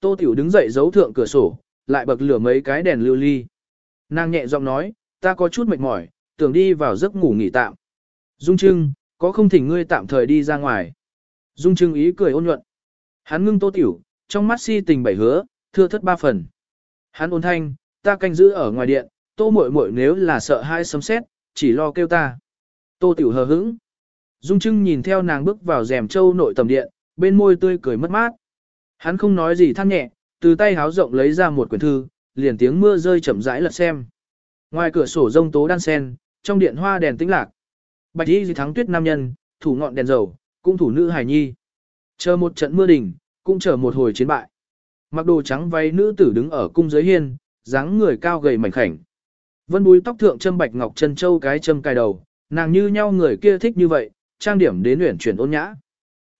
Tô Tiểu đứng dậy giấu thượng cửa sổ, lại bật lửa mấy cái đèn lưu ly. Nàng nhẹ giọng nói, ta có chút mệt mỏi, tưởng đi vào giấc ngủ nghỉ tạm. Dung Trưng, có không thỉnh ngươi tạm thời đi ra ngoài. Dung Trưng ý cười ôn nhuận. Hắn ngưng Tô Tiểu, trong mắt si tình bảy hứa, thưa thất ba phần. Hắn ôn thanh, ta canh giữ ở ngoài điện, Tô muội muội nếu là sợ hai sấm sét, chỉ lo kêu ta. Tô Tiểu hờ hững. Dung Trưng nhìn theo nàng bước vào rèm châu nội tầm điện, bên môi tươi cười mất mát. Hắn không nói gì than nhẹ, từ tay háo rộng lấy ra một quyển thư, liền tiếng mưa rơi chậm rãi lật xem. Ngoài cửa sổ rông tố đan sen, trong điện hoa đèn tĩnh lạc. Bạch y gì thắng tuyết nam nhân, thủ ngọn đèn dầu, cũng thủ nữ hải nhi. Chờ một trận mưa đỉnh, cũng chờ một hồi chiến bại. Mặc đồ trắng váy nữ tử đứng ở cung giới hiên, dáng người cao gầy mảnh khảnh. Vân búi tóc thượng châm bạch ngọc chân châu cái châm cài đầu, nàng như nhau người kia thích như vậy, trang điểm đến uyển chuyển ôn nhã.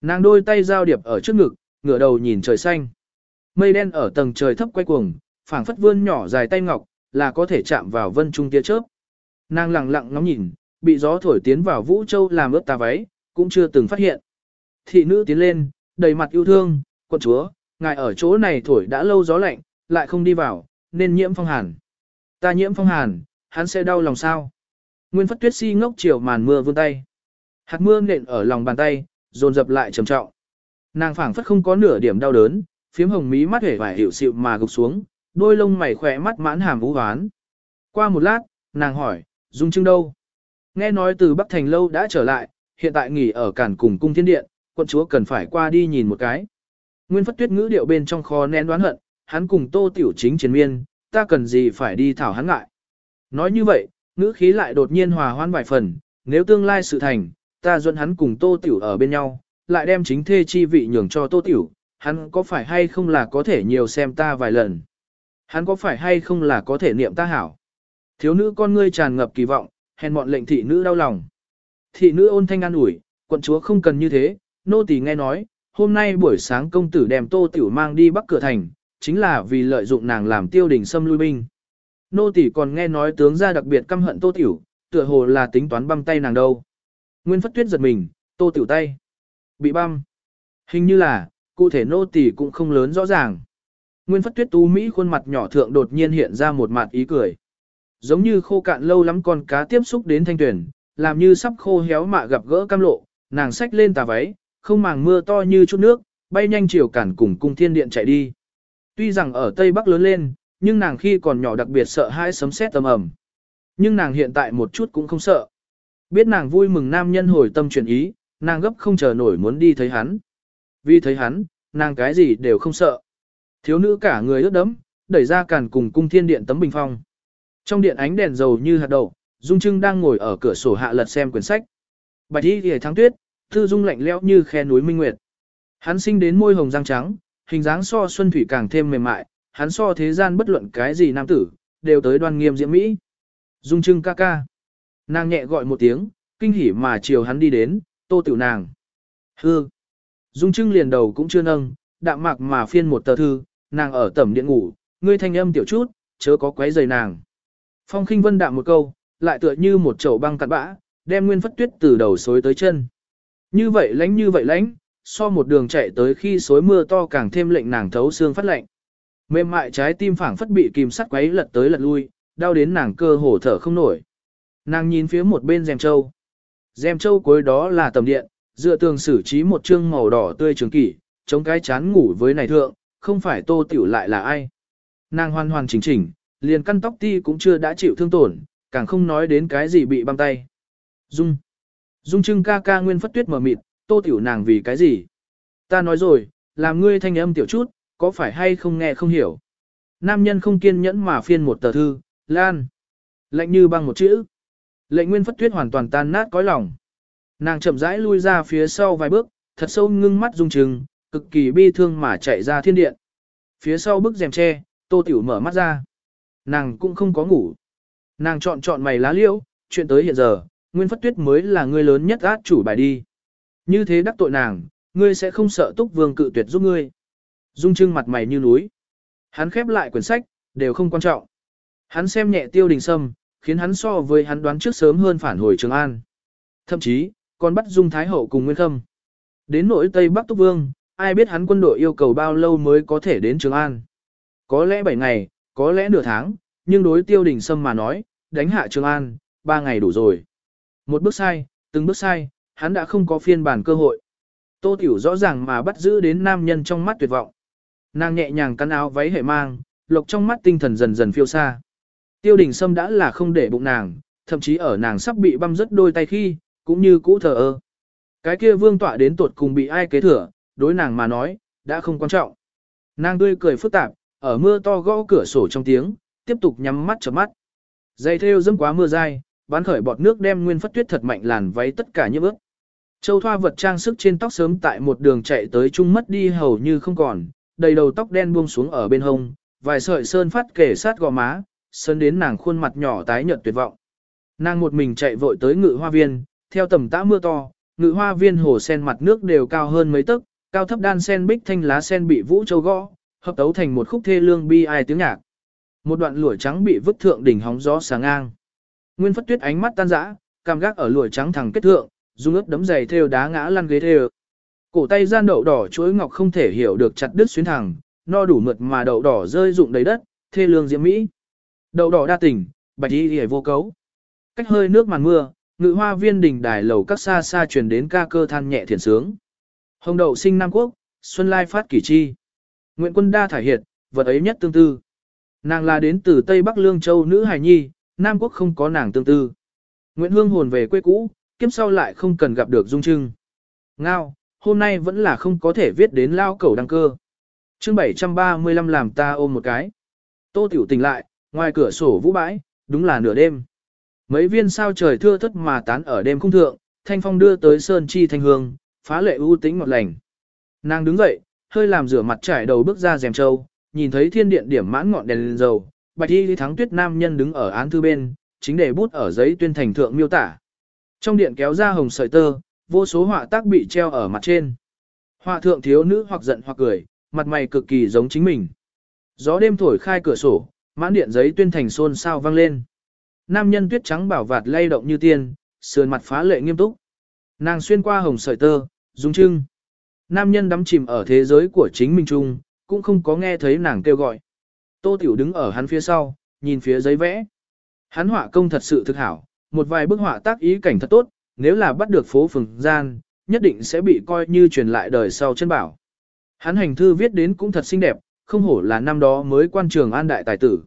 Nàng đôi tay giao điệp ở trước ngực, ngửa đầu nhìn trời xanh. Mây đen ở tầng trời thấp quay cuồng, phảng phất vươn nhỏ dài tay ngọc, là có thể chạm vào vân trung tia chớp. Nàng lặng lặng ngắm nhìn, bị gió thổi tiến vào vũ châu làm ướt tà váy, cũng chưa từng phát hiện. Thị nữ tiến lên, đầy mặt yêu thương, quân chúa, ngài ở chỗ này thổi đã lâu gió lạnh, lại không đi vào, nên nhiễm phong hàn. Ta nhiễm phong hàn, hắn sẽ đau lòng sao? Nguyên phất tuyết si ngốc chiều màn mưa vươn tay. Hạt mưa nện ở lòng bàn tay, dồn dập lại trầm trọng. Nàng phảng phất không có nửa điểm đau đớn, phiếm hồng mí mắt hể vải hiệu xịu mà gục xuống, đôi lông mày khỏe mắt mãn hàm vũ hoán. Qua một lát, nàng hỏi, Dung Trưng đâu? Nghe nói từ Bắc Thành lâu đã trở lại, hiện tại nghỉ ở cản cùng cung thiên điện, quận chúa cần phải qua đi nhìn một cái. Nguyên phất tuyết ngữ điệu bên trong kho nén đoán hận, hắn cùng tô tiểu chính chiến miên, ta cần gì phải đi thảo hắn ngại. Nói như vậy, ngữ khí lại đột nhiên hòa hoan vài phần, nếu tương lai sự thành, ta dẫn hắn cùng tô tiểu ở bên nhau, lại đem chính thê chi vị nhường cho tô tiểu, hắn có phải hay không là có thể nhiều xem ta vài lần. Hắn có phải hay không là có thể niệm ta hảo. Thiếu nữ con ngươi tràn ngập kỳ vọng, hèn mọn lệnh thị nữ đau lòng. Thị nữ ôn thanh an ủi, quận chúa không cần như thế, nô tỳ nghe nói, hôm nay buổi sáng công tử đem tô tiểu mang đi bắc cửa thành, chính là vì lợi dụng nàng làm tiêu đình xâm lui binh. Nô tỳ còn nghe nói tướng gia đặc biệt căm hận tô tiểu, tựa hồ là tính toán băm tay nàng đâu. Nguyên phất tuyết giật mình, tô tiểu tay. Bị băm. Hình như là, cụ thể nô tỳ cũng không lớn rõ ràng. Nguyên phất tuyết tú Mỹ khuôn mặt nhỏ thượng đột nhiên hiện ra một mặt ý cười. Giống như khô cạn lâu lắm con cá tiếp xúc đến thanh tuyển, làm như sắp khô héo mạ gặp gỡ cam lộ, nàng xách lên tà váy, không màng mưa to như chút nước, bay nhanh chiều cản cùng cung thiên điện chạy đi. Tuy rằng ở Tây Bắc lớn lên, nhưng nàng khi còn nhỏ đặc biệt sợ hãi sấm sét tầm ẩm. Nhưng nàng hiện tại một chút cũng không sợ. Biết nàng vui mừng nam nhân hồi tâm chuyển ý, nàng gấp không chờ nổi muốn đi thấy hắn. Vì thấy hắn, nàng cái gì đều không sợ. Thiếu nữ cả người ướt đẫm, đẩy ra càn cùng cung thiên điện tấm bình phong. Trong điện ánh đèn dầu như hạt đậu, Dung Trưng đang ngồi ở cửa sổ hạ lật xem quyển sách. Bạch y ghề thắng tuyết, thư dung lạnh lẽo như khe núi minh nguyệt. Hắn sinh đến môi hồng răng trắng, hình dáng so xuân thủy càng thêm mềm mại, hắn so thế gian bất luận cái gì nam tử, đều tới đoan nghiêm diễm mỹ. Dung Trưng ca ca. Nàng nhẹ gọi một tiếng, kinh hỉ mà chiều hắn đi đến, tô tiểu nàng. Hư. Dung Trưng liền đầu cũng chưa nâng, đạm mạc mà phiên một tờ thư, nàng ở tẩm điện ngủ, ngươi thanh âm tiểu chút, chớ có quấy rầy nàng. Phong khinh vân đạm một câu, lại tựa như một chậu băng cặn bã, đem nguyên phất tuyết từ đầu xối tới chân. Như vậy lánh như vậy lánh, so một đường chạy tới khi xối mưa to càng thêm lệnh nàng thấu xương phát lạnh. Mềm mại trái tim phảng phất bị kìm sắt quấy lật tới lật lui, đau đến nàng cơ hồ thở không nổi. Nàng nhìn phía một bên rèm châu. Dèm châu cuối đó là tầm điện, dựa tường xử trí một chương màu đỏ tươi trường kỷ, chống cái chán ngủ với này thượng, không phải tô tiểu lại là ai. Nàng hoàn hoàn chỉnh chỉnh, liền căn tóc ti cũng chưa đã chịu thương tổn, càng không nói đến cái gì bị băm tay. Dung. Dung trưng ca ca nguyên phất tuyết mở mịt, tô tiểu nàng vì cái gì? Ta nói rồi, làm ngươi thanh âm tiểu chút, có phải hay không nghe không hiểu? Nam nhân không kiên nhẫn mà phiên một tờ thư, lan. Lạnh như băng một chữ. Lệnh nguyên phất tuyết hoàn toàn tan nát cõi lòng. Nàng chậm rãi lui ra phía sau vài bước, thật sâu ngưng mắt dung trừng, cực kỳ bi thương mà chạy ra thiên điện. Phía sau bức rèm tre, tô tiểu mở mắt ra. Nàng cũng không có ngủ. Nàng chọn chọn mày lá liễu, chuyện tới hiện giờ, Nguyên Phất Tuyết mới là người lớn nhất át chủ bài đi. Như thế đắc tội nàng, ngươi sẽ không sợ túc vương cự tuyệt giúp ngươi. Dung trưng mặt mày như núi. Hắn khép lại quyển sách, đều không quan trọng. Hắn xem nhẹ tiêu đình sâm, khiến hắn so với hắn đoán trước sớm hơn phản hồi Trường An. Thậm chí, còn bắt Dung Thái Hậu cùng Nguyên Khâm. Đến nỗi Tây Bắc Túc Vương, ai biết hắn quân đội yêu cầu bao lâu mới có thể đến Trường An. Có lẽ 7 ngày, có lẽ nửa tháng, nhưng đối tiêu đình sâm mà nói, đánh hạ Trường An, 3 ngày đủ rồi. Một bước sai, từng bước sai, hắn đã không có phiên bản cơ hội. Tô Tiểu rõ ràng mà bắt giữ đến nam nhân trong mắt tuyệt vọng. Nàng nhẹ nhàng cắn áo váy hệ mang, lộc trong mắt tinh thần dần dần phiêu xa. Tiêu đình sâm đã là không để bụng nàng, thậm chí ở nàng sắp bị băm rứt đôi tay khi, cũng như cũ thờ ơ. Cái kia vương tọa đến tuột cùng bị ai kế thừa, đối nàng mà nói, đã không quan trọng. Nàng tươi cười phức tạp, ở mưa to gõ cửa sổ trong tiếng, tiếp tục nhắm mắt chớp mắt. Dây theo dâm quá mưa dai, bán khởi bọt nước đem nguyên phất tuyết thật mạnh làn váy tất cả những ướt. Châu thoa vật trang sức trên tóc sớm tại một đường chạy tới chung mất đi hầu như không còn, đầy đầu tóc đen buông xuống ở bên hông, vài sợi sơn phát kể sát gò má, sơn đến nàng khuôn mặt nhỏ tái nhợt tuyệt vọng. Nàng một mình chạy vội tới ngự hoa viên, theo tầm tã mưa to, ngự hoa viên hồ sen mặt nước đều cao hơn mấy tấc, cao thấp đan sen bích thanh lá sen bị vũ châu gõ, hợp tấu thành một khúc thê lương bi ai tiếng nhạc. Một đoạn lụa trắng bị vứt thượng đỉnh hóng gió sáng ngang. Nguyên Phất Tuyết ánh mắt tan rã, cam gác ở lụa trắng thẳng kết thượng, dùng ướt đấm giày theo đá ngã lăn ghế thêu. Cổ tay gian đậu đỏ chuối ngọc không thể hiểu được chặt đứt xuyến thẳng, no đủ mượt mà đậu đỏ rơi rụng đầy đất, thê lương diễm mỹ. Đậu đỏ đa tình, bạch y hề vô cấu. Cách hơi nước màn mưa, ngự hoa viên đỉnh đài lầu các xa xa truyền đến ca cơ than nhẹ thiền sướng. Hồng đậu sinh Nam Quốc, Xuân Lai phát kỷ chi. Nguyện quân đa thải hiệt, vật ấy nhất tương tư. Nàng là đến từ Tây Bắc Lương Châu nữ hài nhi, Nam Quốc không có nàng tương tư. Nguyễn Hương hồn về quê cũ, kiếp sau lại không cần gặp được Dung Trưng. Ngao, hôm nay vẫn là không có thể viết đến lao cầu đăng cơ. chương 735 làm ta ôm một cái. Tô Tiểu tỉnh lại, ngoài cửa sổ vũ bãi, đúng là nửa đêm. Mấy viên sao trời thưa thất mà tán ở đêm không thượng, thanh phong đưa tới sơn chi thanh hương, phá lệ ưu tính ngọt lành. Nàng đứng dậy, hơi làm rửa mặt trải đầu bước ra rèm châu, nhìn thấy thiên điện điểm mãn ngọn đèn lên dầu, bạch y thắng tuyết nam nhân đứng ở án thư bên, chính để bút ở giấy tuyên thành thượng miêu tả. Trong điện kéo ra hồng sợi tơ, vô số họa tác bị treo ở mặt trên. Họa thượng thiếu nữ hoặc giận hoặc cười, mặt mày cực kỳ giống chính mình. Gió đêm thổi khai cửa sổ, mãn điện giấy tuyên thành xôn xao vang lên. Nam nhân tuyết trắng bảo vạt lay động như tiên, sườn mặt phá lệ nghiêm túc. Nàng xuyên qua hồng sợi tơ, dung trưng. Nam nhân đắm chìm ở thế giới của chính mình chung, cũng không có nghe thấy nàng kêu gọi. Tô Tiểu đứng ở hắn phía sau, nhìn phía giấy vẽ. Hắn họa công thật sự thực hảo, một vài bức họa tác ý cảnh thật tốt, nếu là bắt được phố phường gian, nhất định sẽ bị coi như truyền lại đời sau chân bảo. Hắn hành thư viết đến cũng thật xinh đẹp, không hổ là năm đó mới quan trường an đại tài tử.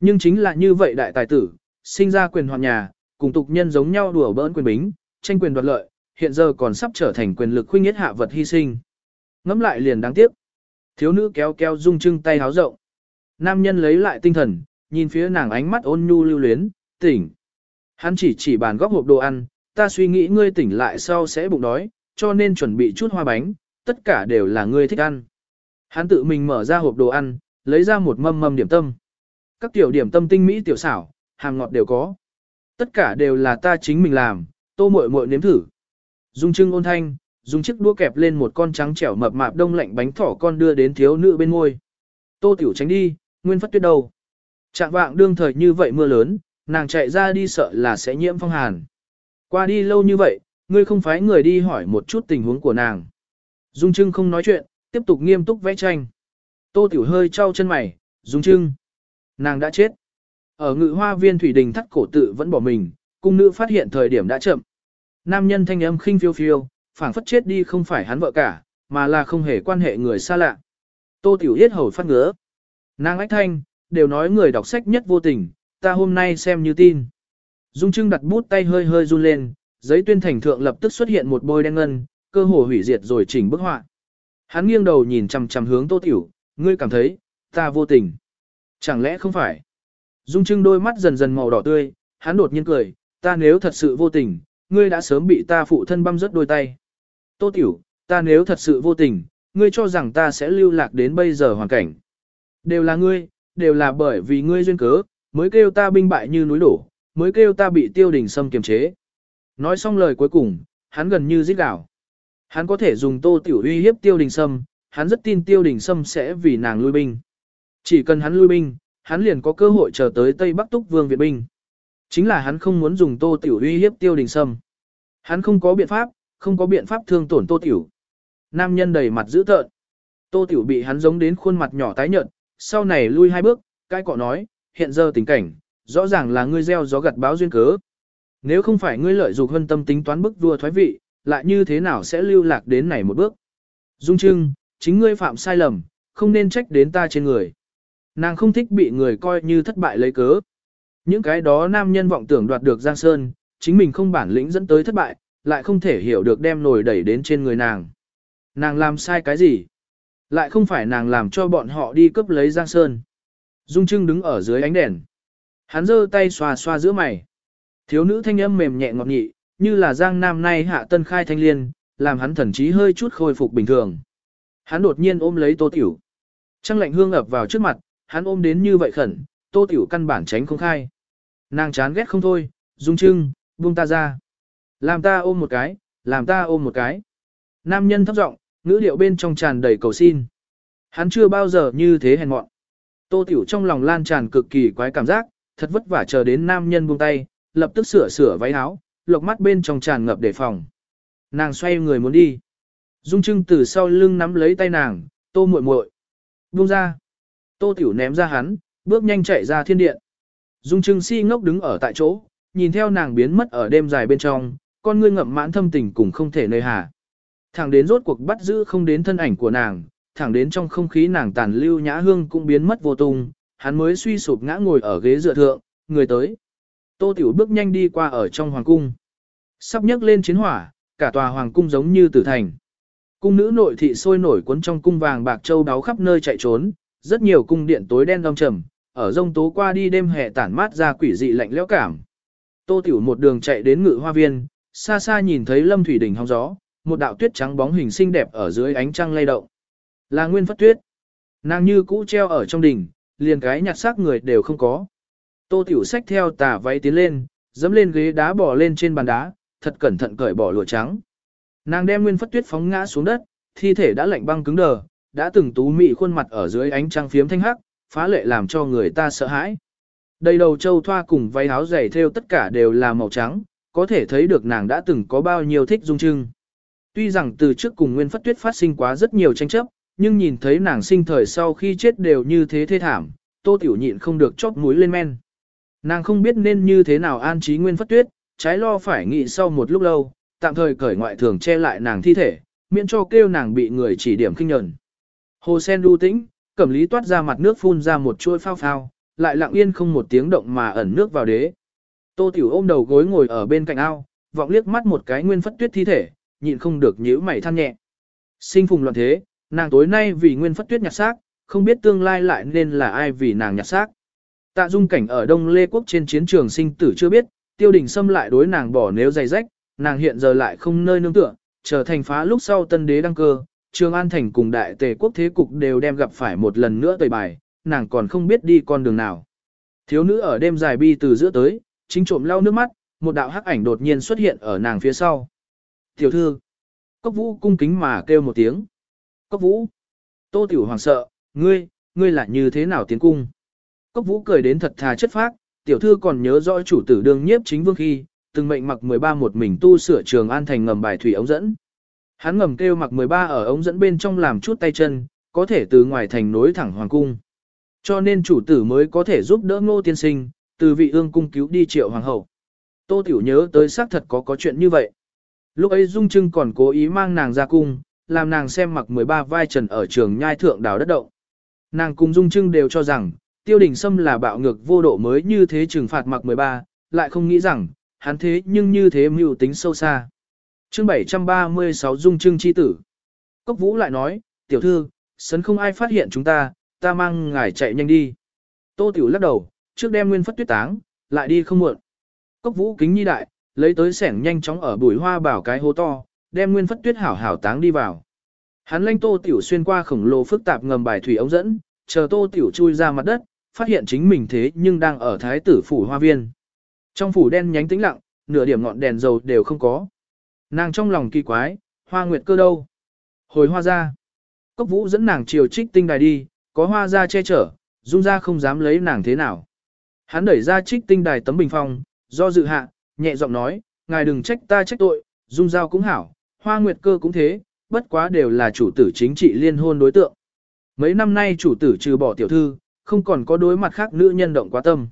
Nhưng chính là như vậy đại tài tử, sinh ra quyền hoàn nhà, cùng tục nhân giống nhau đùa bỡn quyền bính, tranh quyền đoạt lợi, hiện giờ còn sắp trở thành quyền lực khuynh nhất hạ vật hy sinh. Ngắm lại liền đáng tiếc. Thiếu nữ kéo kéo dung trưng tay háo rộng. Nam nhân lấy lại tinh thần, nhìn phía nàng ánh mắt ôn nhu lưu luyến, tỉnh. Hắn chỉ chỉ bàn góc hộp đồ ăn, ta suy nghĩ ngươi tỉnh lại sau sẽ bụng đói, cho nên chuẩn bị chút hoa bánh, tất cả đều là ngươi thích ăn. Hắn tự mình mở ra hộp đồ ăn, lấy ra một mâm mâm điểm tâm. Các tiểu điểm tâm tinh mỹ tiểu xảo, hàng ngọt đều có. Tất cả đều là ta chính mình làm, tô muội muội nếm thử. Dung trưng ôn thanh, dùng chiếc đũa kẹp lên một con trắng trẻo mập mạp đông lạnh bánh thỏ con đưa đến thiếu nữ bên ngôi. Tô tiểu tránh đi, nguyên phất tuyết đầu. Trạng vạng đương thời như vậy mưa lớn, nàng chạy ra đi sợ là sẽ nhiễm phong hàn. Qua đi lâu như vậy, ngươi không phái người đi hỏi một chút tình huống của nàng. Dung Trưng không nói chuyện, tiếp tục nghiêm túc vẽ tranh. Tô Tiểu hơi trao chân mày, Dung Trưng. Nàng đã chết. Ở ngự hoa viên thủy đình thắt cổ tự vẫn bỏ mình, cung nữ phát hiện thời điểm đã chậm. Nam nhân thanh âm khinh phiêu phiêu, phảng phất chết đi không phải hắn vợ cả, mà là không hề quan hệ người xa lạ. Tô Tiểu Yết hầu phát ngứa. Nàng ách thanh, đều nói người đọc sách nhất vô tình, ta hôm nay xem như tin. Dung Trưng đặt bút tay hơi hơi run lên, giấy tuyên thành thượng lập tức xuất hiện một bôi đen ngân, cơ hồ hủy diệt rồi chỉnh bức họa. Hắn nghiêng đầu nhìn chằm chằm hướng Tô Tiểu, ngươi cảm thấy, ta vô tình. Chẳng lẽ không phải? Dung Trưng đôi mắt dần dần màu đỏ tươi, hắn đột nhiên cười, ta nếu thật sự vô tình, ngươi đã sớm bị ta phụ thân băm rớt đôi tay. Tô Tiểu, ta nếu thật sự vô tình, ngươi cho rằng ta sẽ lưu lạc đến bây giờ hoàn cảnh. Đều là ngươi, đều là bởi vì ngươi duyên cớ, mới kêu ta binh bại như núi đổ, mới kêu ta bị tiêu đình xâm kiềm chế. Nói xong lời cuối cùng, hắn gần như giết gạo. Hắn có thể dùng tô tiểu uy hiếp tiêu đình sâm, hắn rất tin tiêu đình sâm sẽ vì nàng lui binh. Chỉ cần hắn lui binh, hắn liền có cơ hội chờ tới Tây Bắc Túc Vương Viện binh. Chính là hắn không muốn dùng tô tiểu uy hiếp tiêu đình sâm. Hắn không có biện pháp, không có biện pháp thương tổn tô tiểu. nam nhân đầy mặt dữ tợn. Tô Tiểu bị hắn giống đến khuôn mặt nhỏ tái nhợt, sau này lui hai bước, cái cọ nói, hiện giờ tình cảnh, rõ ràng là ngươi gieo gió gặt báo duyên cớ. Nếu không phải ngươi lợi dụng hân tâm tính toán bức vua thoái vị, lại như thế nào sẽ lưu lạc đến này một bước. Dung Trưng, chính ngươi phạm sai lầm, không nên trách đến ta trên người. Nàng không thích bị người coi như thất bại lấy cớ. Những cái đó nam nhân vọng tưởng đoạt được Giang Sơn, chính mình không bản lĩnh dẫn tới thất bại, lại không thể hiểu được đem nổi đẩy đến trên người nàng. Nàng làm sai cái gì? Lại không phải nàng làm cho bọn họ đi cướp lấy Giang Sơn. Dung Trưng đứng ở dưới ánh đèn. Hắn giơ tay xoa xoa giữa mày. Thiếu nữ thanh âm mềm nhẹ ngọt nhị, như là Giang Nam nay hạ tân khai thanh liên, làm hắn thần trí hơi chút khôi phục bình thường. Hắn đột nhiên ôm lấy Tô Tiểu. Trăng lạnh hương ập vào trước mặt, hắn ôm đến như vậy khẩn, Tô Tiểu căn bản tránh không khai. Nàng chán ghét không thôi, Dung Trưng, buông ta ra. Làm ta ôm một cái, làm ta ôm một cái. Nam nhân thấp giọng, ngữ điệu bên trong tràn đầy cầu xin. Hắn chưa bao giờ như thế hèn mọn. Tô Tiểu trong lòng lan tràn cực kỳ quái cảm giác, thật vất vả chờ đến nam nhân buông tay, lập tức sửa sửa váy áo, lộc mắt bên trong tràn ngập đề phòng. Nàng xoay người muốn đi. Dung Trưng từ sau lưng nắm lấy tay nàng, "Tô muội muội." Buông ra. Tô Tiểu ném ra hắn, bước nhanh chạy ra thiên điện. Dung Trưng si ngốc đứng ở tại chỗ, nhìn theo nàng biến mất ở đêm dài bên trong, con ngươi ngậm mãn thâm tình cùng không thể nơi hà. Thẳng đến rốt cuộc bắt giữ không đến thân ảnh của nàng, thẳng đến trong không khí nàng tàn lưu nhã hương cũng biến mất vô tung, hắn mới suy sụp ngã ngồi ở ghế dựa thượng, người tới. Tô Tiểu bước nhanh đi qua ở trong hoàng cung. Sắp nhấc lên chiến hỏa, cả tòa hoàng cung giống như tử thành. Cung nữ nội thị sôi nổi cuốn trong cung vàng bạc châu đáo khắp nơi chạy trốn, rất nhiều cung điện tối đen đông trầm, ở rông tố qua đi đêm hè tản mát ra quỷ dị lạnh lẽo cảm. Tô Tiểu một đường chạy đến ngự hoa viên, xa xa nhìn thấy lâm thủy đỉnh hóng gió, một đạo tuyết trắng bóng hình xinh đẹp ở dưới ánh trăng lay động. Là nguyên phất tuyết. Nàng như cũ treo ở trong đỉnh, liền cái nhặt xác người đều không có. Tô Tiểu xách theo tà váy tiến lên, dẫm lên ghế đá bỏ lên trên bàn đá, thật cẩn thận cởi bỏ lụa trắng. Nàng đem nguyên phất tuyết phóng ngã xuống đất, thi thể đã lạnh băng cứng đờ, đã từng tú mị khuôn mặt ở dưới ánh trăng phiếm thanh hắc, phá lệ làm cho người ta sợ hãi. Đầy đầu châu thoa cùng váy áo dày thêu tất cả đều là màu trắng, có thể thấy được nàng đã từng có bao nhiêu thích dung trưng. Tuy rằng từ trước cùng Nguyên Phất Tuyết phát sinh quá rất nhiều tranh chấp, nhưng nhìn thấy nàng sinh thời sau khi chết đều như thế thê thảm, Tô Tiểu nhịn không được chóp mũi lên men. Nàng không biết nên như thế nào an trí Nguyên Phất Tuyết, trái lo phải nghĩ sau một lúc lâu, tạm thời cởi ngoại thường che lại nàng thi thể, miễn cho kêu nàng bị người chỉ điểm kinh nhẫn. Hồ sen đu tĩnh, cẩm lý toát ra mặt nước phun ra một chuôi phao phao, lại lặng yên không một tiếng động mà ẩn nước vào đế. Tô Tiểu ôm đầu gối ngồi ở bên cạnh ao, vọng liếc mắt một cái nguyên phất tuyết thi thể, nhịn không được nhíu mày than nhẹ. Sinh phùng loạn thế, nàng tối nay vì nguyên phất tuyết nhặt xác, không biết tương lai lại nên là ai vì nàng nhặt xác. Tạ dung cảnh ở Đông Lê Quốc trên chiến trường sinh tử chưa biết, tiêu đình xâm lại đối nàng bỏ nếu dày rách, nàng hiện giờ lại không nơi nương tựa, trở thành phá lúc sau tân đế đăng cơ, Trường An Thành cùng đại tề quốc thế cục đều đem gặp phải một lần nữa tẩy bài, nàng còn không biết đi con đường nào. Thiếu nữ ở đêm dài bi từ giữa tới, chính trộm lau nước mắt, một đạo hắc ảnh đột nhiên xuất hiện ở nàng phía sau. Tiểu thư, cốc vũ cung kính mà kêu một tiếng. Cốc vũ, tô tiểu hoàng sợ, ngươi, ngươi là như thế nào tiến cung? Cốc vũ cười đến thật thà chất phác, tiểu thư còn nhớ rõ chủ tử đương nhiếp chính vương khi, từng mệnh mặc 13 một mình tu sửa trường an thành ngầm bài thủy ống dẫn. Hắn ngầm kêu mặc 13 ở ống dẫn bên trong làm chút tay chân, có thể từ ngoài thành nối thẳng hoàng cung. Cho nên chủ tử mới có thể giúp đỡ ngô tiên sinh, từ vị ương cung cứu đi triệu hoàng hậu. Tô Tiểu nhớ tới xác thật có có chuyện như vậy. Lúc ấy Dung Trưng còn cố ý mang nàng ra cung, làm nàng xem mặc 13 vai trần ở trường nhai thượng đào đất động. Nàng cùng Dung Trưng đều cho rằng, tiêu đình Sâm là bạo ngược vô độ mới như thế trừng phạt mặc 13, lại không nghĩ rằng, hắn thế nhưng như thế mưu tính sâu xa. chương 736 Dung Trưng chi tử. Cốc Vũ lại nói, tiểu thư, sấn không ai phát hiện chúng ta, ta mang ngài chạy nhanh đi. Tô Tiểu lắc đầu, trước đem nguyên phất tuyết táng, lại đi không muộn. Cốc vũ kính nhi đại, lấy tới sẻng nhanh chóng ở bùi hoa bảo cái hố to, đem nguyên phất tuyết hảo hảo táng đi vào. Hắn lanh Tô Tiểu xuyên qua khổng lồ phức tạp ngầm bài thủy ống dẫn, chờ Tô Tiểu chui ra mặt đất, phát hiện chính mình thế nhưng đang ở thái tử phủ hoa viên. Trong phủ đen nhánh tĩnh lặng, nửa điểm ngọn đèn dầu đều không có. Nàng trong lòng kỳ quái, hoa nguyệt cơ đâu? Hồi hoa ra. Cốc vũ dẫn nàng chiều trích tinh đài đi, có hoa ra che chở, dung ra không dám lấy nàng thế nào. Hắn đẩy ra trích tinh đài tấm bình phong, do dự hạ, nhẹ giọng nói, ngài đừng trách ta trách tội, dung giao cũng hảo, hoa nguyệt cơ cũng thế, bất quá đều là chủ tử chính trị liên hôn đối tượng. Mấy năm nay chủ tử trừ bỏ tiểu thư, không còn có đối mặt khác nữ nhân động quá tâm.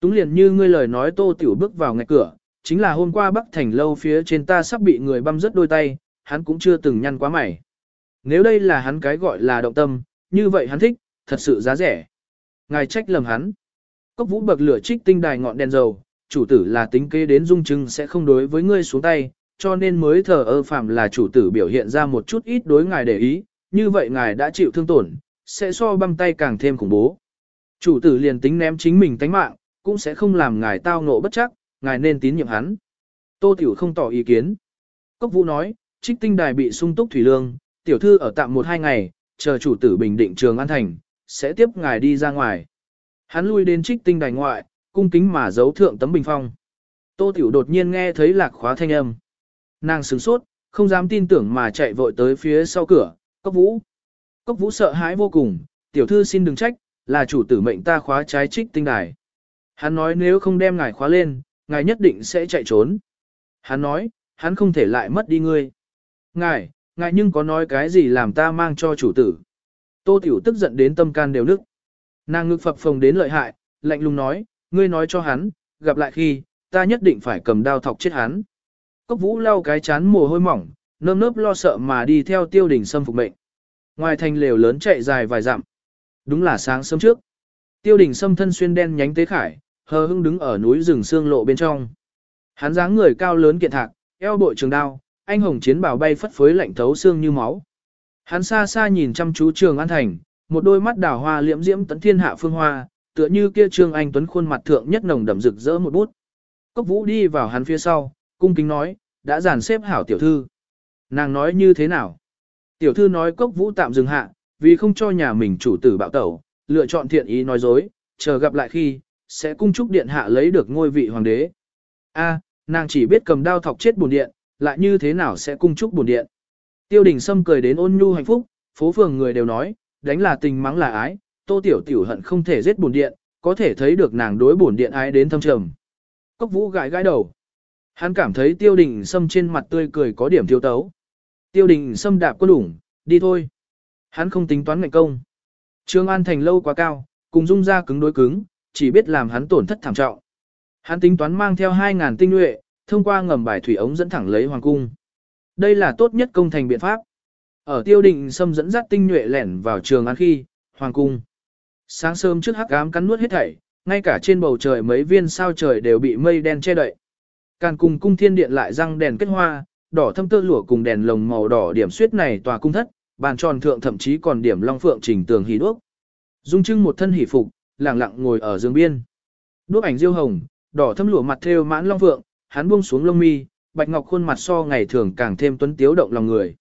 Túng liền như ngươi lời nói tô tiểu bước vào ngạch cửa, chính là hôm qua Bắc Thành lâu phía trên ta sắp bị người băm rớt đôi tay, hắn cũng chưa từng nhăn quá mày. Nếu đây là hắn cái gọi là động tâm, như vậy hắn thích, thật sự giá rẻ. Ngài trách lầm hắn. Cốc vũ bậc lửa trích tinh đài ngọn đèn dầu, chủ tử là tính kế đến dung trưng sẽ không đối với ngươi xuống tay, cho nên mới thờ ơ phạm là chủ tử biểu hiện ra một chút ít đối ngài để ý, như vậy ngài đã chịu thương tổn, sẽ so băm tay càng thêm khủng bố. Chủ tử liền tính ném chính mình tánh mạng, cũng sẽ không làm ngài tao ngộ bất chắc, ngài nên tín nhiệm hắn. Tô Tiểu không tỏ ý kiến. Cốc Vũ nói, trích tinh đài bị sung túc thủy lương, tiểu thư ở tạm một hai ngày, chờ chủ tử bình định trường an thành, sẽ tiếp ngài đi ra ngoài. Hắn lui đến trích tinh đài ngoại, cung kính mà giấu thượng tấm bình phong. Tô Tiểu đột nhiên nghe thấy lạc khóa thanh âm. Nàng sửng sốt, không dám tin tưởng mà chạy vội tới phía sau cửa, Cốc Vũ. Cốc Vũ sợ hãi vô cùng, tiểu thư xin đừng trách, là chủ tử mệnh ta khóa trái trích tinh đài. Hắn nói nếu không đem ngài khóa lên, ngài nhất định sẽ chạy trốn. Hắn nói, hắn không thể lại mất đi ngươi. Ngài, ngài nhưng có nói cái gì làm ta mang cho chủ tử. Tô Tiểu tức giận đến tâm can đều nức. Nàng ngực phập phồng đến lợi hại, lạnh lùng nói, ngươi nói cho hắn, gặp lại khi, ta nhất định phải cầm đao thọc chết hắn. Cốc vũ lau cái chán mồ hôi mỏng, nơm nớp lo sợ mà đi theo tiêu đình xâm phục mệnh. Ngoài thành lều lớn chạy dài vài dặm. Đúng là sáng sớm trước. Tiêu đình xâm thân xuyên đen nhánh tế khải, hờ hững đứng ở núi rừng xương lộ bên trong. Hắn dáng người cao lớn kiện thạc, eo bội trường đao, anh hồng chiến bào bay phất phới lạnh thấu xương như máu. Hắn xa xa nhìn chăm chú Trường An Thành, một đôi mắt đào hoa liễm diễm tấn thiên hạ phương hoa, tựa như kia Trương Anh Tuấn khuôn mặt thượng nhất nồng đậm rực rỡ một bút. Cốc Vũ đi vào hắn phía sau, cung kính nói, đã dàn xếp hảo tiểu thư. Nàng nói như thế nào? Tiểu thư nói Cốc Vũ tạm dừng hạ, vì không cho nhà mình chủ tử bạo tẩu, lựa chọn thiện ý nói dối, chờ gặp lại khi, sẽ cung chúc điện hạ lấy được ngôi vị hoàng đế. A, nàng chỉ biết cầm đao thọc chết buồn điện, lại như thế nào sẽ cung chúc buồn điện. Tiêu đình Sâm cười đến ôn nhu hạnh phúc, phố phường người đều nói, đánh là tình mắng là ái, tô tiểu tiểu hận không thể giết buồn điện, có thể thấy được nàng đối buồn điện ái đến thâm trầm. Cốc vũ gãi gãi đầu. Hắn cảm thấy tiêu đình Sâm trên mặt tươi cười có điểm thiếu tấu. Tiêu đình xâm đạp quân ủng, đi thôi. Hắn không tính toán ngành công. Trương An thành lâu quá cao, cùng dung ra cứng đối cứng, chỉ biết làm hắn tổn thất thảm trọng. Hắn tính toán mang theo 2.000 tinh nhuệ, thông qua ngầm bài thủy ống dẫn thẳng lấy hoàng cung. Đây là tốt nhất công thành biện pháp. Ở tiêu định xâm dẫn dắt tinh nhuệ lẻn vào trường an khi, hoàng cung. Sáng sớm trước hắc ám cắn nuốt hết thảy, ngay cả trên bầu trời mấy viên sao trời đều bị mây đen che đậy. Càn cùng cung thiên điện lại răng đèn kết hoa, đỏ thâm tơ lụa cùng đèn lồng màu đỏ điểm suyết này tòa cung thất, bàn tròn thượng thậm chí còn điểm long phượng trình tường hỉ đuốc. Dung trưng một thân hỉ phục, lặng lặng ngồi ở giường biên. Đuốc ảnh diêu hồng, đỏ thâm lụa mặt thêu mãn long phượng, hắn buông xuống lông mi, bạch ngọc khuôn mặt so ngày thường càng thêm tuấn tiếu động lòng người.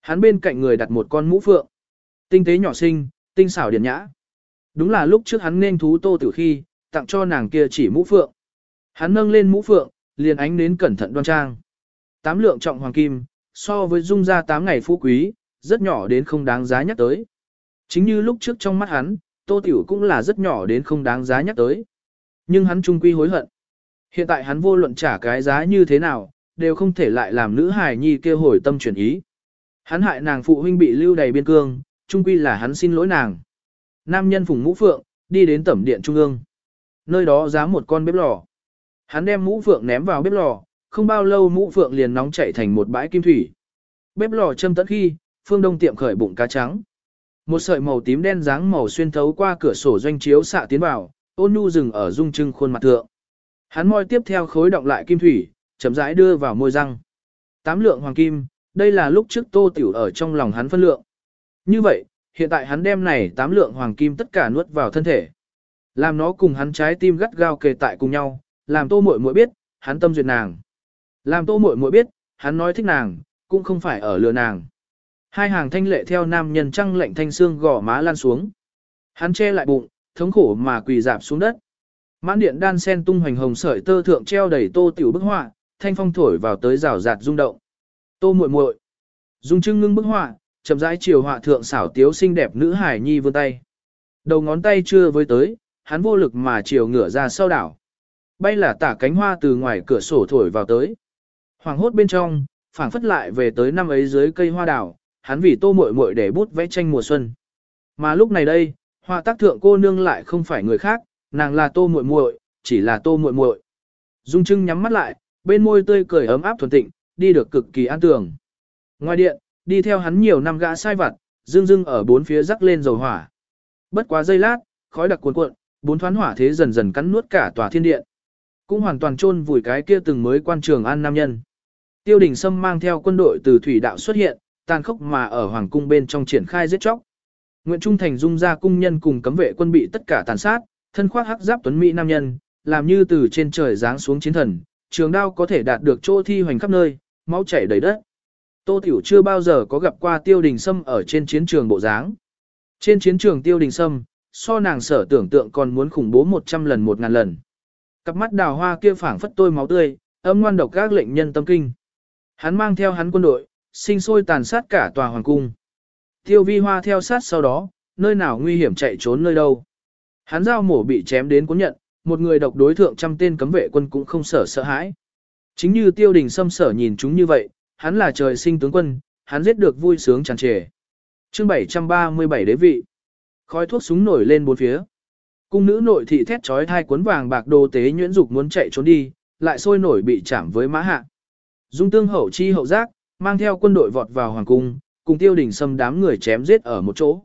Hắn bên cạnh người đặt một con mũ phượng. Tinh tế nhỏ xinh, tinh xảo điển nhã. Đúng là lúc trước hắn nên thú tô tử khi, tặng cho nàng kia chỉ mũ phượng. Hắn nâng lên mũ phượng, liền ánh đến cẩn thận đoan trang. Tám lượng trọng hoàng kim, so với dung ra tám ngày phú quý, rất nhỏ đến không đáng giá nhắc tới. Chính như lúc trước trong mắt hắn, tô tiểu cũng là rất nhỏ đến không đáng giá nhắc tới. Nhưng hắn trung quy hối hận. Hiện tại hắn vô luận trả cái giá như thế nào, đều không thể lại làm nữ hài nhi kêu hồi tâm chuyển ý. Hắn hại nàng phụ huynh bị lưu đầy biên cương, trung quy là hắn xin lỗi nàng. Nam nhân phùng mũ phượng, đi đến tẩm điện trung ương. Nơi đó giá một con bếp lò. Hắn đem mũ phượng ném vào bếp lò, không bao lâu mũ phượng liền nóng chảy thành một bãi kim thủy. Bếp lò châm tận khi, phương đông tiệm khởi bụng cá trắng. Một sợi màu tím đen dáng màu xuyên thấu qua cửa sổ doanh chiếu xạ tiến vào, ôn nhu dừng ở dung trưng khuôn mặt thượng. Hắn môi tiếp theo khối động lại kim thủy, chậm rãi đưa vào môi răng. Tám lượng hoàng kim, đây là lúc trước tô tiểu ở trong lòng hắn phân lượng. Như vậy, hiện tại hắn đem này tám lượng hoàng kim tất cả nuốt vào thân thể. Làm nó cùng hắn trái tim gắt gao kề tại cùng nhau, làm tô muội muội biết, hắn tâm duyệt nàng. Làm tô muội muội biết, hắn nói thích nàng, cũng không phải ở lừa nàng. Hai hàng thanh lệ theo nam nhân trăng lệnh thanh xương gò má lan xuống. Hắn che lại bụng, thống khổ mà quỳ dạp xuống đất. Mãn điện đan sen tung hoành hồng sợi tơ thượng treo đầy tô tiểu bức họa, thanh phong thổi vào tới rào rạt rung động. Tô muội muội, dung trưng ngưng bức họa, chậm rãi chiều họa thượng xảo tiếu xinh đẹp nữ hải nhi vươn tay. Đầu ngón tay chưa với tới, hắn vô lực mà chiều ngửa ra sau đảo. Bay là tả cánh hoa từ ngoài cửa sổ thổi vào tới. Hoàng hốt bên trong, phảng phất lại về tới năm ấy dưới cây hoa đào, hắn vì tô muội muội để bút vẽ tranh mùa xuân. Mà lúc này đây, hoa tác thượng cô nương lại không phải người khác, nàng là tô muội muội, chỉ là tô muội muội. Dung Trưng nhắm mắt lại, bên môi tươi cười ấm áp thuần tịnh, đi được cực kỳ an tường. Ngoài điện, đi theo hắn nhiều năm gã sai vặt, dương dương ở bốn phía rắc lên dầu hỏa. Bất quá giây lát, khói đặc cuồn cuộn, bốn thoán hỏa thế dần dần cắn nuốt cả tòa thiên điện. Cũng hoàn toàn chôn vùi cái kia từng mới quan trường an nam nhân. Tiêu đình Sâm mang theo quân đội từ thủy đạo xuất hiện, tàn khốc mà ở hoàng cung bên trong triển khai giết chóc. Nguyễn Trung Thành dung ra cung nhân cùng cấm vệ quân bị tất cả tàn sát, thân khoác hắc giáp tuấn mỹ nam nhân, làm như từ trên trời giáng xuống chiến thần, trường đao có thể đạt được chỗ thi hoành khắp nơi, máu chảy đầy đất. Tô Tiểu chưa bao giờ có gặp qua Tiêu Đình Sâm ở trên chiến trường bộ dáng. Trên chiến trường Tiêu Đình Sâm, so nàng sở tưởng tượng còn muốn khủng bố 100 lần 1000 lần. Cặp mắt đào hoa kia phảng phất tôi máu tươi, âm ngoan độc các lệnh nhân tâm kinh. Hắn mang theo hắn quân đội, sinh sôi tàn sát cả tòa hoàng cung. Tiêu vi hoa theo sát sau đó, nơi nào nguy hiểm chạy trốn nơi đâu. Hắn giao mổ bị chém đến cuốn nhận, một người độc đối thượng trăm tên cấm vệ quân cũng không sợ sợ hãi. Chính như tiêu đình xâm sở nhìn chúng như vậy, hắn là trời sinh tướng quân, hắn giết được vui sướng tràn trề. chương 737 đế vị. Khói thuốc súng nổi lên bốn phía. Cung nữ nội thị thét trói thai cuốn vàng bạc đồ tế nhuyễn dục muốn chạy trốn đi, lại sôi nổi bị chạm với mã hạ. Dung tương hậu chi hậu giác, mang theo quân đội vọt vào hoàng cung, cùng tiêu đình xâm đám người chém giết ở một chỗ.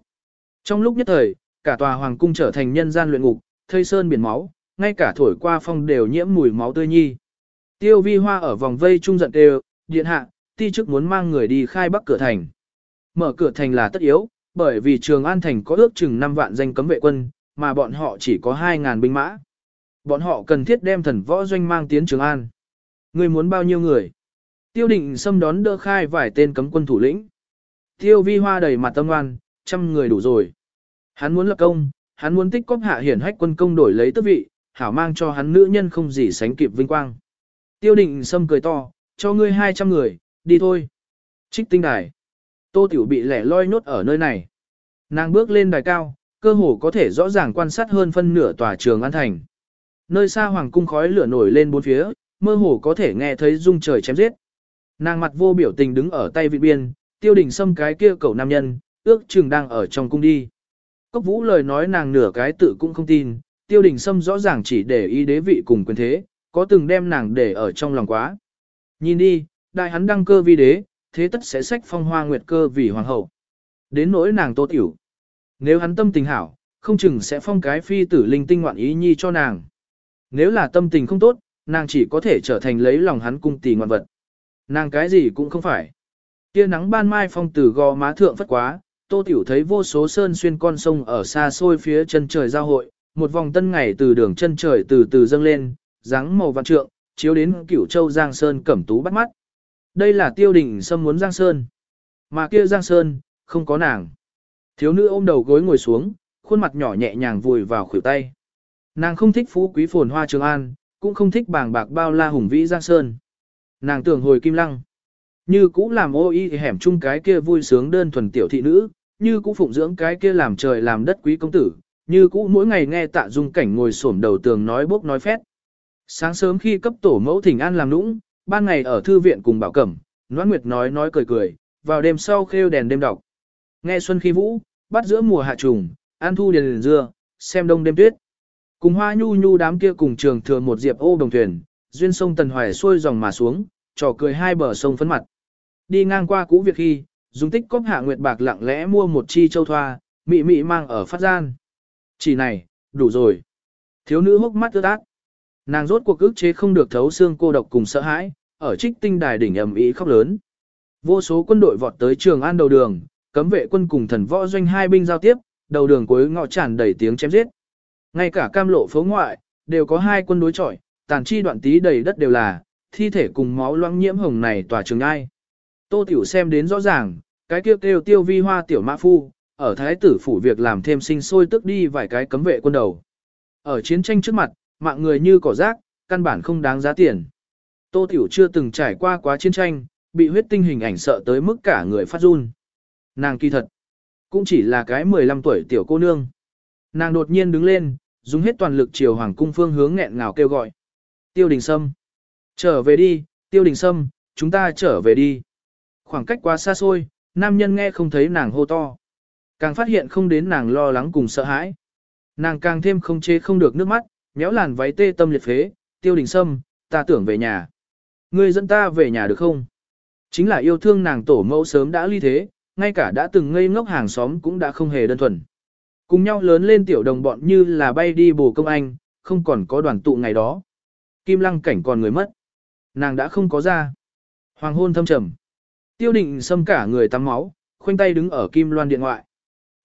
Trong lúc nhất thời, cả tòa hoàng cung trở thành nhân gian luyện ngục, thây sơn biển máu, ngay cả thổi qua phong đều nhiễm mùi máu tươi nhi. Tiêu vi hoa ở vòng vây trung giận đều, điện hạ, ti chức muốn mang người đi khai bắc cửa thành. Mở cửa thành là tất yếu, bởi vì trường An Thành có ước chừng 5 vạn danh cấm vệ quân, mà bọn họ chỉ có 2.000 binh mã. Bọn họ cần thiết đem thần võ doanh mang tiến Trường An. Người muốn bao nhiêu người? Tiêu định xâm đón đỡ khai vài tên cấm quân thủ lĩnh. Tiêu vi hoa đầy mặt tâm oan, trăm người đủ rồi. Hắn muốn lập công, hắn muốn tích cóp hạ hiển hách quân công đổi lấy tước vị, hảo mang cho hắn nữ nhân không gì sánh kịp vinh quang. Tiêu định sâm cười to, cho ngươi 200 người, đi thôi. Trích tinh đài. Tô Tiểu bị lẻ loi nốt ở nơi này. Nàng bước lên đài cao, cơ hồ có thể rõ ràng quan sát hơn phân nửa tòa trường an thành. Nơi xa hoàng cung khói lửa nổi lên bốn phía, mơ hồ có thể nghe thấy rung trời chém giết. Nàng mặt vô biểu tình đứng ở tay vị biên, tiêu đình xâm cái kia cậu nam nhân, ước chừng đang ở trong cung đi. Cốc vũ lời nói nàng nửa cái tự cũng không tin, tiêu đình xâm rõ ràng chỉ để ý đế vị cùng quyền thế, có từng đem nàng để ở trong lòng quá. Nhìn đi, đại hắn đăng cơ vi đế, thế tất sẽ sách phong hoa nguyệt cơ vì hoàng hậu. Đến nỗi nàng tốt tiểu. Nếu hắn tâm tình hảo, không chừng sẽ phong cái phi tử linh tinh ngoạn ý nhi cho nàng. Nếu là tâm tình không tốt, nàng chỉ có thể trở thành lấy lòng hắn cung tỷ ngoạn vật. Nàng cái gì cũng không phải. Tia nắng ban mai phong từ gò má thượng phất quá, Tô Tiểu thấy vô số sơn xuyên con sông ở xa xôi phía chân trời giao hội, một vòng tân ngày từ đường chân trời từ từ dâng lên, dáng màu vạn trượng, chiếu đến cửu châu Giang Sơn cẩm tú bắt mắt. Đây là tiêu đình xâm muốn Giang Sơn. Mà kia Giang Sơn, không có nàng. Thiếu nữ ôm đầu gối ngồi xuống, khuôn mặt nhỏ nhẹ nhàng vùi vào khuỷu tay. Nàng không thích phú quý phồn hoa Trường An, cũng không thích bàng bạc bao la hùng vĩ Giang Sơn. Nàng tưởng hồi kim lăng. Như cũ làm ô y hẻm chung cái kia vui sướng đơn thuần tiểu thị nữ, như cũ phụng dưỡng cái kia làm trời làm đất quý công tử, như cũ mỗi ngày nghe tạ dung cảnh ngồi xổm đầu tường nói bốc nói phét. Sáng sớm khi cấp tổ mẫu thỉnh an làm nũng, ban ngày ở thư viện cùng bảo cẩm, Noãn Nguyệt nói nói cười cười, vào đêm sau khêu đèn đêm đọc. Nghe xuân khi vũ, bắt giữa mùa hạ trùng, an thu điền dưa, xem đông đêm tuyết. Cùng hoa nhu nhu đám kia cùng trường thừa một diệp ô đồng thuyền, duyên sông Tần Hoài xuôi dòng mà xuống, trò cười hai bờ sông phấn mặt. Đi ngang qua cũ việc khi, dùng tích cóp hạ nguyệt bạc lặng lẽ mua một chi châu thoa, mị mị mang ở phát gian. Chỉ này, đủ rồi. Thiếu nữ hốc mắt ướt át. Nàng rốt cuộc ức chế không được thấu xương cô độc cùng sợ hãi, ở trích tinh đài đỉnh ầm ĩ khóc lớn. Vô số quân đội vọt tới trường an đầu đường, cấm vệ quân cùng thần võ doanh hai binh giao tiếp, đầu đường cuối ngõ tràn đầy tiếng chém giết. Ngay cả cam lộ phố ngoại, đều có hai quân đối chọi, tàn chi đoạn tí đầy đất đều là, thi thể cùng máu loãng nhiễm hồng này tòa trường ai. Tô Tiểu xem đến rõ ràng, cái kêu kêu tiêu vi hoa tiểu mã phu, ở thái tử phủ việc làm thêm sinh sôi tức đi vài cái cấm vệ quân đầu. Ở chiến tranh trước mặt, mạng người như cỏ rác, căn bản không đáng giá tiền. Tô Tiểu chưa từng trải qua quá chiến tranh, bị huyết tinh hình ảnh sợ tới mức cả người phát run. Nàng kỳ thật, cũng chỉ là cái 15 tuổi tiểu cô nương. Nàng đột nhiên đứng lên, dùng hết toàn lực chiều hoàng cung phương hướng nghẹn ngào kêu gọi. Tiêu đình sâm. Trở về đi, tiêu đình sâm, chúng ta trở về đi. Khoảng cách quá xa xôi, nam nhân nghe không thấy nàng hô to. Càng phát hiện không đến nàng lo lắng cùng sợ hãi. Nàng càng thêm không chế không được nước mắt, méo làn váy tê tâm liệt phế, tiêu đình sâm, ta tưởng về nhà. Ngươi dẫn ta về nhà được không? Chính là yêu thương nàng tổ mẫu sớm đã ly thế, ngay cả đã từng ngây ngốc hàng xóm cũng đã không hề đơn thuần. Cùng nhau lớn lên tiểu đồng bọn như là bay đi bồ công anh, không còn có đoàn tụ ngày đó. Kim lăng cảnh còn người mất. Nàng đã không có ra. Hoàng hôn thâm trầm. Tiêu định xâm cả người tắm máu, khoanh tay đứng ở kim loan điện ngoại.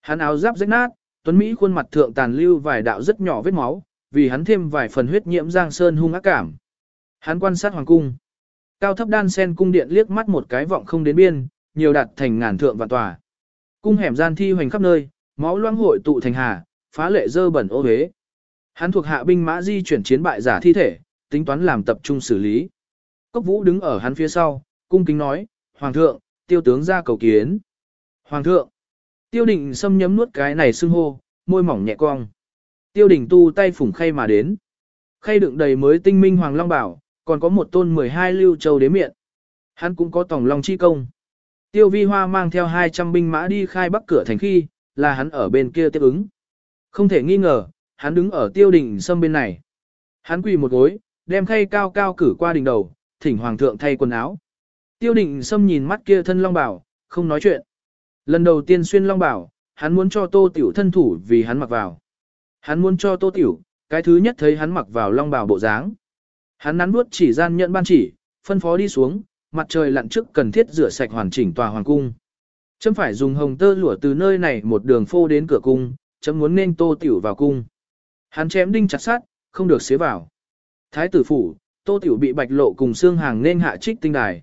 Hắn áo giáp rách nát, tuấn Mỹ khuôn mặt thượng tàn lưu vài đạo rất nhỏ vết máu, vì hắn thêm vài phần huyết nhiễm giang sơn hung ác cảm. Hắn quan sát hoàng cung. Cao thấp đan sen cung điện liếc mắt một cái vọng không đến biên, nhiều đạt thành ngàn thượng và tòa. Cung hẻm gian thi hoành khắp nơi, máu loang hội tụ thành hà, phá lệ dơ bẩn ô huế. Hắn thuộc hạ binh mã di chuyển chiến bại giả thi thể, tính toán làm tập trung xử lý. Cốc vũ đứng ở hắn phía sau, cung kính nói, Hoàng thượng, tiêu tướng ra cầu kiến. Hoàng thượng, tiêu định xâm nhấm nuốt cái này xưng hô, môi mỏng nhẹ cong. Tiêu đình tu tay phủng khay mà đến. Khay đựng đầy mới tinh minh Hoàng Long Bảo, còn có một tôn 12 lưu châu đế miệng. Hắn cũng có tổng long chi công. Tiêu vi hoa mang theo 200 binh mã đi khai bắc cửa thành khi, là hắn ở bên kia tiếp ứng. Không thể nghi ngờ, hắn đứng ở tiêu đình sâm bên này. Hắn quỳ một gối, đem khay cao cao cử qua đỉnh đầu, thỉnh hoàng thượng thay quần áo. Tiêu định xâm nhìn mắt kia thân long bảo, không nói chuyện. Lần đầu tiên xuyên long bảo, hắn muốn cho tô tiểu thân thủ vì hắn mặc vào. Hắn muốn cho tô tiểu, cái thứ nhất thấy hắn mặc vào long bảo bộ dáng. Hắn nắn bước chỉ gian nhận ban chỉ, phân phó đi xuống, mặt trời lặn trước cần thiết rửa sạch hoàn chỉnh tòa hoàng cung. Chấm phải dùng hồng tơ lụa từ nơi này một đường phô đến cửa cung, chấm muốn nên tô tiểu vào cung. Hắn chém đinh chặt sát, không được xế vào. Thái tử phủ, tô tiểu bị bạch lộ cùng xương hàng nên hạ trích tinh đài.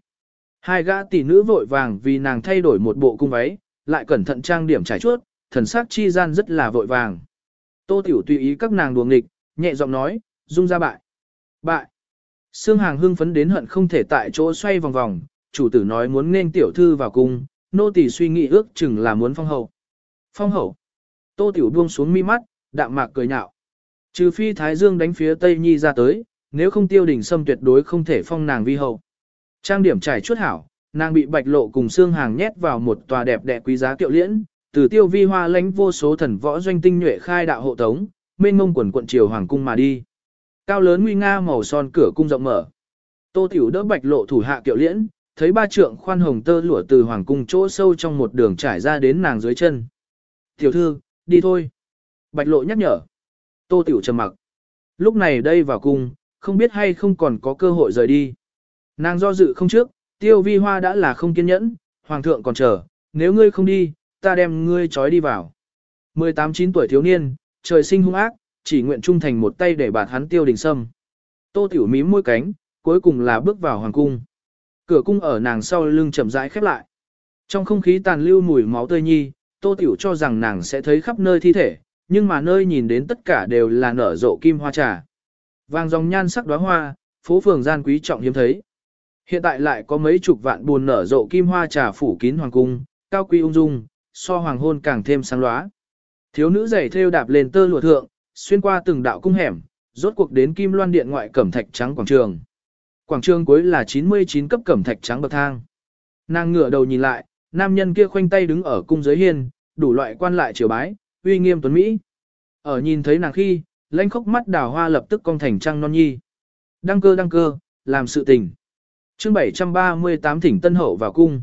Hai gã tỷ nữ vội vàng vì nàng thay đổi một bộ cung váy, lại cẩn thận trang điểm trải chuốt, thần sắc chi gian rất là vội vàng. Tô tiểu tùy ý các nàng đùa nghịch, nhẹ giọng nói, dung ra bại. Bại. Sương Hàng hưng phấn đến hận không thể tại chỗ xoay vòng vòng, chủ tử nói muốn nên tiểu thư vào cung, nô tỳ suy nghĩ ước chừng là muốn phong hậu. Phong hậu. Tô tiểu buông xuống mi mắt, đạm mạc cười nhạo. Trừ phi Thái Dương đánh phía Tây Nhi ra tới, nếu không tiêu đỉnh sâm tuyệt đối không thể phong nàng vi hậu. Trang điểm trải chuốt hảo, nàng bị bạch lộ cùng xương hàng nhét vào một tòa đẹp đẽ quý giá kiệu liễn, từ tiêu vi hoa lãnh vô số thần võ doanh tinh nhuệ khai đạo hộ tống, mênh mông quần quận triều hoàng cung mà đi. Cao lớn nguy nga màu son cửa cung rộng mở. Tô Tiểu đỡ bạch lộ thủ hạ kiệu liễn, thấy ba trượng khoan hồng tơ lụa từ hoàng cung chỗ sâu trong một đường trải ra đến nàng dưới chân. Tiểu thư, đi thôi. Bạch lộ nhắc nhở. Tô Tiểu trầm mặc. Lúc này đây vào cung, không biết hay không còn có cơ hội rời đi. Nàng do dự không trước, tiêu vi hoa đã là không kiên nhẫn, hoàng thượng còn chờ, nếu ngươi không đi, ta đem ngươi trói đi vào. 18-9 tuổi thiếu niên, trời sinh hung ác, chỉ nguyện trung thành một tay để bạt hắn tiêu đình sâm. Tô tiểu mím môi cánh, cuối cùng là bước vào hoàng cung. Cửa cung ở nàng sau lưng chậm rãi khép lại. Trong không khí tàn lưu mùi máu tươi nhi, tô tiểu cho rằng nàng sẽ thấy khắp nơi thi thể, nhưng mà nơi nhìn đến tất cả đều là nở rộ kim hoa trà. Vàng dòng nhan sắc đóa hoa, phố phường gian quý trọng hiếm thấy. Hiện tại lại có mấy chục vạn buồn nở rộ kim hoa trà phủ kín hoàng cung, cao quý ung dung, so hoàng hôn càng thêm sáng lóa. Thiếu nữ giày thêu đạp lên tơ lụa thượng, xuyên qua từng đạo cung hẻm, rốt cuộc đến Kim Loan Điện ngoại cẩm thạch trắng quảng trường. Quảng trường cuối là 99 cấp cẩm thạch trắng bậc thang. Nàng ngửa đầu nhìn lại, nam nhân kia khoanh tay đứng ở cung giới hiên, đủ loại quan lại triều bái, uy nghiêm tuấn mỹ. Ở nhìn thấy nàng khi, lãnh khốc mắt đào hoa lập tức cong thành trăng non nhi. Đăng cơ đăng cơ, làm sự tình. chương 738 thỉnh tân hậu vào cung.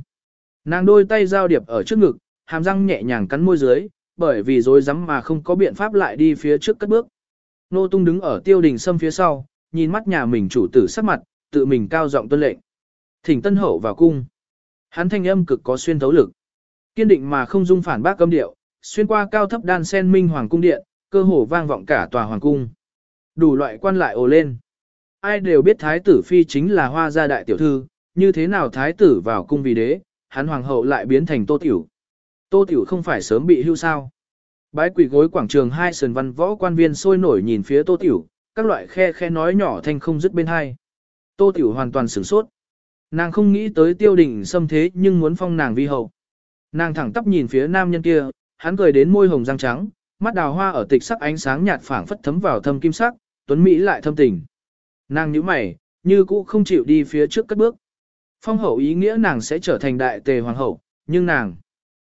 Nàng đôi tay giao điệp ở trước ngực, hàm răng nhẹ nhàng cắn môi dưới, bởi vì dối rắm mà không có biện pháp lại đi phía trước cất bước. Nô Tung đứng ở tiêu đình sâm phía sau, nhìn mắt nhà mình chủ tử sắc mặt, tự mình cao giọng tuân lệnh. Thỉnh tân hậu vào cung. Hắn thanh âm cực có xuyên thấu lực. Kiên định mà không dung phản bác âm điệu, xuyên qua cao thấp đan sen minh hoàng cung điện, cơ hồ vang vọng cả tòa hoàng cung. Đủ loại quan lại ồ lên. Ai đều biết thái tử phi chính là hoa gia đại tiểu thư, như thế nào thái tử vào cung vì đế, hắn hoàng hậu lại biến thành tô tiểu. Tô tiểu không phải sớm bị hưu sao. Bái quỷ gối quảng trường hai sườn văn võ quan viên sôi nổi nhìn phía tô tiểu, các loại khe khe nói nhỏ thanh không dứt bên hai. Tô tiểu hoàn toàn sửng sốt. Nàng không nghĩ tới tiêu đình xâm thế nhưng muốn phong nàng vi hậu. Nàng thẳng tắp nhìn phía nam nhân kia, hắn cười đến môi hồng răng trắng, mắt đào hoa ở tịch sắc ánh sáng nhạt phảng phất thấm vào thâm kim sắc, tuấn mỹ lại thâm tình. Nàng nhíu mày, như cũ không chịu đi phía trước cất bước. Phong hậu ý nghĩa nàng sẽ trở thành đại tề hoàng hậu, nhưng nàng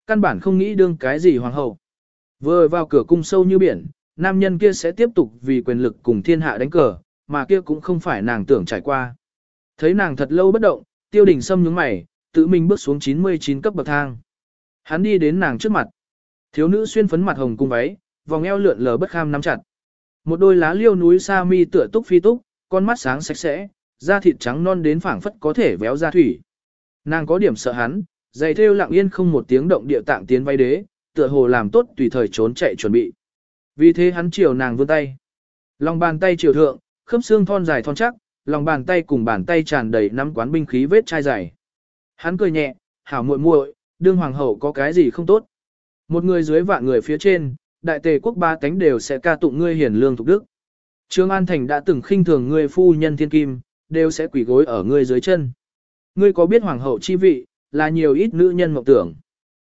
căn bản không nghĩ đương cái gì hoàng hậu. Vừa vào cửa cung sâu như biển, nam nhân kia sẽ tiếp tục vì quyền lực cùng thiên hạ đánh cờ, mà kia cũng không phải nàng tưởng trải qua. Thấy nàng thật lâu bất động, tiêu đình sâm nhướng mày, tự mình bước xuống 99 cấp bậc thang. Hắn đi đến nàng trước mặt. Thiếu nữ xuyên phấn mặt hồng cung váy, vòng eo lượn lờ bất kham nắm chặt. Một đôi lá liêu núi sa mi tựa túc phi túc, con mắt sáng sạch sẽ, da thịt trắng non đến phảng phất có thể véo ra thủy. Nàng có điểm sợ hắn, giày thêu lặng yên không một tiếng động địa tạng tiến vay đế, tựa hồ làm tốt tùy thời trốn chạy chuẩn bị. Vì thế hắn chiều nàng vươn tay. Lòng bàn tay chiều thượng, khớp xương thon dài thon chắc, lòng bàn tay cùng bàn tay tràn đầy năm quán binh khí vết chai dày. Hắn cười nhẹ, hảo muội muội, đương hoàng hậu có cái gì không tốt. Một người dưới vạn người phía trên, đại tề quốc ba tánh đều sẽ ca tụng ngươi hiền lương thục đức. Trương An Thành đã từng khinh thường ngươi phu nhân thiên kim, đều sẽ quỷ gối ở ngươi dưới chân. Ngươi có biết hoàng hậu chi vị, là nhiều ít nữ nhân mộng tưởng.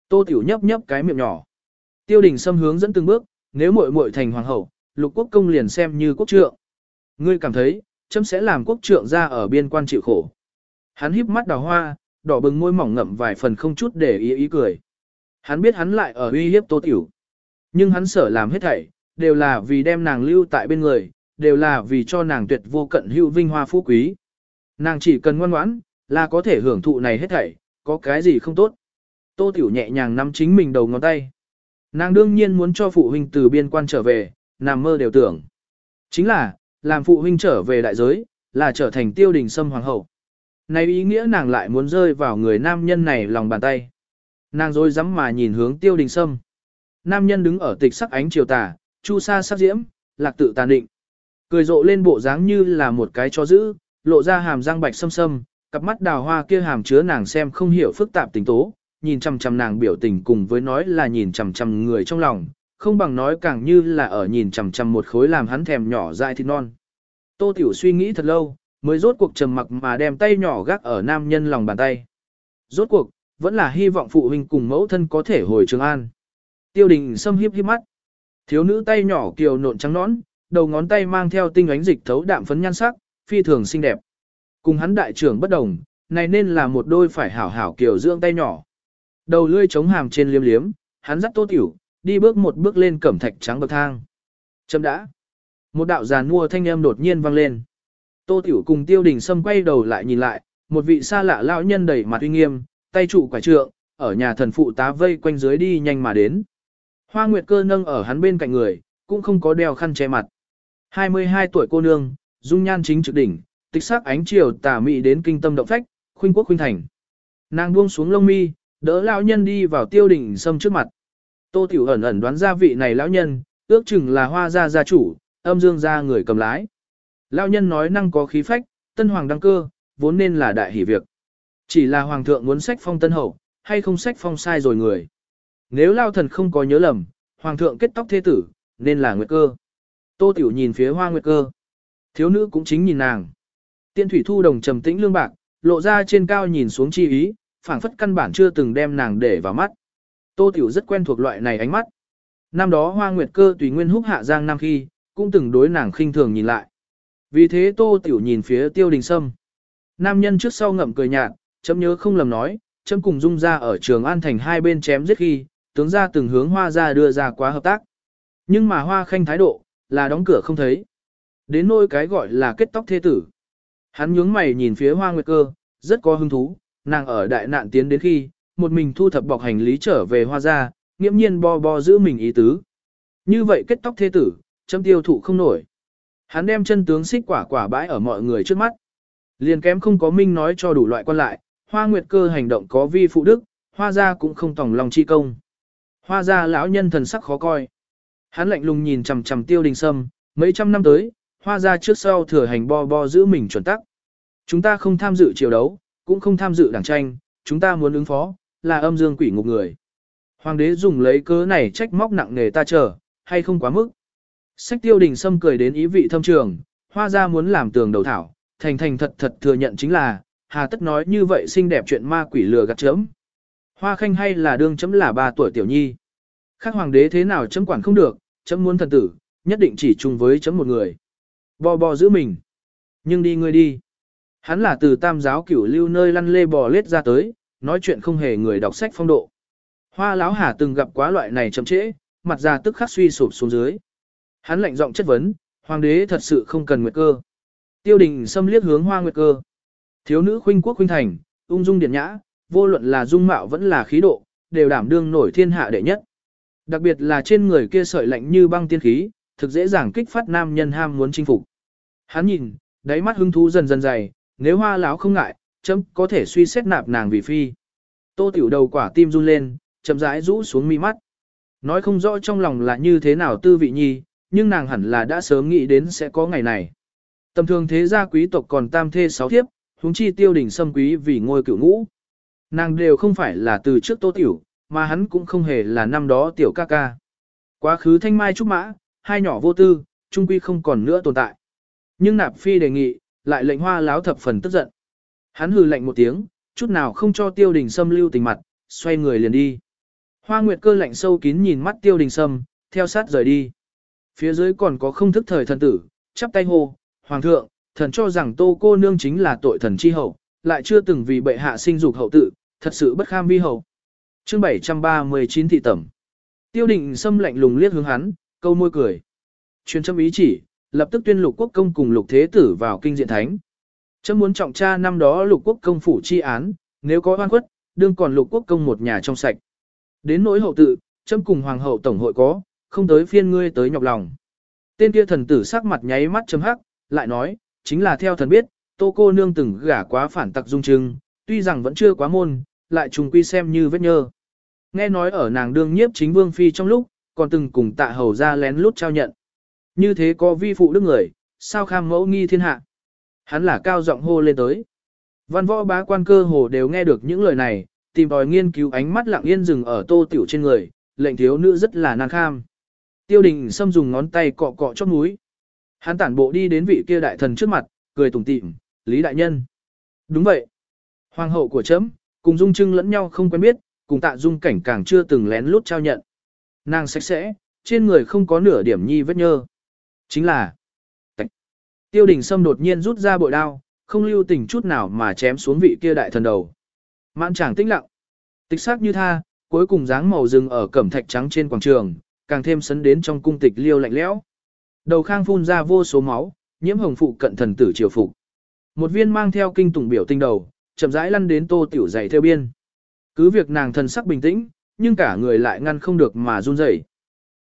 Tô Tiểu nhấp nhấp cái miệng nhỏ. Tiêu đình xâm hướng dẫn từng bước, nếu muội muội thành hoàng hậu, lục quốc công liền xem như quốc trượng. Ngươi cảm thấy, chấm sẽ làm quốc trượng ra ở biên quan chịu khổ. Hắn híp mắt đào hoa, đỏ bừng môi mỏng ngậm vài phần không chút để ý ý cười. Hắn biết hắn lại ở uy hiếp Tô Tiểu. Nhưng hắn sở làm hết thảy, đều là vì đem nàng lưu tại bên người, đều là vì cho nàng tuyệt vô cận hữu vinh hoa phú quý. Nàng chỉ cần ngoan ngoãn, là có thể hưởng thụ này hết thảy, có cái gì không tốt. Tô Tiểu nhẹ nhàng nắm chính mình đầu ngón tay. Nàng đương nhiên muốn cho phụ huynh từ biên quan trở về, nằm mơ đều tưởng. Chính là, làm phụ huynh trở về đại giới, là trở thành tiêu đình sâm hoàng hậu. Này ý nghĩa nàng lại muốn rơi vào người nam nhân này lòng bàn tay. Nàng rồi dám mà nhìn hướng tiêu đình sâm. Nam nhân đứng ở tịch sắc ánh chiều tà, chu sa sắc diễm, lạc tự tàn định. Cười rộ lên bộ dáng như là một cái chó dữ, lộ ra hàm răng bạch sâm sâm, cặp mắt đào hoa kia hàm chứa nàng xem không hiểu phức tạp tình tố, nhìn chằm chằm nàng biểu tình cùng với nói là nhìn chằm chằm người trong lòng, không bằng nói càng như là ở nhìn chằm chằm một khối làm hắn thèm nhỏ dại thịt non. Tô Tiểu suy nghĩ thật lâu, mới rốt cuộc trầm mặc mà đem tay nhỏ gác ở nam nhân lòng bàn tay. Rốt cuộc, vẫn là hy vọng phụ huynh cùng mẫu thân có thể hồi Trường An. Tiêu đình xâm hiếp hiếp mắt. Thiếu nữ tay nhỏ kiều nộn trắng nõn, đầu ngón tay mang theo tinh ánh dịch thấu đạm phấn nhan sắc, phi thường xinh đẹp. Cùng hắn đại trưởng bất đồng, này nên là một đôi phải hảo hảo kiều dưỡng tay nhỏ. Đầu lươi chống hàm trên liếm liếm, hắn dắt tô tiểu, đi bước một bước lên cẩm thạch trắng bậc thang. Chấm đã. Một đạo giàn mua thanh âm đột nhiên vang lên. Tô tiểu cùng tiêu đình sâm quay đầu lại nhìn lại, một vị xa lạ lão nhân đẩy mặt uy nghiêm, tay trụ quả trượng, ở nhà thần phụ tá vây quanh dưới đi nhanh mà đến. Hoa Nguyệt cơ nâng ở hắn bên cạnh người, cũng không có đeo khăn che mặt. 22 tuổi cô nương, dung nhan chính trực đỉnh, tịch sắc ánh chiều tà mị đến kinh tâm động phách, khuynh quốc khuynh thành. Nàng buông xuống lông mi, đỡ lão nhân đi vào tiêu đỉnh sâm trước mặt. Tô Tiểu ẩn ẩn đoán ra vị này lão nhân, ước chừng là hoa gia gia chủ, âm dương gia người cầm lái. Lão nhân nói năng có khí phách, tân hoàng đăng cơ, vốn nên là đại hỷ việc. Chỉ là hoàng thượng muốn sách phong tân hậu, hay không sách phong sai rồi người. Nếu lao thần không có nhớ lầm, hoàng thượng kết tóc thế tử, nên là nguyệt cơ. Tô Tiểu nhìn phía hoa nguyệt cơ. Thiếu nữ cũng chính nhìn nàng. Tiên thủy thu đồng trầm tĩnh lương bạc, lộ ra trên cao nhìn xuống chi ý, phảng phất căn bản chưa từng đem nàng để vào mắt. Tô Tiểu rất quen thuộc loại này ánh mắt. Năm đó hoa nguyệt cơ tùy nguyên húc hạ giang nam khi, cũng từng đối nàng khinh thường nhìn lại. Vì thế Tô Tiểu nhìn phía tiêu đình sâm. Nam nhân trước sau ngậm cười nhạt, chấm nhớ không lầm nói, chấm cùng dung ra ở trường An Thành hai bên chém giết khi, tướng ra từng hướng hoa ra đưa ra quá hợp tác. Nhưng mà hoa khanh thái độ, là đóng cửa không thấy. Đến nôi cái gọi là kết tóc thế tử. Hắn nhướng mày nhìn phía hoa nguyệt cơ, rất có hứng thú, nàng ở đại nạn tiến đến khi, một mình thu thập bọc hành lý trở về hoa ra, nghiễm nhiên bo bo giữ mình ý tứ. Như vậy kết tóc thế tử, chấm tiêu thụ không nổi. Hắn đem chân tướng xích quả quả bãi ở mọi người trước mắt. Liền kém không có minh nói cho đủ loại quan lại, hoa nguyệt cơ hành động có vi phụ đức, hoa Gia cũng không tỏng lòng chi công. Hoa Gia lão nhân thần sắc khó coi. Hắn lạnh lùng nhìn chằm chằm tiêu đình sâm, mấy trăm năm tới, hoa Gia trước sau thừa hành bo bo giữ mình chuẩn tắc. Chúng ta không tham dự triều đấu, cũng không tham dự đảng tranh, chúng ta muốn ứng phó, là âm dương quỷ ngục người. Hoàng đế dùng lấy cớ này trách móc nặng nề ta chờ, hay không quá mức. Sách tiêu đình sâm cười đến ý vị thâm trường, hoa Gia muốn làm tường đầu thảo, thành thành thật thật thừa nhận chính là, hà tất nói như vậy xinh đẹp chuyện ma quỷ lừa gạt chấm. Hoa khanh hay là đương chấm là ba tuổi tiểu nhi. Khác hoàng đế thế nào chấm quản không được, chấm muốn thần tử, nhất định chỉ chung với chấm một người. Bò bò giữ mình. Nhưng đi ngươi đi. Hắn là từ tam giáo cửu lưu nơi lăn lê bò lết ra tới, nói chuyện không hề người đọc sách phong độ. Hoa lão hà từng gặp quá loại này chấm trễ, mặt ra tức khắc suy sụp xuống dưới. Hắn lạnh giọng chất vấn, hoàng đế thật sự không cần nguyệt cơ. Tiêu đình xâm liếc hướng hoa nguyệt cơ. Thiếu nữ khuynh quốc khuynh thành, ung dung điện nhã, vô luận là dung mạo vẫn là khí độ, đều đảm đương nổi thiên hạ đệ nhất. Đặc biệt là trên người kia sợi lạnh như băng tiên khí, thực dễ dàng kích phát nam nhân ham muốn chinh phục. Hắn nhìn, đáy mắt hứng thú dần dần dày, nếu hoa lão không ngại, chấm có thể suy xét nạp nàng vì phi. Tô tiểu đầu quả tim run lên, chậm rãi rũ xuống mi mắt. Nói không rõ trong lòng là như thế nào tư vị nhi, nhưng nàng hẳn là đã sớm nghĩ đến sẽ có ngày này. Tầm thường thế gia quý tộc còn tam thê sáu thiếp, huống chi tiêu đình xâm quý vì ngôi cựu ngũ. Nàng đều không phải là từ trước tô tiểu, mà hắn cũng không hề là năm đó tiểu ca ca. Quá khứ thanh mai trúc mã, hai nhỏ vô tư, trung quy không còn nữa tồn tại. Nhưng nạp phi đề nghị, lại lệnh hoa láo thập phần tức giận. Hắn hừ lạnh một tiếng, chút nào không cho tiêu đình sâm lưu tình mặt, xoay người liền đi. Hoa nguyệt cơ lạnh sâu kín nhìn mắt tiêu đình sâm, theo sát rời đi. Phía dưới còn có không thức thời thần tử, chắp tay hô, hoàng thượng, thần cho rằng tô cô nương chính là tội thần chi hậu, lại chưa từng vì bệ hạ sinh dục hậu tự, thật sự bất kham vi hậu. Chương 739 thị tẩm. Tiêu định xâm lạnh lùng liếc hướng hắn, câu môi cười. chuyên châm ý chỉ, lập tức tuyên lục quốc công cùng lục thế tử vào kinh diện thánh. Chấm muốn trọng tra năm đó lục quốc công phủ chi án, nếu có oan khuất, đương còn lục quốc công một nhà trong sạch. Đến nỗi hậu tự, chấm cùng hoàng hậu tổng hội có, không tới phiên ngươi tới nhọc lòng. Tên kia thần tử sắc mặt nháy mắt chấm hắc, lại nói, chính là theo thần biết, tô cô nương từng gả quá phản tặc dung trưng, tuy rằng vẫn chưa quá môn, lại trùng quy xem như vết nhơ. Nghe nói ở nàng đương nhiếp chính vương phi trong lúc, còn từng cùng tạ hầu ra lén lút trao nhận. Như thế có vi phụ đức người, sao kham mẫu nghi thiên hạ. Hắn là cao giọng hô lên tới. Văn võ bá quan cơ hồ đều nghe được những lời này, tìm tòi nghiên cứu ánh mắt lặng yên dừng ở tô tiểu trên người, lệnh thiếu nữ rất là nan kham. Tiêu đình xâm dùng ngón tay cọ cọ chóp núi. Hắn tản bộ đi đến vị kia đại thần trước mặt, cười tủm tỉm, Lý đại nhân. Đúng vậy. Hoàng hậu của chấm, cùng dung trưng lẫn nhau không quen biết, cùng tạ dung cảnh càng chưa từng lén lút trao nhận. Nàng sạch sẽ, trên người không có nửa điểm nhi vết nhơ. Chính là, Tạch. tiêu đình sâm đột nhiên rút ra bội đao, không lưu tình chút nào mà chém xuống vị kia đại thần đầu. Mãn chàng tĩnh lặng, tịch sắc như tha, cuối cùng dáng màu rừng ở cẩm thạch trắng trên quảng trường, càng thêm sấn đến trong cung tịch liêu lạnh lẽo. Đầu khang phun ra vô số máu, nhiễm hồng phụ cận thần tử triều phục. Một viên mang theo kinh tủng biểu tinh đầu, chậm rãi lăn đến tô tiểu dày theo biên. Cứ việc nàng thần sắc bình tĩnh, nhưng cả người lại ngăn không được mà run rẩy.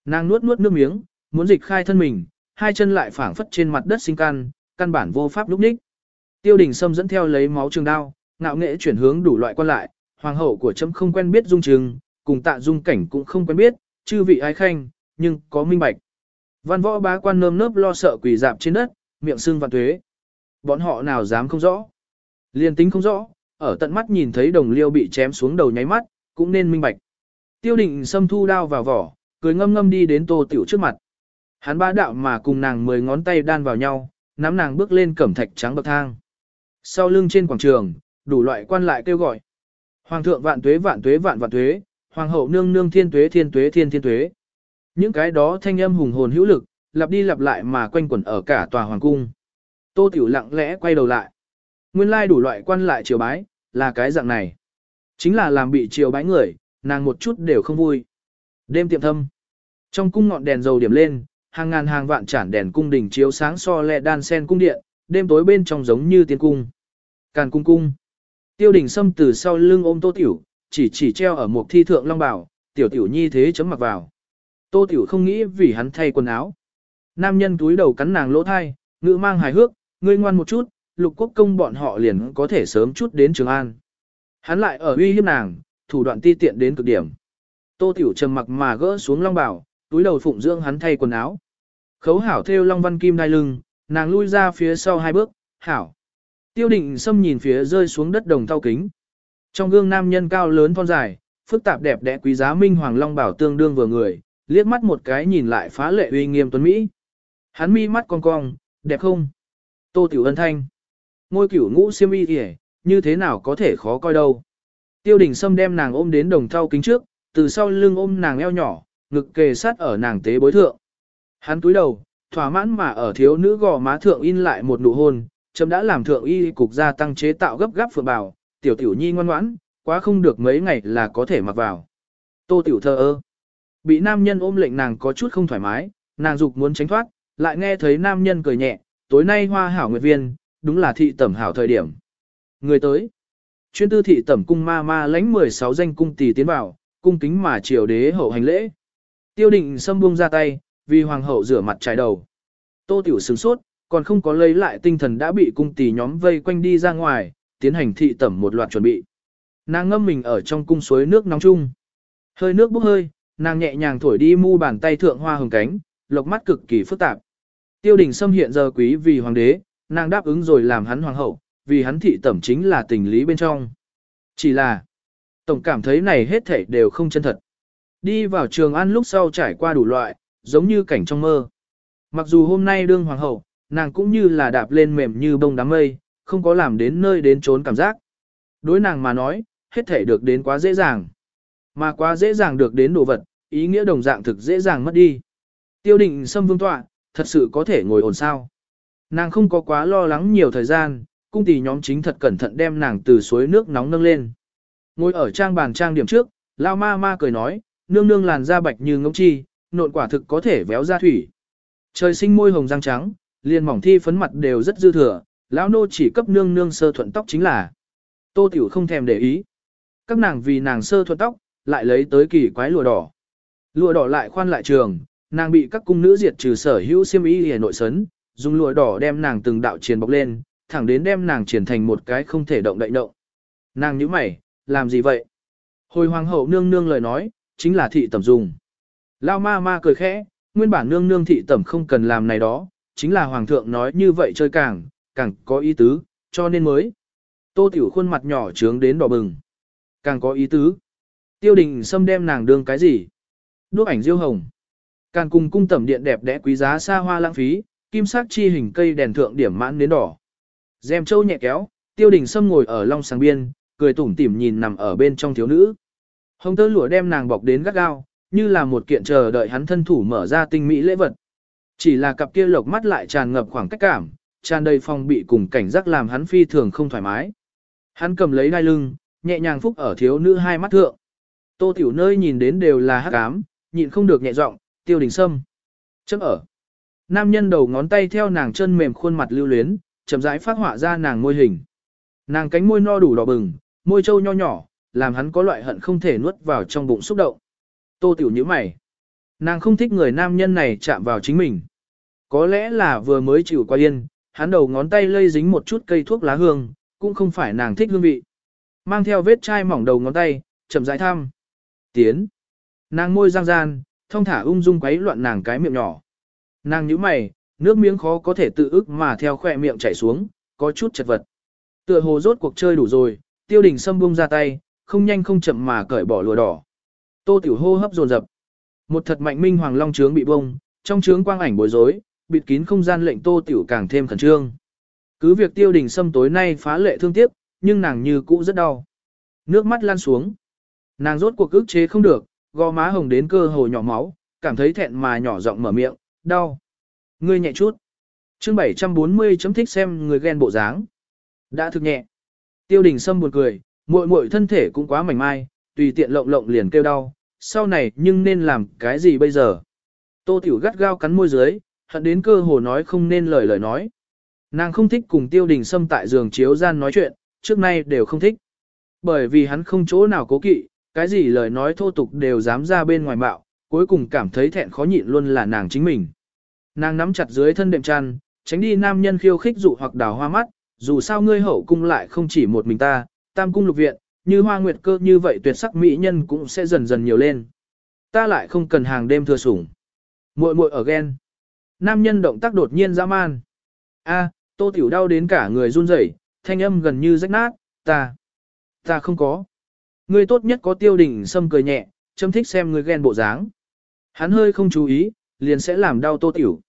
Nàng nuốt nuốt nước miếng, muốn dịch khai thân mình, hai chân lại phảng phất trên mặt đất sinh căn, căn bản vô pháp lúc ních. Tiêu đình Sâm dẫn theo lấy máu trường đao, ngạo nghệ chuyển hướng đủ loại quan lại, hoàng hậu của chấm không quen biết dung trường, cùng tạ dung cảnh cũng không quen biết, chư vị ái khanh, nhưng có minh bạch. Văn võ bá quan nơm nớp lo sợ quỳ dạp trên đất, miệng sưng vạn tuế. Bọn họ nào dám không rõ. Liên tính không rõ, ở tận mắt nhìn thấy đồng liêu bị chém xuống đầu nháy mắt, cũng nên minh bạch. Tiêu định xâm thu đao vào vỏ, cười ngâm ngâm đi đến tô tiểu trước mặt. Hắn ba đạo mà cùng nàng mười ngón tay đan vào nhau, nắm nàng bước lên cẩm thạch trắng bậc thang. Sau lưng trên quảng trường, đủ loại quan lại kêu gọi. Hoàng thượng vạn tuế vạn tuế vạn vạn tuế, hoàng hậu nương nương thiên tuế thiên tuế thiên thiên tuế. Những cái đó thanh âm hùng hồn hữu lực, lặp đi lặp lại mà quanh quẩn ở cả tòa hoàng cung. Tô Tiểu lặng lẽ quay đầu lại. Nguyên lai đủ loại quan lại triều bái, là cái dạng này. Chính là làm bị triều bái người, nàng một chút đều không vui. Đêm tiệm thâm. Trong cung ngọn đèn dầu điểm lên, hàng ngàn hàng vạn chản đèn cung đỉnh chiếu sáng so lẹ đan sen cung điện, đêm tối bên trong giống như tiên cung. Càn cung cung. Tiêu đỉnh xâm từ sau lưng ôm tô tiểu, chỉ chỉ treo ở một thi thượng long bảo, tiểu tiểu nhi thế chấm mặc vào. Tô tiểu không nghĩ vì hắn thay quần áo. Nam nhân túi đầu cắn nàng lỗ thai, ngữ mang hài hước, ngươi ngoan một chút, lục quốc công bọn họ liền có thể sớm chút đến Trường An. Hắn lại ở uy hiếp nàng, thủ đoạn ti tiện đến cực điểm. Tô Tiểu trầm mặc mà gỡ xuống long bảo, túi đầu phụng dưỡng hắn thay quần áo. Khấu hảo theo long văn kim đai lưng, nàng lui ra phía sau hai bước, hảo. Tiêu định xâm nhìn phía rơi xuống đất đồng thau kính. Trong gương nam nhân cao lớn thon dài, phức tạp đẹp đẽ quý giá minh hoàng long bảo tương đương vừa người, liếc mắt một cái nhìn lại phá lệ uy nghiêm tuấn Mỹ. Hắn mi mắt cong cong, đẹp không? Tô Tiểu Ân Thanh. Ngôi cửu ngũ siêm y kìa, như thế nào có thể khó coi đâu. Tiêu đình Sâm đem nàng ôm đến đồng thau kính trước, từ sau lưng ôm nàng eo nhỏ, ngực kề sát ở nàng tế bối thượng. Hắn túi đầu, thỏa mãn mà ở thiếu nữ gò má thượng in lại một nụ hôn, chấm đã làm thượng y cục gia tăng chế tạo gấp gáp phượng bảo, tiểu tiểu nhi ngoan ngoãn, quá không được mấy ngày là có thể mặc vào. Tô tiểu thơ ơ. Bị nam nhân ôm lệnh nàng có chút không thoải mái, nàng dục muốn tránh thoát, lại nghe thấy nam nhân cười nhẹ, tối nay hoa hảo nguyệt viên, đúng là thị tẩm hảo thời điểm. Người tới. Chuyên tư thị tẩm cung ma ma lãnh 16 danh cung tỷ tiến vào, cung kính mà triều đế hậu hành lễ. Tiêu định xâm buông ra tay, vì hoàng hậu rửa mặt trái đầu. Tô tiểu sướng sốt, còn không có lấy lại tinh thần đã bị cung tỷ nhóm vây quanh đi ra ngoài, tiến hành thị tẩm một loạt chuẩn bị. Nàng ngâm mình ở trong cung suối nước nóng chung. Hơi nước bốc hơi, nàng nhẹ nhàng thổi đi mu bàn tay thượng hoa hồng cánh, lộc mắt cực kỳ phức tạp. Tiêu đình Sâm hiện giờ quý vì hoàng đế, nàng đáp ứng rồi làm hắn hoàng hậu, vì hắn thị tẩm chính là tình lý bên trong. Chỉ là, tổng cảm thấy này hết thảy đều không chân thật. Đi vào trường ăn lúc sau trải qua đủ loại, giống như cảnh trong mơ. Mặc dù hôm nay đương hoàng hậu, nàng cũng như là đạp lên mềm như bông đám mây, không có làm đến nơi đến trốn cảm giác. Đối nàng mà nói, hết thể được đến quá dễ dàng. Mà quá dễ dàng được đến đồ vật, ý nghĩa đồng dạng thực dễ dàng mất đi. Tiêu định xâm vương tọa, thật sự có thể ngồi ổn sao. Nàng không có quá lo lắng nhiều thời gian, cung tỷ nhóm chính thật cẩn thận đem nàng từ suối nước nóng nâng lên. Ngồi ở trang bàn trang điểm trước, lao ma ma cười nói, nương nương làn da bạch như ngỗng chi, nộn quả thực có thể véo ra thủy. Trời sinh môi hồng răng trắng, liền mỏng thi phấn mặt đều rất dư thừa, lão nô chỉ cấp nương nương sơ thuận tóc chính là. Tô tiểu không thèm để ý. Các nàng vì nàng sơ thuận tóc, lại lấy tới kỳ quái lụa đỏ. Lụa đỏ lại khoan lại trường, nàng bị các cung nữ diệt trừ sở hữu xiêm y hề nội sấn, dùng lụa đỏ đem nàng từng đạo triền bọc lên, thẳng đến đem nàng triển thành một cái không thể động đậy động. Nàng nhíu mày, làm gì vậy? Hồi hoàng hậu nương nương lời nói, chính là thị tẩm dùng. Lao ma ma cười khẽ, nguyên bản nương nương thị tẩm không cần làm này đó, chính là hoàng thượng nói như vậy chơi càng, càng có ý tứ, cho nên mới. Tô tiểu khuôn mặt nhỏ trướng đến đỏ bừng. Càng có ý tứ. Tiêu đình xâm đem nàng đương cái gì? Đuốc ảnh diêu hồng. Càng cùng cung tẩm điện đẹp đẽ quý giá xa hoa lãng phí, kim sắc chi hình cây đèn thượng điểm mãn đến đỏ. Dèm châu nhẹ kéo, tiêu đình xâm ngồi ở long sáng biên, cười tủm tỉm nhìn nằm ở bên trong thiếu nữ. Hồng tơ lụa đem nàng bọc đến gắt gao, như là một kiện chờ đợi hắn thân thủ mở ra tinh mỹ lễ vật. Chỉ là cặp kia lộc mắt lại tràn ngập khoảng cách cảm, tràn đầy phòng bị cùng cảnh giác làm hắn phi thường không thoải mái. Hắn cầm lấy đai lưng, nhẹ nhàng phúc ở thiếu nữ hai mắt thượng. Tô tiểu nơi nhìn đến đều là hắc ám, nhịn không được nhẹ giọng, tiêu đình sâm. Chấm ở. Nam nhân đầu ngón tay theo nàng chân mềm khuôn mặt lưu luyến, chậm rãi phát họa ra nàng môi hình. Nàng cánh môi no đủ đỏ bừng, môi trâu nho nhỏ, làm hắn có loại hận không thể nuốt vào trong bụng xúc động. Tô tiểu nhíu mày. Nàng không thích người nam nhân này chạm vào chính mình. Có lẽ là vừa mới chịu qua yên, hắn đầu ngón tay lây dính một chút cây thuốc lá hương, cũng không phải nàng thích hương vị. Mang theo vết chai mỏng đầu ngón tay, chậm rãi thăm. Tiến. Nàng môi răng gian, thông thả ung dung quấy loạn nàng cái miệng nhỏ. Nàng nhíu mày, nước miếng khó có thể tự ức mà theo khỏe miệng chảy xuống, có chút chật vật. Tựa hồ rốt cuộc chơi đủ rồi, tiêu đình sâm bung ra tay, không nhanh không chậm mà cởi bỏ lụa đỏ. Tô tiểu hô hấp dồn dập. Một thật mạnh minh hoàng long trướng bị bông, trong trướng quang ảnh bối rối, bịt kín không gian lệnh tô tiểu càng thêm khẩn trương. Cứ việc tiêu đình sâm tối nay phá lệ thương tiếc, nhưng nàng như cũ rất đau. Nước mắt lan xuống. Nàng rốt cuộc ức chế không được, gò má hồng đến cơ hồ nhỏ máu, cảm thấy thẹn mà nhỏ giọng mở miệng, đau. Ngươi nhẹ chút. chương 740 chấm thích xem người ghen bộ dáng. Đã thực nhẹ. Tiêu đình sâm buồn cười, muội muội thân thể cũng quá mảnh mai, tùy tiện lộng lộng liền kêu đau, sau này nhưng nên làm cái gì bây giờ? Tô tiểu gắt gao cắn môi dưới, hận đến cơ hồ nói không nên lời lời nói. Nàng không thích cùng tiêu đình sâm tại giường chiếu gian nói chuyện, trước nay đều không thích. Bởi vì hắn không chỗ nào cố kỵ, cái gì lời nói thô tục đều dám ra bên ngoài bạo, cuối cùng cảm thấy thẹn khó nhịn luôn là nàng chính mình. Nàng nắm chặt dưới thân đệm chăn, tránh đi nam nhân khiêu khích dụ hoặc đào hoa mắt, dù sao ngươi hậu cung lại không chỉ một mình ta, tam cung lục viện, như hoa nguyệt cơ như vậy tuyệt sắc mỹ nhân cũng sẽ dần dần nhiều lên. Ta lại không cần hàng đêm thừa sủng. Muội muội ở ghen. Nam nhân động tác đột nhiên dã man. A, Tô Tiểu đau đến cả người run rẩy, thanh âm gần như rách nát, ta, ta không có. Ngươi tốt nhất có tiêu đỉnh sâm cười nhẹ, châm thích xem ngươi ghen bộ dáng. Hắn hơi không chú ý, liền sẽ làm đau Tô Tiểu.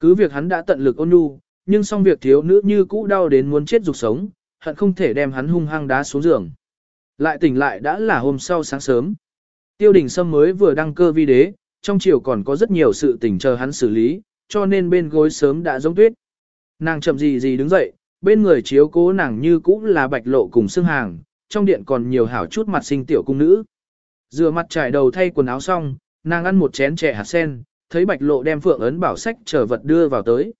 Cứ việc hắn đã tận lực ôn nhu, nhưng song việc thiếu nữ như cũ đau đến muốn chết dục sống, hận không thể đem hắn hung hăng đá xuống giường. Lại tỉnh lại đã là hôm sau sáng sớm. Tiêu đình sâm mới vừa đăng cơ vi đế, trong chiều còn có rất nhiều sự tình chờ hắn xử lý, cho nên bên gối sớm đã giống tuyết. Nàng chậm gì gì đứng dậy, bên người chiếu cố nàng như cũ là bạch lộ cùng xương hàng, trong điện còn nhiều hảo chút mặt sinh tiểu cung nữ. Rửa mặt trải đầu thay quần áo xong, nàng ăn một chén chè hạt sen, thấy bạch lộ đem phượng ấn bảo sách trở vật đưa vào tới.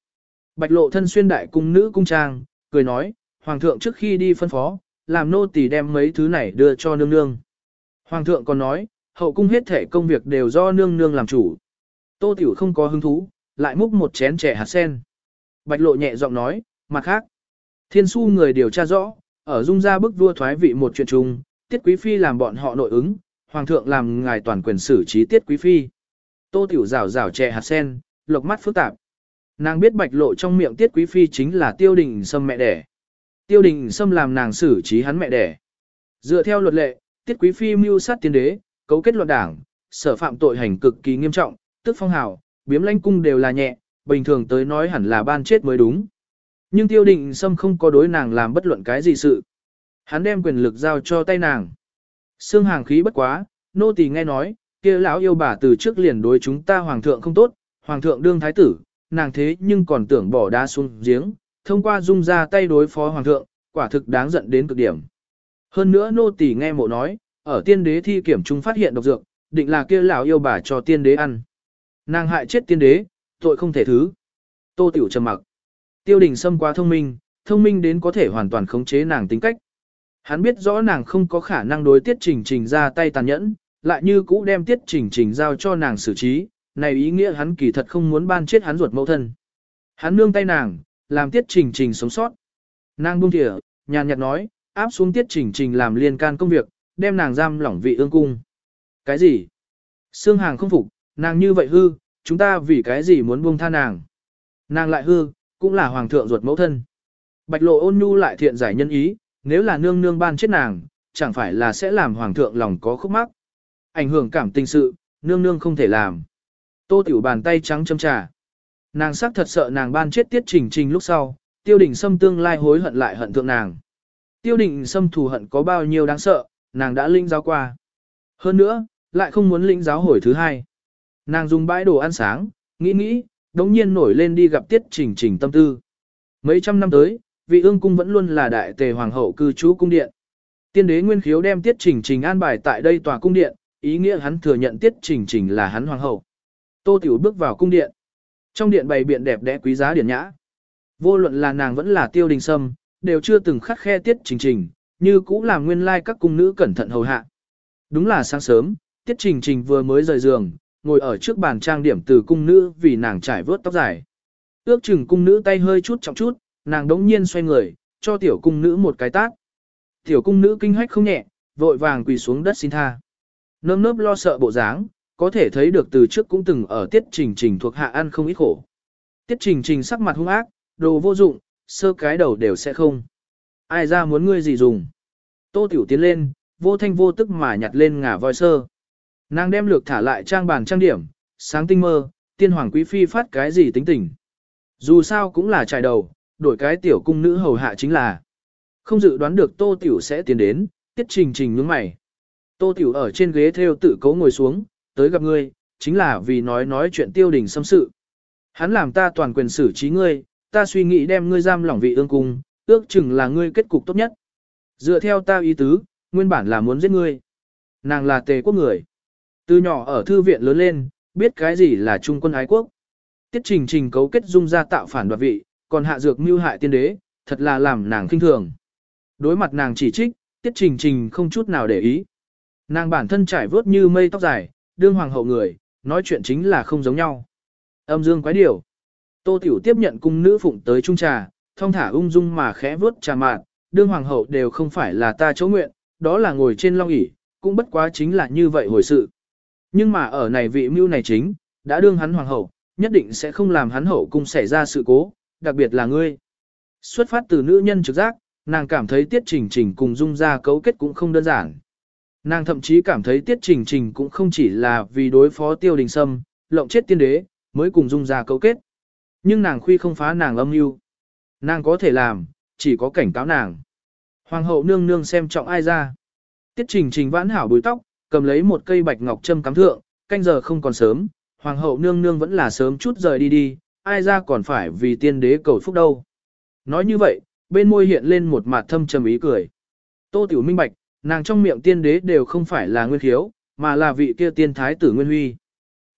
Bạch lộ thân xuyên đại cung nữ cung trang, cười nói, hoàng thượng trước khi đi phân phó, làm nô tỳ đem mấy thứ này đưa cho nương nương. Hoàng thượng còn nói, hậu cung hết thể công việc đều do nương nương làm chủ. Tô tiểu không có hứng thú, lại múc một chén chè hạt sen. Bạch lộ nhẹ giọng nói, mặt khác. Thiên su người điều tra rõ, ở dung ra bức vua thoái vị một chuyện chung, tiết quý phi làm bọn họ nội ứng, hoàng thượng làm ngài toàn quyền xử trí tiết quý phi. Tô tiểu rào rào chè hạt sen, lộc mắt phức tạp. Nàng biết bạch lộ trong miệng tiết quý phi chính là tiêu đình sâm mẹ đẻ. Tiêu đình sâm làm nàng xử trí hắn mẹ đẻ. Dựa theo luật lệ, tiết quý phi mưu sát tiên đế, cấu kết loạn đảng, sở phạm tội hành cực kỳ nghiêm trọng, tức phong hào, biếm lãnh cung đều là nhẹ, bình thường tới nói hẳn là ban chết mới đúng. Nhưng tiêu định sâm không có đối nàng làm bất luận cái gì sự. Hắn đem quyền lực giao cho tay nàng. Sương hàng khí bất quá, nô tỳ nghe nói, kia lão yêu bà từ trước liền đối chúng ta hoàng thượng không tốt, hoàng thượng đương thái tử, nàng thế nhưng còn tưởng bỏ đá xuống giếng, thông qua dung ra tay đối phó hoàng thượng, quả thực đáng giận đến cực điểm. Hơn nữa nô tỳ nghe mộ nói, ở tiên đế thi kiểm trung phát hiện độc dược, định là kia lão yêu bà cho tiên đế ăn. Nàng hại chết tiên đế, tội không thể thứ. Tô Tiểu trầm mặc. Tiêu đình Sâm quá thông minh, thông minh đến có thể hoàn toàn khống chế nàng tính cách. Hắn biết rõ nàng không có khả năng đối tiết trình trình ra tay tàn nhẫn, lại như cũ đem tiết trình trình giao cho nàng xử trí, này ý nghĩa hắn kỳ thật không muốn ban chết hắn ruột mẫu thân. Hắn nương tay nàng, làm tiết trình trình sống sót. Nàng buông thỉa, nhàn nhạt nói, áp xuống tiết trình trình làm liên can công việc, đem nàng giam lỏng vị ương cung. Cái gì? Sương hàng không phục, nàng như vậy hư, chúng ta vì cái gì muốn buông tha nàng? Nàng lại hư, cũng là hoàng thượng ruột mẫu thân. Bạch lộ ôn nhu lại thiện giải nhân ý, nếu là nương nương ban chết nàng, chẳng phải là sẽ làm hoàng thượng lòng có khúc mắc. Ảnh hưởng cảm tình sự, nương nương không thể làm. Tô tiểu bàn tay trắng châm trà. Nàng sắc thật sợ nàng ban chết tiết trình trình lúc sau, tiêu đình xâm tương lai hối hận lại hận thượng nàng. Tiêu đình xâm thù hận có bao nhiêu đáng sợ, nàng đã linh giáo qua. Hơn nữa, lại không muốn linh giáo hồi thứ hai. Nàng dùng bãi đồ ăn sáng, nghĩ nghĩ, đống nhiên nổi lên đi gặp tiết trình trình tâm tư. Mấy trăm năm tới, vị ương cung vẫn luôn là đại tề hoàng hậu cư trú cung điện. Tiên đế nguyên khiếu đem tiết trình trình an bài tại đây tòa cung điện, ý nghĩa hắn thừa nhận tiết trình trình là hắn hoàng hậu. Tô Tiểu bước vào cung điện. Trong điện bày biện đẹp đẽ quý giá điển nhã. Vô luận là nàng vẫn là tiêu đình sâm, đều chưa từng khắc khe tiết trình trình, như cũ là nguyên lai các cung nữ cẩn thận hầu hạ. Đúng là sáng sớm, tiết trình trình vừa mới rời giường, ngồi ở trước bàn trang điểm từ cung nữ vì nàng trải vớt tóc dài. Ước chừng cung nữ tay hơi chút trọng chút, nàng đống nhiên xoay người, cho tiểu cung nữ một cái tát. Tiểu cung nữ kinh hách không nhẹ, vội vàng quỳ xuống đất xin tha. Nơm nớp lo sợ bộ dáng, có thể thấy được từ trước cũng từng ở tiết trình trình thuộc hạ ăn không ít khổ. Tiết trình trình sắc mặt hung ác, đồ vô dụng, sơ cái đầu đều sẽ không. Ai ra muốn ngươi gì dùng. Tô tiểu tiến lên, vô thanh vô tức mà nhặt lên ngả voi sơ. Nàng đem lược thả lại trang bàn trang điểm, sáng tinh mơ, tiên hoàng quý phi phát cái gì tính tình. Dù sao cũng là trải đầu, đổi cái tiểu cung nữ hầu hạ chính là. Không dự đoán được tô tiểu sẽ tiến đến, tiết trình trình nhướng mày. Tô tiểu ở trên ghế theo tự cấu ngồi xuống, tới gặp ngươi, chính là vì nói nói chuyện tiêu đình xâm sự. Hắn làm ta toàn quyền xử trí ngươi, ta suy nghĩ đem ngươi giam lỏng vị ương cung, ước chừng là ngươi kết cục tốt nhất. Dựa theo ta ý tứ, nguyên bản là muốn giết ngươi. Nàng là tề quốc người. Từ nhỏ ở thư viện lớn lên, biết cái gì là trung quân ái quốc. Tiết trình trình cấu kết dung ra tạo phản đoạt vị, còn hạ dược mưu hại tiên đế, thật là làm nàng kinh thường. Đối mặt nàng chỉ trích, tiết trình trình không chút nào để ý. Nàng bản thân trải vớt như mây tóc dài, đương hoàng hậu người, nói chuyện chính là không giống nhau. Âm dương quái điều. Tô Tiểu tiếp nhận cung nữ phụng tới trung trà, thông thả ung dung mà khẽ vớt trà mạn, đương hoàng hậu đều không phải là ta chỗ nguyện, đó là ngồi trên long ỷ, cũng bất quá chính là như vậy hồi sự. Nhưng mà ở này vị mưu này chính, đã đương hắn hoàng hậu, nhất định sẽ không làm hắn hậu cung xảy ra sự cố, đặc biệt là ngươi. Xuất phát từ nữ nhân trực giác, nàng cảm thấy tiết trình trình cùng dung ra cấu kết cũng không đơn giản. Nàng thậm chí cảm thấy tiết trình trình cũng không chỉ là vì đối phó tiêu đình sâm, lộng chết tiên đế, mới cùng dung ra cấu kết. Nhưng nàng khuy không phá nàng âm mưu Nàng có thể làm, chỉ có cảnh cáo nàng. Hoàng hậu nương nương xem trọng ai ra. Tiết trình trình vãn hảo bùi tóc, cầm lấy một cây bạch ngọc châm cắm thượng, canh giờ không còn sớm, hoàng hậu nương nương vẫn là sớm chút rời đi đi, ai ra còn phải vì tiên đế cầu phúc đâu. Nói như vậy, bên môi hiện lên một mặt thâm trầm ý cười. Tô Tiểu minh bạch, nàng trong miệng tiên đế đều không phải là nguyên khiếu, mà là vị kia tiên thái tử Nguyên Huy.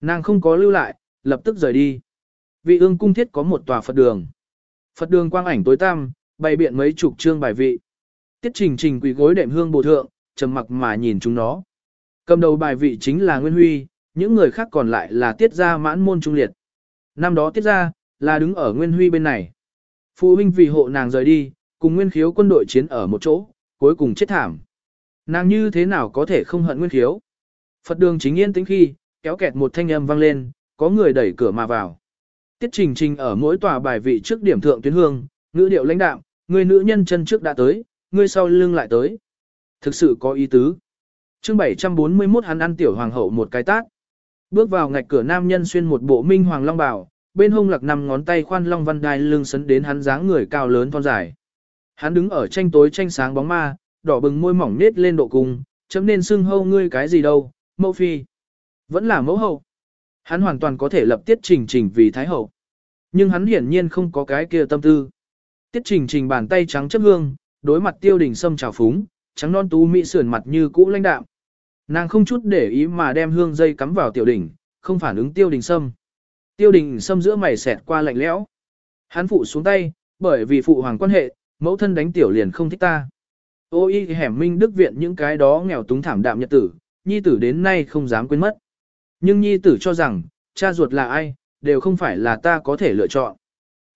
Nàng không có lưu lại, lập tức rời đi. Vị ương cung thiết có một tòa Phật đường. Phật đường quang ảnh tối tăm, bày biện mấy chục chương bài vị. Tiết trình trình quỳ gối đệm hương bồ thượng, trầm mặc mà nhìn chúng nó. Cầm đầu bài vị chính là Nguyên Huy, những người khác còn lại là tiết gia mãn môn trung liệt. Năm đó tiết gia, là đứng ở Nguyên Huy bên này. Phụ huynh vì hộ nàng rời đi, cùng Nguyên Khiếu quân đội chiến ở một chỗ, cuối cùng chết thảm. Nàng như thế nào có thể không hận Nguyên Khiếu? Phật đường chính yên tĩnh khi, kéo kẹt một thanh âm vang lên, có người đẩy cửa mà vào. Tiết Trình Trình ở mỗi tòa bài vị trước điểm thượng tuyến hương, ngữ điệu lãnh đạm, người nữ nhân chân trước đã tới, người sau lưng lại tới. Thực sự có ý tứ. Chương 741 hắn ăn tiểu hoàng hậu một cái tát. Bước vào ngạch cửa nam nhân xuyên một bộ minh hoàng long bào, bên hông lạc nằm ngón tay khoan long văn đai lưng sấn đến hắn dáng người cao lớn thon dài. Hắn đứng ở tranh tối tranh sáng bóng ma, đỏ bừng môi mỏng nết lên độ cung, chấm nên xưng hâu ngươi cái gì đâu, mẫu phi. Vẫn là mẫu hậu. Hắn hoàn toàn có thể lập tiết trình trình vì thái hậu. Nhưng hắn hiển nhiên không có cái kia tâm tư. Tiết trình trình bàn tay trắng chấp hương, đối mặt tiêu đình sâm trào phúng, trắng non tú mỹ sườn mặt như cũ lãnh đạm. Nàng không chút để ý mà đem hương dây cắm vào tiểu đỉnh, không phản ứng tiêu đình sâm. Tiêu đình sâm giữa mày xẹt qua lạnh lẽo. Hắn phụ xuống tay, bởi vì phụ hoàng quan hệ, mẫu thân đánh tiểu liền không thích ta. Ô y hẻm minh đức viện những cái đó nghèo túng thảm đạm nhật tử, nhi tử đến nay không dám quên mất. Nhưng nhi tử cho rằng, cha ruột là ai, đều không phải là ta có thể lựa chọn.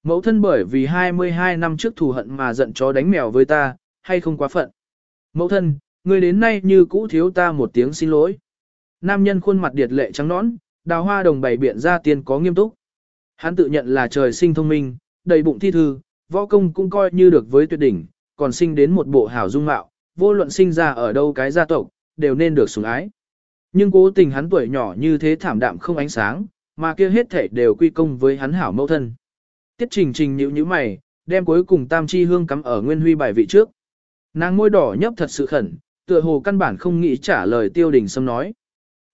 Mẫu thân bởi vì 22 năm trước thù hận mà giận chó đánh mèo với ta, hay không quá phận. Mẫu thân, người đến nay như cũ thiếu ta một tiếng xin lỗi. Nam nhân khuôn mặt điệt lệ trắng nõn, đào hoa đồng bày biện ra tiên có nghiêm túc. Hắn tự nhận là trời sinh thông minh, đầy bụng thi thư, võ công cũng coi như được với tuyệt đỉnh, còn sinh đến một bộ hảo dung mạo, vô luận sinh ra ở đâu cái gia tộc, đều nên được sủng ái. Nhưng cố tình hắn tuổi nhỏ như thế thảm đạm không ánh sáng, mà kia hết thể đều quy công với hắn hảo mẫu thân. Tiết trình trình nhíu nhíu mày, đem cuối cùng tam chi hương cắm ở nguyên huy bài vị trước. Nàng môi đỏ nhấp thật sự khẩn, tựa hồ căn bản không nghĩ trả lời tiêu đình sâm nói.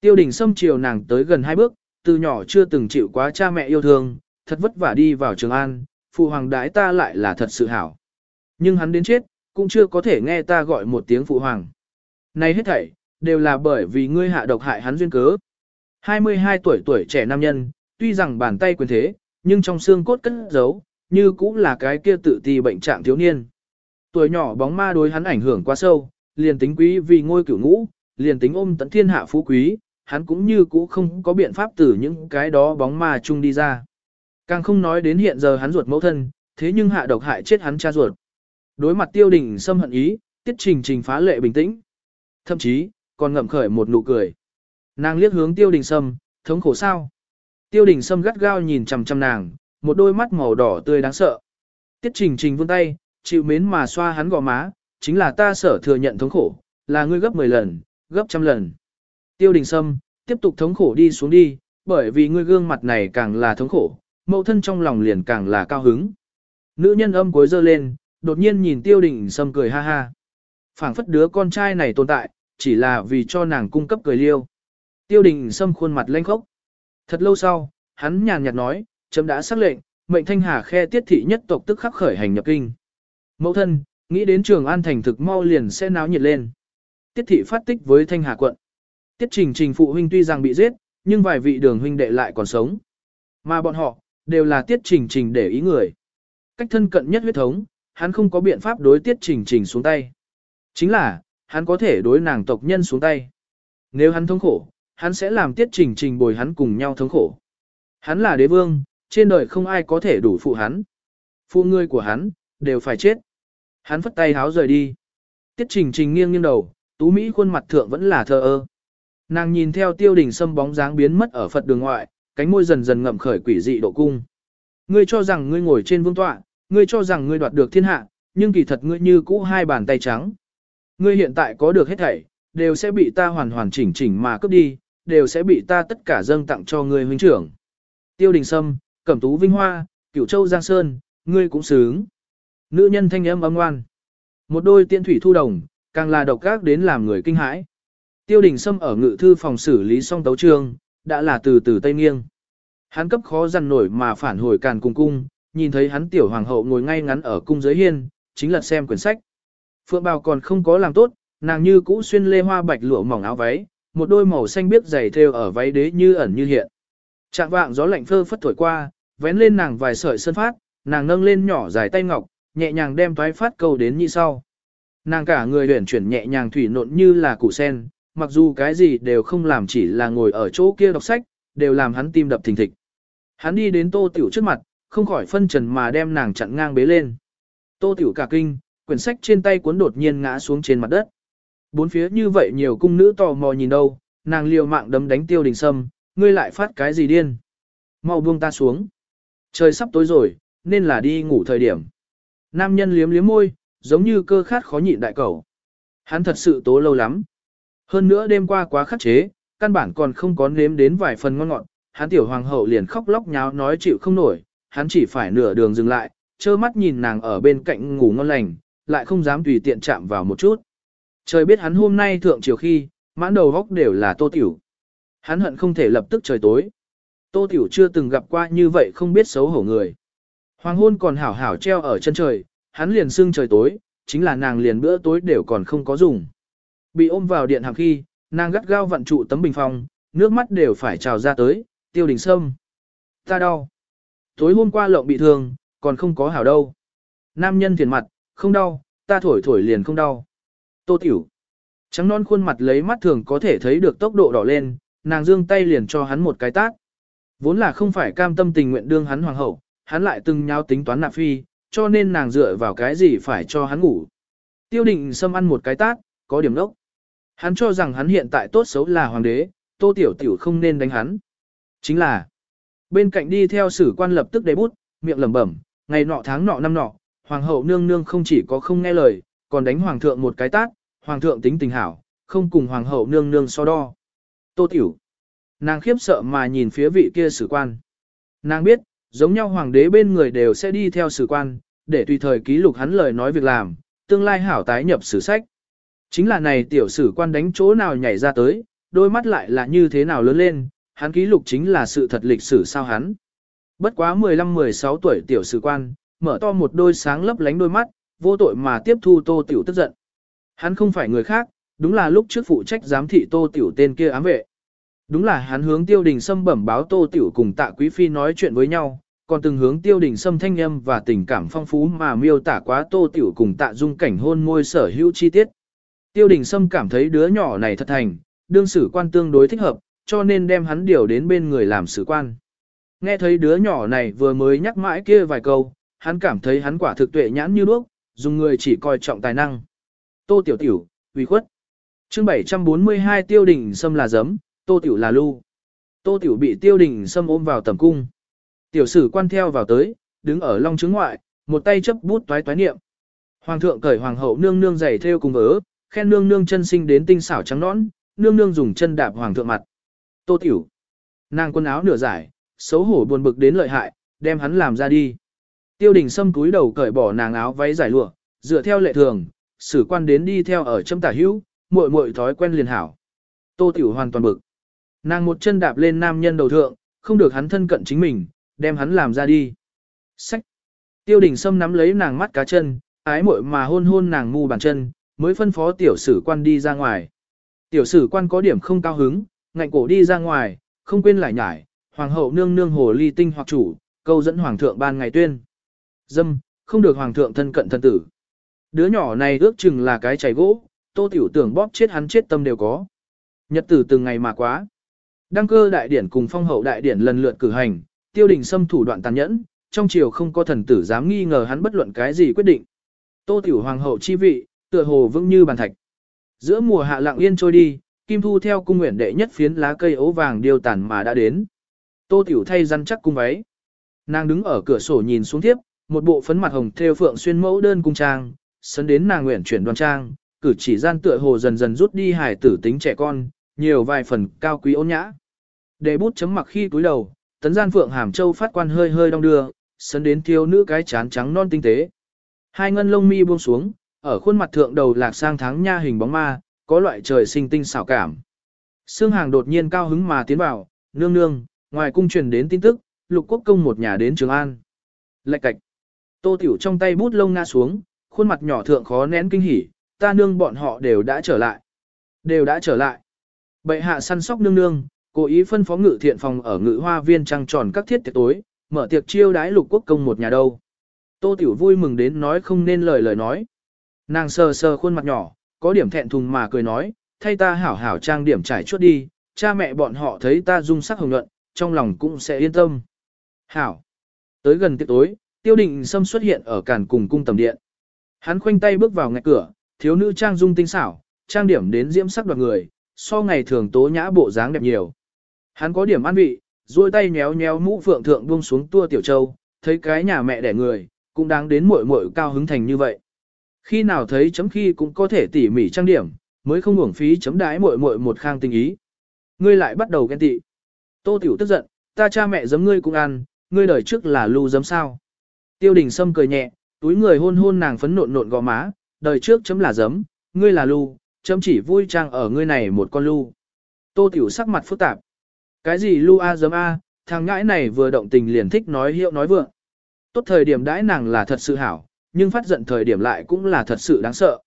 Tiêu đình sâm chiều nàng tới gần hai bước, từ nhỏ chưa từng chịu quá cha mẹ yêu thương, thật vất vả đi vào trường an, phụ hoàng đái ta lại là thật sự hảo. Nhưng hắn đến chết, cũng chưa có thể nghe ta gọi một tiếng phụ hoàng. Này hết thảy, đều là bởi vì ngươi hạ độc hại hắn duyên cớ. 22 tuổi tuổi trẻ nam nhân, tuy rằng bàn tay quyền thế, nhưng trong xương cốt cất giấu, như cũng là cái kia tự ti bệnh trạng thiếu niên. Tuổi nhỏ bóng ma đối hắn ảnh hưởng quá sâu, liền tính quý vì ngôi cửu ngũ, liền tính ôm tận thiên hạ phú quý, hắn cũng như cũ không có biện pháp từ những cái đó bóng ma chung đi ra. Càng không nói đến hiện giờ hắn ruột mẫu thân, thế nhưng hạ độc hại chết hắn cha ruột. Đối mặt tiêu đình xâm hận ý, tiết trình trình phá lệ bình tĩnh. Thậm chí, còn ngậm khởi một nụ cười. Nàng liếc hướng tiêu đình sâm, thống khổ sao. Tiêu đình sâm gắt gao nhìn chằm chằm nàng, một đôi mắt màu đỏ tươi đáng sợ. Tiết trình trình vươn tay, chịu mến mà xoa hắn gò má, chính là ta sở thừa nhận thống khổ, là ngươi gấp 10 lần, gấp trăm lần. Tiêu đình sâm, tiếp tục thống khổ đi xuống đi, bởi vì ngươi gương mặt này càng là thống khổ, mẫu thân trong lòng liền càng là cao hứng. Nữ nhân âm cuối dơ lên, đột nhiên nhìn tiêu đình sâm cười ha ha. phảng phất đứa con trai này tồn tại, chỉ là vì cho nàng cung cấp cười liêu. Tiêu đình sâm khuôn mặt lanh khốc. Thật lâu sau, hắn nhàn nhạt nói, chấm đã xác lệnh, mệnh thanh hà khe tiết thị nhất tộc tức khắc khởi hành nhập kinh. Mẫu thân, nghĩ đến trường an thành thực mau liền sẽ náo nhiệt lên. Tiết thị phát tích với thanh hà quận. Tiết trình trình phụ huynh tuy rằng bị giết, nhưng vài vị đường huynh đệ lại còn sống. Mà bọn họ, đều là tiết trình trình để ý người. Cách thân cận nhất huyết thống, hắn không có biện pháp đối tiết trình trình xuống tay. Chính là, hắn có thể đối nàng tộc nhân xuống tay. Nếu hắn thống khổ, hắn sẽ làm tiết trình trình bồi hắn cùng nhau thống khổ. Hắn là đế vương, trên đời không ai có thể đủ phụ hắn. Phụ người của hắn, đều phải chết. Hắn phất tay háo rời đi. Tiết trình trình nghiêng nghiêng đầu, tú Mỹ khuôn mặt thượng vẫn là thờ ơ. Nàng nhìn theo tiêu đình sâm bóng dáng biến mất ở Phật đường ngoại, cánh môi dần dần ngậm khởi quỷ dị độ cung. Ngươi cho rằng ngươi ngồi trên vương tọa, ngươi cho rằng ngươi đoạt được thiên hạ, nhưng kỳ thật ngươi như cũ hai bàn tay trắng. Ngươi hiện tại có được hết thảy, đều sẽ bị ta hoàn hoàn chỉnh chỉnh mà cướp đi, đều sẽ bị ta tất cả dâng tặng cho ngươi huynh trưởng. Tiêu Đình Sâm, Cẩm Tú Vinh Hoa, Cửu Châu Giang Sơn, ngươi cũng sướng. Nữ nhân thanh âm âm ngoan. Một đôi tiên thủy thu đồng, càng là độc ác đến làm người kinh hãi. Tiêu Đình Sâm ở ngự thư phòng xử lý xong tấu trương, đã là từ từ tây nghiêng. Hắn cấp khó dằn nổi mà phản hồi càn cung cung, nhìn thấy hắn tiểu hoàng hậu ngồi ngay ngắn ở cung giới hiên, chính là xem quyển sách. Phượng bào còn không có làm tốt, nàng như cũ xuyên lê hoa bạch lụa mỏng áo váy, một đôi màu xanh biếc dày thêu ở váy đế như ẩn như hiện. Trạng vạng gió lạnh phơ phất thổi qua, vén lên nàng vài sợi sơn phát, nàng nâng lên nhỏ dài tay ngọc, nhẹ nhàng đem toái phát câu đến như sau. Nàng cả người luyện chuyển nhẹ nhàng thủy nộn như là củ sen, mặc dù cái gì đều không làm chỉ là ngồi ở chỗ kia đọc sách, đều làm hắn tim đập thình thịch. Hắn đi đến tô tiểu trước mặt, không khỏi phân trần mà đem nàng chặn ngang bế lên. Tô tiểu cả kinh, quyển sách trên tay cuốn đột nhiên ngã xuống trên mặt đất. Bốn phía như vậy nhiều cung nữ tò mò nhìn đâu, nàng liều mạng đấm đánh tiêu đình sâm, ngươi lại phát cái gì điên. Mau buông ta xuống. Trời sắp tối rồi, nên là đi ngủ thời điểm. Nam nhân liếm liếm môi, giống như cơ khát khó nhịn đại cầu. Hắn thật sự tố lâu lắm. Hơn nữa đêm qua quá khắc chế, căn bản còn không có nếm đến vài phần ngon ngọt, hắn tiểu hoàng hậu liền khóc lóc nháo nói chịu không nổi, hắn chỉ phải nửa đường dừng lại, trơ mắt nhìn nàng ở bên cạnh ngủ ngon lành, lại không dám tùy tiện chạm vào một chút. Trời biết hắn hôm nay thượng chiều khi, mãn đầu góc đều là tô tiểu. Hắn hận không thể lập tức trời tối. Tô tiểu chưa từng gặp qua như vậy không biết xấu hổ người. Hoàng hôn còn hảo hảo treo ở chân trời, hắn liền sưng trời tối, chính là nàng liền bữa tối đều còn không có dùng. Bị ôm vào điện hàng khi, nàng gắt gao vặn trụ tấm bình phong, nước mắt đều phải trào ra tới, tiêu đình sâm. Ta đau. Tối hôm qua lộng bị thương, còn không có hảo đâu. Nam nhân thiền mặt, không đau, ta thổi thổi liền không đau. Tô tiểu. Trắng non khuôn mặt lấy mắt thường có thể thấy được tốc độ đỏ lên, nàng dương tay liền cho hắn một cái tát. Vốn là không phải cam tâm tình nguyện đương hắn hoàng hậu, hắn lại từng nhau tính toán nạp phi, cho nên nàng dựa vào cái gì phải cho hắn ngủ. Tiêu định xâm ăn một cái tát, có điểm đốc. Hắn cho rằng hắn hiện tại tốt xấu là hoàng đế, tô tiểu tiểu không nên đánh hắn. Chính là, bên cạnh đi theo sử quan lập tức đế bút, miệng lẩm bẩm, ngày nọ tháng nọ năm nọ, hoàng hậu nương nương không chỉ có không nghe lời, còn đánh hoàng thượng một cái tát, hoàng thượng tính tình hảo, không cùng hoàng hậu nương nương so đo. Tô tiểu, nàng khiếp sợ mà nhìn phía vị kia sử quan. Nàng biết, giống nhau hoàng đế bên người đều sẽ đi theo sử quan, để tùy thời ký lục hắn lời nói việc làm, tương lai hảo tái nhập sử sách. Chính là này tiểu sử quan đánh chỗ nào nhảy ra tới, đôi mắt lại là như thế nào lớn lên, hắn ký lục chính là sự thật lịch sử sao hắn. Bất quá 15-16 tuổi tiểu sử quan, mở to một đôi sáng lấp lánh đôi mắt, vô tội mà tiếp thu tô tiểu tức giận. Hắn không phải người khác, đúng là lúc trước phụ trách giám thị tô tiểu tên kia ám vệ. Đúng là hắn hướng tiêu đình Sâm bẩm báo tô tiểu cùng tạ quý phi nói chuyện với nhau, còn từng hướng tiêu đình Sâm thanh âm và tình cảm phong phú mà miêu tả quá tô tiểu cùng tạ dung cảnh hôn môi sở hữu chi tiết. Tiêu đình Sâm cảm thấy đứa nhỏ này thật thành, đương sử quan tương đối thích hợp, cho nên đem hắn điều đến bên người làm sử quan. Nghe thấy đứa nhỏ này vừa mới nhắc mãi kia vài câu, hắn cảm thấy hắn quả thực tuệ nhãn như đuốc, dùng người chỉ coi trọng tài năng. Tô Tiểu Tiểu, uy khuất. chương 742 Tiêu Đình Sâm là giấm, Tô Tiểu là lưu. Tô Tiểu bị Tiêu Đình Sâm ôm vào tầm cung. Tiểu sử quan theo vào tới, đứng ở long trứng ngoại, một tay chấp bút toái toái niệm. Hoàng thượng cởi hoàng hậu nương nương giày theo cùng vớ, khen nương nương chân sinh đến tinh xảo trắng nõn, nương nương dùng chân đạp hoàng thượng mặt. Tô tiểu. Nàng quần áo nửa giải, xấu hổ buồn bực đến lợi hại, đem hắn làm ra đi. Tiêu đình sâm túi đầu cởi bỏ nàng áo váy giải lụa, dựa theo lệ thường, sử quan đến đi theo ở châm tả hữu, muội muội thói quen liền hảo. Tô tiểu hoàn toàn bực. Nàng một chân đạp lên nam nhân đầu thượng, không được hắn thân cận chính mình, đem hắn làm ra đi. Sách. Tiêu đình sâm nắm lấy nàng mắt cá chân, ái muội mà hôn hôn nàng ngu bàn chân, mới phân phó tiểu sử quan đi ra ngoài. Tiểu sử quan có điểm không cao hứng, ngạnh cổ đi ra ngoài, không quên lại nhải, hoàng hậu nương nương hồ ly tinh hoặc chủ, câu dẫn hoàng thượng ban ngày tuyên. Dâm, không được hoàng thượng thân cận thân tử. Đứa nhỏ này ước chừng là cái chảy gỗ, tô tiểu tưởng bóp chết hắn chết tâm đều có. Nhật tử từng ngày mà quá. Đăng cơ đại điển cùng phong hậu đại điển lần lượt cử hành, tiêu đình xâm thủ đoạn tàn nhẫn, trong triều không có thần tử dám nghi ngờ hắn bất luận cái gì quyết định. Tô tiểu hoàng hậu chi vị, tựa hồ vững như bàn thạch. Giữa mùa hạ lặng yên trôi đi, Kim Thu theo cung nguyện đệ nhất phiến lá cây ấu vàng điêu tàn mà đã đến. Tô Tiểu thay răn chắc cung váy. Nàng đứng ở cửa sổ nhìn xuống tiếp, một bộ phấn mặt hồng theo phượng xuyên mẫu đơn cung trang, sấn đến nàng nguyện chuyển đoan trang, cử chỉ gian tựa hồ dần dần rút đi hài tử tính trẻ con, nhiều vài phần cao quý ôn nhã. Để bút chấm mặc khi túi đầu, tấn gian phượng hàm châu phát quan hơi hơi đong đưa, sấn đến thiếu nữ cái chán trắng non tinh tế. Hai ngân lông mi buông xuống, ở khuôn mặt thượng đầu lạc sang tháng nha hình bóng ma, có loại trời sinh tinh xảo cảm. Sương Hàng đột nhiên cao hứng mà tiến vào, nương nương, ngoài cung truyền đến tin tức, lục quốc công một nhà đến Trường An. Lạch cạch. Tô Tiểu trong tay bút lông ngã xuống, khuôn mặt nhỏ thượng khó nén kinh hỉ, ta nương bọn họ đều đã trở lại. Đều đã trở lại. Bệ hạ săn sóc nương nương, cố ý phân phó ngự thiện phòng ở ngự hoa viên trăng tròn các thiết tiệc tối, mở tiệc chiêu đái lục quốc công một nhà đâu. Tô Tiểu vui mừng đến nói không nên lời lời nói. Nàng sờ sờ khuôn mặt nhỏ, có điểm thẹn thùng mà cười nói, thay ta hảo hảo trang điểm trải chuốt đi, cha mẹ bọn họ thấy ta dung sắc hồng nhuận, trong lòng cũng sẽ yên tâm. Hảo. Tới gần tiệc tối, tiêu định xâm xuất hiện ở cản cùng cung tầm điện. Hắn khoanh tay bước vào ngạch cửa, thiếu nữ trang dung tinh xảo, trang điểm đến diễm sắc đoạt người, so ngày thường tố nhã bộ dáng đẹp nhiều. Hắn có điểm an vị, duỗi tay nhéo nhéo mũ phượng thượng buông xuống tua tiểu châu, thấy cái nhà mẹ đẻ người, cũng đáng đến muội muội cao hứng thành như vậy. Khi nào thấy chấm khi cũng có thể tỉ mỉ trang điểm, mới không uổng phí chấm đái muội muội một khang tình ý. Ngươi lại bắt đầu ghen tị. Tô Tiểu tức giận, ta cha mẹ giấm ngươi cũng ăn, ngươi đời trước là lưu giấm sao. Tiêu đình Sâm cười nhẹ, túi người hôn hôn nàng phấn nộn nộn gò má, đời trước chấm là giấm, ngươi là lưu, chấm chỉ vui trang ở ngươi này một con lưu. Tô Tiểu sắc mặt phức tạp. Cái gì lưu a giấm a, thằng ngãi này vừa động tình liền thích nói hiệu nói vượng. Tốt thời điểm đãi nàng là thật sự hảo, nhưng phát giận thời điểm lại cũng là thật sự đáng sợ.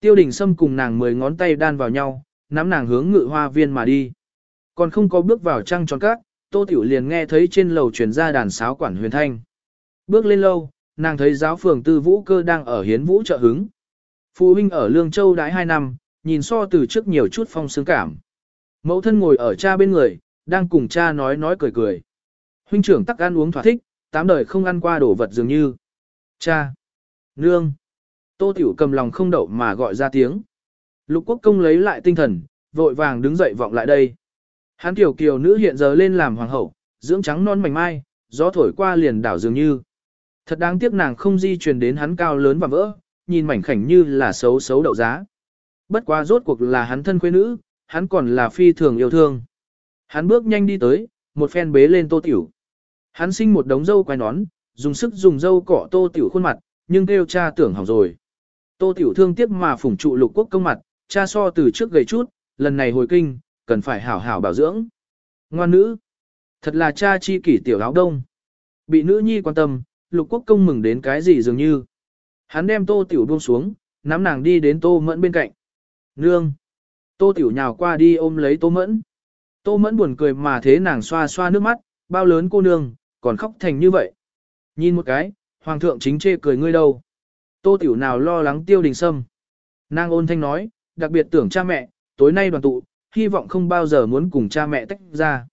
Tiêu đình Sâm cùng nàng mười ngón tay đan vào nhau, nắm nàng hướng ngự hoa viên mà đi. Còn không có bước vào trăng tròn cát, Tô Tiểu liền nghe thấy trên lầu truyền ra đàn sáo quản huyền thanh. Bước lên lâu, nàng thấy giáo phường tư vũ cơ đang ở hiến vũ trợ hứng. Phụ huynh ở Lương Châu đãi hai năm, nhìn so từ trước nhiều chút phong sướng cảm. Mẫu thân ngồi ở cha bên người, đang cùng cha nói nói cười cười. Huynh trưởng tắc ăn uống thỏa thích, tám đời không ăn qua đồ vật dường như. Cha! Nương! Tô Tiểu cầm lòng không đậu mà gọi ra tiếng. Lục quốc công lấy lại tinh thần, vội vàng đứng dậy vọng lại đây. Hắn tiểu kiều nữ hiện giờ lên làm hoàng hậu, dưỡng trắng non mảnh mai, gió thổi qua liền đảo dường như. Thật đáng tiếc nàng không di truyền đến hắn cao lớn và vỡ, nhìn mảnh khảnh như là xấu xấu đậu giá. Bất quá rốt cuộc là hắn thân quê nữ, hắn còn là phi thường yêu thương. Hắn bước nhanh đi tới, một phen bế lên tô tiểu. Hắn sinh một đống dâu quay nón, dùng sức dùng dâu cọ tô tiểu khuôn mặt, nhưng kêu cha tưởng hỏng rồi. Tô tiểu thương tiếc mà phủng trụ lục quốc công mặt, cha so từ trước gầy chút, lần này hồi kinh, cần phải hảo hảo bảo dưỡng. Ngoan nữ, thật là cha chi kỷ tiểu áo đông. Bị nữ nhi quan tâm, lục quốc công mừng đến cái gì dường như. Hắn đem tô tiểu buông xuống, nắm nàng đi đến tô mẫn bên cạnh. Nương. Tô tiểu nhào qua đi ôm lấy tô mẫn. Tô mẫn buồn cười mà thế nàng xoa xoa nước mắt, bao lớn cô nương, còn khóc thành như vậy. Nhìn một cái, hoàng thượng chính chê cười ngươi đâu. Tô tiểu nào lo lắng tiêu đình sâm. Nàng ôn thanh nói, đặc biệt tưởng cha mẹ, tối nay đoàn tụ, hy vọng không bao giờ muốn cùng cha mẹ tách ra.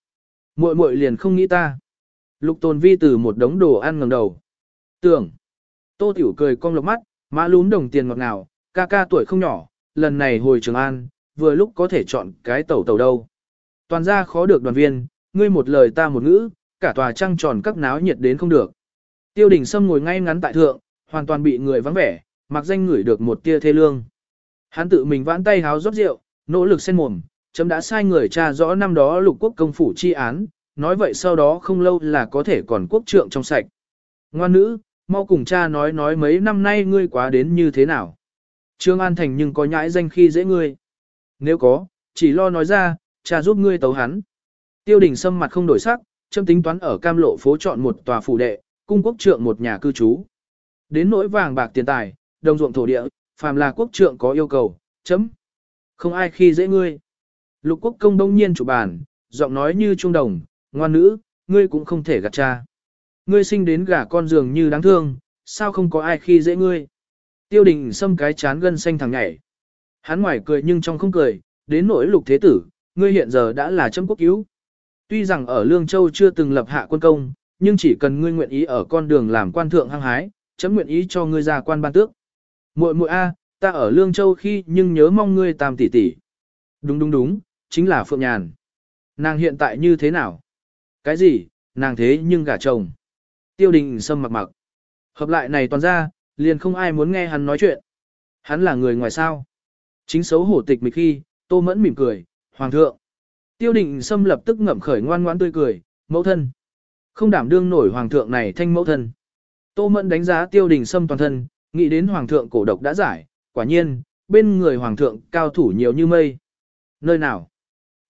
Muội muội liền không nghĩ ta. Lục tồn vi từ một đống đồ ăn ngầm đầu. Tưởng. Tô tiểu cười cong lộc mắt, má lún đồng tiền ngọt ngào, ca ca tuổi không nhỏ, lần này hồi Trường An, vừa lúc có thể chọn cái tẩu tẩu đâu. Toàn ra khó được đoàn viên, ngươi một lời ta một ngữ, cả tòa trăng tròn các náo nhiệt đến không được. Tiêu đình Sâm ngồi ngay ngắn tại thượng, hoàn toàn bị người vắng vẻ, mặc danh ngửi được một tia thê lương. Hắn tự mình vãn tay háo rót rượu, nỗ lực sen mồm, chấm đã sai người tra rõ năm đó lục quốc công phủ chi án, nói vậy sau đó không lâu là có thể còn quốc trượng trong sạch. Ngoan nữ, mau cùng cha nói nói mấy năm nay ngươi quá đến như thế nào. Trương An Thành nhưng có nhãi danh khi dễ ngươi. Nếu có, chỉ lo nói ra, cha giúp ngươi tấu hắn. Tiêu đình sâm mặt không đổi sắc, châm tính toán ở cam lộ phố chọn một tòa phủ đệ, cung quốc trượng một nhà cư trú. Đến nỗi vàng bạc tiền tài, đồng ruộng thổ địa, phàm là quốc trượng có yêu cầu, chấm. Không ai khi dễ ngươi. Lục quốc công đông nhiên chủ bàn, giọng nói như trung đồng, ngoan nữ, ngươi cũng không thể gạt cha. Ngươi sinh đến gả con dường như đáng thương, sao không có ai khi dễ ngươi. Tiêu đình xâm cái chán gân xanh thằng nhảy. Hắn ngoài cười nhưng trong không cười, đến nỗi lục thế tử, ngươi hiện giờ đã là châm quốc cứu. Tuy rằng ở Lương Châu chưa từng lập hạ quân công, nhưng chỉ cần ngươi nguyện ý ở con đường làm quan thượng hăng hái, chấm nguyện ý cho ngươi ra quan ban tước. Muội muội a, ta ở Lương Châu khi nhưng nhớ mong ngươi tam tỷ tỷ. Đúng đúng đúng, chính là Phượng Nhàn. Nàng hiện tại như thế nào? Cái gì, nàng thế nhưng gả chồng. Tiêu đình sâm mặc mặc. Hợp lại này toàn ra, liền không ai muốn nghe hắn nói chuyện. Hắn là người ngoài sao. Chính xấu hổ tịch mịch khi, tô mẫn mỉm cười, hoàng thượng. Tiêu đình sâm lập tức ngậm khởi ngoan ngoan tươi cười, mẫu thân. Không đảm đương nổi hoàng thượng này thanh mẫu thân. Tô mẫn đánh giá tiêu đình sâm toàn thân, nghĩ đến hoàng thượng cổ độc đã giải, quả nhiên, bên người hoàng thượng cao thủ nhiều như mây. Nơi nào?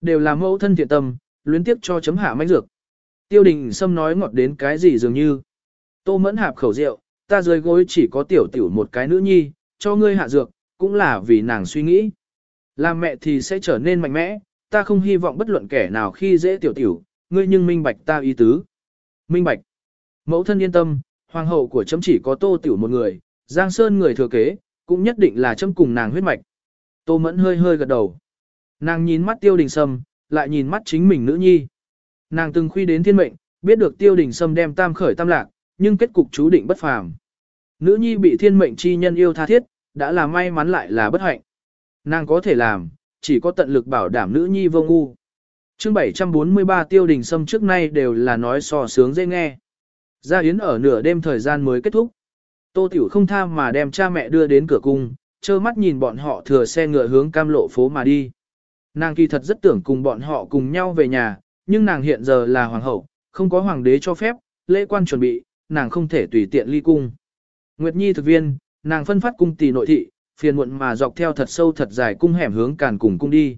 Đều là mẫu thân thiện tâm, luyến tiếp cho chấm hạ mánh dược. Tiêu đình Sâm nói ngọt đến cái gì dường như. Tô mẫn hạp khẩu rượu, ta dưới gối chỉ có tiểu tiểu một cái nữ nhi, cho ngươi hạ dược, cũng là vì nàng suy nghĩ. Làm mẹ thì sẽ trở nên mạnh mẽ, ta không hy vọng bất luận kẻ nào khi dễ tiểu tiểu, ngươi nhưng minh bạch ta ý tứ. Minh bạch. Mẫu thân yên tâm, hoàng hậu của chấm chỉ có tô tiểu một người, Giang Sơn người thừa kế, cũng nhất định là chấm cùng nàng huyết mạch. Tô mẫn hơi hơi gật đầu. Nàng nhìn mắt tiêu đình sâm, lại nhìn mắt chính mình nữ nhi. Nàng từng khuy đến thiên mệnh, biết được tiêu đình sâm đem tam khởi tam lạc, nhưng kết cục chú định bất phàm. Nữ nhi bị thiên mệnh chi nhân yêu tha thiết, đã là may mắn lại là bất hạnh. Nàng có thể làm, chỉ có tận lực bảo đảm nữ nhi vô ngu. Chương 743 tiêu đình sâm trước nay đều là nói so sướng dễ nghe. Gia Yến ở nửa đêm thời gian mới kết thúc. Tô Tiểu không tham mà đem cha mẹ đưa đến cửa cung, trơ mắt nhìn bọn họ thừa xe ngựa hướng cam lộ phố mà đi. Nàng kỳ thật rất tưởng cùng bọn họ cùng nhau về nhà, nhưng nàng hiện giờ là hoàng hậu, không có hoàng đế cho phép, lễ quan chuẩn bị, nàng không thể tùy tiện ly cung. Nguyệt Nhi thực viên, nàng phân phát cung tỷ nội thị, phiền muộn mà dọc theo thật sâu thật dài cung hẻm hướng càn cùng cung đi.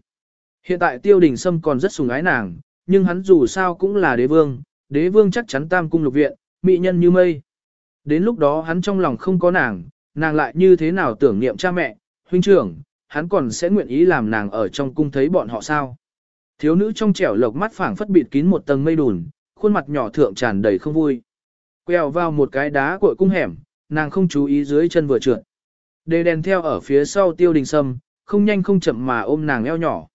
Hiện tại tiêu đình sâm còn rất sùng ái nàng, nhưng hắn dù sao cũng là đế vương, đế vương chắc chắn tam cung lục viện, mỹ nhân như mây. Đến lúc đó hắn trong lòng không có nàng, nàng lại như thế nào tưởng niệm cha mẹ, huynh trưởng, hắn còn sẽ nguyện ý làm nàng ở trong cung thấy bọn họ sao. Thiếu nữ trong trẻo lộc mắt phảng phất bịt kín một tầng mây đùn, khuôn mặt nhỏ thượng tràn đầy không vui. Quẹo vào một cái đá cội cung hẻm, nàng không chú ý dưới chân vừa trượt. Đề đèn theo ở phía sau tiêu đình sâm, không nhanh không chậm mà ôm nàng eo nhỏ.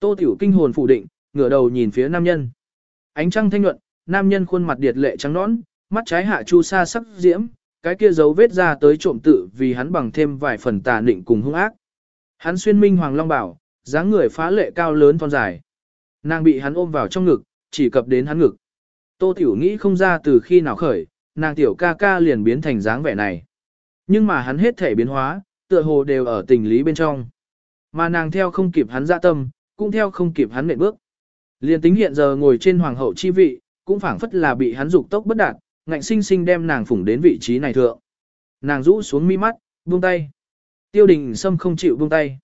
Tô tiểu kinh hồn phủ định, ngửa đầu nhìn phía nam nhân. Ánh trăng thanh nhuận, nam nhân khuôn mặt điệt lệ trắng nõn, mắt trái hạ chu sa sắc diễm, cái kia dấu vết ra tới trộm tự vì hắn bằng thêm vài phần tà nịnh cùng hung ác. Hắn xuyên minh hoàng long bảo, dáng người phá lệ cao lớn thon dài. Nàng bị hắn ôm vào trong ngực, chỉ cập đến hắn ngực. Tô Tiểu nghĩ không ra từ khi nào khởi, nàng tiểu ca ca liền biến thành dáng vẻ này. Nhưng mà hắn hết thể biến hóa, tựa hồ đều ở tình lý bên trong. Mà nàng theo không kịp hắn dạ tâm, cũng theo không kịp hắn nện bước. Liền tính hiện giờ ngồi trên hoàng hậu chi vị, cũng phảng phất là bị hắn dục tốc bất đạt, ngạnh sinh sinh đem nàng phủng đến vị trí này thượng. Nàng rũ xuống mi mắt, buông tay. Tiêu đình Sâm không chịu buông tay.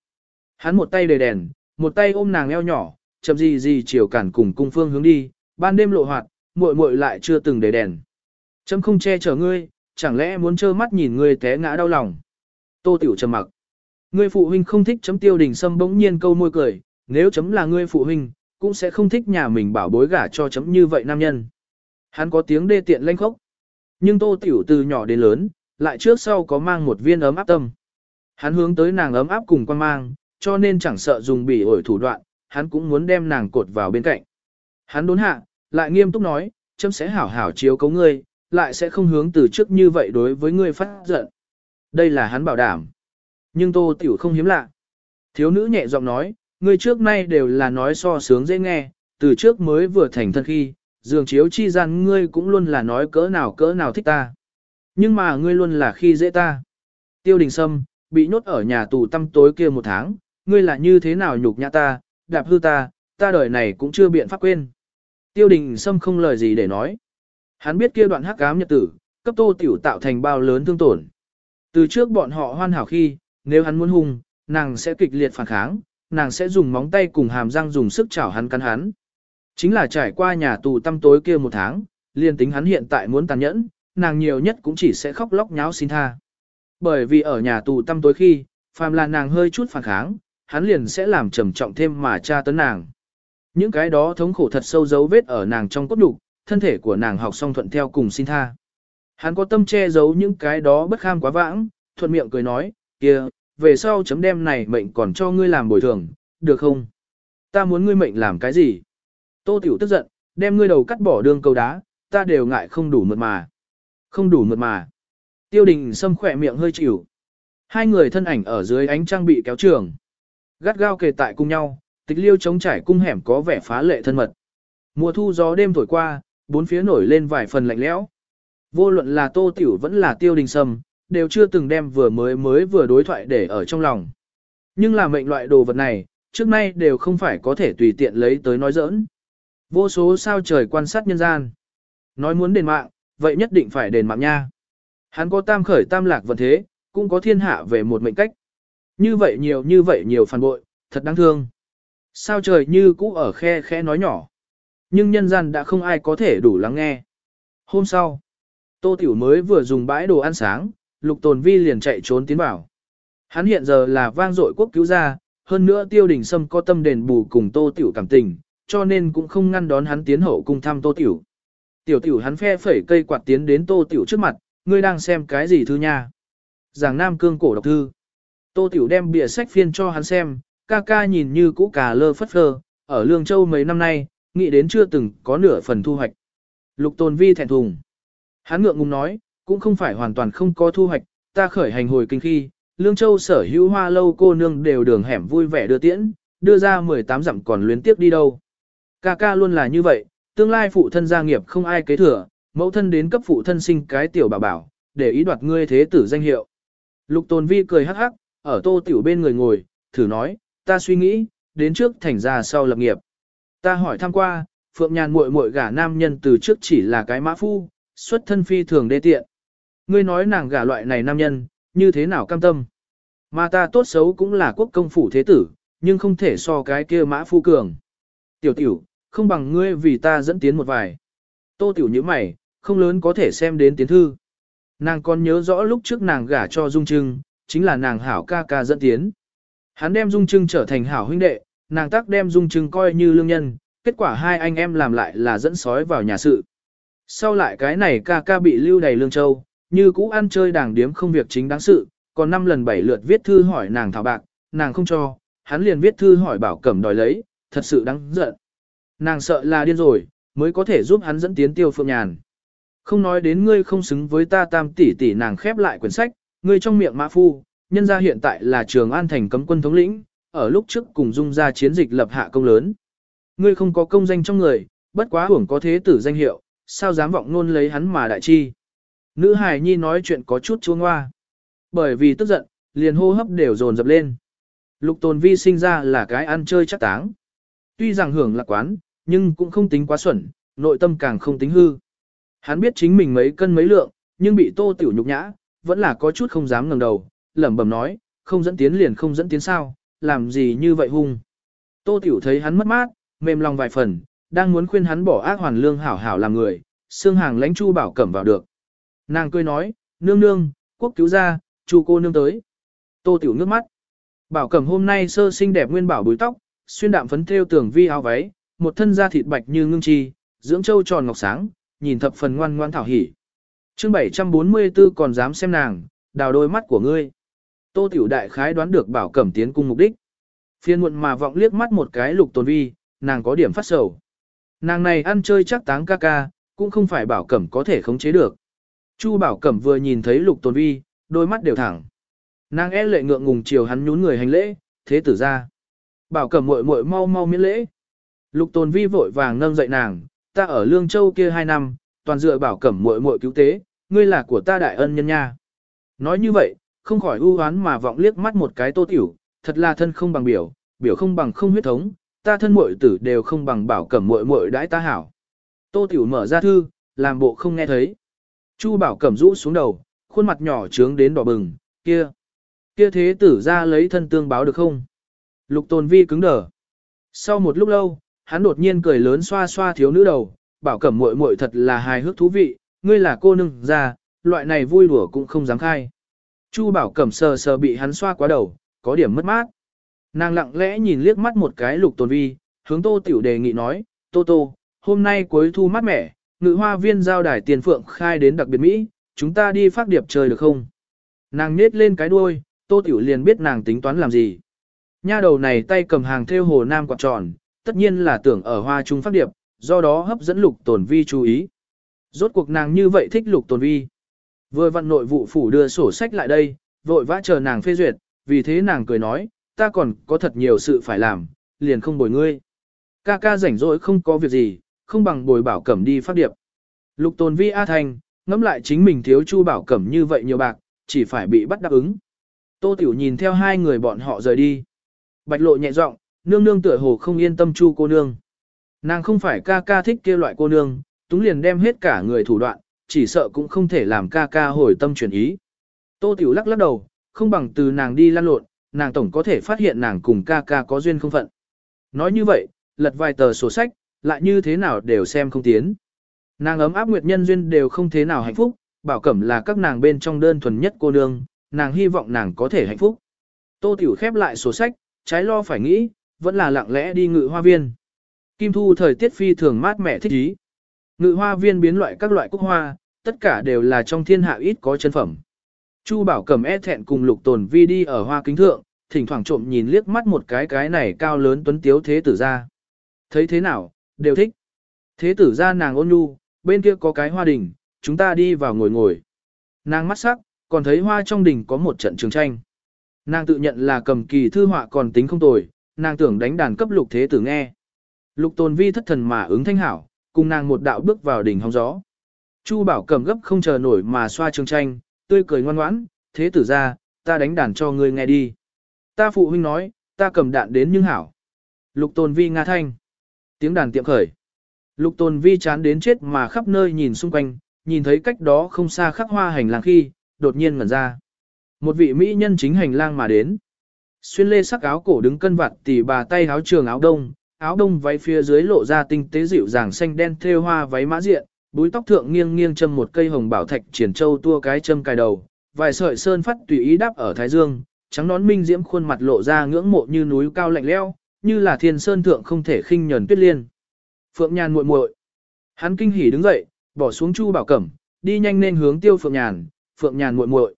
Hắn một tay đề đèn, một tay ôm nàng eo nhỏ, chậm gì gì chiều cản cùng cung phương hướng đi, ban đêm lộ hoạt, muội muội lại chưa từng để đèn. Chấm không che chở ngươi, chẳng lẽ muốn trơ mắt nhìn ngươi té ngã đau lòng. Tô tiểu trầm mặc. Ngươi phụ huynh không thích chấm tiêu đình sâm bỗng nhiên câu môi cười, nếu chấm là ngươi phụ huynh, cũng sẽ không thích nhà mình bảo bối gả cho chấm như vậy nam nhân. Hắn có tiếng đê tiện lanh khốc. Nhưng tô tiểu từ nhỏ đến lớn, lại trước sau có mang một viên ấm áp tâm. Hắn hướng tới nàng ấm áp cùng quan mang, cho nên chẳng sợ dùng bỉ ổi thủ đoạn, hắn cũng muốn đem nàng cột vào bên cạnh. Hắn đốn hạ, lại nghiêm túc nói, chấm sẽ hảo hảo chiếu cấu ngươi, lại sẽ không hướng từ trước như vậy đối với ngươi phát giận. Đây là hắn bảo đảm. Nhưng tô tiểu không hiếm lạ. Thiếu nữ nhẹ giọng nói, ngươi trước nay đều là nói so sướng dễ nghe, từ trước mới vừa thành thân khi, dường chiếu chi gian ngươi cũng luôn là nói cỡ nào cỡ nào thích ta. Nhưng mà ngươi luôn là khi dễ ta. Tiêu đình sâm, bị nhốt ở nhà tù tăm tối kia một tháng, ngươi là như thế nào nhục nhã ta, đạp hư ta, ta đời này cũng chưa biện pháp quên. Tiêu đình sâm không lời gì để nói. Hắn biết kia đoạn hắc ám nhật tử, cấp tô tiểu tạo thành bao lớn thương tổn. Từ trước bọn họ hoan hảo khi, nếu hắn muốn hung, nàng sẽ kịch liệt phản kháng, nàng sẽ dùng móng tay cùng hàm răng dùng sức chảo hắn cắn hắn. Chính là trải qua nhà tù tăm tối kia một tháng, liền tính hắn hiện tại muốn tàn nhẫn, nàng nhiều nhất cũng chỉ sẽ khóc lóc nháo xin tha. Bởi vì ở nhà tù tăm tối khi, phàm là nàng hơi chút phản kháng, hắn liền sẽ làm trầm trọng thêm mà tra tấn nàng. Những cái đó thống khổ thật sâu dấu vết ở nàng trong cốt đục, thân thể của nàng học xong thuận theo cùng xin tha. Hắn có tâm che giấu những cái đó bất kham quá vãng, thuận miệng cười nói, kia, về sau chấm đem này mệnh còn cho ngươi làm bồi thường, được không? Ta muốn ngươi mệnh làm cái gì? Tô Tiểu tức giận, đem ngươi đầu cắt bỏ đường cầu đá, ta đều ngại không đủ mượt mà. Không đủ mượt mà. Tiêu đình xâm khỏe miệng hơi chịu. Hai người thân ảnh ở dưới ánh trăng bị kéo trường. Gắt gao kề tại cùng nhau, tịch liêu chống trải cung hẻm có vẻ phá lệ thân mật. Mùa thu gió đêm thổi qua, bốn phía nổi lên vài phần lạnh lẽo. Vô luận là tô tiểu vẫn là tiêu đình sâm, đều chưa từng đem vừa mới mới vừa đối thoại để ở trong lòng. Nhưng là mệnh loại đồ vật này, trước nay đều không phải có thể tùy tiện lấy tới nói giỡn. Vô số sao trời quan sát nhân gian. Nói muốn đền mạng, vậy nhất định phải đền mạng nha. Hắn có tam khởi tam lạc vận thế, cũng có thiên hạ về một mệnh cách. Như vậy nhiều như vậy nhiều phản bội, thật đáng thương. Sao trời như cũ ở khe khẽ nói nhỏ. Nhưng nhân gian đã không ai có thể đủ lắng nghe. Hôm sau, Tô Tiểu mới vừa dùng bãi đồ ăn sáng, Lục Tồn Vi liền chạy trốn tiến vào. Hắn hiện giờ là vang dội quốc cứu gia, hơn nữa tiêu đình sâm có tâm đền bù cùng Tô Tiểu cảm tình, cho nên cũng không ngăn đón hắn tiến hậu cung thăm Tô Tiểu. Tiểu Tiểu hắn phe phẩy cây quạt tiến đến Tô Tiểu trước mặt, ngươi đang xem cái gì thư nha? Giảng Nam Cương cổ đọc thư. Tô Tiểu đem bìa sách phiên cho hắn xem, ca ca nhìn như cũ cà lơ phất phơ, ở Lương Châu mấy năm nay, nghĩ đến chưa từng có nửa phần thu hoạch. Lục Tồn Vi thẹn thùng. Hắn ngượng ngùng nói, cũng không phải hoàn toàn không có thu hoạch, ta khởi hành hồi kinh khi, Lương Châu sở hữu hoa lâu cô nương đều đường hẻm vui vẻ đưa tiễn, đưa ra 18 dặm còn luyến tiếp đi đâu. Ca ca luôn là như vậy, tương lai phụ thân gia nghiệp không ai kế thừa, mẫu thân đến cấp phụ thân sinh cái tiểu bảo bảo, để ý đoạt ngươi thế tử danh hiệu. Lục Tồn Vi cười hắc hắc, ở tô tiểu bên người ngồi, thử nói, ta suy nghĩ, đến trước thành ra sau lập nghiệp. Ta hỏi thăm qua, Phượng Nhàn muội muội gả nam nhân từ trước chỉ là cái mã phu, xuất thân phi thường đê tiện. Ngươi nói nàng gả loại này nam nhân, như thế nào cam tâm. Mà ta tốt xấu cũng là quốc công phủ thế tử, nhưng không thể so cái kia mã phu cường. Tiểu tiểu, không bằng ngươi vì ta dẫn tiến một vài. Tô tiểu như mày, không lớn có thể xem đến tiến thư. Nàng còn nhớ rõ lúc trước nàng gả cho Dung Trưng, chính là nàng hảo ca ca dẫn tiến. Hắn đem Dung Trưng trở thành hảo huynh đệ, nàng tác đem Dung Trưng coi như lương nhân, kết quả hai anh em làm lại là dẫn sói vào nhà sự. Sau lại cái này ca ca bị lưu đầy lương châu, như cũ ăn chơi đảng điếm không việc chính đáng sự, còn năm lần bảy lượt viết thư hỏi nàng thảo bạc, nàng không cho, hắn liền viết thư hỏi bảo cẩm đòi lấy, thật sự đáng giận. Nàng sợ là điên rồi, mới có thể giúp hắn dẫn tiến tiêu phượng nhàn. Không nói đến ngươi không xứng với ta tam tỷ tỷ nàng khép lại quyển sách, ngươi trong miệng mã phu, nhân gia hiện tại là trường an thành cấm quân thống lĩnh, ở lúc trước cùng dung ra chiến dịch lập hạ công lớn. Ngươi không có công danh trong người, bất quá hưởng có thế tử danh hiệu, sao dám vọng luôn lấy hắn mà đại chi. Nữ hài nhi nói chuyện có chút chua ngoa Bởi vì tức giận, liền hô hấp đều dồn dập lên. Lục tồn vi sinh ra là cái ăn chơi chắc táng. Tuy rằng hưởng lạc quán, nhưng cũng không tính quá xuẩn, nội tâm càng không tính hư. Hắn biết chính mình mấy cân mấy lượng, nhưng bị tô tiểu nhục nhã, vẫn là có chút không dám ngẩng đầu, lẩm bẩm nói, không dẫn tiến liền không dẫn tiến sao, làm gì như vậy hung. Tô tiểu thấy hắn mất mát, mềm lòng vài phần, đang muốn khuyên hắn bỏ ác hoàn lương hảo hảo làm người, xương hàng lãnh chu bảo cẩm vào được. Nàng cười nói, nương nương, quốc cứu ra, chu cô nương tới. Tô tiểu nước mắt. Bảo cẩm hôm nay sơ xinh đẹp nguyên bảo búi tóc, xuyên đạm phấn thêu tường vi áo váy, một thân da thịt bạch như ngưng chi, dưỡng châu tròn ngọc sáng, nhìn thập phần ngoan ngoan thảo hỉ. Chương 744 còn dám xem nàng, đào đôi mắt của ngươi. Tô Tiểu Đại khái đoán được bảo cẩm tiến cung mục đích. Phiên muộn mà vọng liếc mắt một cái lục Tôn vi, nàng có điểm phát sầu. Nàng này ăn chơi chắc táng ca ca, cũng không phải bảo cẩm có thể khống chế được. Chu bảo cẩm vừa nhìn thấy lục Tôn vi, đôi mắt đều thẳng. Nàng e lệ ngượng ngùng chiều hắn nhún người hành lễ, thế tử ra. Bảo cẩm muội muội mau mau miễn lễ. Lục Tôn vi vội vàng nâng dậy nàng, ta ở Lương Châu kia hai năm, toàn dựa bảo cẩm muội muội cứu tế, ngươi là của ta đại ân nhân nha. Nói như vậy, không khỏi ưu oán mà vọng liếc mắt một cái tô tiểu, thật là thân không bằng biểu, biểu không bằng không huyết thống, ta thân muội tử đều không bằng bảo cẩm muội muội đãi ta hảo. Tô tiểu mở ra thư, làm bộ không nghe thấy. Chu bảo cẩm rũ xuống đầu, khuôn mặt nhỏ trướng đến đỏ bừng, kia. Kia thế tử ra lấy thân tương báo được không? Lục tồn vi cứng đờ. Sau một lúc lâu, hắn đột nhiên cười lớn xoa xoa thiếu nữ đầu, bảo cẩm muội muội thật là hài hước thú vị, ngươi là cô nương ra, loại này vui đùa cũng không dám khai. Chu bảo cẩm sờ sờ bị hắn xoa quá đầu, có điểm mất mát. Nàng lặng lẽ nhìn liếc mắt một cái lục tồn vi, hướng tô tiểu đề nghị nói, tô tô, hôm nay cuối thu mát mẻ, ngự hoa viên giao đài tiền phượng khai đến đặc biệt Mỹ, chúng ta đi phát điệp chơi được không? Nàng nết lên cái đuôi, tô tiểu liền biết nàng tính toán làm gì. Nha đầu này tay cầm hàng theo hồ nam quạt tròn, tất nhiên là tưởng ở hoa trung phát điệp, do đó hấp dẫn lục tồn vi chú ý. Rốt cuộc nàng như vậy thích lục tồn vi. Vừa vận nội vụ phủ đưa sổ sách lại đây, vội vã chờ nàng phê duyệt, vì thế nàng cười nói, ta còn có thật nhiều sự phải làm, liền không bồi ngươi. Ca ca rảnh rỗi không có việc gì, không bằng bồi bảo cẩm đi phát điệp. Lục tồn vi A Thanh ngẫm lại chính mình thiếu chu bảo cẩm như vậy nhiều bạc, chỉ phải bị bắt đáp ứng. Tô Tiểu nhìn theo hai người bọn họ rời đi. Bạch lộ nhẹ giọng, nương nương tựa hồ không yên tâm chu cô nương. Nàng không phải ca ca thích kia loại cô nương, túng liền đem hết cả người thủ đoạn, chỉ sợ cũng không thể làm ca ca hồi tâm chuyển ý. Tô Tiểu lắc lắc đầu, không bằng từ nàng đi lăn lộn, nàng tổng có thể phát hiện nàng cùng ca ca có duyên không phận. Nói như vậy, lật vài tờ sổ sách, lại như thế nào đều xem không tiến. Nàng ấm áp nguyệt nhân duyên đều không thế nào hạnh phúc, bảo cẩm là các nàng bên trong đơn thuần nhất cô nương, nàng hy vọng nàng có thể hạnh phúc. Tô Tiểu khép lại sổ sách, trái lo phải nghĩ, vẫn là lặng lẽ đi ngự hoa viên. Kim thu thời tiết phi thường mát mẻ thích ý. Ngự hoa viên biến loại các loại cúc hoa, tất cả đều là trong thiên hạ ít có chân phẩm. Chu bảo cầm e thẹn cùng lục tồn vi đi ở hoa kính thượng, thỉnh thoảng trộm nhìn liếc mắt một cái cái này cao lớn tuấn tiếu thế tử ra. Thấy thế nào, đều thích. Thế tử ra nàng ôn nhu, bên kia có cái hoa đình, chúng ta đi vào ngồi ngồi. Nàng mắt sắc, còn thấy hoa trong đình có một trận trường tranh. Nàng tự nhận là cầm kỳ thư họa còn tính không tồi, nàng tưởng đánh đàn cấp lục thế tử nghe. Lục tồn vi thất thần mà ứng thanh hảo, cùng nàng một đạo bước vào đỉnh hóng gió. Chu bảo cầm gấp không chờ nổi mà xoa trường tranh, tươi cười ngoan ngoãn, thế tử ra, ta đánh đàn cho ngươi nghe đi. Ta phụ huynh nói, ta cầm đạn đến nhưng hảo. Lục tồn vi nga thanh. Tiếng đàn tiệm khởi. Lục tồn vi chán đến chết mà khắp nơi nhìn xung quanh, nhìn thấy cách đó không xa khắc hoa hành lang khi, đột nhiên ngẩn ra. Một vị mỹ nhân chính hành lang mà đến. Xuyên lê sắc áo cổ đứng cân vặt tỉ bà tay áo trường áo đông, áo đông váy phía dưới lộ ra tinh tế dịu dàng xanh đen thêu hoa váy mã diện, búi tóc thượng nghiêng nghiêng châm một cây hồng bảo thạch triển châu tua cái châm cài đầu, vài sợi sơn phát tùy ý đáp ở thái dương, trắng nón minh diễm khuôn mặt lộ ra ngưỡng mộ như núi cao lạnh lẽo, như là thiên sơn thượng không thể khinh nhẫn tuyết liên. Phượng Nhàn muội muội. Hắn kinh hỉ đứng dậy, bỏ xuống Chu Bảo Cẩm, đi nhanh lên hướng Tiêu Phượng Nhàn, Phượng Nhàn muội muội.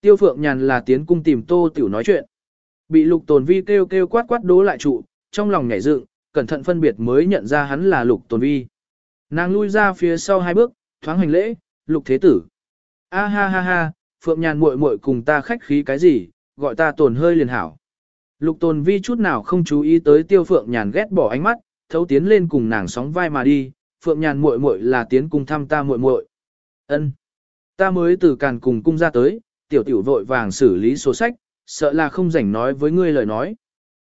Tiêu Phượng Nhàn là tiến cung tìm Tô Tiểu nói chuyện. Bị Lục Tồn Vi kêu kêu quát quát đố lại trụ, trong lòng nhảy dựng, cẩn thận phân biệt mới nhận ra hắn là Lục Tồn Vi. Nàng lui ra phía sau hai bước, thoáng hành lễ, Lục Thế Tử. A ha ha ha, Phượng Nhàn muội muội cùng ta khách khí cái gì, gọi ta tồn hơi liền hảo. Lục Tồn Vi chút nào không chú ý tới Tiêu Phượng Nhàn ghét bỏ ánh mắt, thấu tiến lên cùng nàng sóng vai mà đi, Phượng Nhàn muội muội là tiến cùng thăm ta muội muội. Ân, Ta mới từ càn cùng cung ra tới, tiểu tiểu vội vàng xử lý số sách, sợ là không rảnh nói với ngươi lời nói.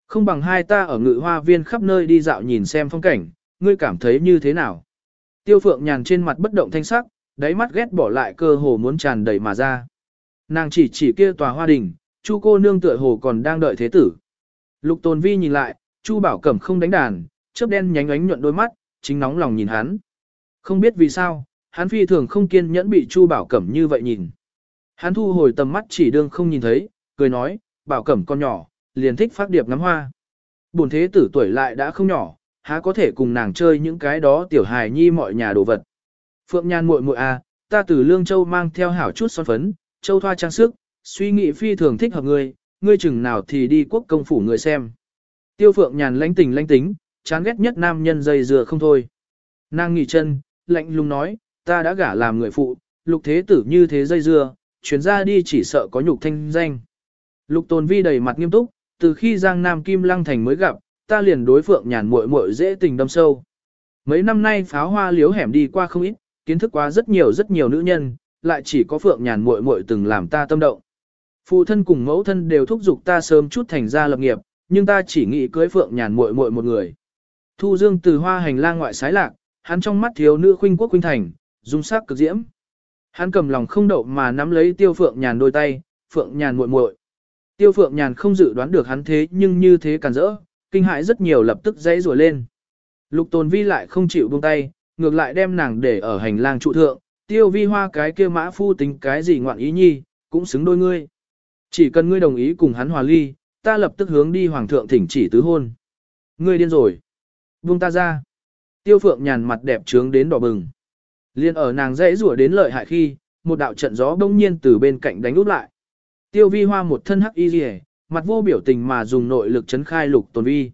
Không bằng hai ta ở ngự hoa viên khắp nơi đi dạo nhìn xem phong cảnh, ngươi cảm thấy như thế nào? Tiêu Phượng Nhàn trên mặt bất động thanh sắc, đáy mắt ghét bỏ lại cơ hồ muốn tràn đầy mà ra. Nàng chỉ chỉ kia tòa hoa đình, Chu cô nương tựa hồ còn đang đợi thế tử. Lục Tồn Vi nhìn lại, Chu Bảo Cẩm không đánh đàn, chớp đen nhánh ánh nhuận đôi mắt, chính nóng lòng nhìn hắn. Không biết vì sao, hắn phi thường không kiên nhẫn bị Chu Bảo Cẩm như vậy nhìn. Hắn thu hồi tầm mắt chỉ đương không nhìn thấy, cười nói, Bảo Cẩm con nhỏ, liền thích phát điệp ngắm hoa. Bổn thế tử tuổi lại đã không nhỏ, há có thể cùng nàng chơi những cái đó tiểu hài nhi mọi nhà đồ vật. Phượng Nhan muội muội à, ta từ Lương Châu mang theo hảo chút son phấn, châu thoa trang sức, suy nghĩ phi thường thích hợp ngươi, ngươi chừng nào thì đi quốc công phủ người xem. Tiêu Phượng Nhàn lãnh tình lãnh tính, chán ghét nhất nam nhân dây dừa không thôi. Nàng nghỉ chân, lạnh lùng nói, ta đã gả làm người phụ, lục thế tử như thế dây dưa, chuyển ra đi chỉ sợ có nhục thanh danh. Lục tồn vi đầy mặt nghiêm túc, từ khi Giang Nam Kim Lăng Thành mới gặp, ta liền đối phượng nhàn muội muội dễ tình đâm sâu. Mấy năm nay pháo hoa liếu hẻm đi qua không ít, kiến thức qua rất nhiều rất nhiều nữ nhân, lại chỉ có phượng nhàn muội muội từng làm ta tâm động. Phụ thân cùng mẫu thân đều thúc giục ta sớm chút thành ra lập nghiệp, nhưng ta chỉ nghĩ cưới phượng nhàn muội muội một người. Thu Dương từ hoa hành lang ngoại sái lạc, hắn trong mắt thiếu nữ khuynh quốc khuynh thành, dung sắc cực diễm. Hắn cầm lòng không đậu mà nắm lấy Tiêu Phượng Nhàn đôi tay, Phượng Nhàn muội muội. Tiêu Phượng Nhàn không dự đoán được hắn thế nhưng như thế cản rỡ, kinh hãi rất nhiều lập tức dãy rủa lên. Lục Tồn Vi lại không chịu buông tay, ngược lại đem nàng để ở hành lang trụ thượng, Tiêu Vi Hoa cái kia mã phu tính cái gì ngoạn ý nhi, cũng xứng đôi ngươi. Chỉ cần ngươi đồng ý cùng hắn hòa ly, ta lập tức hướng đi hoàng thượng thỉnh chỉ tứ hôn. Ngươi điên rồi. Buông ta ra. Tiêu phượng nhàn mặt đẹp trướng đến đỏ bừng. Liên ở nàng dãy rủa đến lợi hại khi, một đạo trận gió bỗng nhiên từ bên cạnh đánh úp lại. Tiêu vi hoa một thân hắc y rìa, mặt vô biểu tình mà dùng nội lực chấn khai lục tồn vi.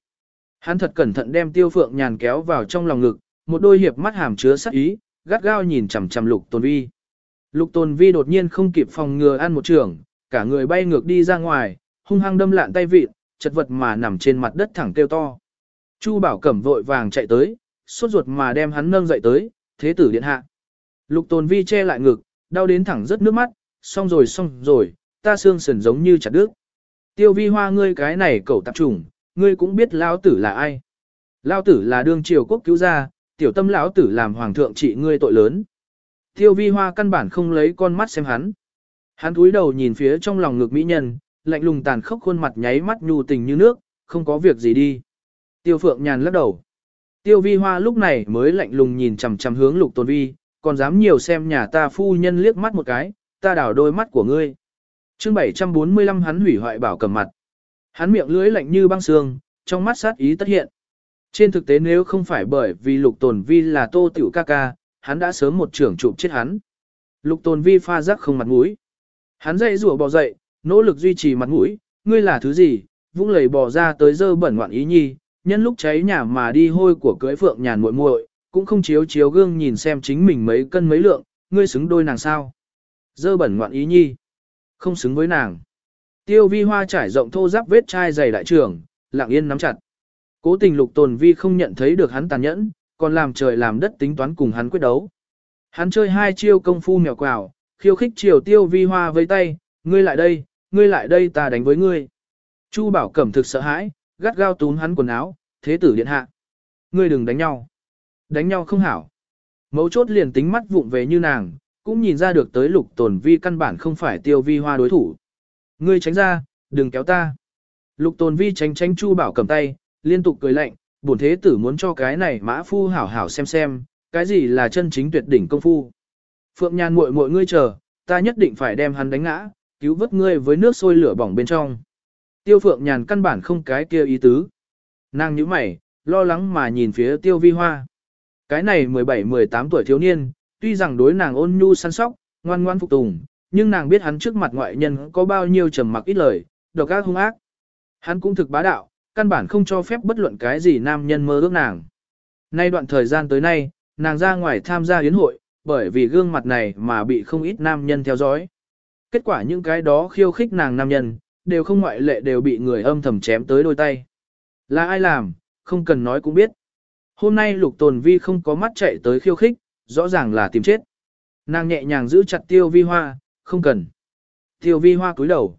Hắn thật cẩn thận đem tiêu phượng nhàn kéo vào trong lòng ngực, một đôi hiệp mắt hàm chứa sắc ý, gắt gao nhìn chằm chằm lục tồn vi. Lục tồn vi đột nhiên không kịp phòng ngừa ăn một trường, cả người bay ngược đi ra ngoài, hung hăng đâm lạn tay vịt, chật vật mà nằm trên mặt đất thẳng kêu to. Chu Bảo Cẩm vội vàng chạy tới, sốt ruột mà đem hắn nâng dậy tới, thế tử điện hạ. Lục Tồn Vi che lại ngực, đau đến thẳng rất nước mắt, xong rồi xong rồi, ta xương sườn giống như chặt đứt. Tiêu Vi Hoa ngươi cái này cậu tạp trùng, ngươi cũng biết lão tử là ai. Lão tử là đương triều quốc cứu gia, tiểu tâm lão tử làm hoàng thượng trị ngươi tội lớn. Tiêu Vi Hoa căn bản không lấy con mắt xem hắn. Hắn cúi đầu nhìn phía trong lòng ngực mỹ nhân, lạnh lùng tàn khốc khuôn mặt nháy mắt nhu tình như nước, không có việc gì đi. Tiêu Phượng Nhàn lắc đầu. Tiêu Vi Hoa lúc này mới lạnh lùng nhìn chằm chằm hướng Lục Tôn Vi, còn dám nhiều xem nhà ta phu nhân liếc mắt một cái, ta đảo đôi mắt của ngươi chương 745 hắn hủy hoại bảo cầm mặt. Hắn miệng lưỡi lạnh như băng xương, trong mắt sát ý tất hiện. Trên thực tế nếu không phải bởi vì lục tồn vi là tô tiểu ca ca, hắn đã sớm một trưởng chụp chết hắn. Lục tồn vi pha rắc không mặt mũi. Hắn dậy rủa bò dậy, nỗ lực duy trì mặt mũi, ngươi là thứ gì, vũng lầy bò ra tới dơ bẩn ngoạn ý nhi, nhân lúc cháy nhà mà đi hôi của cưới phượng nhàn muội muội, cũng không chiếu chiếu gương nhìn xem chính mình mấy cân mấy lượng, ngươi xứng đôi nàng sao. Dơ bẩn ngoạn ý nhi, không xứng với nàng. Tiêu vi hoa trải rộng thô giáp vết chai dày đại trưởng, lặng yên nắm chặt. Cố tình lục tồn vi không nhận thấy được hắn tàn nhẫn, còn làm trời làm đất tính toán cùng hắn quyết đấu. Hắn chơi hai chiêu công phu mèo quào, khiêu khích chiều tiêu vi hoa với tay, ngươi lại đây, ngươi lại đây ta đánh với ngươi. Chu bảo cẩm thực sợ hãi, gắt gao túm hắn quần áo, thế tử điện hạ. Ngươi đừng đánh nhau. Đánh nhau không hảo. Mấu chốt liền tính mắt vụng về như nàng, cũng nhìn ra được tới lục tồn vi căn bản không phải tiêu vi hoa đối thủ. Ngươi tránh ra, đừng kéo ta. Lục tồn vi tránh tránh chu bảo cầm tay, liên tục cười lạnh, bổn thế tử muốn cho cái này mã phu hảo hảo xem xem, cái gì là chân chính tuyệt đỉnh công phu. Phượng nhàn muội muội ngươi chờ, ta nhất định phải đem hắn đánh ngã, cứu vớt ngươi với nước sôi lửa bỏng bên trong. Tiêu phượng nhàn căn bản không cái kia ý tứ. Nàng nhíu mày, lo lắng mà nhìn phía tiêu vi hoa. Cái này 17-18 tuổi thiếu niên, tuy rằng đối nàng ôn nhu săn sóc, ngoan ngoan phục tùng, nhưng nàng biết hắn trước mặt ngoại nhân có bao nhiêu trầm mặc ít lời, độc ác hung ác. Hắn cũng thực bá đạo, căn bản không cho phép bất luận cái gì nam nhân mơ ước nàng. Nay đoạn thời gian tới nay, nàng ra ngoài tham gia yến hội, bởi vì gương mặt này mà bị không ít nam nhân theo dõi. Kết quả những cái đó khiêu khích nàng nam nhân, đều không ngoại lệ đều bị người âm thầm chém tới đôi tay. Là ai làm, không cần nói cũng biết. Hôm nay lục tồn vi không có mắt chạy tới khiêu khích, rõ ràng là tìm chết. Nàng nhẹ nhàng giữ chặt tiêu vi hoa, không cần. Tiêu vi hoa cúi đầu.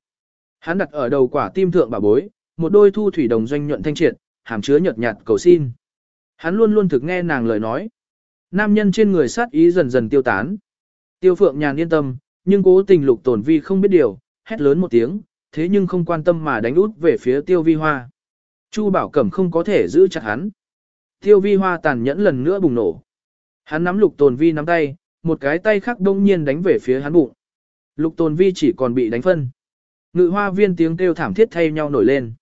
Hắn đặt ở đầu quả tim thượng bà bối, một đôi thu thủy đồng doanh nhuận thanh triệt, hàm chứa nhợt nhạt cầu xin. Hắn luôn luôn thực nghe nàng lời nói. Nam nhân trên người sát ý dần dần tiêu tán. Tiêu phượng nhàn yên tâm, nhưng cố tình lục tổn vi không biết điều, hét lớn một tiếng, thế nhưng không quan tâm mà đánh út về phía tiêu vi hoa. Chu bảo cẩm không có thể giữ chặt hắn. Tiêu vi hoa tàn nhẫn lần nữa bùng nổ. Hắn nắm lục tồn vi nắm tay, một cái tay khác đông nhiên đánh về phía hắn bụng. Lục tồn vi chỉ còn bị đánh phân. Ngự hoa viên tiếng kêu thảm thiết thay nhau nổi lên.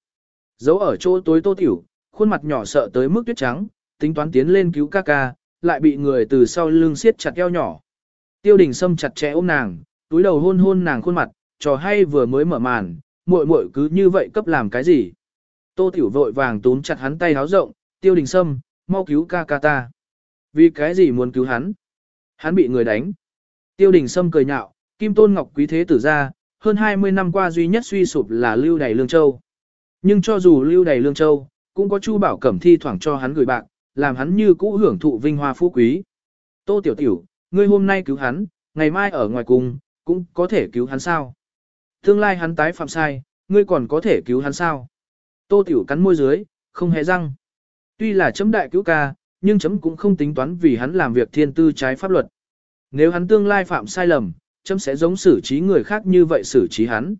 Giấu ở chỗ tối tô tiểu, khuôn mặt nhỏ sợ tới mức tuyết trắng, tính toán tiến lên cứu ca ca, lại bị người từ sau lưng siết chặt eo nhỏ. Tiêu đình Sâm chặt chẽ ôm nàng, túi đầu hôn hôn nàng khuôn mặt, trò hay vừa mới mở màn, muội muội cứ như vậy cấp làm cái gì. Tô tiểu vội vàng túm chặt hắn tay háo rộng, tiêu đình Sâm, mau cứu ca ca ta. Vì cái gì muốn cứu hắn? Hắn bị người đánh. Tiêu đình Sâm cười nhạo, kim tôn ngọc quý thế tử ra, hơn 20 năm qua duy nhất suy sụp là lưu đầy lương châu. Nhưng cho dù lưu đầy lương châu, cũng có Chu Bảo Cẩm thi thoảng cho hắn gửi bạc, làm hắn như cũ hưởng thụ vinh hoa phú quý. Tô Tiểu Tiểu, ngươi hôm nay cứu hắn, ngày mai ở ngoài cung, cũng có thể cứu hắn sao? Tương lai hắn tái phạm sai, ngươi còn có thể cứu hắn sao? Tô Tiểu cắn môi dưới, không hề răng. Tuy là chấm đại cứu ca, nhưng chấm cũng không tính toán vì hắn làm việc thiên tư trái pháp luật. Nếu hắn tương lai phạm sai lầm, chấm sẽ giống xử trí người khác như vậy xử trí hắn.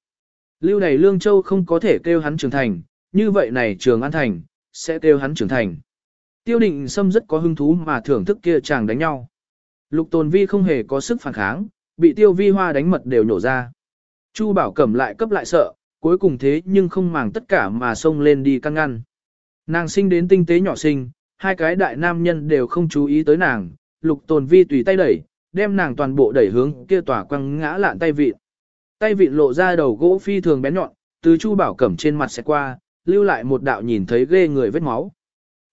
Lưu này Lương Châu không có thể kêu hắn trưởng thành, như vậy này trường An Thành, sẽ kêu hắn trưởng thành. Tiêu định Sâm rất có hứng thú mà thưởng thức kia chàng đánh nhau. Lục Tồn Vi không hề có sức phản kháng, bị Tiêu Vi Hoa đánh mật đều nhổ ra. Chu Bảo Cẩm lại cấp lại sợ, cuối cùng thế nhưng không màng tất cả mà xông lên đi căng ngăn. Nàng sinh đến tinh tế nhỏ sinh, hai cái đại nam nhân đều không chú ý tới nàng, Lục Tồn Vi tùy tay đẩy, đem nàng toàn bộ đẩy hướng kia tỏa quăng ngã lạn tay vịn. Tay vịn lộ ra đầu gỗ phi thường bén nhọn, từ Chu Bảo Cẩm trên mặt sẽ qua, lưu lại một đạo nhìn thấy ghê người vết máu.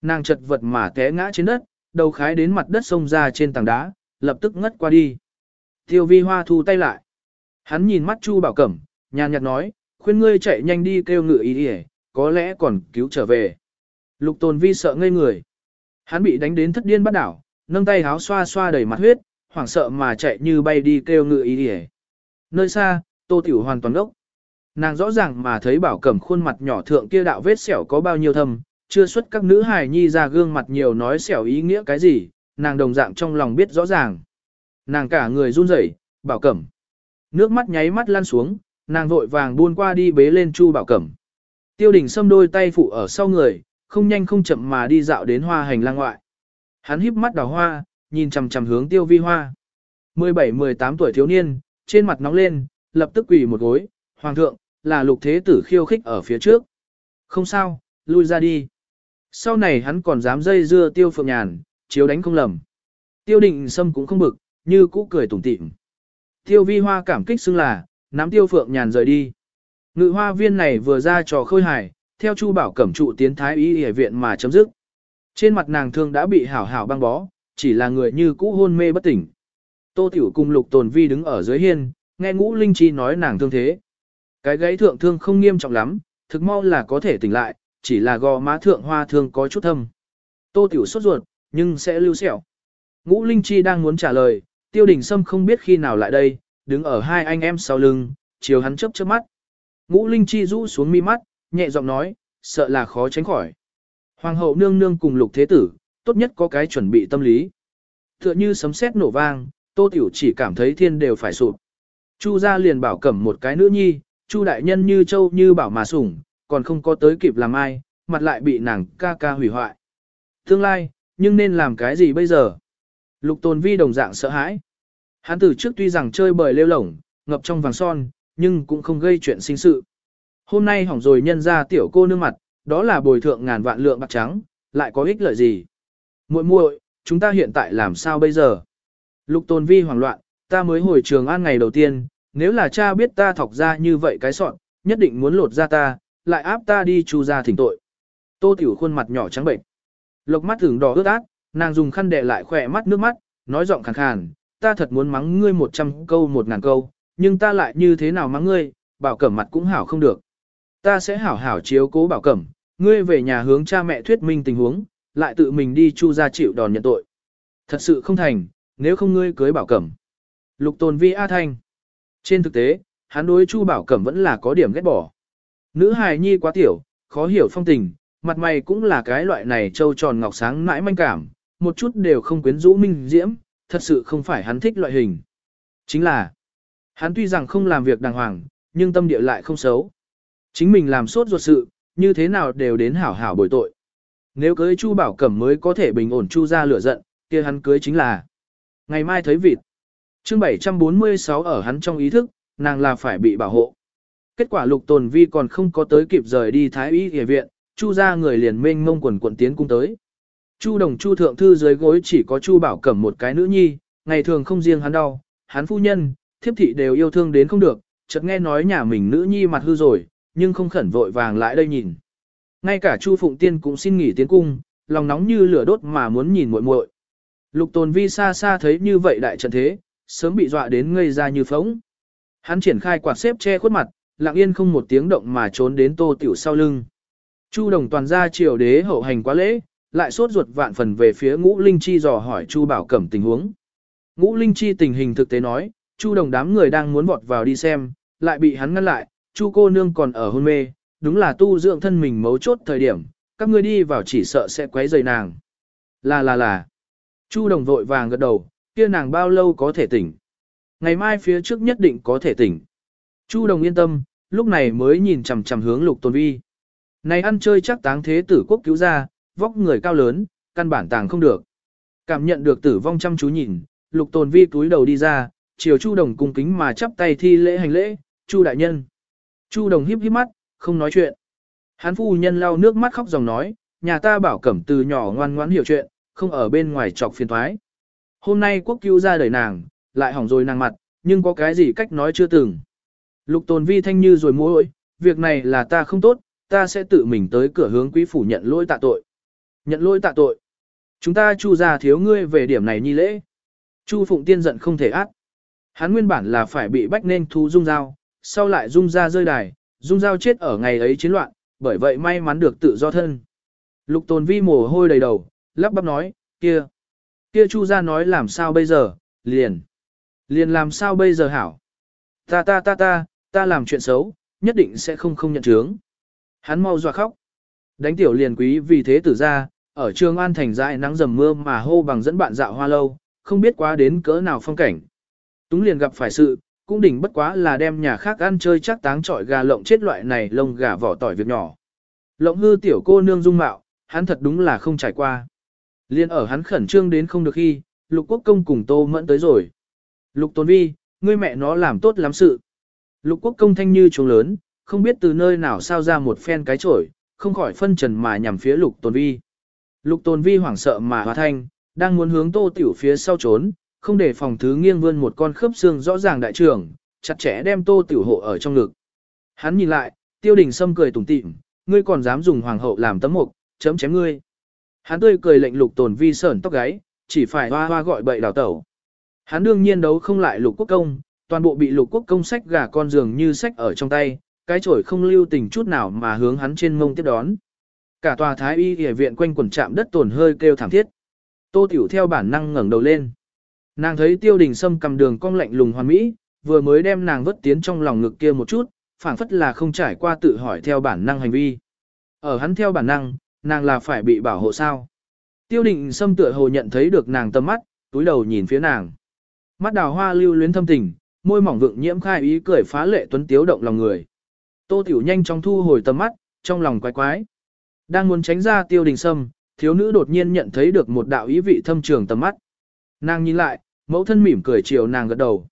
Nàng chật vật mà té ngã trên đất, đầu khái đến mặt đất sông ra trên tảng đá, lập tức ngất qua đi. Tiêu vi hoa thu tay lại. Hắn nhìn mắt Chu Bảo Cẩm, nhàn nhạt nói, khuyên ngươi chạy nhanh đi kêu ngựa ý đi có lẽ còn cứu trở về. Lục tồn vi sợ ngây người. Hắn bị đánh đến thất điên bắt đảo, nâng tay háo xoa xoa đầy mặt huyết, hoảng sợ mà chạy như bay đi kêu ngự ý đi Nơi xa, tô tiểu hoàn toàn ốc. Nàng rõ ràng mà thấy bảo cẩm khuôn mặt nhỏ thượng kia đạo vết sẹo có bao nhiêu thâm, chưa xuất các nữ hài nhi ra gương mặt nhiều nói sẹo ý nghĩa cái gì, nàng đồng dạng trong lòng biết rõ ràng. Nàng cả người run rẩy, bảo cẩm. Nước mắt nháy mắt lăn xuống, nàng vội vàng buôn qua đi bế lên chu bảo cẩm. Tiêu đình xâm đôi tay phụ ở sau người, không nhanh không chậm mà đi dạo đến hoa hành lang ngoại. Hắn híp mắt đào hoa, nhìn chằm chằm hướng tiêu vi hoa. 17-18 tuổi thiếu niên, trên mặt nóng lên, lập tức quỳ một gối, hoàng thượng, là lục thế tử khiêu khích ở phía trước. Không sao, lui ra đi. Sau này hắn còn dám dây dưa tiêu phượng nhàn, chiếu đánh không lầm. Tiêu định sâm cũng không bực, như cũ cười tủm tỉm. Tiêu vi hoa cảm kích xưng là, nắm tiêu phượng nhàn rời đi. Ngự hoa viên này vừa ra trò khôi hài, theo Chu Bảo Cẩm trụ tiến thái y y viện mà chấm dứt. Trên mặt nàng thương đã bị hảo hảo băng bó, chỉ là người như cũ hôn mê bất tỉnh. Tô Tiểu cùng Lục Tồn Vi đứng ở dưới hiên, nghe Ngũ Linh Chi nói nàng thương thế. Cái gãy thượng thương không nghiêm trọng lắm, thực mau là có thể tỉnh lại, chỉ là gò má thượng hoa thương có chút thâm. Tô Tiểu sốt ruột, nhưng sẽ lưu sẹo. Ngũ Linh Chi đang muốn trả lời, Tiêu Đình Sâm không biết khi nào lại đây, đứng ở hai anh em sau lưng, chiều hắn chớp chớp mắt. Ngũ Linh Chi rũ xuống mi mắt, nhẹ giọng nói, sợ là khó tránh khỏi. Hoàng hậu nương nương cùng lục thế tử, tốt nhất có cái chuẩn bị tâm lý. Tựa như sấm sét nổ vang, Tô Tiểu chỉ cảm thấy thiên đều phải sụp. Chu gia liền bảo cẩm một cái nữ nhi, Chu đại nhân như châu như bảo mà sủng, còn không có tới kịp làm ai, mặt lại bị nàng ca ca hủy hoại. Tương lai, nhưng nên làm cái gì bây giờ? Lục Tồn Vi đồng dạng sợ hãi. Hắn từ trước tuy rằng chơi bời lêu lổng, ngập trong vàng son, nhưng cũng không gây chuyện sinh sự. Hôm nay hỏng rồi nhân ra tiểu cô nương mặt, đó là bồi thượng ngàn vạn lượng bạc trắng, lại có ích lợi gì? Muội muội, chúng ta hiện tại làm sao bây giờ? Lục Tôn Vi hoảng loạn, ta mới hồi trường an ngày đầu tiên, nếu là cha biết ta thọc ra như vậy cái sọn, nhất định muốn lột ra ta, lại áp ta đi chu ra thỉnh tội. Tô Tiểu khuôn mặt nhỏ trắng bệnh. Lộc mắt thường đỏ ướt át, nàng dùng khăn đè lại khỏe mắt nước mắt, nói giọng khàn khàn, ta thật muốn mắng ngươi một trăm câu một ngàn câu, nhưng ta lại như thế nào mắng ngươi, bảo cẩm mặt cũng hảo không được. Ta sẽ hảo hảo chiếu cố bảo cẩm, ngươi về nhà hướng cha mẹ thuyết minh tình huống, lại tự mình đi chu ra chịu đòn nhận tội. Thật sự không thành, nếu không ngươi cưới bảo cẩm. Lục tồn vi A Thanh. Trên thực tế, hắn đối chu bảo cẩm vẫn là có điểm ghét bỏ. Nữ hài nhi quá tiểu, khó hiểu phong tình, mặt mày cũng là cái loại này trâu tròn ngọc sáng nãi manh cảm, một chút đều không quyến rũ minh diễm, thật sự không phải hắn thích loại hình. Chính là, hắn tuy rằng không làm việc đàng hoàng, nhưng tâm địa lại không xấu. Chính mình làm sốt ruột sự, như thế nào đều đến hảo hảo bồi tội. Nếu cưới Chu Bảo Cẩm mới có thể bình ổn Chu ra lửa giận, kia hắn cưới chính là ngày mai thấy vịt. Chương 746 ở hắn trong ý thức, nàng là phải bị bảo hộ. Kết quả Lục Tồn Vi còn không có tới kịp rời đi Thái Y y viện, Chu ra người liền mênh mông quần quần tiến cung tới. Chu đồng Chu thượng thư dưới gối chỉ có Chu Bảo Cẩm một cái nữ nhi, ngày thường không riêng hắn đau, hắn phu nhân, thiếp thị đều yêu thương đến không được, chợt nghe nói nhà mình nữ nhi mặt hư rồi, nhưng không khẩn vội vàng lại đây nhìn. Ngay cả Chu Phụng Tiên cũng xin nghỉ tiến cung, lòng nóng như lửa đốt mà muốn nhìn muội muội. Lục Tồn Vi xa xa thấy như vậy đại trận thế, sớm bị dọa đến ngây ra như phóng. Hắn triển khai quạt xếp che khuất mặt, lặng yên không một tiếng động mà trốn đến Tô Tiểu sau lưng. Chu Đồng toàn ra triều đế hậu hành quá lễ, lại sốt ruột vạn phần về phía Ngũ Linh Chi dò hỏi Chu Bảo Cẩm tình huống. Ngũ Linh Chi tình hình thực tế nói, Chu Đồng đám người đang muốn vọt vào đi xem, lại bị hắn ngăn lại, Chu cô nương còn ở hôn mê, đúng là tu dưỡng thân mình mấu chốt thời điểm, các ngươi đi vào chỉ sợ sẽ quấy rầy nàng. Là là là. Chu Đồng vội vàng gật đầu, kia nàng bao lâu có thể tỉnh. Ngày mai phía trước nhất định có thể tỉnh. Chu Đồng yên tâm, lúc này mới nhìn chằm chằm hướng Lục Tôn Vi. Này ăn chơi chắc táng thế tử quốc cứu ra, vóc người cao lớn, căn bản tàng không được. Cảm nhận được tử vong chăm chú nhìn, Lục Tôn Vi túi đầu đi ra, chiều Chu Đồng cung kính mà chắp tay thi lễ hành lễ, Chu đại nhân. Chu Đồng híp híp mắt, không nói chuyện. Hán phu nhân lau nước mắt khóc dòng nói, nhà ta bảo cẩm từ nhỏ ngoan ngoãn hiểu chuyện, không ở bên ngoài chọc phiền thoái. Hôm nay quốc cứu ra đời nàng, lại hỏng rồi nàng mặt, nhưng có cái gì cách nói chưa từng. Lục tồn vi thanh như rồi mối, việc này là ta không tốt, ta sẽ tự mình tới cửa hướng quý phủ nhận lỗi tạ tội. Nhận lỗi tạ tội. Chúng ta chu ra thiếu ngươi về điểm này nhi lễ. Chu Phụng Tiên giận không thể át. Hắn nguyên bản là phải bị bách nên thu dung dao, sau lại dung ra rơi đài, dung dao chết ở ngày ấy chiến loạn, bởi vậy may mắn được tự do thân. Lục tồn vi mồ hôi đầy đầu, lắp bắp nói, kia, kia chu ra nói làm sao bây giờ, liền, liền làm sao bây giờ hảo. Ta ta ta ta, ta làm chuyện xấu, nhất định sẽ không không nhận chướng. Hắn mau dọa khóc. Đánh tiểu liền quý vì thế tử ra, ở trường an thành dại nắng dầm mưa mà hô bằng dẫn bạn dạo hoa lâu, không biết quá đến cỡ nào phong cảnh. Túng liền gặp phải sự, cũng đỉnh bất quá là đem nhà khác ăn chơi chắc táng trọi gà lộng chết loại này lông gà vỏ tỏi việc nhỏ. Lộng hư tiểu cô nương dung mạo, hắn thật đúng là không trải qua. Liên ở hắn khẩn trương đến không được khi, lục quốc công cùng tô mẫn tới rồi. Lục tôn Vi, ngươi mẹ nó làm tốt lắm sự. Lục quốc công thanh như trống lớn, không biết từ nơi nào sao ra một phen cái chổi, không khỏi phân trần mà nhằm phía lục tôn Vi. Lục tôn Vi hoảng sợ mà hóa thanh, đang muốn hướng tô tiểu phía sau trốn, không để phòng thứ nghiêng vươn một con khớp xương rõ ràng đại trưởng, chặt chẽ đem tô tiểu hộ ở trong ngực. Hắn nhìn lại, tiêu đình sâm cười tủm tỉm, ngươi còn dám dùng hoàng hậu làm tấm mục, chấm chém ngươi. Hắn tươi cười lệnh lục tồn vi sởn tóc gáy, chỉ phải hoa hoa gọi bậy đào tẩu. Hắn đương nhiên đấu không lại lục quốc công, toàn bộ bị lục quốc công sách gà con giường như sách ở trong tay, cái chổi không lưu tình chút nào mà hướng hắn trên mông tiếp đón. Cả tòa thái y y viện quanh quần chạm đất tổn hơi kêu thảm thiết. Tô Tiểu theo bản năng ngẩng đầu lên. Nàng thấy tiêu đình sâm cầm đường cong lạnh lùng hoàn mỹ, vừa mới đem nàng vất tiến trong lòng ngực kia một chút, phảng phất là không trải qua tự hỏi theo bản năng hành vi. Ở hắn theo bản năng, nàng là phải bị bảo hộ sao. Tiêu đình sâm tựa hồ nhận thấy được nàng tâm mắt, túi đầu nhìn phía nàng. Mắt đào hoa lưu luyến thâm tình, môi mỏng vượng nhiễm khai ý cười phá lệ tuấn tiếu động lòng người. Tô Tiểu nhanh chóng thu hồi tầm mắt, trong lòng quái quái. Đang muốn tránh ra tiêu đình sâm, thiếu nữ đột nhiên nhận thấy được một đạo ý vị thâm trường tầm mắt. Nàng nhìn lại, mẫu thân mỉm cười chiều nàng gật đầu.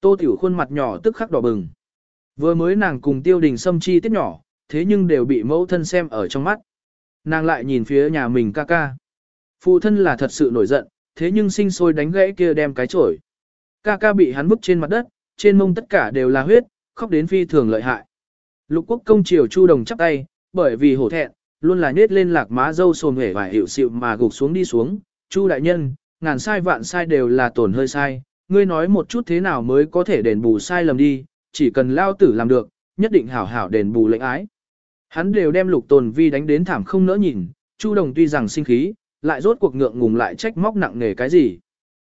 Tô Tiểu khuôn mặt nhỏ tức khắc đỏ bừng. Vừa mới nàng cùng tiêu đình sâm chi tiết nhỏ, thế nhưng đều bị mẫu thân xem ở trong mắt. Nàng lại nhìn phía nhà mình ca ca. Phụ thân là thật sự nổi giận, thế nhưng sinh sôi đánh gãy kia đem cái chổi. Ca ca bị hắn bức trên mặt đất, trên mông tất cả đều là huyết, khóc đến phi thường lợi hại. Lục quốc công triều chu đồng chắp tay, bởi vì hổ thẹn, luôn là nết lên lạc má dâu sồn hể và hiệu xịu mà gục xuống đi xuống. Chu đại nhân, ngàn sai vạn sai đều là tổn hơi sai, ngươi nói một chút thế nào mới có thể đền bù sai lầm đi, chỉ cần lao tử làm được, nhất định hảo hảo đền bù lệnh ái. Hắn đều đem lục tồn vi đánh đến thảm không nỡ nhìn, Chu đồng tuy rằng sinh khí, lại rốt cuộc ngượng ngùng lại trách móc nặng nề cái gì.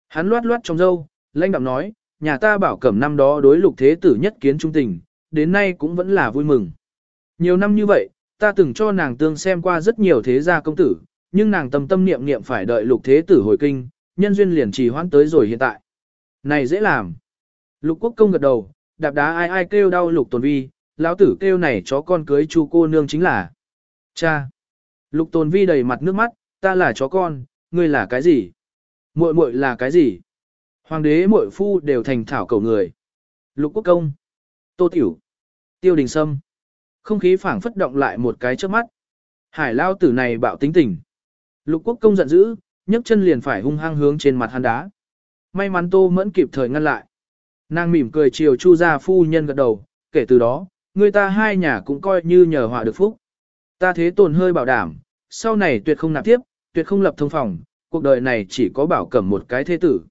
Hắn loát loát trong dâu, lãnh đạm nói, nhà ta bảo cẩm năm đó đối lục thế tử nhất kiến trung tình, đến nay cũng vẫn là vui mừng. Nhiều năm như vậy, ta từng cho nàng tương xem qua rất nhiều thế gia công tử, nhưng nàng tâm tâm niệm niệm phải đợi lục thế tử hồi kinh, nhân duyên liền trì hoãn tới rồi hiện tại. Này dễ làm. Lục quốc công gật đầu, đạp đá ai ai kêu đau lục tồn vi, lão tử kêu này chó con cưới chu cô nương chính là. Cha. Lục tồn vi đầy mặt nước mắt, ta là chó con, ngươi là cái gì? Muội muội là cái gì? Hoàng đế muội phu đều thành thảo cầu người. Lục quốc công. Tô tiểu. Tiêu đình sâm. Không khí phảng phất động lại một cái trước mắt. Hải lao tử này bạo tính tình. Lục quốc công giận dữ, nhấc chân liền phải hung hăng hướng trên mặt hắn đá. May mắn tô mẫn kịp thời ngăn lại. Nàng mỉm cười chiều chu gia phu nhân gật đầu, kể từ đó, người ta hai nhà cũng coi như nhờ họa được phúc. Ta thế tồn hơi bảo đảm, sau này tuyệt không nạp tiếp, tuyệt không lập thông phòng, cuộc đời này chỉ có bảo cẩm một cái thế tử.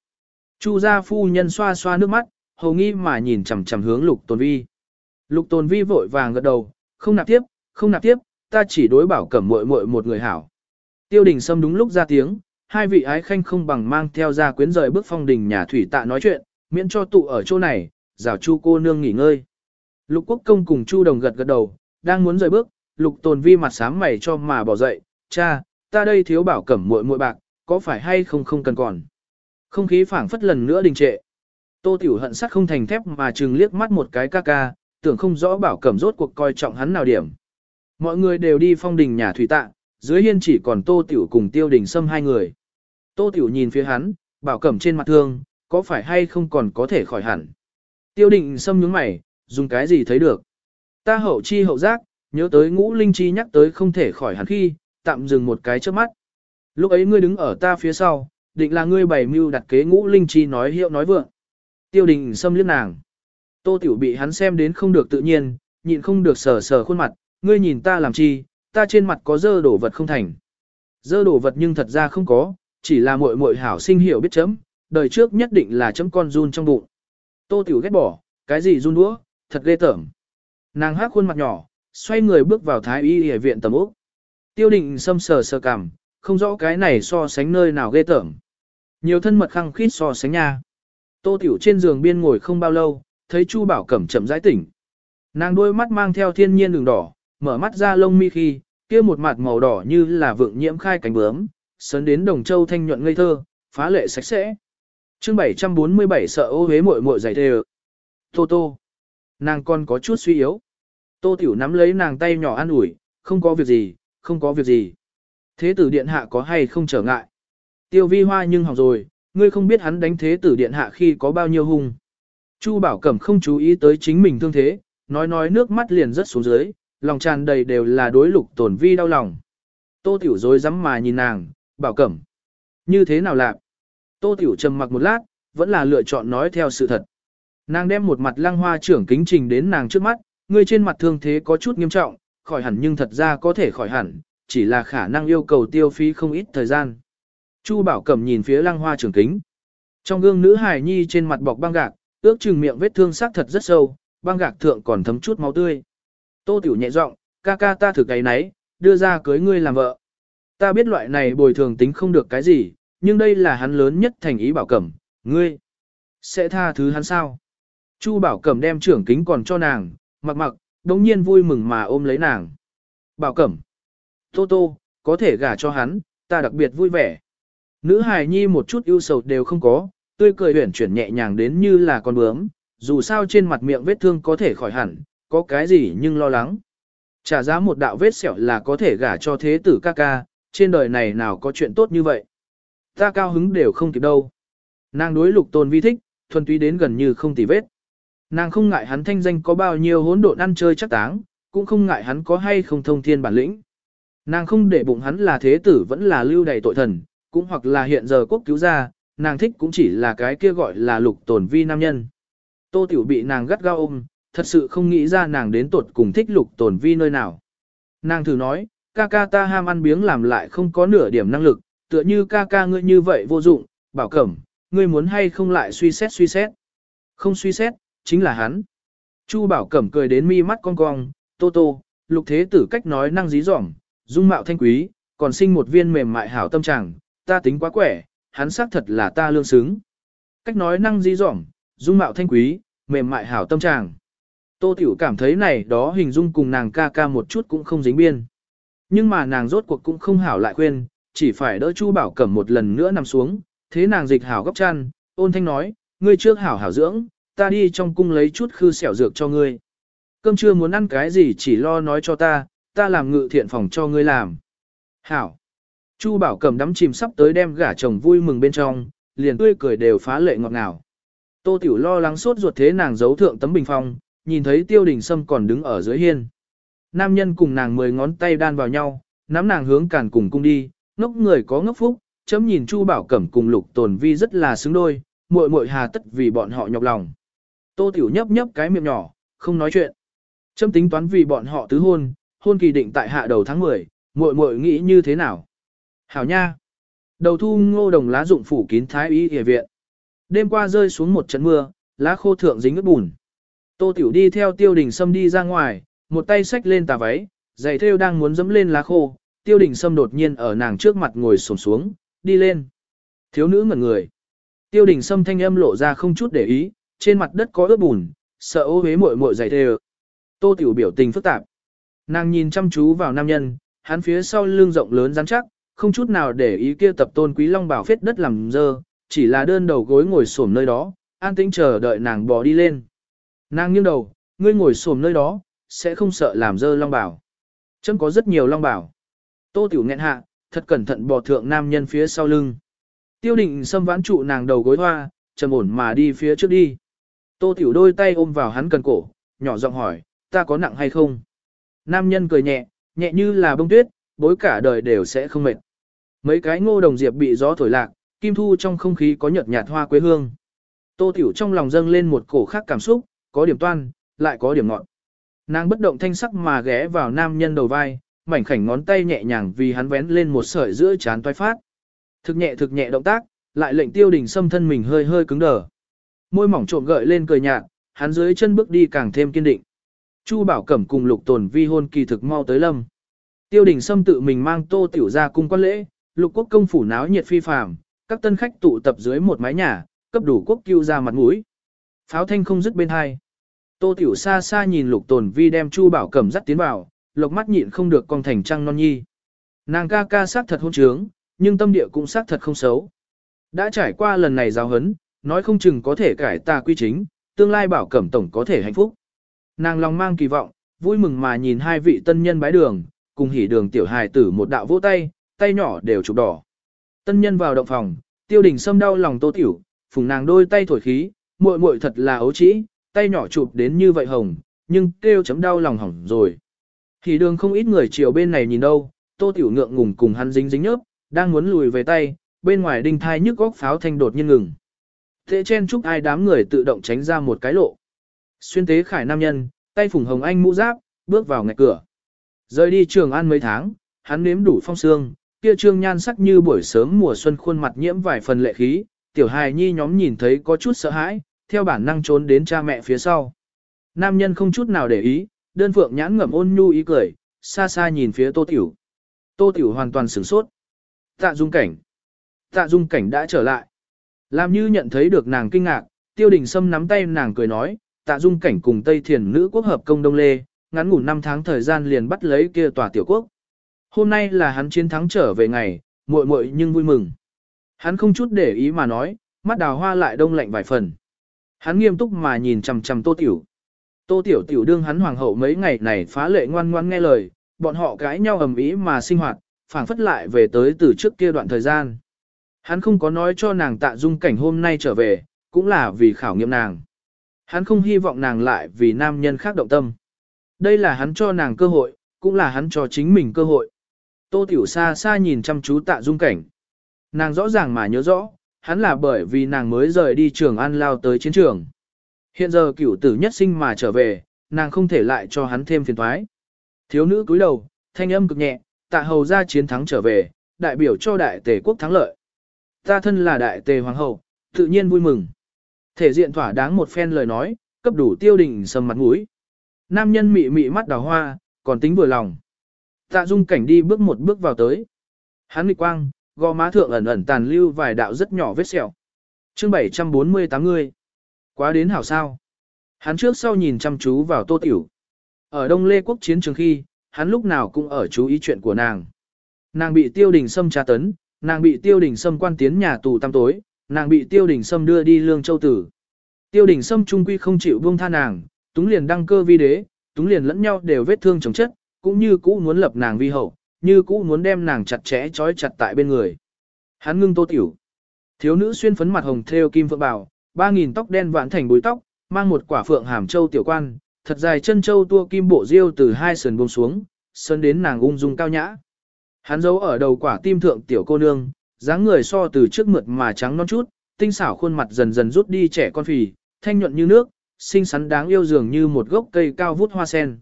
Chu gia phu nhân xoa xoa nước mắt, hầu nghi mà nhìn chằm chằm hướng lục tồn vi. Lục tồn vi vội vàng gật đầu, không nạp tiếp, không nạp tiếp, ta chỉ đối bảo cẩm muội muội một người hảo. Tiêu đình sâm đúng lúc ra tiếng, hai vị ái khanh không bằng mang theo ra quyến rời bước phong đình nhà thủy tạ nói chuyện, miễn cho tụ ở chỗ này, rào chu cô nương nghỉ ngơi. Lục quốc công cùng chu đồng gật gật đầu, đang muốn rời bước, lục tồn vi mặt sám mày cho mà bỏ dậy, cha, ta đây thiếu bảo cẩm muội muội bạc, có phải hay không không cần còn. Không khí phảng phất lần nữa đình trệ. Tô tiểu hận sắt không thành thép mà chừng liếc mắt một cái ca ca, tưởng không rõ bảo cẩm rốt cuộc coi trọng hắn nào điểm. Mọi người đều đi phong đình nhà thủy tạ, dưới hiên chỉ còn tô tiểu cùng tiêu đình xâm hai người. Tô tiểu nhìn phía hắn, bảo cẩm trên mặt thương, có phải hay không còn có thể khỏi hẳn. Tiêu định xâm nhướng mày, dùng cái gì thấy được. Ta hậu chi hậu giác, nhớ tới ngũ linh chi nhắc tới không thể khỏi hẳn khi, tạm dừng một cái trước mắt. Lúc ấy ngươi đứng ở ta phía sau, định là ngươi bày mưu đặt kế ngũ linh chi nói hiệu nói vượng. Tiêu đình xâm liếc nàng. Tô tiểu bị hắn xem đến không được tự nhiên, nhịn không được sờ sờ khuôn mặt, ngươi nhìn ta làm chi, ta trên mặt có dơ đổ vật không thành. Dơ đổ vật nhưng thật ra không có, chỉ là muội muội hảo sinh hiểu biết chấm, đời trước nhất định là chấm con run trong bụng. Tô tiểu ghét bỏ, cái gì run đũa, thật ghê tởm. Nàng hát khuôn mặt nhỏ, xoay người bước vào thái y y viện tầm ốc. Tiêu định xâm sờ sờ cảm, không rõ cái này so sánh nơi nào ghê tởm. Nhiều thân mật khăng khít so sánh nha. Tô tiểu trên giường biên ngồi không bao lâu, thấy Chu Bảo Cẩm chậm rãi tỉnh. Nàng đôi mắt mang theo thiên nhiên đường đỏ, mở mắt ra lông mi khi, kia một mặt màu đỏ như là vượng nhiễm khai cánh bướm, sấn đến đồng châu thanh nhuận ngây thơ, phá lệ sạch sẽ. Chương 747 sợ ô hế muội muội dày thề. Tô Tô. Nàng con có chút suy yếu. Tô Tiểu nắm lấy nàng tay nhỏ an ủi, không có việc gì, không có việc gì. Thế tử điện hạ có hay không trở ngại. Tiêu vi hoa nhưng hỏng rồi, ngươi không biết hắn đánh thế tử điện hạ khi có bao nhiêu hung. Chu Bảo Cẩm không chú ý tới chính mình thương thế, nói nói nước mắt liền rất xuống dưới, lòng tràn đầy đều là đối lục tổn vi đau lòng. Tô Tiểu dối rắm mà nhìn nàng, Bảo Cẩm. Như thế nào lạc? Tô Tiểu trầm mặc một lát, vẫn là lựa chọn nói theo sự thật. Nàng đem một mặt lăng hoa trưởng kính trình đến nàng trước mắt, người trên mặt thương thế có chút nghiêm trọng, khỏi hẳn nhưng thật ra có thể khỏi hẳn, chỉ là khả năng yêu cầu tiêu phí không ít thời gian. Chu Bảo Cẩm nhìn phía lăng hoa trưởng kính. Trong gương nữ hài nhi trên mặt bọc băng gạc, ước chừng miệng vết thương sắc thật rất sâu, băng gạc thượng còn thấm chút máu tươi. Tô Tiểu nhẹ giọng, ca ca ta thử cái nấy, đưa ra cưới ngươi làm vợ. Ta biết loại này bồi thường tính không được cái gì, nhưng đây là hắn lớn nhất thành ý bảo cẩm, ngươi sẽ tha thứ hắn sao? Chu bảo cẩm đem trưởng kính còn cho nàng, mặc mặc, đống nhiên vui mừng mà ôm lấy nàng. Bảo cẩm, tô tô, có thể gả cho hắn, ta đặc biệt vui vẻ. Nữ hài nhi một chút ưu sầu đều không có, tươi cười huyển chuyển nhẹ nhàng đến như là con bướm, dù sao trên mặt miệng vết thương có thể khỏi hẳn, có cái gì nhưng lo lắng. Trả giá một đạo vết sẹo là có thể gả cho thế tử ca ca, trên đời này nào có chuyện tốt như vậy. Ta cao hứng đều không kịp đâu. Nàng đối lục tôn vi thích, thuần túy đến gần như không tì vết. Nàng không ngại hắn thanh danh có bao nhiêu hỗn độn ăn chơi chắc táng, cũng không ngại hắn có hay không thông thiên bản lĩnh. Nàng không để bụng hắn là thế tử vẫn là lưu đầy tội thần, cũng hoặc là hiện giờ quốc cứu gia, nàng thích cũng chỉ là cái kia gọi là lục tồn vi nam nhân. Tô Tiểu bị nàng gắt gao ôm, thật sự không nghĩ ra nàng đến tuột cùng thích lục tồn vi nơi nào. Nàng thử nói, ca ca ta ham ăn biếng làm lại không có nửa điểm năng lực, tựa như ca ca ngươi như vậy vô dụng, bảo cẩm, ngươi muốn hay không lại suy xét suy xét. Không suy xét, chính là hắn. Chu bảo cẩm cười đến mi mắt cong cong, tô tô, lục thế tử cách nói năng dí dỏm, dung mạo thanh quý, còn sinh một viên mềm mại hảo tâm trạng, ta tính quá quẻ, hắn xác thật là ta lương xứng. Cách nói năng dí dỏm, dung mạo thanh quý, mềm mại hảo tâm trạng. Tô Tiểu cảm thấy này đó hình dung cùng nàng ca ca một chút cũng không dính biên. Nhưng mà nàng rốt cuộc cũng không hảo lại khuyên, chỉ phải đỡ Chu Bảo Cẩm một lần nữa nằm xuống, thế nàng dịch hảo góc chăn, ôn thanh nói, ngươi trước hảo hảo dưỡng, ta đi trong cung lấy chút khư xẻo dược cho ngươi. Cơm trưa muốn ăn cái gì chỉ lo nói cho ta, ta làm ngự thiện phòng cho ngươi làm. Hảo. Chu Bảo Cẩm đắm chìm sắp tới đem gả chồng vui mừng bên trong, liền tươi cười đều phá lệ ngọt ngào. Tô Tiểu lo lắng sốt ruột thế nàng giấu thượng tấm bình phong, nhìn thấy Tiêu Đình Sâm còn đứng ở dưới hiên. Nam nhân cùng nàng mười ngón tay đan vào nhau, nắm nàng hướng càn cùng cung đi, ngốc người có ngốc phúc, chấm nhìn Chu Bảo Cẩm cùng Lục Tồn Vi rất là xứng đôi, muội muội hà tất vì bọn họ nhọc lòng. Tô Tiểu nhấp nhấp cái miệng nhỏ, không nói chuyện. Chấm tính toán vì bọn họ tứ hôn, hôn kỳ định tại hạ đầu tháng 10, muội muội nghĩ như thế nào? Hảo nha. Đầu thu ngô đồng lá dụng phủ kín thái y y viện. Đêm qua rơi xuống một trận mưa, lá khô thượng dính ướt bùn. Tô Tiểu đi theo Tiêu Đình Sâm đi ra ngoài, một tay xách lên tà váy, giày thêu đang muốn dẫm lên lá khô, Tiêu Đình Sâm đột nhiên ở nàng trước mặt ngồi xổm xuống, đi lên. Thiếu nữ ngẩn người. Tiêu Đình Sâm thanh âm lộ ra không chút để ý, trên mặt đất có ướt bùn, sợ ô huế muội muội giày thêu. Tô Tiểu biểu tình phức tạp. Nàng nhìn chăm chú vào nam nhân, hắn phía sau lưng rộng lớn rắn chắc, không chút nào để ý kia tập tôn quý long bảo phết đất làm dơ, chỉ là đơn đầu gối ngồi xổm nơi đó, an tĩnh chờ đợi nàng bò đi lên. Nàng nghiêng đầu, ngươi ngồi xổm nơi đó, sẽ không sợ làm dơ long bảo. Chấm có rất nhiều long bảo. Tô tiểu nghẹn hạ, thật cẩn thận bò thượng nam nhân phía sau lưng. Tiêu định xâm vãn trụ nàng đầu gối hoa, trầm ổn mà đi phía trước đi. Tô tiểu đôi tay ôm vào hắn cần cổ, nhỏ giọng hỏi, ta có nặng hay không? Nam nhân cười nhẹ, nhẹ như là bông tuyết, bối cả đời đều sẽ không mệt. Mấy cái ngô đồng diệp bị gió thổi lạc, kim thu trong không khí có nhợt nhạt hoa quế hương. Tô tiểu trong lòng dâng lên một cổ khác cảm xúc, có điểm toan, lại có điểm ngọn. Nàng bất động thanh sắc mà ghé vào nam nhân đầu vai, mảnh khảnh ngón tay nhẹ nhàng vì hắn vén lên một sợi giữa chán toái phát. Thực nhẹ thực nhẹ động tác, lại lệnh tiêu đình xâm thân mình hơi hơi cứng đờ. Môi mỏng trộm gợi lên cười nhạt, hắn dưới chân bước đi càng thêm kiên định. Chu Bảo Cẩm cùng Lục Tồn Vi hôn kỳ thực mau tới lâm. Tiêu đình xâm tự mình mang tô tiểu ra cung quan lễ, lục quốc công phủ náo nhiệt phi phàm, các tân khách tụ tập dưới một mái nhà, cấp đủ quốc cứu ra mặt mũi. Pháo thanh không dứt bên hai. Tô Tiểu xa xa nhìn Lục Tồn Vi đem Chu Bảo Cẩm dắt tiến vào, lộc mắt nhịn không được con thành trăng non nhi. Nàng ca ca sắc thật hôn trướng, nhưng tâm địa cũng sắc thật không xấu. Đã trải qua lần này giáo hấn, nói không chừng có thể cải tà quy chính, tương lai Bảo Cẩm tổng có thể hạnh phúc. Nàng lòng mang kỳ vọng, vui mừng mà nhìn hai vị tân nhân bái đường, cùng hỉ đường tiểu hài tử một đạo vỗ tay, tay nhỏ đều chụp đỏ. Tân nhân vào động phòng, Tiêu đình Sâm đau lòng tô tiểu, phùng nàng đôi tay thổi khí, muội muội thật là ấu trĩ, tay nhỏ chụp đến như vậy hồng, nhưng kêu chấm đau lòng hỏng rồi. Thì đường không ít người chiều bên này nhìn đâu, tô tiểu ngượng ngùng cùng hắn dính dính nhớp, đang muốn lùi về tay, bên ngoài đinh thai nhức góc pháo thanh đột nhiên ngừng. Thế chen chúc ai đám người tự động tránh ra một cái lộ. Xuyên tế khải nam nhân, tay phùng hồng anh mũ giáp, bước vào ngạch cửa. Rời đi trường an mấy tháng, hắn nếm đủ phong sương, kia trương nhan sắc như buổi sớm mùa xuân khuôn mặt nhiễm vài phần lệ khí, tiểu hài nhi nhóm nhìn thấy có chút sợ hãi, theo bản năng trốn đến cha mẹ phía sau. Nam nhân không chút nào để ý, đơn phượng nhãn ngậm ôn nhu ý cười, xa xa nhìn phía tô tiểu. Tô tiểu hoàn toàn sửng sốt. Tạ dung cảnh. Tạ dung cảnh đã trở lại. Làm như nhận thấy được nàng kinh ngạc, tiêu đình sâm nắm tay nàng cười nói, tạ dung cảnh cùng Tây Thiền nữ quốc hợp công Đông Lê, ngắn ngủ 5 tháng thời gian liền bắt lấy kia tòa tiểu quốc. Hôm nay là hắn chiến thắng trở về ngày, muội muội nhưng vui mừng. Hắn không chút để ý mà nói, mắt đào hoa lại đông lạnh vài phần. Hắn nghiêm túc mà nhìn chằm chằm tô tiểu. Tô tiểu tiểu đương hắn hoàng hậu mấy ngày này phá lệ ngoan ngoan nghe lời, bọn họ cãi nhau ầm ĩ mà sinh hoạt, phảng phất lại về tới từ trước kia đoạn thời gian. Hắn không có nói cho nàng tạ dung cảnh hôm nay trở về, cũng là vì khảo nghiệm nàng. Hắn không hy vọng nàng lại vì nam nhân khác động tâm. Đây là hắn cho nàng cơ hội, cũng là hắn cho chính mình cơ hội. Tô Tiểu xa xa nhìn chăm chú tạ dung cảnh. Nàng rõ ràng mà nhớ rõ, hắn là bởi vì nàng mới rời đi trường an lao tới chiến trường. Hiện giờ cửu tử nhất sinh mà trở về, nàng không thể lại cho hắn thêm phiền thoái. Thiếu nữ cúi đầu, thanh âm cực nhẹ, tạ hầu ra chiến thắng trở về, đại biểu cho đại tề quốc thắng lợi. Ta thân là đại tề hoàng hậu, tự nhiên vui mừng. Thể diện thỏa đáng một phen lời nói, cấp đủ tiêu đình sầm mặt mũi. Nam nhân mị mị mắt đào hoa, còn tính vừa lòng. Tạ dung cảnh đi bước một bước vào tới. Hắn nghịch quang, gò má thượng ẩn ẩn tàn lưu vài đạo rất nhỏ vết sẹo. chương 748 người. Quá đến hảo sao. Hắn trước sau nhìn chăm chú vào tô tiểu. Ở Đông Lê Quốc chiến trường khi, hắn lúc nào cũng ở chú ý chuyện của nàng. Nàng bị tiêu đình Sâm tra tấn, nàng bị tiêu đình Sâm quan tiến nhà tù tăm tối, nàng bị tiêu đình Sâm đưa đi lương châu tử. Tiêu đình Sâm trung quy không chịu buông tha nàng, túng liền đăng cơ vi đế, túng liền lẫn nhau đều vết thương chồng chất, cũng như cũ muốn lập nàng vi hậu, như cũ muốn đem nàng chặt chẽ trói chặt tại bên người. Hắn ngưng tô tiểu. Thiếu nữ xuyên phấn mặt hồng thêu kim phượng bảo, ba nghìn tóc đen vãn thành búi tóc, mang một quả phượng hàm châu tiểu quan, thật dài chân châu tua kim bộ diêu từ hai sườn buông xuống, sơn đến nàng ung dung cao nhã. Hắn giấu ở đầu quả tim thượng tiểu cô nương, dáng người so từ trước mượt mà trắng non chút, tinh xảo khuôn mặt dần dần rút đi trẻ con phì, thanh nhuận như nước, xinh xắn đáng yêu dường như một gốc cây cao vút hoa sen.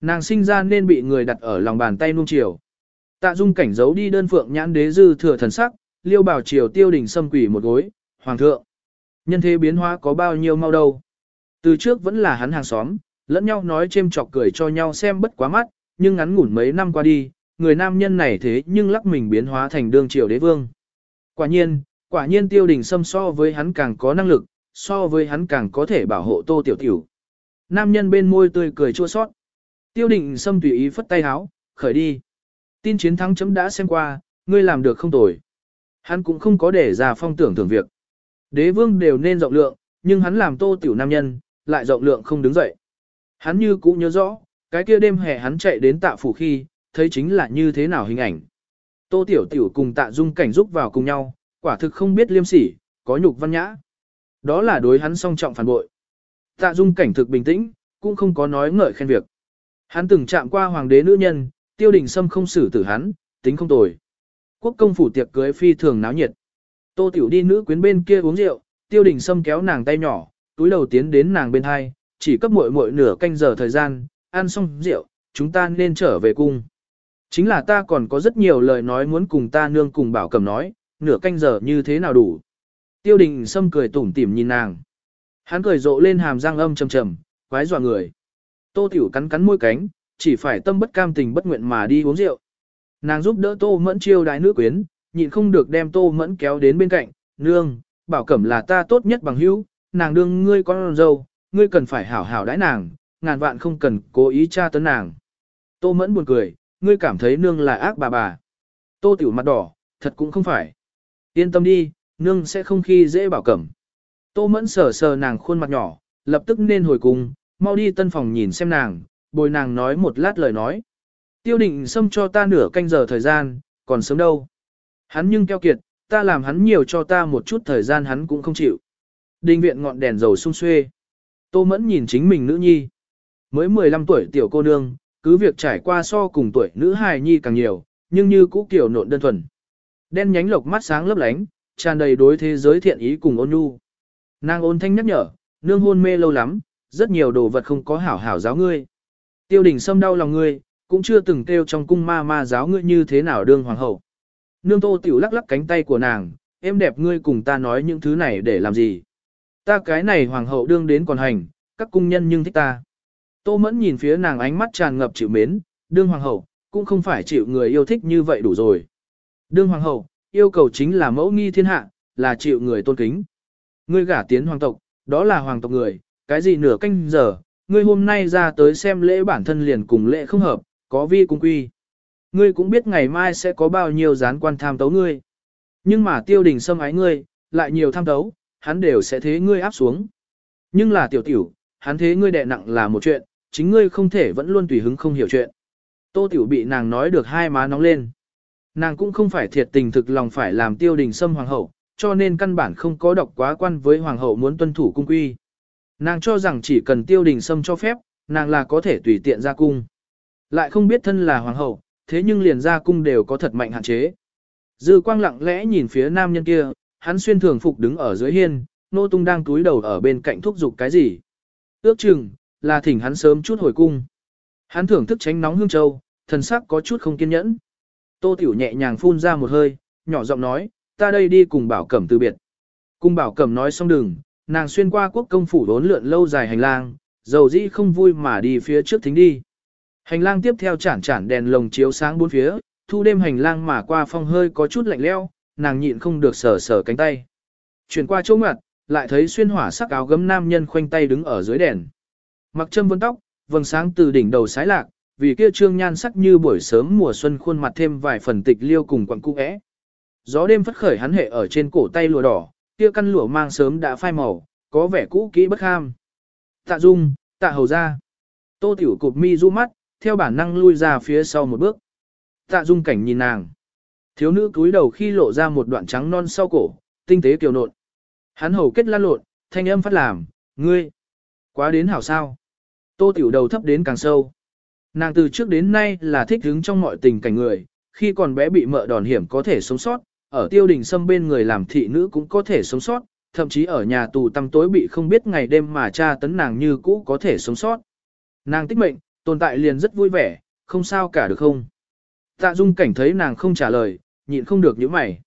Nàng sinh ra nên bị người đặt ở lòng bàn tay nuông chiều. Tạ Dung cảnh giấu đi đơn phượng nhãn đế dư thừa thần sắc, liêu bảo triều tiêu đỉnh xâm quỷ một gối, hoàng thượng. Nhân thế biến hóa có bao nhiêu mau đâu. Từ trước vẫn là hắn hàng xóm, lẫn nhau nói chêm chọc cười cho nhau xem bất quá mắt, nhưng ngắn ngủn mấy năm qua đi, người nam nhân này thế nhưng lắc mình biến hóa thành đương triều đế vương. Quả nhiên, quả nhiên tiêu đình xâm so với hắn càng có năng lực, so với hắn càng có thể bảo hộ tô tiểu tiểu. Nam nhân bên môi tươi cười chua sót. Tiêu đình xâm tùy ý phất tay háo, khởi đi. Tin chiến thắng chấm đã xem qua, ngươi làm được không tồi. Hắn cũng không có để ra phong tưởng thưởng việc. Đế vương đều nên rộng lượng, nhưng hắn làm tô tiểu nam nhân, lại rộng lượng không đứng dậy. Hắn như cũ nhớ rõ, cái kia đêm hè hắn chạy đến tạ phủ khi, thấy chính là như thế nào hình ảnh. Tô tiểu tiểu cùng tạ dung cảnh giúp vào cùng nhau, quả thực không biết liêm sỉ, có nhục văn nhã. Đó là đối hắn song trọng phản bội. Tạ dung cảnh thực bình tĩnh, cũng không có nói ngợi khen việc. Hắn từng chạm qua hoàng đế nữ nhân, tiêu đình sâm không xử tử hắn, tính không tồi. Quốc công phủ tiệc cưới phi thường náo nhiệt. Tô tiểu đi nữ quyến bên kia uống rượu, tiêu đình sâm kéo nàng tay nhỏ, túi đầu tiến đến nàng bên hai, chỉ cấp muội muội nửa canh giờ thời gian, ăn xong rượu, chúng ta nên trở về cung. Chính là ta còn có rất nhiều lời nói muốn cùng ta nương cùng bảo cầm nói, nửa canh giờ như thế nào đủ. Tiêu đình sâm cười tủm tỉm nhìn nàng. Hắn cười rộ lên hàm răng âm trầm trầm, quái dọa người. Tô tiểu cắn cắn môi cánh, chỉ phải tâm bất cam tình bất nguyện mà đi uống rượu. Nàng giúp đỡ tô mẫn chiêu đái nữ quyến, nhịn không được đem tô mẫn kéo đến bên cạnh, nương, bảo cẩm là ta tốt nhất bằng hữu, nàng đương ngươi con dâu, ngươi cần phải hảo hảo đãi nàng, ngàn vạn không cần cố ý tra tấn nàng. Tô mẫn buồn cười, ngươi cảm thấy nương là ác bà bà. Tô tiểu mặt đỏ, thật cũng không phải. Yên tâm đi, nương sẽ không khi dễ bảo cẩm. Tô mẫn sờ sờ nàng khuôn mặt nhỏ, lập tức nên hồi cùng, mau đi tân phòng nhìn xem nàng, bồi nàng nói một lát lời nói. Tiêu định xâm cho ta nửa canh giờ thời gian, còn sớm đâu. Hắn nhưng keo kiệt, ta làm hắn nhiều cho ta một chút thời gian hắn cũng không chịu. Đình viện ngọn đèn dầu sung xuê. Tô Mẫn nhìn chính mình nữ nhi. Mới 15 tuổi tiểu cô nương, cứ việc trải qua so cùng tuổi nữ hài nhi càng nhiều, nhưng như cũ kiểu nộn đơn thuần. Đen nhánh lộc mắt sáng lấp lánh, tràn đầy đối thế giới thiện ý cùng ôn nhu. Nàng ôn thanh nhắc nhở, nương hôn mê lâu lắm, rất nhiều đồ vật không có hảo hảo giáo ngươi. Tiêu đình xâm đau lòng ngươi, cũng chưa từng kêu trong cung ma ma giáo ngươi như thế nào đương hoàng hậu. Nương tô tiểu lắc lắc cánh tay của nàng, em đẹp ngươi cùng ta nói những thứ này để làm gì. Ta cái này hoàng hậu đương đến còn hành, các cung nhân nhưng thích ta. Tô mẫn nhìn phía nàng ánh mắt tràn ngập chịu mến, đương hoàng hậu, cũng không phải chịu người yêu thích như vậy đủ rồi. Đương hoàng hậu, yêu cầu chính là mẫu nghi thiên hạ, là chịu người tôn kính. Ngươi gả tiến hoàng tộc, đó là hoàng tộc người, cái gì nửa canh giờ, ngươi hôm nay ra tới xem lễ bản thân liền cùng lễ không hợp, có vi cung quy. Ngươi cũng biết ngày mai sẽ có bao nhiêu gián quan tham tấu ngươi. Nhưng mà tiêu đình xâm ái ngươi, lại nhiều tham tấu, hắn đều sẽ thế ngươi áp xuống. Nhưng là tiểu tiểu, hắn thế ngươi đè nặng là một chuyện, chính ngươi không thể vẫn luôn tùy hứng không hiểu chuyện. Tô tiểu bị nàng nói được hai má nóng lên. Nàng cũng không phải thiệt tình thực lòng phải làm tiêu đình xâm hoàng hậu, cho nên căn bản không có độc quá quan với hoàng hậu muốn tuân thủ cung quy. Nàng cho rằng chỉ cần tiêu đình sâm cho phép, nàng là có thể tùy tiện ra cung. Lại không biết thân là hoàng hậu, thế nhưng liền ra cung đều có thật mạnh hạn chế. Dư quang lặng lẽ nhìn phía nam nhân kia, hắn xuyên thường phục đứng ở dưới hiên, nô tung đang túi đầu ở bên cạnh thúc giục cái gì. Ước chừng, là thỉnh hắn sớm chút hồi cung. Hắn thưởng thức tránh nóng hương châu, thần sắc có chút không kiên nhẫn. Tô Tiểu nhẹ nhàng phun ra một hơi, nhỏ giọng nói, ta đây đi cùng bảo cẩm từ biệt. Cung bảo cẩm nói xong đừng, nàng xuyên qua quốc công phủ đốn lượn lâu dài hành lang, dầu dĩ không vui mà đi phía trước thính đi. Hành lang tiếp theo chản chản đèn lồng chiếu sáng bốn phía, thu đêm hành lang mà qua phong hơi có chút lạnh leo, nàng nhịn không được sờ sờ cánh tay. Chuyển qua chỗ ngặt, lại thấy xuyên hỏa sắc áo gấm nam nhân khoanh tay đứng ở dưới đèn. Mặc châm vân tóc, vầng sáng từ đỉnh đầu sái lạc, vì kia trương nhan sắc như buổi sớm mùa xuân khuôn mặt thêm vài phần tịch liêu cùng quặng cung é. Gió đêm phất khởi hắn hệ ở trên cổ tay lùa đỏ, kia căn lụa mang sớm đã phai màu, có vẻ cũ kỹ bất ham. Tạ Dung, tạ hầu ra. Tô Tiểu cụp mi du mắt, theo bản năng lui ra phía sau một bước. Tạ Dung cảnh nhìn nàng. Thiếu nữ cúi đầu khi lộ ra một đoạn trắng non sau cổ, tinh tế kiều nộn. Hắn hầu kết lan lộn, thanh âm phát làm, ngươi. Quá đến hảo sao. Tô Tiểu đầu thấp đến càng sâu. Nàng từ trước đến nay là thích hứng trong mọi tình cảnh người, khi còn bé bị mợ đòn hiểm có thể sống sót, ở tiêu đình xâm bên người làm thị nữ cũng có thể sống sót, thậm chí ở nhà tù tăm tối bị không biết ngày đêm mà cha tấn nàng như cũ có thể sống sót. Nàng tích mệnh, tồn tại liền rất vui vẻ, không sao cả được không? Tạ Dung cảnh thấy nàng không trả lời, nhịn không được những mày.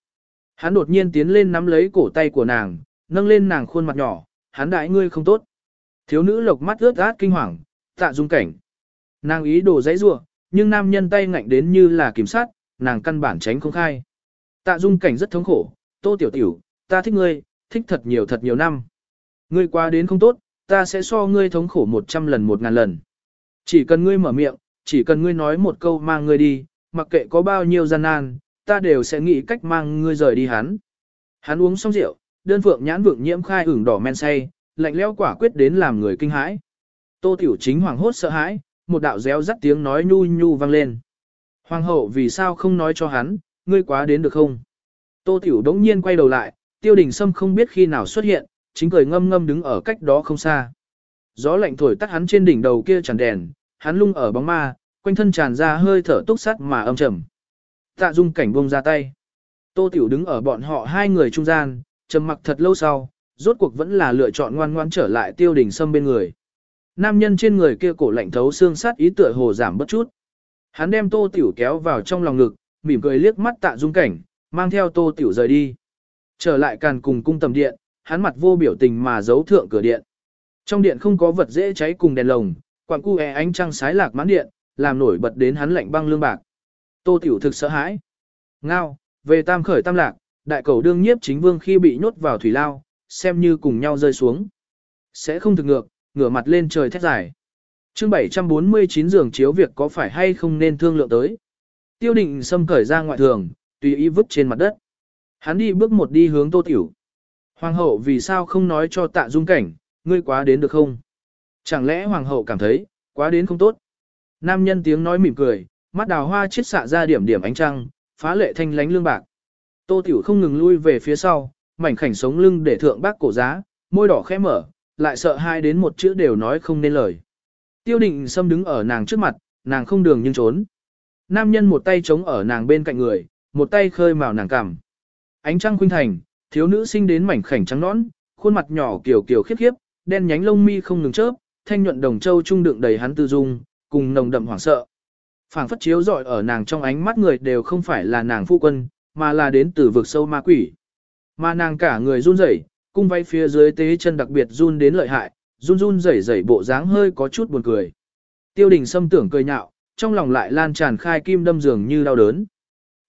Hắn đột nhiên tiến lên nắm lấy cổ tay của nàng, nâng lên nàng khuôn mặt nhỏ, hắn đại ngươi không tốt. Thiếu nữ lộc mắt ướt át kinh hoàng, tạ Dung cảnh. Nàng ý đồ giấy rua, nhưng nam nhân tay ngạnh đến như là kiểm sát, nàng căn bản tránh không khai. Tạ Dung cảnh rất thống khổ, tô tiểu tiểu, ta thích ngươi, thích thật nhiều thật nhiều năm. Ngươi qua đến không tốt, ta sẽ so ngươi thống khổ một trăm lần một ngàn lần. Chỉ cần ngươi mở miệng, chỉ cần ngươi nói một câu mang ngươi đi, mặc kệ có bao nhiêu gian nan, ta đều sẽ nghĩ cách mang ngươi rời đi hắn. Hắn uống xong rượu, đơn phượng nhãn vượng nhiễm khai ửng đỏ men say, lạnh lẽo quả quyết đến làm người kinh hãi. Tô Tiểu Chính hoàng hốt sợ hãi, một đạo réo rắt tiếng nói nhu nhu vang lên. Hoàng hậu vì sao không nói cho hắn, ngươi quá đến được không? Tô Tiểu đống nhiên quay đầu lại, tiêu đình sâm không biết khi nào xuất hiện, chính cười ngâm ngâm đứng ở cách đó không xa. Gió lạnh thổi tắt hắn trên đỉnh đầu kia tràn đèn, hắn lung ở bóng ma, quanh thân tràn ra hơi thở túc sắt mà âm trầm. Tạ dung cảnh buông ra tay. Tô Tiểu đứng ở bọn họ hai người trung gian, trầm mặc thật lâu sau, rốt cuộc vẫn là lựa chọn ngoan ngoan trở lại tiêu đình sâm bên người. Nam nhân trên người kia cổ lạnh thấu xương sát ý tựa hồ giảm bất chút. Hắn đem Tô Tiểu kéo vào trong lòng ngực, mỉm cười liếc mắt tạ dung cảnh, mang theo Tô Tiểu rời đi. Trở lại càn cùng cung tầm điện, hắn mặt vô biểu tình mà giấu thượng cửa điện. Trong điện không có vật dễ cháy cùng đèn lồng, quặng cu e ánh trăng sái lạc mãn điện, làm nổi bật đến hắn lạnh băng lương bạc. Tô Tiểu thực sợ hãi. Ngao, về tam khởi tam lạc, đại cầu đương nhiếp chính vương khi bị nhốt vào thủy lao, xem như cùng nhau rơi xuống. Sẽ không thực ngược, ngửa mặt lên trời thét dài. chương 749 giường chiếu việc có phải hay không nên thương lượng tới. Tiêu định xâm khởi ra ngoại thường, tùy ý vứt trên mặt đất. Hắn đi bước một đi hướng tô tiểu. Hoàng hậu vì sao không nói cho tạ dung cảnh, ngươi quá đến được không? Chẳng lẽ hoàng hậu cảm thấy, quá đến không tốt? Nam nhân tiếng nói mỉm cười, mắt đào hoa chiết xạ ra điểm điểm ánh trăng, phá lệ thanh lánh lương bạc. Tô Tiểu không ngừng lui về phía sau, mảnh khảnh sống lưng để thượng bác cổ giá, môi đỏ khẽ mở, lại sợ hai đến một chữ đều nói không nên lời. Tiêu định Sâm đứng ở nàng trước mặt, nàng không đường nhưng trốn. Nam nhân một tay chống ở nàng bên cạnh người, một tay khơi màu nàng cằm. Ánh trăng khuynh thành, thiếu nữ sinh đến mảnh khảnh trắng nõn, khuôn mặt nhỏ kiểu kiểu khiếp khiếp, đen nhánh lông mi không ngừng chớp, thanh nhuận đồng châu trung đựng đầy hắn tư dung, cùng nồng đậm hoảng sợ. Phảng phất chiếu rọi ở nàng trong ánh mắt người đều không phải là nàng phu quân, mà là đến từ vực sâu ma quỷ. Mà nàng cả người run rẩy, cung váy phía dưới tế chân đặc biệt run đến lợi hại, run run rẩy rẩy bộ dáng hơi có chút buồn cười. Tiêu đình Sâm tưởng cười nhạo, trong lòng lại lan tràn khai kim đâm dường như đau đớn.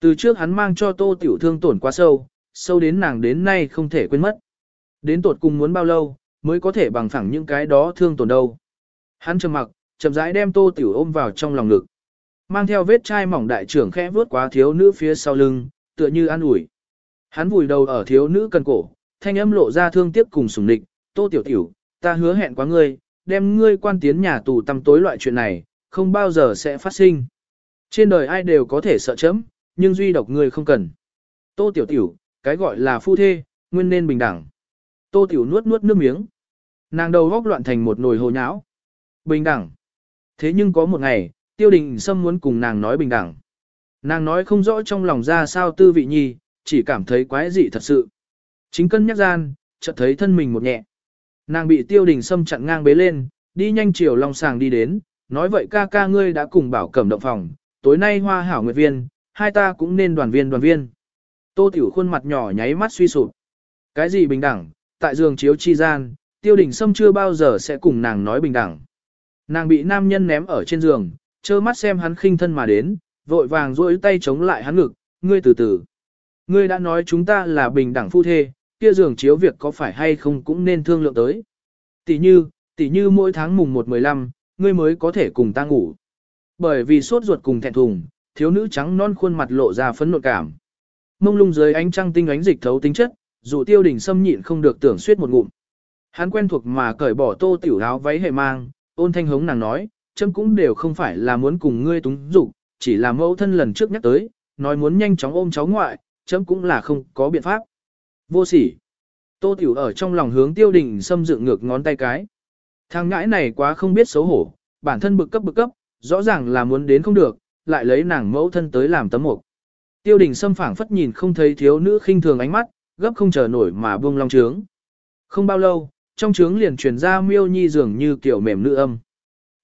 Từ trước hắn mang cho tô tiểu thương tổn quá sâu, sâu đến nàng đến nay không thể quên mất. Đến tột cùng muốn bao lâu, mới có thể bằng phẳng những cái đó thương tổn đâu. Hắn trầm mặc, chậm rãi đem tô tiểu ôm vào trong lòng ngực. Mang theo vết chai mỏng đại trưởng khẽ vướt quá thiếu nữ phía sau lưng, tựa như an ủi. Hắn vùi đầu ở thiếu nữ cần cổ, thanh âm lộ ra thương tiếc cùng sùng địch, tô tiểu tiểu, ta hứa hẹn quá ngươi, đem ngươi quan tiến nhà tù tăm tối loại chuyện này, không bao giờ sẽ phát sinh. Trên đời ai đều có thể sợ chấm, nhưng duy độc ngươi không cần. Tô tiểu tiểu, cái gọi là phu thê, nguyên nên bình đẳng. Tô tiểu nuốt nuốt nước miếng. Nàng đầu góc loạn thành một nồi hồ nháo. Bình đẳng. Thế nhưng có một ngày, tiêu đình sâm muốn cùng nàng nói bình đẳng. Nàng nói không rõ trong lòng ra sao tư vị nhi, chỉ cảm thấy quái dị thật sự. Chính cân nhắc gian, chợt thấy thân mình một nhẹ. Nàng bị tiêu đình sâm chặn ngang bế lên, đi nhanh chiều long sàng đi đến, nói vậy ca ca ngươi đã cùng bảo cẩm động phòng, tối nay hoa hảo nguyệt viên, hai ta cũng nên đoàn viên đoàn viên. Tô tiểu khuôn mặt nhỏ nháy mắt suy sụp. Cái gì bình đẳng, tại giường chiếu chi gian, tiêu đình sâm chưa bao giờ sẽ cùng nàng nói bình đẳng. Nàng bị nam nhân ném ở trên giường, trơ mắt xem hắn khinh thân mà đến, vội vàng duỗi tay chống lại hắn ngực, ngươi từ từ. Ngươi đã nói chúng ta là bình đẳng phu thê, kia giường chiếu việc có phải hay không cũng nên thương lượng tới. Tỷ như, tỷ như mỗi tháng mùng 1-15, ngươi mới có thể cùng ta ngủ. Bởi vì sốt ruột cùng thẹn thùng, thiếu nữ trắng non khuôn mặt lộ ra phấn nộ cảm. Mông lung dưới ánh trăng tinh ánh dịch thấu tính chất, dù tiêu đình xâm nhịn không được tưởng suýt một ngụm. Hắn quen thuộc mà cởi bỏ tô tiểu áo váy hệ mang, ôn thanh hống nàng nói, chấm cũng đều không phải là muốn cùng ngươi túng dục, chỉ là mẫu thân lần trước nhắc tới, nói muốn nhanh chóng ôm cháu ngoại, chấm cũng là không có biện pháp. Vô sỉ. Tô tiểu ở trong lòng hướng tiêu đình xâm dựng ngược ngón tay cái. Thằng ngãi này quá không biết xấu hổ, bản thân bực cấp bực cấp, rõ ràng là muốn đến không được, lại lấy nàng mẫu thân tới làm tấm mục. Tiêu đình xâm phảng phất nhìn không thấy thiếu nữ khinh thường ánh mắt, gấp không chờ nổi mà buông long trướng. Không bao lâu, trong trướng liền truyền ra miêu nhi dường như kiểu mềm nữ âm.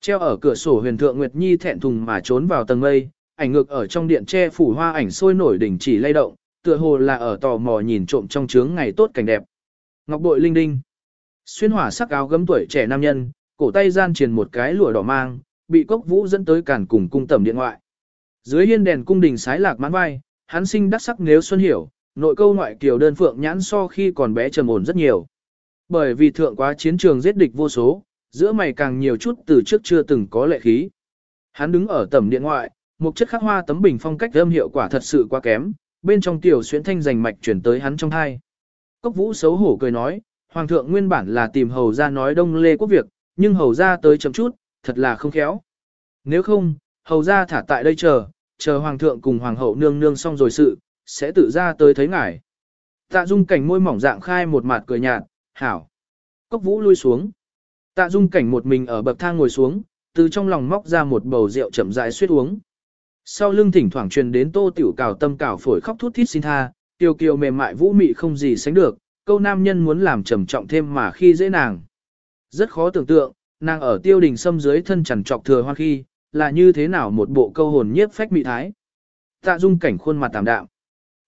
Treo ở cửa sổ huyền thượng Nguyệt Nhi thẹn thùng mà trốn vào tầng mây, ảnh ngược ở trong điện che phủ hoa ảnh sôi nổi đỉnh chỉ lay động, tựa hồ là ở tò mò nhìn trộm trong trướng ngày tốt cảnh đẹp. Ngọc bội linh đinh. Xuyên hỏa sắc áo gấm tuổi trẻ nam nhân, cổ tay gian truyền một cái lụa đỏ mang, bị cốc vũ dẫn tới cản cùng cung tẩm điện ngoại. Dưới hiên đèn cung đình sái lạc mãn vai, hắn sinh đắc sắc nếu xuân hiểu, nội câu ngoại kiều đơn phượng nhãn so khi còn bé trầm ổn rất nhiều. Bởi vì thượng quá chiến trường giết địch vô số, giữa mày càng nhiều chút từ trước chưa từng có lệ khí. Hắn đứng ở tầm điện ngoại, một chất khắc hoa tấm bình phong cách âm hiệu quả thật sự quá kém, bên trong tiểu xuyến thanh rành mạch chuyển tới hắn trong thai. Cốc vũ xấu hổ cười nói, Hoàng thượng nguyên bản là tìm hầu ra nói đông lê quốc việc, nhưng hầu ra tới chậm chút, thật là không khéo. Nếu không, hầu ra thả tại đây chờ, chờ hoàng thượng cùng hoàng hậu nương nương xong rồi sự, sẽ tự ra tới thấy ngài. Tạ dung cảnh môi mỏng dạng khai một mặt cười nhạt, hảo. Cốc vũ lui xuống. Tạ dung cảnh một mình ở bậc thang ngồi xuống, từ trong lòng móc ra một bầu rượu chậm rãi suýt uống. Sau lưng thỉnh thoảng truyền đến tô tiểu cào tâm cào phổi khóc thút thít xin tha, tiêu kiều mềm mại vũ mị không gì sánh được, câu nam nhân muốn làm trầm trọng thêm mà khi dễ nàng. Rất khó tưởng tượng, nàng ở tiêu đình xâm dưới thân chẳng trọc thừa hoa khi, là như thế nào một bộ câu hồn nhiếp phách mị thái. Tạ dung cảnh khuôn mặt tạm đạm.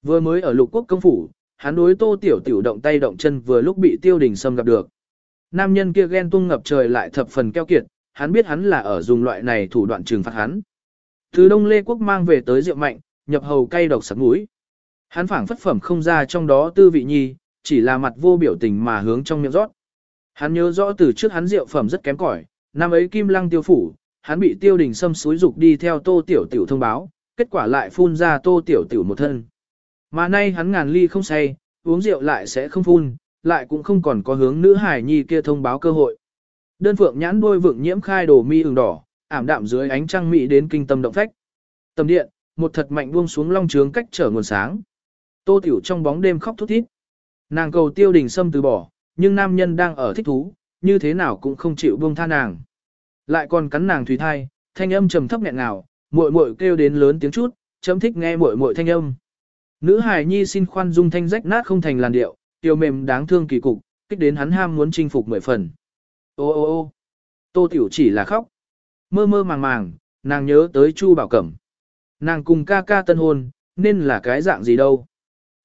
Vừa mới ở lục quốc công phủ, hắn đối tô tiểu tiểu động tay động chân vừa lúc bị tiêu đình xâm gặp được. Nam nhân kia ghen tung ngập trời lại thập phần keo kiệt, hắn biết hắn là ở dùng loại này thủ đoạn trừng phạt hắn. Từ Đông Lê Quốc mang về tới rượu mạnh, nhập hầu cay độc sặc mũi. Hắn phảng phất phẩm không ra trong đó tư vị nhi, chỉ là mặt vô biểu tình mà hướng trong miệng rót. Hắn nhớ rõ từ trước hắn rượu phẩm rất kém cỏi, năm ấy Kim Lăng tiêu phủ, hắn bị Tiêu Đình Sâm xúi dục đi theo Tô Tiểu Tiểu thông báo, kết quả lại phun ra Tô Tiểu Tiểu một thân. Mà nay hắn ngàn ly không say, uống rượu lại sẽ không phun, lại cũng không còn có hướng nữ hải nhi kia thông báo cơ hội. Đơn phượng nhãn đôi vượng nhiễm khai đồ mi ửng đỏ, ảm đạm dưới ánh trăng mỹ đến kinh tâm động phách. Tầm điện, một thật mạnh buông xuống long trướng cách trở nguồn sáng. Tô Tiểu trong bóng đêm khóc thút thít. Nàng cầu tiêu đình sâm từ bỏ, nhưng nam nhân đang ở thích thú, như thế nào cũng không chịu buông tha nàng. Lại còn cắn nàng thủy thai, thanh âm trầm thấp nghẹn ngào, muội muội kêu đến lớn tiếng chút, chấm thích nghe muội muội thanh âm. Nữ hài nhi xin khoan dung thanh rách nát không thành làn điệu, tiêu mềm đáng thương kỳ cục, kích đến hắn ham muốn chinh phục mười phần. Ô ô ô tô tiểu chỉ là khóc. Mơ mơ màng màng, nàng nhớ tới Chu Bảo Cẩm. Nàng cùng ca ca tân hôn, nên là cái dạng gì đâu.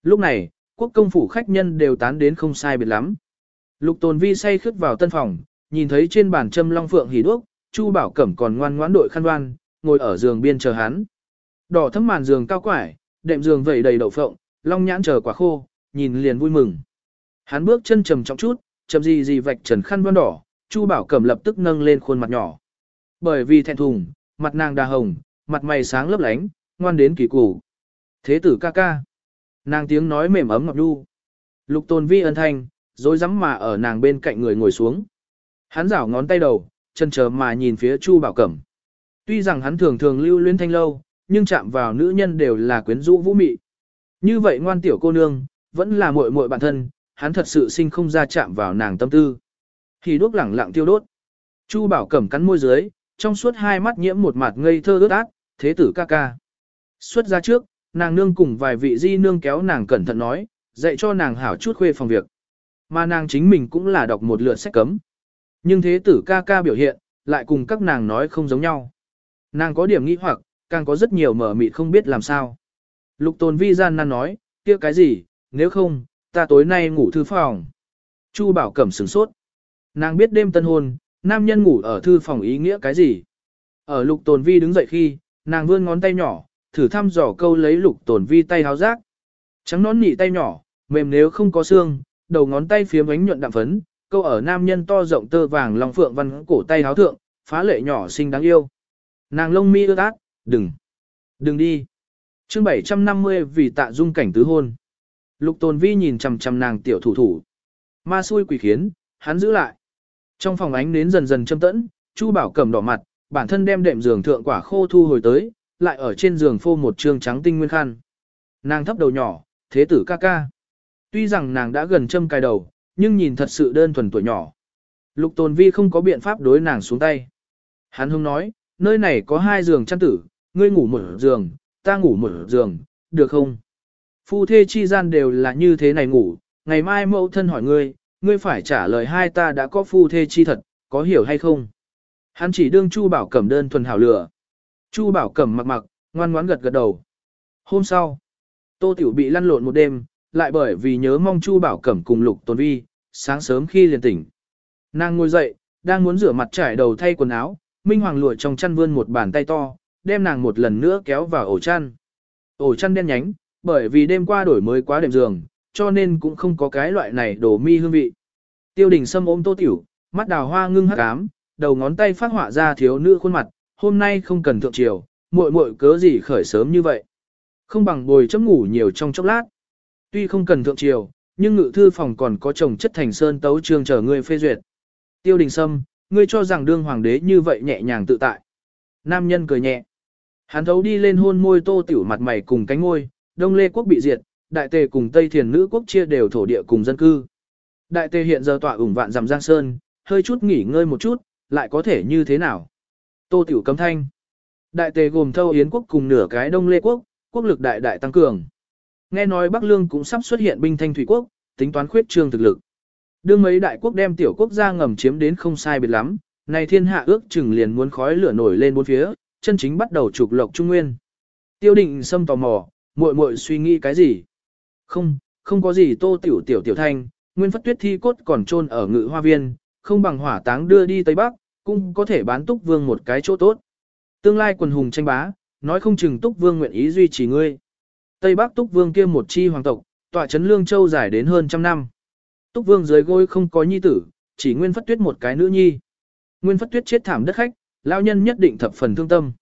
Lúc này, quốc công phủ khách nhân đều tán đến không sai biệt lắm. Lục tồn vi say khướt vào tân phòng, nhìn thấy trên bàn châm long phượng hỉ đuốc, Chu Bảo Cẩm còn ngoan ngoãn đội khăn đoan, ngồi ở giường biên chờ hắn. Đỏ thấm màn giường cao quải, đệm giường vẩy đầy đậu phộng, long nhãn chờ quả khô, nhìn liền vui mừng. Hắn bước chân trầm trọng chút, chậm gì gì vạch trần khăn đoan đỏ, Chu Bảo Cẩm lập tức nâng lên khuôn mặt nhỏ. Bởi vì thẹn thùng, mặt nàng đà hồng, mặt mày sáng lấp lánh, ngoan đến kỳ củ. Thế tử ca ca. Nàng tiếng nói mềm ấm ngọc đu, Lục Tôn Vi ân thanh, rồi rắm mà ở nàng bên cạnh người ngồi xuống. Hắn rảo ngón tay đầu, chân chờ mà nhìn phía Chu Bảo Cẩm. Tuy rằng hắn thường thường lưu luyến thanh lâu, nhưng chạm vào nữ nhân đều là quyến rũ vũ mị. Như vậy ngoan tiểu cô nương, vẫn là muội muội bản thân, hắn thật sự sinh không ra chạm vào nàng tâm tư. Thì đuốc lẳng lặng tiêu đốt. Chu Bảo Cẩm cắn môi dưới, trong suốt hai mắt nhiễm một mặt ngây thơ ướt át, thế tử ca ca. Xuất ra trước, nàng nương cùng vài vị di nương kéo nàng cẩn thận nói, dạy cho nàng hảo chút khuê phòng việc. Mà nàng chính mình cũng là đọc một lượt sách cấm. Nhưng thế tử ca ca biểu hiện, lại cùng các nàng nói không giống nhau. Nàng có điểm nghĩ hoặc, càng có rất nhiều mở mịt không biết làm sao. Lục tồn vi gian nan nói, kia cái gì, nếu không, ta tối nay ngủ thư phòng. Chu bảo cẩm sửng sốt. Nàng biết đêm tân hôn, nam nhân ngủ ở thư phòng ý nghĩa cái gì. Ở lục tồn vi đứng dậy khi, nàng vươn ngón tay nhỏ, thử thăm dò câu lấy lục tồn vi tay háo rác. Trắng nón nhị tay nhỏ, mềm nếu không có xương, đầu ngón tay phía ánh nhuận đạm phấn, câu ở nam nhân to rộng tơ vàng lòng phượng văn cổ tay háo thượng, phá lệ nhỏ xinh đáng yêu. Nàng lông mi ướt át, đừng, đừng đi. chương 750 vì tạ dung cảnh tứ hôn. Lục tồn vi nhìn chằm chằm nàng tiểu thủ thủ. Ma xui quỷ khiến, hắn giữ lại. Trong phòng ánh nến dần dần châm tẫn, Chu Bảo cầm đỏ mặt, bản thân đem đệm giường thượng quả khô thu hồi tới, lại ở trên giường phô một trương trắng tinh nguyên khăn. Nàng thấp đầu nhỏ, thế tử ca ca. Tuy rằng nàng đã gần châm cài đầu, nhưng nhìn thật sự đơn thuần tuổi nhỏ. Lục tồn vi không có biện pháp đối nàng xuống tay. Hắn hông nói, nơi này có hai giường chăn tử, ngươi ngủ một giường, ta ngủ một giường, được không? Phu thê chi gian đều là như thế này ngủ, ngày mai mẫu thân hỏi ngươi, ngươi phải trả lời hai ta đã có phu thê chi thật, có hiểu hay không? Hắn chỉ đương Chu Bảo Cẩm đơn thuần hảo lửa. Chu Bảo Cẩm mặc mặc, ngoan ngoãn gật gật đầu. Hôm sau, Tô Tiểu bị lăn lộn một đêm, lại bởi vì nhớ mong Chu Bảo Cẩm cùng Lục Tôn Vi, sáng sớm khi liền tỉnh. Nàng ngồi dậy, đang muốn rửa mặt trải đầu thay quần áo, Minh Hoàng lụa trong chăn vươn một bàn tay to, đem nàng một lần nữa kéo vào ổ chăn. Ổ chăn đen nhánh, bởi vì đêm qua đổi mới quá đệm giường, cho nên cũng không có cái loại này đổ mi hương vị. Tiêu đình sâm ôm tô tiểu, mắt đào hoa ngưng hắc ám, đầu ngón tay phát họa ra thiếu nữ khuôn mặt, hôm nay không cần thượng chiều, muội muội cớ gì khởi sớm như vậy. Không bằng bồi chấm ngủ nhiều trong chốc lát. Tuy không cần thượng chiều, nhưng ngự thư phòng còn có chồng chất thành sơn tấu trương chờ ngươi phê duyệt. Tiêu đình sâm, ngươi cho rằng đương hoàng đế như vậy nhẹ nhàng tự tại. Nam nhân cười nhẹ. Hắn thấu đi lên hôn môi tô tiểu mặt mày cùng cánh ngôi, đông lê quốc bị diệt, đại tề cùng tây thiền nữ quốc chia đều thổ địa cùng dân cư. Đại tề hiện giờ tọa ủng vạn dằm giang sơn, hơi chút nghỉ ngơi một chút, lại có thể như thế nào? Tô tiểu cấm thanh. Đại tề gồm thâu yến quốc cùng nửa cái đông lê quốc, quốc lực đại đại tăng cường. Nghe nói Bắc Lương cũng sắp xuất hiện binh thanh thủy quốc, tính toán khuyết trương thực lực. Đương mấy đại quốc đem tiểu quốc gia ngầm chiếm đến không sai biệt lắm, này thiên hạ ước chừng liền muốn khói lửa nổi lên bốn phía, chân chính bắt đầu trục lộc trung nguyên. Tiêu định xâm tò mò, muội muội suy nghĩ cái gì? Không, không có gì tô tiểu tiểu tiểu thanh, nguyên phất tuyết thi cốt còn trôn ở ngự hoa viên, không bằng hỏa táng đưa đi Tây Bắc, cũng có thể bán túc vương một cái chỗ tốt. Tương lai quần hùng tranh bá, nói không chừng túc vương nguyện ý duy trì ngươi. Tây Bắc túc vương kia một chi hoàng tộc, tọa chấn lương châu dài đến hơn trăm năm. Túc vương dưới gối không có nhi tử, chỉ nguyên phất tuyết một cái nữ nhi. Nguyên phất tuyết chết thảm đất khách, lao nhân nhất định thập phần thương tâm.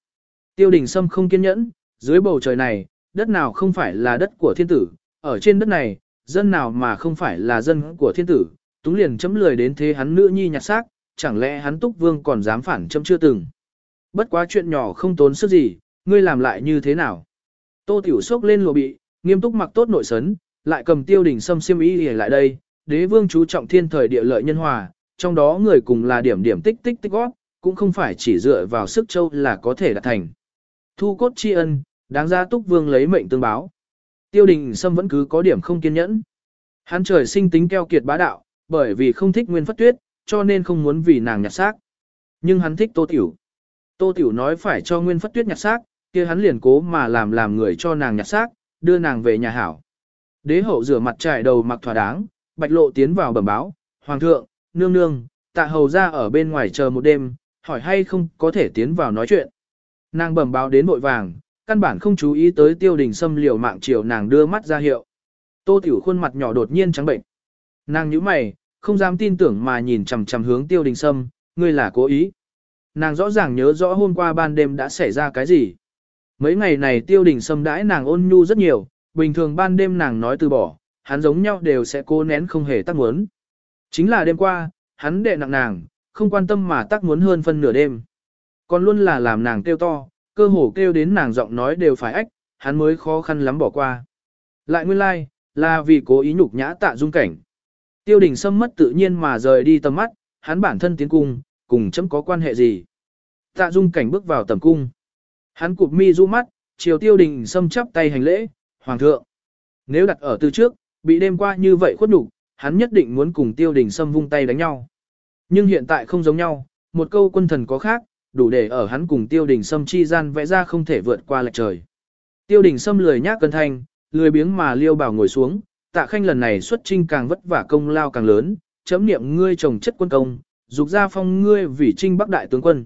Tiêu đình sâm không kiên nhẫn, dưới bầu trời này, đất nào không phải là đất của thiên tử, ở trên đất này, dân nào mà không phải là dân của thiên tử, túng liền chấm lười đến thế hắn nữ nhi nhặt xác, chẳng lẽ hắn túc vương còn dám phản châm chưa từng. Bất quá chuyện nhỏ không tốn sức gì, ngươi làm lại như thế nào. Tô tiểu sốc lên lùa bị, nghiêm túc mặc tốt nội sấn, lại cầm tiêu đình xâm xiêm y lại đây, đế vương chú trọng thiên thời địa lợi nhân hòa, trong đó người cùng là điểm điểm tích tích tích góp, cũng không phải chỉ dựa vào sức châu là có thể đạt thành. Thu cốt tri ân, đáng ra túc vương lấy mệnh tương báo. Tiêu đình Sâm vẫn cứ có điểm không kiên nhẫn. Hắn trời sinh tính keo kiệt bá đạo, bởi vì không thích nguyên phất tuyết, cho nên không muốn vì nàng nhặt xác. Nhưng hắn thích tô tiểu. Tô tiểu nói phải cho nguyên phất tuyết nhặt xác, kia hắn liền cố mà làm làm người cho nàng nhặt xác, đưa nàng về nhà hảo. Đế hậu rửa mặt trải đầu mặc thỏa đáng, bạch lộ tiến vào bẩm báo, hoàng thượng, nương nương, tạ hầu ra ở bên ngoài chờ một đêm, hỏi hay không có thể tiến vào nói chuyện. Nàng bẩm báo đến vội vàng, căn bản không chú ý tới tiêu đình xâm liều mạng chiều nàng đưa mắt ra hiệu. Tô tiểu khuôn mặt nhỏ đột nhiên trắng bệnh. Nàng nhíu mày, không dám tin tưởng mà nhìn chằm chằm hướng tiêu đình sâm, ngươi là cố ý. Nàng rõ ràng nhớ rõ hôm qua ban đêm đã xảy ra cái gì. Mấy ngày này tiêu đình sâm đãi nàng ôn nhu rất nhiều, bình thường ban đêm nàng nói từ bỏ, hắn giống nhau đều sẽ cố nén không hề tác muốn. Chính là đêm qua, hắn đệ nặng nàng, không quan tâm mà tác muốn hơn phân nửa đêm. Còn luôn là làm nàng kêu to, cơ hồ kêu đến nàng giọng nói đều phải ách, hắn mới khó khăn lắm bỏ qua. Lại nguyên lai, like, là vì cố ý nhục nhã tạ dung cảnh. Tiêu đình Sâm mất tự nhiên mà rời đi tầm mắt, hắn bản thân tiến cung, cùng chấm có quan hệ gì. Tạ dung cảnh bước vào tầm cung. Hắn cụp mi du mắt, chiều tiêu đình Sâm chắp tay hành lễ, hoàng thượng. Nếu đặt ở từ trước, bị đêm qua như vậy khuất nhục, hắn nhất định muốn cùng tiêu đình Sâm vung tay đánh nhau. Nhưng hiện tại không giống nhau, một câu quân thần có khác, đủ để ở hắn cùng tiêu đình Sâm chi gian vẽ ra không thể vượt qua lệch trời. Tiêu đình Sâm lười nhác cân thanh, lười biếng mà liêu bảo ngồi xuống, tạ khanh lần này xuất trinh càng vất vả công lao càng lớn, chấm niệm ngươi trồng chất quân công, dục ra phong ngươi vì trinh bắc đại tướng quân.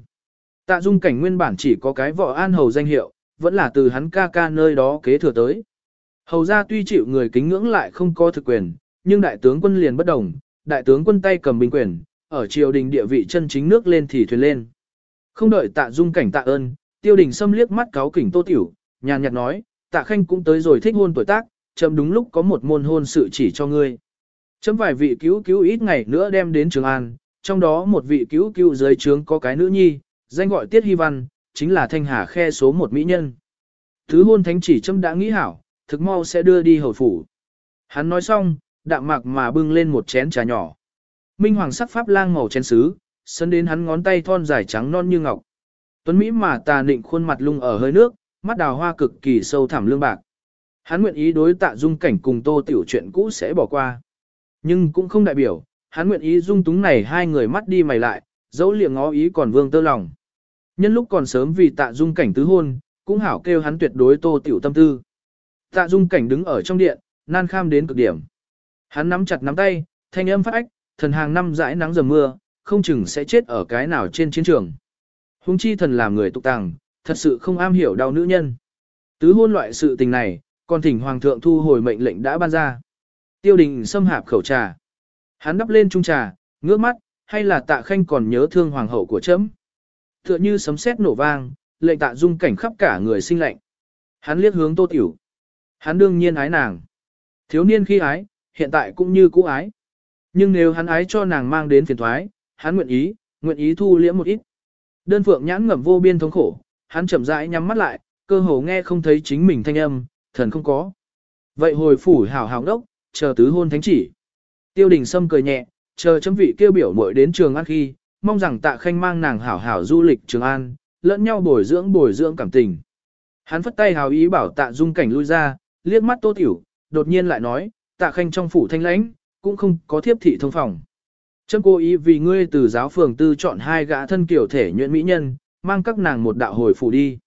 Tạ dung cảnh nguyên bản chỉ có cái võ an hầu danh hiệu, vẫn là từ hắn ca ca nơi đó kế thừa tới. Hầu ra tuy chịu người kính ngưỡng lại không có thực quyền, nhưng đại tướng quân liền bất đồng, đại tướng quân tay cầm binh quyền, ở triều đình địa vị chân chính nước lên thì thuyền lên. Không đợi tạ dung cảnh tạ ơn, tiêu đình xâm liếc mắt cáo kỉnh tô tiểu, nhàn nhạt nói, tạ khanh cũng tới rồi thích hôn tuổi tác, chấm đúng lúc có một môn hôn sự chỉ cho ngươi. Chấm vài vị cứu cứu ít ngày nữa đem đến Trường An, trong đó một vị cứu cứu dưới trướng có cái nữ nhi, danh gọi Tiết Hy Văn, chính là thanh hà khe số một mỹ nhân. Thứ hôn thánh chỉ chấm đã nghĩ hảo, thực mau sẽ đưa đi hầu phủ. Hắn nói xong, đạm mạc mà bưng lên một chén trà nhỏ. Minh hoàng sắc pháp lang màu chén sứ, sân đến hắn ngón tay thon dài trắng non như ngọc. Tuấn Mỹ mà tà nịnh khuôn mặt lung ở hơi nước, mắt đào hoa cực kỳ sâu thẳm lương bạc. Hắn nguyện ý đối tạ dung cảnh cùng tô tiểu chuyện cũ sẽ bỏ qua. Nhưng cũng không đại biểu, hắn nguyện ý dung túng này hai người mắt đi mày lại, dẫu liệng ngó ý còn vương tơ lòng. Nhân lúc còn sớm vì tạ dung cảnh tứ hôn, cũng hảo kêu hắn tuyệt đối tô tiểu tâm tư. Tạ dung cảnh đứng ở trong điện, nan kham đến cực điểm. Hắn nắm chặt nắm tay, thanh âm phát ách, thần hàng năm dãi nắng dầm mưa, không chừng sẽ chết ở cái nào trên chiến trường. Hùng chi thần làm người tục tàng, thật sự không am hiểu đau nữ nhân. Tứ hôn loại sự tình này, còn thỉnh hoàng thượng thu hồi mệnh lệnh đã ban ra. Tiêu đình xâm hạp khẩu trà. Hắn đắp lên trung trà, ngước mắt, hay là tạ khanh còn nhớ thương hoàng hậu của chấm. Tựa như sấm sét nổ vang, lệnh tạ dung cảnh khắp cả người sinh lệnh. Hắn liếc hướng tô tiểu. Hắn đương nhiên ái nàng. Thiếu niên khi ái, hiện tại cũng như cũ ái. Nhưng nếu hắn ái cho nàng mang đến phiền thoái, hắn nguyện ý, nguyện ý thu liễm một ít. Đơn phượng nhãn ngẩm vô biên thống khổ, hắn chậm rãi nhắm mắt lại, cơ hồ nghe không thấy chính mình thanh âm, thần không có. Vậy hồi phủ hảo hảo đốc, chờ tứ hôn thánh chỉ. Tiêu đình Sâm cười nhẹ, chờ chấm vị kêu biểu muội đến trường an khi, mong rằng tạ khanh mang nàng hảo hảo du lịch trường an, lẫn nhau bồi dưỡng bồi dưỡng cảm tình. Hắn phất tay hào ý bảo tạ dung cảnh lui ra, liếc mắt tô tiểu, đột nhiên lại nói, tạ khanh trong phủ thanh lãnh, cũng không có thiếp thị thông phòng. Chấm cố ý vì ngươi từ giáo phường tư chọn hai gã thân kiểu thể nhuyễn mỹ nhân, mang các nàng một đạo hồi phủ đi.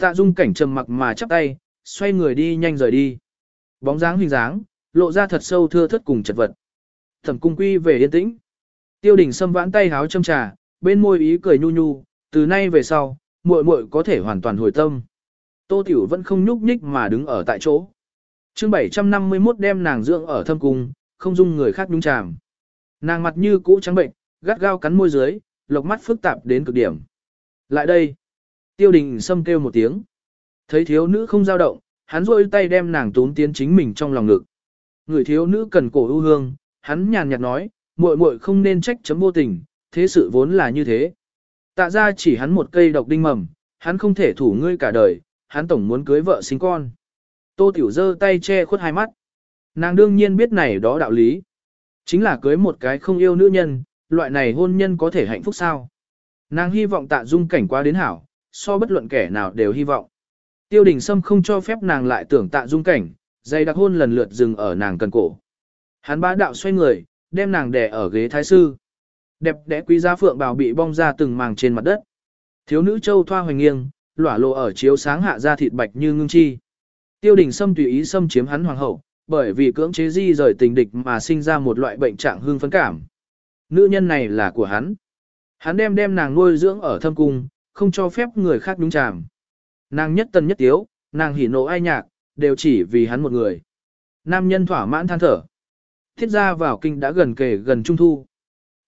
Tạ dung cảnh trầm mặc mà chắp tay, xoay người đi nhanh rời đi. Bóng dáng hình dáng, lộ ra thật sâu thưa thất cùng chật vật. Thẩm cung quy về yên tĩnh. Tiêu đình xâm vãn tay háo châm trà, bên môi ý cười nhu nhu, từ nay về sau, muội muội có thể hoàn toàn hồi tâm. Tô Tiểu vẫn không nhúc nhích mà đứng ở tại chỗ. chương 751 đem nàng dưỡng ở thâm cung, không dung người khác nhúng chàm. Nàng mặt như cũ trắng bệnh, gắt gao cắn môi dưới, lộc mắt phức tạp đến cực điểm. Lại đây. Tiêu đình xâm kêu một tiếng. Thấy thiếu nữ không dao động, hắn rôi tay đem nàng tún tiến chính mình trong lòng ngực. Người thiếu nữ cần cổ ưu hương, hắn nhàn nhạt nói, muội muội không nên trách chấm vô tình, thế sự vốn là như thế. Tạ ra chỉ hắn một cây độc đinh mầm, hắn không thể thủ ngươi cả đời, hắn tổng muốn cưới vợ sinh con. Tô Tiểu giơ tay che khuất hai mắt. Nàng đương nhiên biết này đó đạo lý. Chính là cưới một cái không yêu nữ nhân, loại này hôn nhân có thể hạnh phúc sao? Nàng hy vọng tạ dung cảnh qua đến hảo, so bất luận kẻ nào đều hy vọng. Tiêu đình Sâm không cho phép nàng lại tưởng tạ dung cảnh, dây đặc hôn lần lượt dừng ở nàng cần cổ. Hắn bá đạo xoay người, đem nàng đè ở ghế thái sư. Đẹp đẽ quý giá phượng bào bị bong ra từng màng trên mặt đất. Thiếu nữ châu thoa hoành nghiêng, lỏa lộ ở chiếu sáng hạ ra thịt bạch như ngưng chi. Tiêu đình Sâm tùy ý xâm chiếm hắn hoàng hậu, bởi vì cưỡng chế di rời tình địch mà sinh ra một loại bệnh trạng hương phấn cảm. Nữ nhân này là của hắn. Hắn đem đem nàng nuôi dưỡng ở thâm cung, không cho phép người khác đúng chàm. Nàng nhất tân nhất tiếu, nàng hỉ nộ ai nhạc, đều chỉ vì hắn một người. Nam nhân thỏa mãn than thở. Thiết ra vào kinh đã gần kề gần trung thu.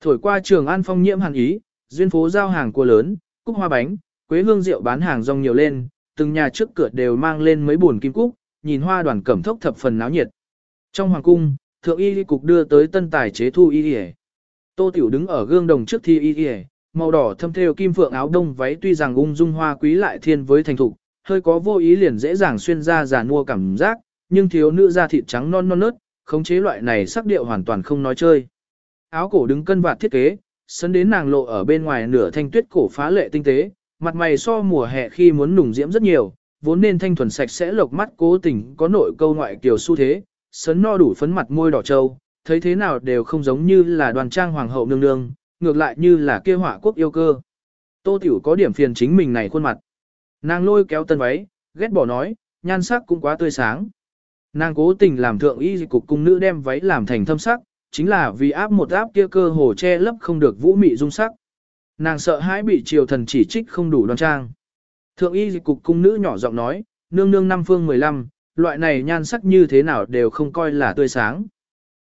Thổi qua trường an phong nhiễm hàn ý, duyên phố giao hàng cua lớn, cúc hoa bánh, quế hương rượu bán hàng rong nhiều lên, từng nhà trước cửa đều mang lên mấy buồn kim cúc, nhìn hoa đoàn cẩm thốc thập phần náo nhiệt. Trong hoàng cung, thượng y cục đưa tới tân tài chế thu y y. Tô Tiểu đứng ở gương đồng trước thi y y, màu đỏ thâm thêu kim phượng áo đông váy tuy rằng ung dung hoa quý lại thiên với thành thục, hơi có vô ý liền dễ dàng xuyên ra già nua cảm giác, nhưng thiếu nữ da thịt trắng non non nớt, khống chế loại này sắc điệu hoàn toàn không nói chơi. Áo cổ đứng cân vạt thiết kế, sân đến nàng lộ ở bên ngoài nửa thanh tuyết cổ phá lệ tinh tế, mặt mày so mùa hè khi muốn nùng diễm rất nhiều, vốn nên thanh thuần sạch sẽ lộc mắt cố tình có nội câu ngoại kiều xu thế, sấn no đủ phấn mặt môi đỏ trâu, thấy thế nào đều không giống như là đoàn trang hoàng hậu nương nương, ngược lại như là kia họa quốc yêu cơ. Tô Tiểu có điểm phiền chính mình này khuôn mặt. Nàng lôi kéo tân váy, ghét bỏ nói, nhan sắc cũng quá tươi sáng. Nàng cố tình làm thượng y cục cung nữ đem váy làm thành thâm sắc, chính là vì áp một áp kia cơ hồ che lấp không được vũ mị dung sắc. Nàng sợ hãi bị triều thần chỉ trích không đủ đoan trang. Thượng y cục cung nữ nhỏ giọng nói, nương nương năm phương 15, loại này nhan sắc như thế nào đều không coi là tươi sáng.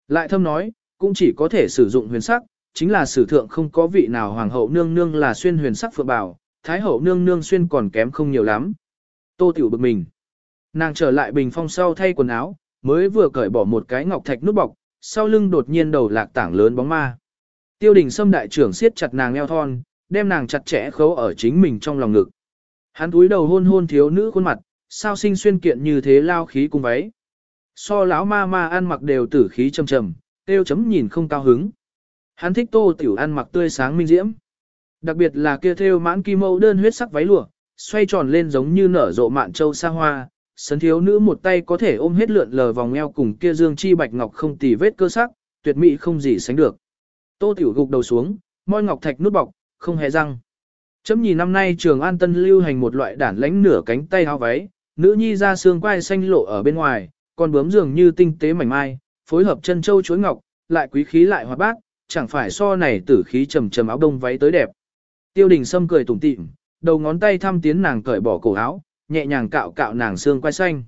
Lại thâm nói, cũng chỉ có thể sử dụng huyền sắc, chính là sử thượng không có vị nào hoàng hậu nương nương là xuyên huyền sắc phượng bảo, thái hậu nương nương xuyên còn kém không nhiều lắm. Tô tiểu bực mình. Nàng trở lại bình phong sau thay quần áo, mới vừa cởi bỏ một cái ngọc thạch nút bọc, sau lưng đột nhiên đầu lạc tảng lớn bóng ma. Tiêu đình Sâm đại trưởng siết chặt nàng eo thon, đem nàng chặt chẽ khấu ở chính mình trong lòng ngực. Hắn túi đầu hôn hôn thiếu nữ khuôn mặt, sao sinh xuyên kiện như thế lao khí cùng váy. So lão ma ma ăn mặc đều tử khí trầm trầm, tiêu chấm nhìn không cao hứng. Hắn thích tô tiểu ăn mặc tươi sáng minh diễm. Đặc biệt là kia thêu mãn kim mẫu đơn huyết sắc váy lụa, xoay tròn lên giống như nở rộ mạn châu sa hoa, sấn thiếu nữ một tay có thể ôm hết lượn lờ vòng eo cùng kia dương chi bạch ngọc không tì vết cơ sắc, tuyệt mỹ không gì sánh được. Tô tiểu gục đầu xuống, môi ngọc thạch nút bọc, không hề răng. Chấm nhìn năm nay trường an tân lưu hành một loại đản lánh nửa cánh tay áo váy, nữ nhi ra xương quai xanh lộ ở bên ngoài, còn bướm dường như tinh tế mảnh mai, phối hợp chân châu chuối ngọc, lại quý khí lại hoạt bát, chẳng phải so này tử khí trầm trầm áo đông váy tới đẹp. Tiêu đình Sâm cười tủm tỉm, đầu ngón tay thăm tiến nàng cởi bỏ cổ áo, nhẹ nhàng cạo cạo nàng xương quai xanh.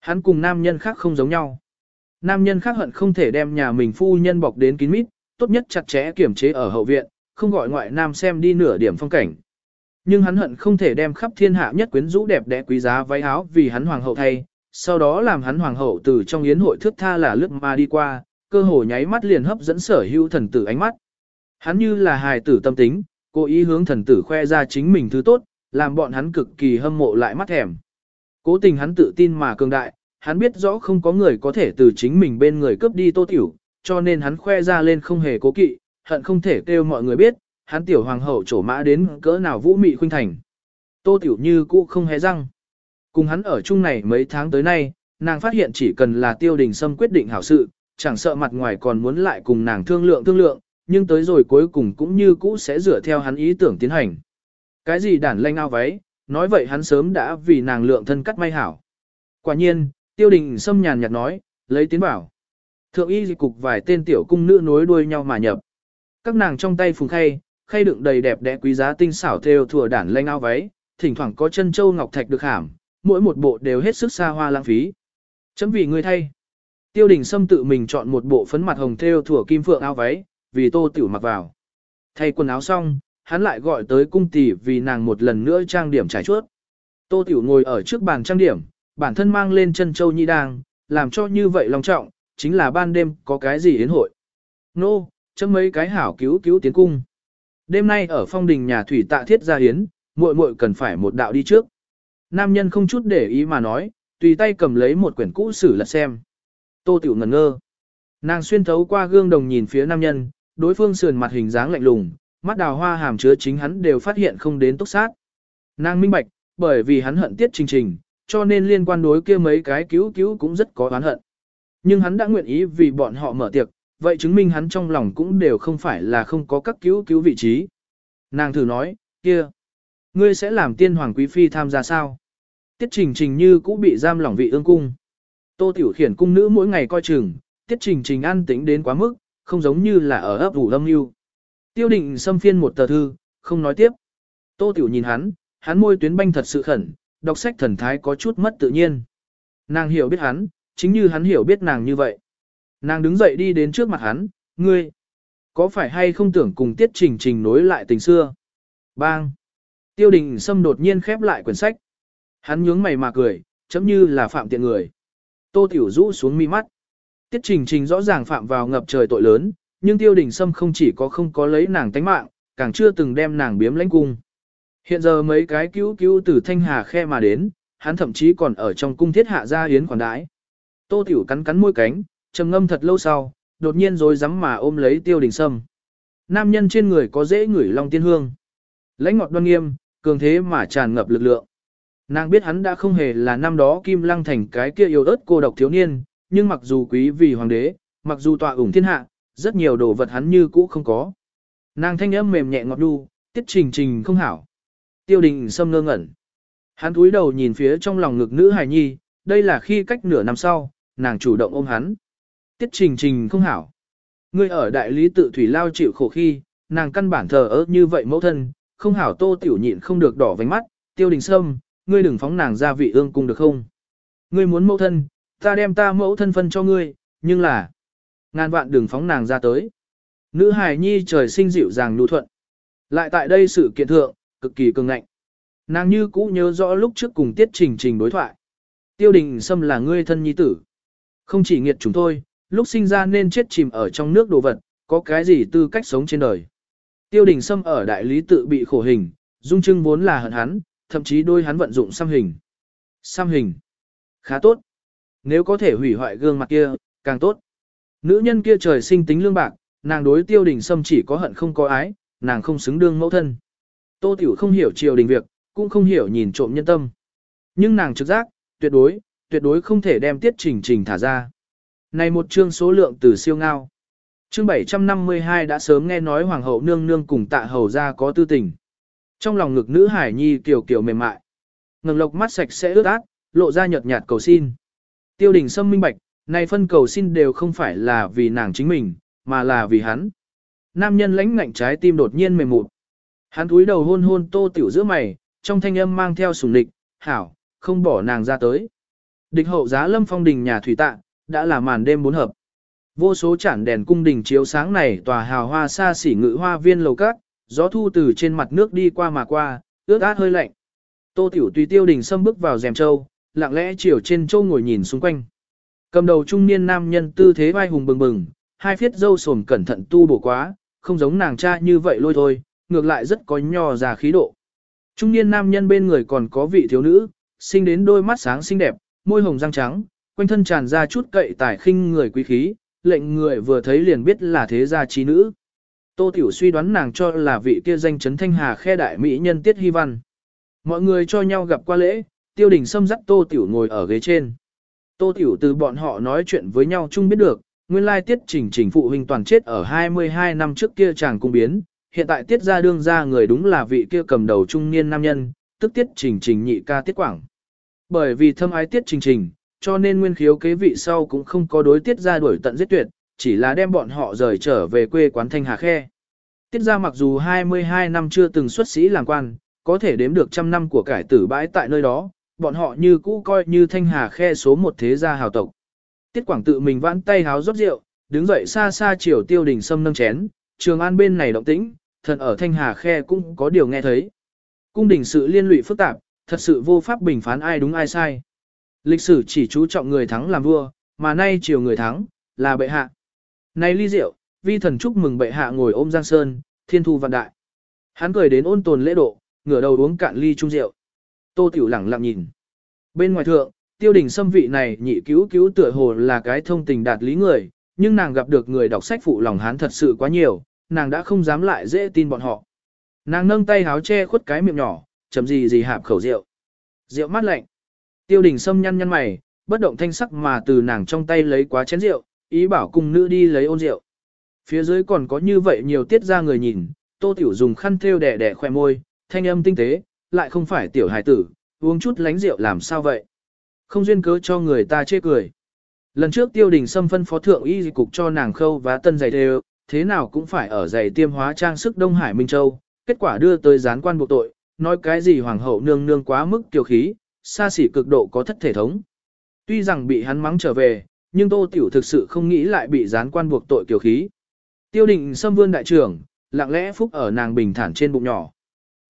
Hắn cùng nam nhân khác không giống nhau. Nam nhân khác hận không thể đem nhà mình phu nhân bọc đến kín mít, tốt nhất chặt chẽ kiểm chế ở hậu viện, không gọi ngoại nam xem đi nửa điểm phong cảnh. Nhưng hắn hận không thể đem khắp thiên hạ nhất quyến rũ đẹp đẽ quý giá váy áo vì hắn hoàng hậu thay, sau đó làm hắn hoàng hậu từ trong yến hội thước tha là lướt ma đi qua, cơ hồ nháy mắt liền hấp dẫn sở hữu thần tử ánh mắt. Hắn như là hài tử tâm tính, cố ý hướng thần tử khoe ra chính mình thứ tốt, làm bọn hắn cực kỳ hâm mộ lại mắt thèm. Cố tình hắn tự tin mà cường đại, hắn biết rõ không có người có thể từ chính mình bên người cướp đi tô tiểu, cho nên hắn khoe ra lên không hề cố kỵ, hận không thể kêu mọi người biết, hắn tiểu hoàng hậu trổ mã đến cỡ nào vũ mị khuynh thành. Tô tiểu như cũ không hé răng. Cùng hắn ở chung này mấy tháng tới nay, nàng phát hiện chỉ cần là tiêu đình sâm quyết định hảo sự, chẳng sợ mặt ngoài còn muốn lại cùng nàng thương lượng thương lượng, nhưng tới rồi cuối cùng cũng như cũ sẽ dựa theo hắn ý tưởng tiến hành. Cái gì đản lanh ao váy, nói vậy hắn sớm đã vì nàng lượng thân cắt may hảo. Quả nhiên, tiêu đình xâm nhàn nhạt nói, lấy tiến bảo. Thượng y dịch cục vài tên tiểu cung nữ nối đuôi nhau mà nhập. Các nàng trong tay phùng khay, khay đựng đầy đẹp đẽ quý giá tinh xảo theo thừa đản lanh ao váy, thỉnh thoảng có chân châu ngọc thạch được hàm, mỗi một bộ đều hết sức xa hoa lãng phí. Chấm vì người thay. Tiêu đình Sâm tự mình chọn một bộ phấn mặt hồng theo thủa kim phượng áo váy, vì tô tiểu mặc vào. Thay quần áo xong, hắn lại gọi tới cung tỷ vì nàng một lần nữa trang điểm trải chuốt. Tô tiểu ngồi ở trước bàn trang điểm, bản thân mang lên chân châu nhi đang, làm cho như vậy long trọng, chính là ban đêm có cái gì đến hội. Nô, chấm mấy cái hảo cứu cứu tiến cung. Đêm nay ở phong đình nhà thủy tạ thiết gia hiến, muội muội cần phải một đạo đi trước. Nam nhân không chút để ý mà nói, tùy tay cầm lấy một quyển cũ sử lật xem. Tô Tiểu ngẩn ngơ. Nàng xuyên thấu qua gương đồng nhìn phía nam nhân, đối phương sườn mặt hình dáng lạnh lùng, mắt đào hoa hàm chứa chính hắn đều phát hiện không đến tốc sát. Nàng minh bạch, bởi vì hắn hận tiết trình trình, cho nên liên quan đối kia mấy cái cứu cứu cũng rất có oán hận. Nhưng hắn đã nguyện ý vì bọn họ mở tiệc, vậy chứng minh hắn trong lòng cũng đều không phải là không có các cứu cứu vị trí. Nàng thử nói, kia, ngươi sẽ làm tiên hoàng quý phi tham gia sao? Tiết trình trình như cũng bị giam lỏng vị ương cung. Tô tiểu khiển cung nữ mỗi ngày coi chừng, tiết trình trình an tĩnh đến quá mức, không giống như là ở ấp ủ âm mưu. Tiêu định xâm phiên một tờ thư, không nói tiếp. Tô tiểu nhìn hắn, hắn môi tuyến banh thật sự khẩn, đọc sách thần thái có chút mất tự nhiên. Nàng hiểu biết hắn, chính như hắn hiểu biết nàng như vậy. Nàng đứng dậy đi đến trước mặt hắn, ngươi, có phải hay không tưởng cùng tiết trình trình nối lại tình xưa? Bang! Tiêu đình xâm đột nhiên khép lại quyển sách. Hắn nhướng mày mà cười, chấm như là phạm tiện người. Tô Tiểu rũ xuống mi mắt. Tiết trình trình rõ ràng phạm vào ngập trời tội lớn, nhưng tiêu đình Sâm không chỉ có không có lấy nàng tánh mạng, càng chưa từng đem nàng biếm lãnh cung. Hiện giờ mấy cái cứu cứu từ Thanh Hà khe mà đến, hắn thậm chí còn ở trong cung thiết hạ gia yến quản đái. Tô Tiểu cắn cắn môi cánh, trầm ngâm thật lâu sau, đột nhiên rồi dám mà ôm lấy tiêu đình sâm. Nam nhân trên người có dễ ngửi long tiên hương. Lãnh ngọt đoan nghiêm, cường thế mà tràn ngập lực lượng. Nàng biết hắn đã không hề là năm đó Kim Lăng thành cái kia yêu ớt cô độc thiếu niên, nhưng mặc dù quý vì hoàng đế, mặc dù tọa ủng thiên hạ, rất nhiều đồ vật hắn như cũ không có. Nàng thanh âm mềm nhẹ ngọt đu, tiết trình trình không hảo. Tiêu đình sâm ngơ ngẩn. Hắn cúi đầu nhìn phía trong lòng ngực nữ hài nhi, đây là khi cách nửa năm sau, nàng chủ động ôm hắn. Tiết trình trình không hảo. Ngươi ở đại lý tự thủy lao chịu khổ khi, nàng căn bản thờ ơ như vậy mẫu thân, không hảo tô tiểu nhịn không được đỏ vánh mắt, tiêu đình sâm, ngươi đừng phóng nàng ra vị ương cung được không? Ngươi muốn mẫu thân, ta đem ta mẫu thân phân cho ngươi, nhưng là, ngàn vạn đừng phóng nàng ra tới. Nữ hài nhi trời sinh dịu dàng nhu thuận. Lại tại đây sự kiện thượng, cực kỳ cường ngạnh. Nàng như cũ nhớ rõ lúc trước cùng tiết trình trình đối thoại. Tiêu đình sâm là ngươi thân nhi tử. Không chỉ nghiệt chúng thôi, lúc sinh ra nên chết chìm ở trong nước đồ vật, có cái gì tư cách sống trên đời. Tiêu đình Sâm ở đại lý tự bị khổ hình, dung trưng vốn là hận hắn, thậm chí đôi hắn vận dụng xăm hình. Xăm hình. Khá tốt. Nếu có thể hủy hoại gương mặt kia, càng tốt. Nữ nhân kia trời sinh tính lương bạc, nàng đối tiêu đình Sâm chỉ có hận không có ái, nàng không xứng đương mẫu thân. Tô Tiểu không hiểu triều đình việc, cũng không hiểu nhìn trộm nhân tâm. Nhưng nàng trực giác, tuyệt đối, tuyệt đối không thể đem tiết trình trình thả ra. Này một chương số lượng từ siêu ngao. Chương 752 đã sớm nghe nói hoàng hậu nương nương cùng tạ hầu ra có tư tình. Trong lòng ngực nữ hải nhi kiều kiều mềm mại. Ngừng lộc mắt sạch sẽ ướt át, lộ ra nhợt nhạt cầu xin. Tiêu đình sâm minh bạch, này phân cầu xin đều không phải là vì nàng chính mình, mà là vì hắn. Nam nhân lãnh ngạnh trái tim đột nhiên mềm mụt. Hắn cúi đầu hôn hôn tô tiểu giữa mày, trong thanh âm mang theo sùng địch, hảo, không bỏ nàng ra tới. Địch hậu giá lâm phong đình nhà thủy tạ, đã là màn đêm bốn hợp. Vô số chản đèn cung đình chiếu sáng này tòa hào hoa xa xỉ ngự hoa viên lầu cát, gió thu từ trên mặt nước đi qua mà qua, ướt át hơi lạnh. Tô Tiểu tùy tiêu đình xâm bước vào rèm châu, lặng lẽ chiều trên châu ngồi nhìn xung quanh. Cầm đầu trung niên nam nhân tư thế vai hùng bừng bừng, hai phiết dâu sồm cẩn thận tu bổ quá, không giống nàng cha như vậy lôi thôi, ngược lại rất có nho già khí độ. Trung niên nam nhân bên người còn có vị thiếu nữ, sinh đến đôi mắt sáng xinh đẹp, môi hồng răng trắng, quanh thân tràn ra chút cậy tài khinh người quý khí, lệnh người vừa thấy liền biết là thế gia trí nữ. Tô Tiểu suy đoán nàng cho là vị kia danh chấn thanh hà khe đại mỹ nhân tiết hy văn. Mọi người cho nhau gặp qua lễ, tiêu đình xâm dắt Tô Tiểu ngồi ở ghế trên. Tô Tiểu từ bọn họ nói chuyện với nhau chung biết được, nguyên lai tiết trình trình phụ huynh toàn chết ở 22 năm trước kia chàng cung biến, hiện tại tiết ra đương ra người đúng là vị kia cầm đầu trung niên nam nhân, tức tiết trình trình nhị ca tiết quảng. Bởi vì thâm ái tiết trình trình, cho nên nguyên khiếu kế vị sau cũng không có đối tiết ra đuổi tận giết tuyệt, chỉ là đem bọn họ rời trở về quê quán Thanh Hà Khe. Tiết ra mặc dù 22 năm chưa từng xuất sĩ làm quan, có thể đếm được trăm năm của cải tử bãi tại nơi đó, bọn họ như cũ coi như Thanh Hà Khe số một thế gia hào tộc. Tiết Quảng tự mình vãn tay háo rót rượu, đứng dậy xa xa chiều tiêu đình sâm nâng chén, trường an bên này động tĩnh, thần ở Thanh Hà Khe cũng có điều nghe thấy. Cung đình sự liên lụy phức tạp, thật sự vô pháp bình phán ai đúng ai sai. Lịch sử chỉ chú trọng người thắng làm vua, mà nay chiều người thắng, là bệ hạ. Này ly rượu, vi thần chúc mừng bệ hạ ngồi ôm giang sơn, thiên thu vạn đại. Hắn cười đến ôn tồn lễ độ, ngửa đầu uống cạn ly chung rượu. Tô Tiểu lẳng lặng nhìn. Bên ngoài thượng, tiêu đình xâm vị này nhị cứu cứu tựa hồ là cái thông tình đạt lý người, nhưng nàng gặp được người đọc sách phụ lòng hắn thật sự quá nhiều, nàng đã không dám lại dễ tin bọn họ. Nàng nâng tay háo che khuất cái miệng nhỏ, chấm gì gì hạp khẩu rượu. Rượu mát lạnh. Tiêu đình xâm nhăn nhăn mày, bất động thanh sắc mà từ nàng trong tay lấy quá chén rượu, ý bảo cùng nữ đi lấy ôn rượu. Phía dưới còn có như vậy nhiều tiết ra người nhìn, tô tiểu dùng khăn thêu đẻ đẻ khoe môi, thanh âm tinh tế, lại không phải tiểu hài tử, uống chút lánh rượu làm sao vậy. Không duyên cớ cho người ta chê cười. Lần trước tiêu đình xâm phân phó thượng y cục cho nàng khâu và tân giày đều, thế nào cũng phải ở giày tiêm hóa trang sức Đông Hải Minh Châu, kết quả đưa tới gián quan buộc tội, nói cái gì hoàng hậu nương nương quá mức kiều khí, xa xỉ cực độ có thất thể thống. Tuy rằng bị hắn mắng trở về, nhưng Tô Tiểu thực sự không nghĩ lại bị gián quan buộc tội kiều khí. Tiêu định xâm vươn đại trưởng, lặng lẽ phúc ở nàng bình thản trên bụng nhỏ.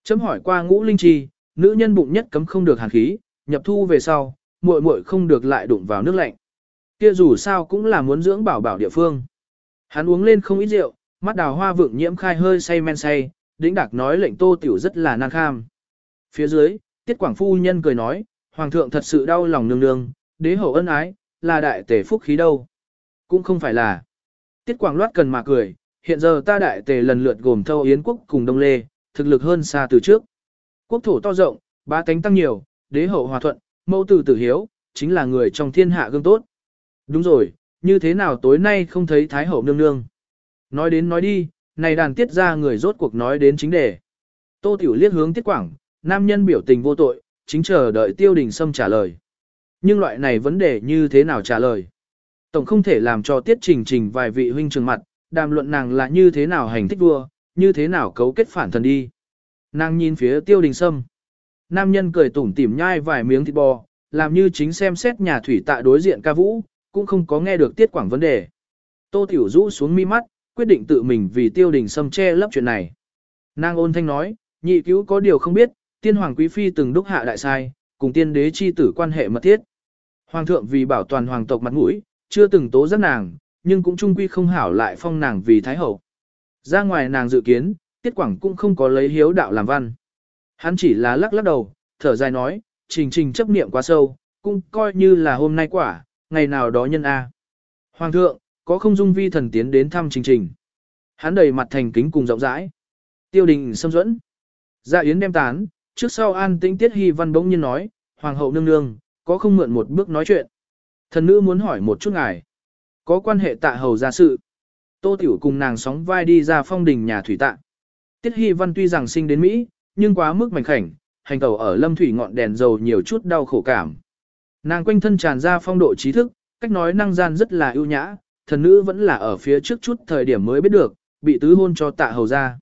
Chấm hỏi qua ngũ linh chi, nữ nhân bụng nhất cấm không được hàn khí, nhập thu về sau, muội muội không được lại đụng vào nước lạnh. Kia dù sao cũng là muốn dưỡng bảo bảo địa phương. Hắn uống lên không ít rượu, mắt đào hoa vượng nhiễm khai hơi say men say, đĩnh đạc nói lệnh tô tiểu rất là nan kham. Phía dưới, tiết quảng phu nhân cười nói, hoàng thượng thật sự đau lòng nương nương, đế hậu ân ái, là đại tề phúc khí đâu. Cũng không phải là. Tiết quảng loát cần mà cười, hiện giờ ta đại tề lần lượt gồm thâu Yến quốc cùng Đông Lê, thực lực hơn xa từ trước. Quốc thổ to rộng, ba cánh tăng nhiều, đế hậu hòa thuận, mẫu tử tử hiếu, chính là người trong thiên hạ gương tốt. Đúng rồi, như thế nào tối nay không thấy Thái hậu nương nương. Nói đến nói đi, này đàn tiết ra người rốt cuộc nói đến chính đề. Tô Tiểu liếc hướng tiết quảng, nam nhân biểu tình vô tội, chính chờ đợi tiêu đình sâm trả lời. Nhưng loại này vấn đề như thế nào trả lời? Tổng không thể làm cho tiết trình trình vài vị huynh trường mặt, đàm luận nàng là như thế nào hành thích vua, như thế nào cấu kết phản thần đi. Nàng nhìn phía tiêu đình sâm. Nam nhân cười tủm tỉm nhai vài miếng thịt bò, làm như chính xem xét nhà thủy tạ đối diện ca vũ, cũng không có nghe được tiết quảng vấn đề. Tô Tiểu rũ xuống mi mắt, quyết định tự mình vì tiêu đình sâm che lấp chuyện này. Nàng ôn thanh nói, nhị cứu có điều không biết, tiên hoàng quý phi từng đúc hạ đại sai, cùng tiên đế chi tử quan hệ mật thiết. Hoàng thượng vì bảo toàn hoàng tộc mặt mũi, chưa từng tố giác nàng, nhưng cũng trung quy không hảo lại phong nàng vì thái hậu. Ra ngoài nàng dự kiến, tiết quảng cũng không có lấy hiếu đạo làm văn. Hắn chỉ là lắc lắc đầu, thở dài nói, trình trình chấp niệm quá sâu, cũng coi như là hôm nay quả, ngày nào đó nhân A. Hoàng thượng, có không dung vi thần tiến đến thăm trình trình. Hắn đầy mặt thành kính cùng rộng rãi. Tiêu đình xâm dẫn. Dạ yến đem tán, trước sau an tĩnh tiết hy văn bỗng nhiên nói, Hoàng hậu nương nương, có không mượn một bước nói chuyện. Thần nữ muốn hỏi một chút ngài. Có quan hệ tạ hầu gia sự. Tô Tiểu cùng nàng sóng vai đi ra phong đình nhà thủy tạ. Tiết Hy Văn tuy rằng sinh đến Mỹ, nhưng quá mức mảnh khảnh, hành tàu ở lâm thủy ngọn đèn dầu nhiều chút đau khổ cảm. Nàng quanh thân tràn ra phong độ trí thức, cách nói năng gian rất là ưu nhã, thần nữ vẫn là ở phía trước chút thời điểm mới biết được, bị tứ hôn cho tạ hầu ra.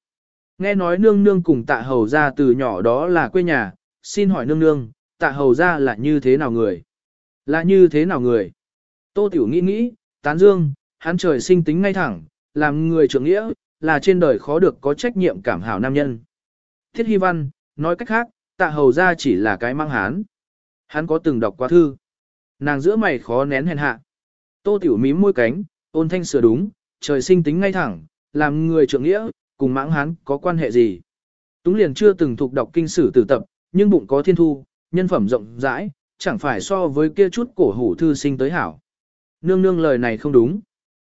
Nghe nói nương nương cùng tạ hầu ra từ nhỏ đó là quê nhà, xin hỏi nương nương, tạ hầu ra là như thế nào người? Là như thế nào người? Tô Tiểu nghĩ nghĩ, tán dương, hắn trời sinh tính ngay thẳng, làm người trưởng nghĩa, là trên đời khó được có trách nhiệm cảm hảo nam nhân. Thiết Hy Văn, nói cách khác, tạ hầu ra chỉ là cái mang hán. Hắn có từng đọc qua thư. Nàng giữa mày khó nén hèn hạ. Tô Tiểu mím môi cánh, ôn thanh sửa đúng, trời sinh tính ngay thẳng, làm người trưởng nghĩa, cùng mãng hán có quan hệ gì. Túng liền chưa từng thuộc đọc kinh sử tử tập, nhưng bụng có thiên thu, nhân phẩm rộng rãi, chẳng phải so với kia chút cổ hủ thư sinh tới hảo. Nương nương lời này không đúng.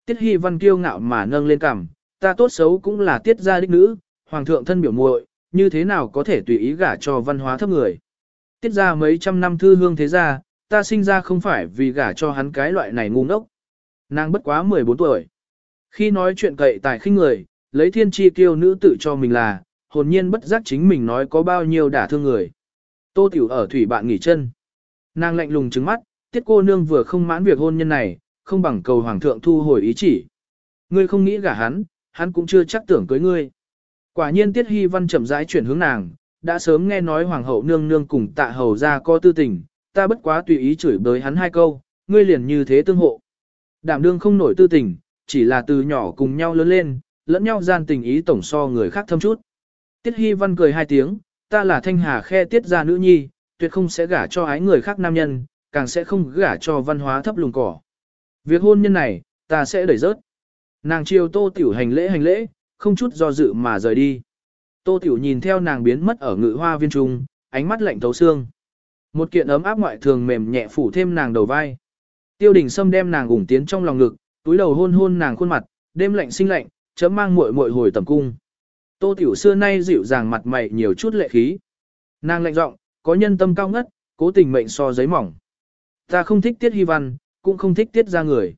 Tiết Hy Văn kiêu ngạo mà nâng lên cằm, ta tốt xấu cũng là tiết gia đích nữ, hoàng thượng thân biểu muội, như thế nào có thể tùy ý gả cho văn hóa thấp người. Tiết ra mấy trăm năm thư hương thế gia, ta sinh ra không phải vì gả cho hắn cái loại này ngu ngốc. Nàng bất quá 14 tuổi. Khi nói chuyện cậy tài khinh người, lấy thiên chi kiêu nữ tự cho mình là, hồn nhiên bất giác chính mình nói có bao nhiêu đả thương người. Tô Tiểu ở thủy bạn nghỉ chân. Nàng lạnh lùng trứng mắt, tiết cô nương vừa không mãn việc hôn nhân này, không bằng cầu hoàng thượng thu hồi ý chỉ. Ngươi không nghĩ gả hắn, hắn cũng chưa chắc tưởng cưới ngươi. Quả nhiên tiết hy văn chậm rãi chuyển hướng nàng, đã sớm nghe nói hoàng hậu nương nương cùng tạ hầu ra có tư tình, ta bất quá tùy ý chửi bới hắn hai câu, ngươi liền như thế tương hộ. Đảm đương không nổi tư tình, chỉ là từ nhỏ cùng nhau lớn lên, lẫn nhau gian tình ý tổng so người khác thâm chút. Tiết Hy Văn cười hai tiếng, ta là thanh hà khe tiết ra nữ nhi, tuyệt không sẽ gả cho ái người khác nam nhân, càng sẽ không gả cho văn hóa thấp lùng cỏ. Việc hôn nhân này, ta sẽ đẩy rớt. Nàng chiều tô tiểu hành lễ hành lễ, không chút do dự mà rời đi. Tô tiểu nhìn theo nàng biến mất ở ngự hoa viên trung, ánh mắt lạnh thấu xương. Một kiện ấm áp ngoại thường mềm nhẹ phủ thêm nàng đầu vai. Tiêu đình Sâm đem nàng ủng tiến trong lòng ngực, túi đầu hôn hôn nàng khuôn mặt, đêm lạnh sinh lạnh, chấm mang muội muội hồi tầm cung. Tô tiểu xưa nay dịu dàng mặt mày nhiều chút lệ khí. Nàng lạnh giọng, có nhân tâm cao ngất, cố tình mệnh so giấy mỏng. Ta không thích tiết hy văn, cũng không thích tiết ra người.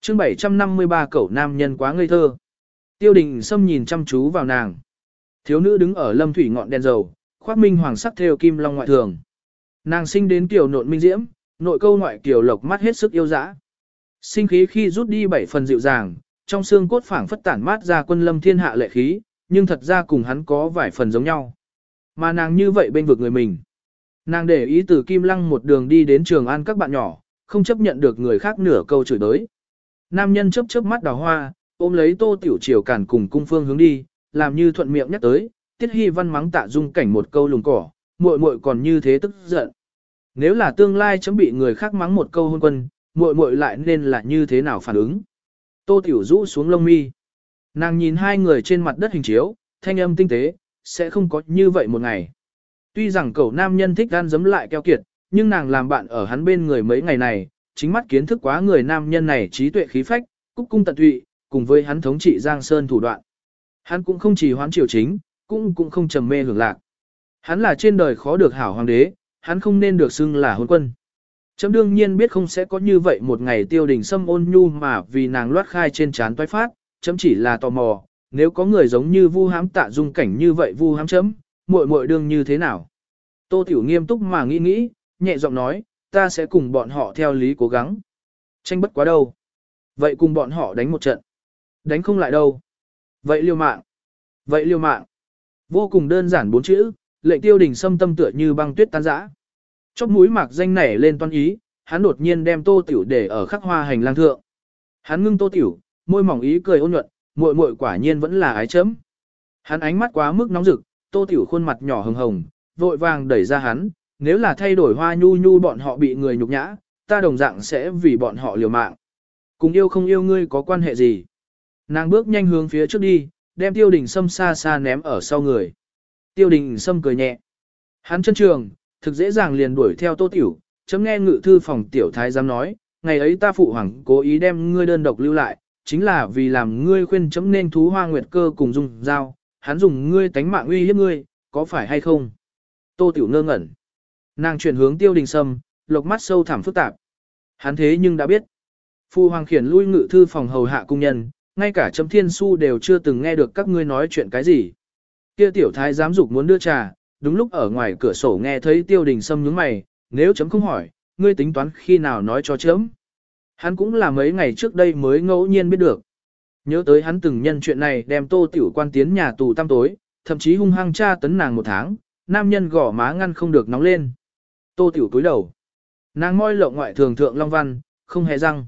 chương 753 cậu nam nhân quá ngây thơ. Tiêu đình Sâm nhìn chăm chú vào nàng. Thiếu nữ đứng ở lâm thủy ngọn đèn dầu, khoác minh hoàng sắc theo kim long ngoại thường. Nàng sinh đến tiểu nộn minh diễm, nội câu ngoại kiểu lộc mắt hết sức yêu dã. Sinh khí khi rút đi bảy phần dịu dàng, trong xương cốt phảng phất tản mát ra quân lâm thiên hạ lệ khí, nhưng thật ra cùng hắn có vài phần giống nhau. Mà nàng như vậy bên vực người mình. Nàng để ý từ Kim Lăng một đường đi đến trường an các bạn nhỏ, không chấp nhận được người khác nửa câu chửi đới. Nam nhân chớp chớp mắt đào hoa, ôm lấy tô tiểu triều cản cùng cung phương hướng đi, làm như thuận miệng nhắc tới, tiết hy văn mắng tạ dung cảnh một câu lùng cỏ, muội muội còn như thế tức giận. Nếu là tương lai chấm bị người khác mắng một câu hôn quân, muội muội lại nên là như thế nào phản ứng. Tô tiểu rũ xuống lông mi. Nàng nhìn hai người trên mặt đất hình chiếu, thanh âm tinh tế, sẽ không có như vậy một ngày. Tuy rằng cậu nam nhân thích gan giấm lại keo kiệt, nhưng nàng làm bạn ở hắn bên người mấy ngày này, chính mắt kiến thức quá người nam nhân này trí tuệ khí phách, cúc cung tận tụy, cùng với hắn thống trị Giang Sơn thủ đoạn. Hắn cũng không chỉ hoán triều chính, cũng cũng không trầm mê hưởng lạc. Hắn là trên đời khó được hảo hoàng đế, hắn không nên được xưng là hôn quân. Chấm đương nhiên biết không sẽ có như vậy một ngày tiêu đình xâm ôn nhu mà vì nàng loát khai trên chán toái phát, chấm chỉ là tò mò, nếu có người giống như vu hám tạ dung cảnh như vậy vu hám chấm, muội muội đương như thế nào. Tô Tiểu nghiêm túc mà nghĩ nghĩ, nhẹ giọng nói, ta sẽ cùng bọn họ theo lý cố gắng. Tranh bất quá đâu. Vậy cùng bọn họ đánh một trận. Đánh không lại đâu. Vậy liêu mạng. Vậy liêu mạng. Vô cùng đơn giản bốn chữ, lệnh tiêu đình xâm tâm tựa như băng tuyết tan rã. Chóp mũi mạc danh nảy lên toan ý, hắn đột nhiên đem tô tiểu để ở khắc hoa hành lang thượng. Hắn ngưng tô tiểu, môi mỏng ý cười ôn nhuận, muội muội quả nhiên vẫn là ái chấm. Hắn ánh mắt quá mức nóng rực, tô tiểu khuôn mặt nhỏ hồng hồng, vội vàng đẩy ra hắn, nếu là thay đổi hoa nhu nhu bọn họ bị người nhục nhã, ta đồng dạng sẽ vì bọn họ liều mạng. Cùng yêu không yêu ngươi có quan hệ gì? Nàng bước nhanh hướng phía trước đi, đem tiêu đình sâm xa xa ném ở sau người. Tiêu đình sâm cười nhẹ. Hắn chân trường, thực dễ dàng liền đuổi theo tô tiểu, chấm nghe ngự thư phòng tiểu thái giám nói, ngày ấy ta phụ hoàng cố ý đem ngươi đơn độc lưu lại, chính là vì làm ngươi khuyên chấm nên thú hoa nguyệt cơ cùng dùng dao, hắn dùng ngươi tánh mạng uy hiếp ngươi, có phải hay không? Tô tiểu ngơ ngẩn. Nàng chuyển hướng tiêu đình sâm, lộc mắt sâu thẳm phức tạp. Hắn thế nhưng đã biết. Phụ hoàng khiển lui ngự thư phòng hầu hạ cung nhân, ngay cả chấm thiên su đều chưa từng nghe được các ngươi nói chuyện cái gì. Kia tiểu thái giám dục muốn đưa trà, đúng lúc ở ngoài cửa sổ nghe thấy tiêu đình sâm nhướng mày, nếu chấm không hỏi, ngươi tính toán khi nào nói cho chấm. Hắn cũng là mấy ngày trước đây mới ngẫu nhiên biết được. Nhớ tới hắn từng nhân chuyện này đem tô tiểu quan tiến nhà tù tăm tối, thậm chí hung hăng tra tấn nàng một tháng, nam nhân gõ má ngăn không được nóng lên. Tô tiểu túi đầu. Nàng môi lộng ngoại thường thượng long văn, không hề răng.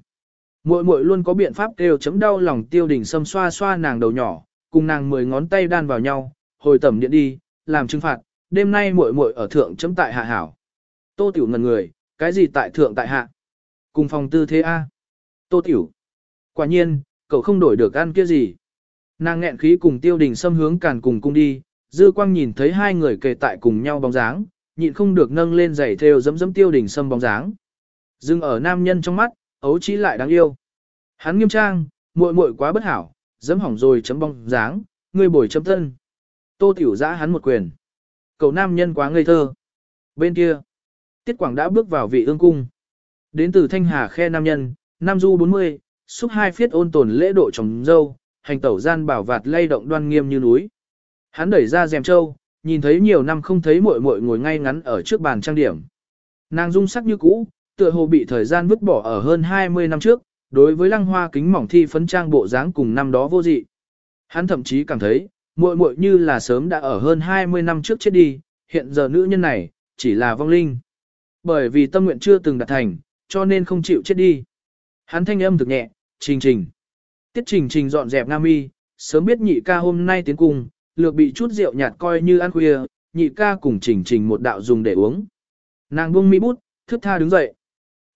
Muội muội luôn có biện pháp kêu chấm đau lòng tiêu đỉnh xâm xoa xoa nàng đầu nhỏ, cùng nàng mười ngón tay đan vào nhau, hồi tẩm điện đi, làm trừng phạt, đêm nay muội muội ở thượng chấm tại hạ hảo. Tô tiểu ngần người, cái gì tại thượng tại hạ? Cùng phòng tư thế A. Tô tiểu. Quả nhiên, cậu không đổi được ăn kia gì. Nàng nghẹn khí cùng tiêu đình xâm hướng càn cùng cung đi, dư quang nhìn thấy hai người kề tại cùng nhau bóng dáng, nhịn không được nâng lên giày theo dẫm dẫm tiêu đình xâm bóng dáng. Dừng ở nam nhân trong mắt, ấu trí lại đáng yêu. Hắn nghiêm trang, muội muội quá bất hảo, dẫm hỏng rồi chấm bóng dáng, ngươi bồi chấm thân. Tô tiểu giã hắn một quyền. Cậu nam nhân quá ngây thơ. Bên kia, Tiết Quảng đã bước vào vị ương cung. Đến từ Thanh Hà khe nam nhân, Nam Du 40, xúc hai phiết ôn tồn lễ độ trồng dâu, hành tẩu gian bảo vạt lay động đoan nghiêm như núi. Hắn đẩy ra rèm trâu, nhìn thấy nhiều năm không thấy muội muội ngồi ngay ngắn ở trước bàn trang điểm. Nàng dung sắc như cũ, tựa hồ bị thời gian vứt bỏ ở hơn 20 năm trước, đối với lăng hoa kính mỏng thi phấn trang bộ dáng cùng năm đó vô dị. Hắn thậm chí cảm thấy, muội muội như là sớm đã ở hơn 20 năm trước chết đi, hiện giờ nữ nhân này, chỉ là vong linh. Bởi vì tâm nguyện chưa từng đạt thành, cho nên không chịu chết đi. Hắn thanh âm thực nhẹ, trình trình. Tiết trình trình dọn dẹp Nga Mi, sớm biết nhị ca hôm nay tiến cung, lược bị chút rượu nhạt coi như ăn khuya, nhị ca cùng trình trình một đạo dùng để uống. Nàng buông mi bút, thức tha đứng dậy.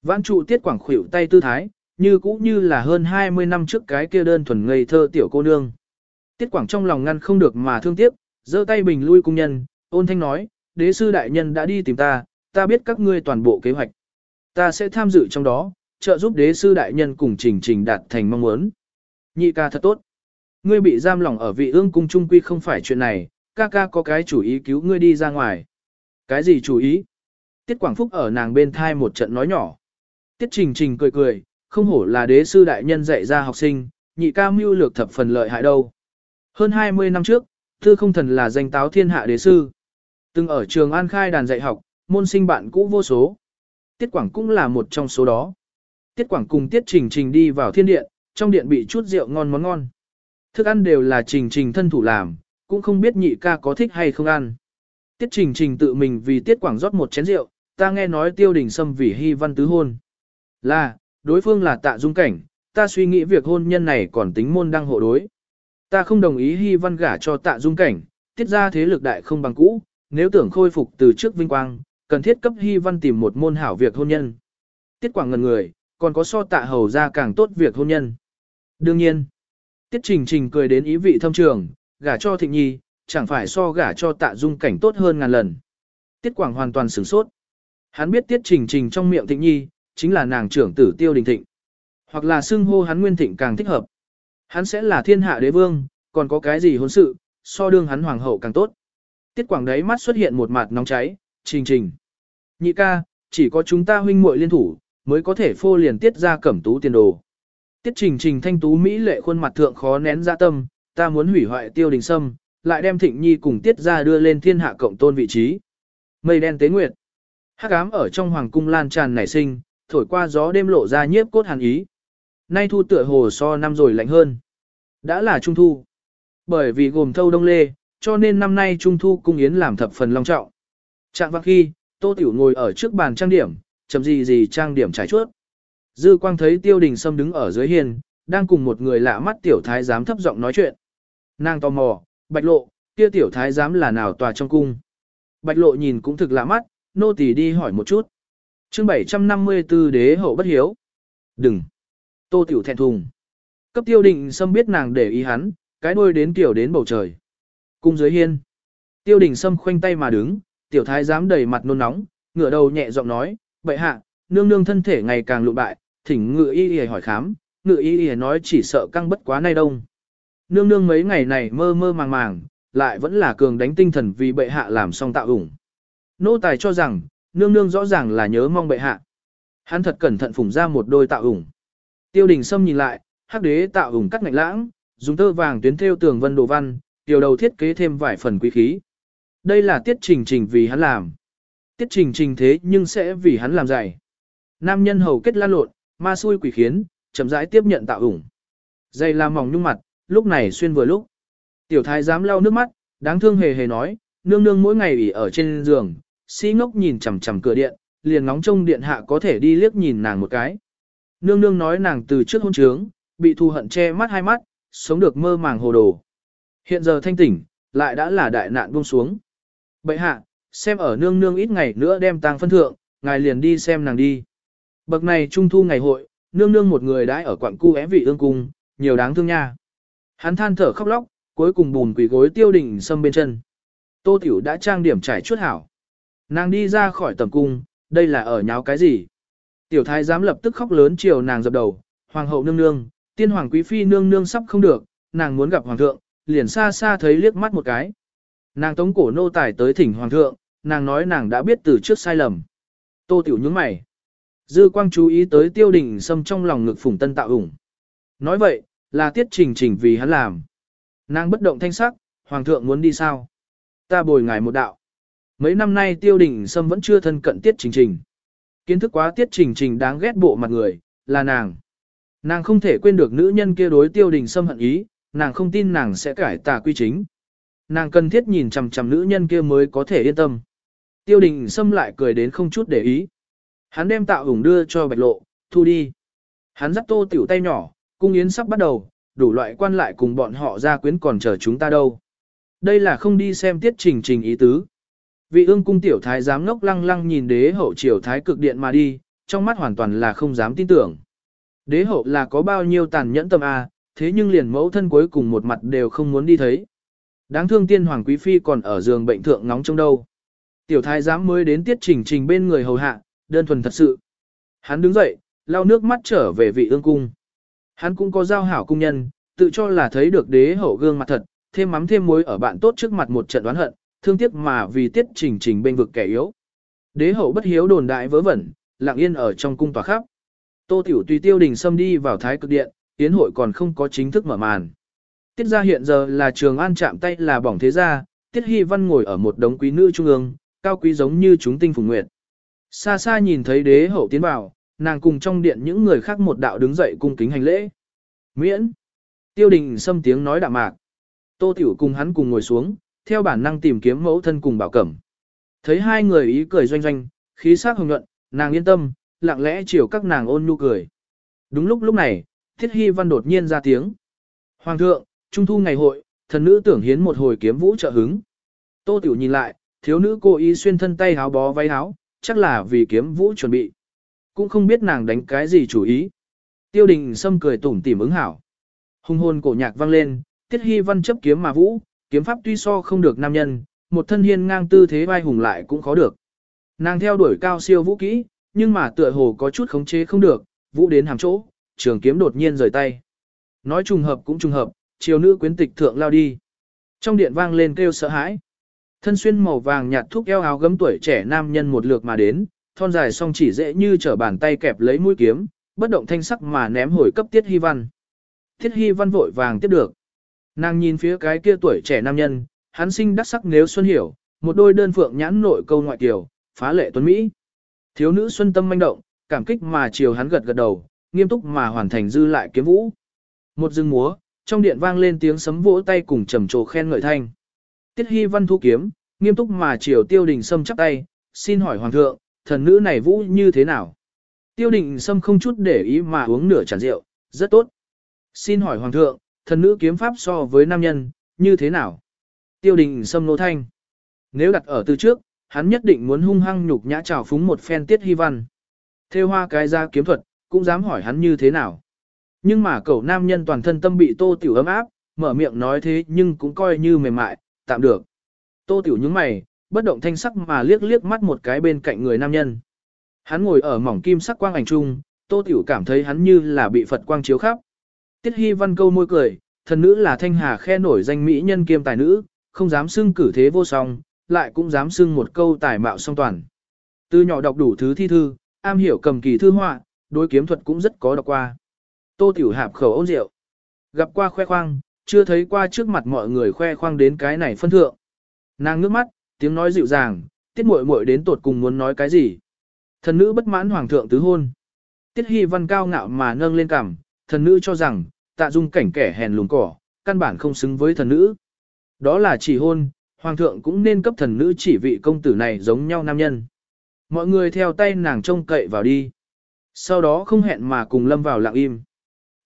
Vãn trụ tiết quảng khuỷu tay tư thái, như cũ như là hơn 20 năm trước cái kia đơn thuần ngây thơ tiểu cô nương. Tiết quảng trong lòng ngăn không được mà thương tiếc, giơ tay bình lui cung nhân, ôn thanh nói, đế sư đại nhân đã đi tìm ta, ta biết các ngươi toàn bộ kế hoạch. Ta sẽ tham dự trong đó, trợ giúp đế sư đại nhân cùng trình trình đạt thành mong muốn. Nhị ca thật tốt. Ngươi bị giam lỏng ở vị ương cung trung quy không phải chuyện này, ca ca có cái chủ ý cứu ngươi đi ra ngoài. Cái gì chủ ý? Tiết Quảng Phúc ở nàng bên thai một trận nói nhỏ. Tiết Trình Trình cười cười, không hổ là đế sư đại nhân dạy ra học sinh, nhị ca mưu lược thập phần lợi hại đâu. Hơn 20 năm trước, Thư không thần là danh táo thiên hạ đế sư. Từng ở trường An khai đàn dạy học, môn sinh bạn cũ vô số. Tiết Quảng cũng là một trong số đó. Tiết Quảng cùng Tiết Trình Trình đi vào thiên điện, trong điện bị chút rượu ngon món ngon. Thức ăn đều là Trình Trình thân thủ làm, cũng không biết nhị ca có thích hay không ăn. Tiết Trình Trình tự mình vì Tiết Quảng rót một chén rượu, ta nghe nói tiêu đình sâm vì hy văn tứ hôn. Là, đối phương là tạ dung cảnh, ta suy nghĩ việc hôn nhân này còn tính môn đăng hộ đối. Ta không đồng ý hy văn gả cho tạ dung cảnh, tiết ra thế lực đại không bằng cũ, nếu tưởng khôi phục từ trước vinh quang, cần thiết cấp hy văn tìm một môn hảo việc hôn nhân. Tiết quảng ngần người, còn có so tạ hầu ra càng tốt việc hôn nhân. Đương nhiên, tiết trình trình cười đến ý vị thâm trường, gả cho thịnh nhi, chẳng phải so gả cho tạ dung cảnh tốt hơn ngàn lần. Tiết quảng hoàn toàn sửng sốt. Hắn biết tiết trình trình trong miệng thịnh nhi, chính là nàng trưởng tử tiêu đình thịnh. Hoặc là xưng hô hắn nguyên thịnh càng thích hợp. Hắn sẽ là thiên hạ đế vương, còn có cái gì hôn sự, so đương hắn hoàng hậu càng tốt. Tiết quảng đấy mắt xuất hiện một mặt nóng cháy, trình trình. Nhị ca, chỉ có chúng ta huynh muội liên thủ, mới có thể phô liền tiết ra cẩm tú tiền đồ. Tiết trình trình thanh tú Mỹ lệ khuôn mặt thượng khó nén ra tâm, ta muốn hủy hoại tiêu đình sâm, lại đem thịnh nhi cùng tiết ra đưa lên thiên hạ cộng tôn vị trí. Mây đen tế nguyệt. Hắc ám ở trong hoàng cung lan tràn nảy sinh, thổi qua gió đêm lộ ra nhiếp cốt hàn ý. Nay thu tựa hồ so năm rồi lạnh hơn. Đã là trung thu. Bởi vì gồm thâu đông lê, cho nên năm nay trung thu cung yến làm thập phần long trọng. Trạng vang khi, Tô Tiểu ngồi ở trước bàn trang điểm, chậm gì gì trang điểm trải chuốt. Dư quang thấy tiêu đình sâm đứng ở dưới hiên, đang cùng một người lạ mắt tiểu thái giám thấp giọng nói chuyện. Nàng tò mò, bạch lộ, kia tiểu thái giám là nào tòa trong cung. Bạch lộ nhìn cũng thực lạ mắt, nô tỳ đi hỏi một chút. chương 754 đế hậu bất hiếu. Đừng. Tô tiểu thẹn thùng. Cấp tiêu định sâm biết nàng để ý hắn, cái đuôi đến tiểu đến bầu trời. Cung dưới hiên. Tiêu đình sâm khoanh tay mà đứng, tiểu thái dám đầy mặt nôn nóng, ngửa đầu nhẹ giọng nói, Bệ hạ, nương nương thân thể ngày càng lụ bại, thỉnh ngự y y hỏi khám, ngự y y nói chỉ sợ căng bất quá nay đông. Nương nương mấy ngày này mơ mơ màng màng, lại vẫn là cường đánh tinh thần vì bệ hạ làm xong tạo ủng. Nô tài cho rằng, nương nương rõ ràng là nhớ mong bệ hạ. Hắn thật cẩn thận phủng ra một đôi tạo ủng. Tiêu đình Sâm nhìn lại, hắc đế tạo ủng cắt ngạch lãng, dùng tơ vàng tuyến theo tường vân đồ văn, tiểu đầu thiết kế thêm vài phần quý khí. Đây là tiết trình trình vì hắn làm. Tiết trình trình thế nhưng sẽ vì hắn làm dạy. Nam nhân hầu kết lan lộn, ma xui quỷ khiến, chậm rãi tiếp nhận tạo ủng. Dây làm mỏng nhung mặt, lúc này xuyên vừa lúc. Tiểu thái dám lau nước mắt, đáng thương hề hề nói, nương nương mỗi ngày ủy ở trên giường, si ngốc nhìn chằm chằm cửa điện, liền ngóng trông điện hạ có thể đi liếc nhìn nàng một cái. Nương nương nói nàng từ trước hôn trướng, bị thù hận che mắt hai mắt, sống được mơ màng hồ đồ. Hiện giờ thanh tỉnh, lại đã là đại nạn buông xuống. Bệ hạ, xem ở nương nương ít ngày nữa đem tang phân thượng, ngài liền đi xem nàng đi. Bậc này trung thu ngày hội, nương nương một người đãi ở quặng cu é vị ương cung, nhiều đáng thương nha. Hắn than thở khóc lóc, cuối cùng bùn quỷ gối tiêu đỉnh sâm bên chân. Tô Tiểu đã trang điểm trải chuốt hảo. Nàng đi ra khỏi tầm cung, đây là ở nháo cái gì? Tiểu thái giám lập tức khóc lớn chiều nàng dập đầu, hoàng hậu nương nương, tiên hoàng quý phi nương nương sắp không được, nàng muốn gặp hoàng thượng, liền xa xa thấy liếc mắt một cái. Nàng tống cổ nô tài tới thỉnh hoàng thượng, nàng nói nàng đã biết từ trước sai lầm. Tô tiểu nhướng mày. Dư quang chú ý tới tiêu đình sâm trong lòng ngực phủng tân tạo ủng. Nói vậy, là tiết trình trình vì hắn làm. Nàng bất động thanh sắc, hoàng thượng muốn đi sao? Ta bồi ngài một đạo. Mấy năm nay tiêu đình sâm vẫn chưa thân cận tiết trình trình. Kiến thức quá tiết trình trình đáng ghét bộ mặt người, là nàng. Nàng không thể quên được nữ nhân kia đối tiêu đình sâm hận ý, nàng không tin nàng sẽ cải tà quy chính. Nàng cần thiết nhìn chằm chằm nữ nhân kia mới có thể yên tâm. Tiêu đình sâm lại cười đến không chút để ý. Hắn đem tạo ủng đưa cho bạch lộ, thu đi. Hắn dắt tô tiểu tay nhỏ, cung yến sắp bắt đầu, đủ loại quan lại cùng bọn họ ra quyến còn chờ chúng ta đâu. Đây là không đi xem tiết trình trình ý tứ. Vị ương cung tiểu thái giám ngốc lăng lăng nhìn đế hậu triều thái cực điện mà đi, trong mắt hoàn toàn là không dám tin tưởng. Đế hậu là có bao nhiêu tàn nhẫn tâm a, thế nhưng liền mẫu thân cuối cùng một mặt đều không muốn đi thấy. Đáng thương tiên hoàng quý phi còn ở giường bệnh thượng ngóng trong đâu. Tiểu thái giám mới đến tiết trình trình bên người hầu hạ, đơn thuần thật sự. Hắn đứng dậy, lau nước mắt trở về vị ương cung. Hắn cũng có giao hảo cung nhân, tự cho là thấy được đế hậu gương mặt thật, thêm mắm thêm muối ở bạn tốt trước mặt một trận đoán hận, thương tiếc mà vì tiết trình trình bên vực kẻ yếu. Đế hậu bất hiếu đồn đại vớ vẩn, lặng yên ở trong cung tòa khắp. Tô Tiểu tùy tiêu đình xâm đi vào thái cực điện, tiến hội còn không có chính thức mở màn. Tiết ra hiện giờ là trường an chạm tay là bỏng thế gia, Tiết Hy Văn ngồi ở một đống quý nữ trung ương, cao quý giống như chúng tinh phùng nguyệt. Xa xa nhìn thấy đế hậu tiến vào, nàng cùng trong điện những người khác một đạo đứng dậy cung kính hành lễ. Miễn. Tiêu đình xâm tiếng nói đạm mạc. Tô Tiểu cùng hắn cùng ngồi xuống, theo bản năng tìm kiếm mẫu thân cùng bảo cẩm. Thấy hai người ý cười doanh doanh, khí sắc hồng nhuận, nàng yên tâm, lặng lẽ chiều các nàng ôn nhu cười. Đúng lúc lúc này, Thiết Hy Văn đột nhiên ra tiếng. Hoàng thượng, trung thu ngày hội, thần nữ tưởng hiến một hồi kiếm vũ trợ hứng. Tô Tiểu nhìn lại, thiếu nữ cô ý xuyên thân tay háo bó váy háo, chắc là vì kiếm vũ chuẩn bị. Cũng không biết nàng đánh cái gì chủ ý. Tiêu đình Sâm cười tủm tỉm ứng hảo. Hùng hồn cổ nhạc vang lên, Tiết Hy Văn chấp kiếm mà vũ, kiếm pháp tuy so không được nam nhân, một thân hiên ngang tư thế vai hùng lại cũng khó được. Nàng theo đuổi cao siêu vũ kỹ, nhưng mà tựa hồ có chút khống chế không được, vũ đến hàm chỗ, trường kiếm đột nhiên rời tay. Nói trùng hợp cũng trùng hợp, chiều nữ quyến tịch thượng lao đi. Trong điện vang lên kêu sợ hãi. Thân xuyên màu vàng nhạt thúc eo áo gấm tuổi trẻ nam nhân một lượt mà đến, thon dài song chỉ dễ như trở bàn tay kẹp lấy mũi kiếm, bất động thanh sắc mà ném hồi cấp Tiết Hy Văn. Tiết Hy Văn vội vàng tiếp được. Nàng nhìn phía cái kia tuổi trẻ nam nhân, hắn sinh đắc sắc nếu xuân hiểu, một đôi đơn phượng nhãn nội câu ngoại kiều, phá lệ tuấn Mỹ. Thiếu nữ xuân tâm manh động, cảm kích mà chiều hắn gật gật đầu, nghiêm túc mà hoàn thành dư lại kiếm vũ. Một dưng múa, trong điện vang lên tiếng sấm vỗ tay cùng trầm trồ khen ngợi thanh. Tiết Hy Văn thu kiếm, nghiêm túc mà chiều Tiêu Đình Sâm chắp tay, xin hỏi Hoàng thượng, thần nữ này vũ như thế nào? Tiêu Đình Sâm không chút để ý mà uống nửa chản rượu, rất tốt. Xin hỏi Hoàng thượng, thần nữ kiếm pháp so với nam nhân, như thế nào? Tiêu Đình Sâm nô thanh. Nếu đặt ở từ trước, hắn nhất định muốn hung hăng nhục nhã trào phúng một phen Tiết Hy Văn. Thêu hoa cái ra kiếm thuật, cũng dám hỏi hắn như thế nào. Nhưng mà cậu nam nhân toàn thân tâm bị tô tiểu ấm áp, mở miệng nói thế nhưng cũng coi như mềm mại, tạm được. Tô tiểu nhướng mày, bất động thanh sắc mà liếc liếc mắt một cái bên cạnh người nam nhân. Hắn ngồi ở mỏng kim sắc quang ảnh trung, tô tiểu cảm thấy hắn như là bị Phật quang chiếu khắp. Tiết Hy Văn câu môi cười, thần nữ là thanh hà khe nổi danh mỹ nhân kiêm tài nữ, không dám xưng cử thế vô song, lại cũng dám xưng một câu tài mạo song toàn. Từ nhỏ đọc đủ thứ thi thư, am hiểu cầm kỳ thư họa, đối kiếm thuật cũng rất có đọc qua. Tô Tiểu Hạp khẩu ôn rượu. Gặp qua khoe khoang, chưa thấy qua trước mặt mọi người khoe khoang đến cái này phân thượng. Nàng ngước mắt, tiếng nói dịu dàng, tiết muội muội đến tột cùng muốn nói cái gì. Thần nữ bất mãn hoàng thượng tứ hôn. Tiết hy văn cao ngạo mà nâng lên cằm, thần nữ cho rằng, tạ dung cảnh kẻ hèn lùn cỏ, căn bản không xứng với thần nữ. Đó là chỉ hôn, hoàng thượng cũng nên cấp thần nữ chỉ vị công tử này giống nhau nam nhân. Mọi người theo tay nàng trông cậy vào đi. Sau đó không hẹn mà cùng lâm vào lặng im.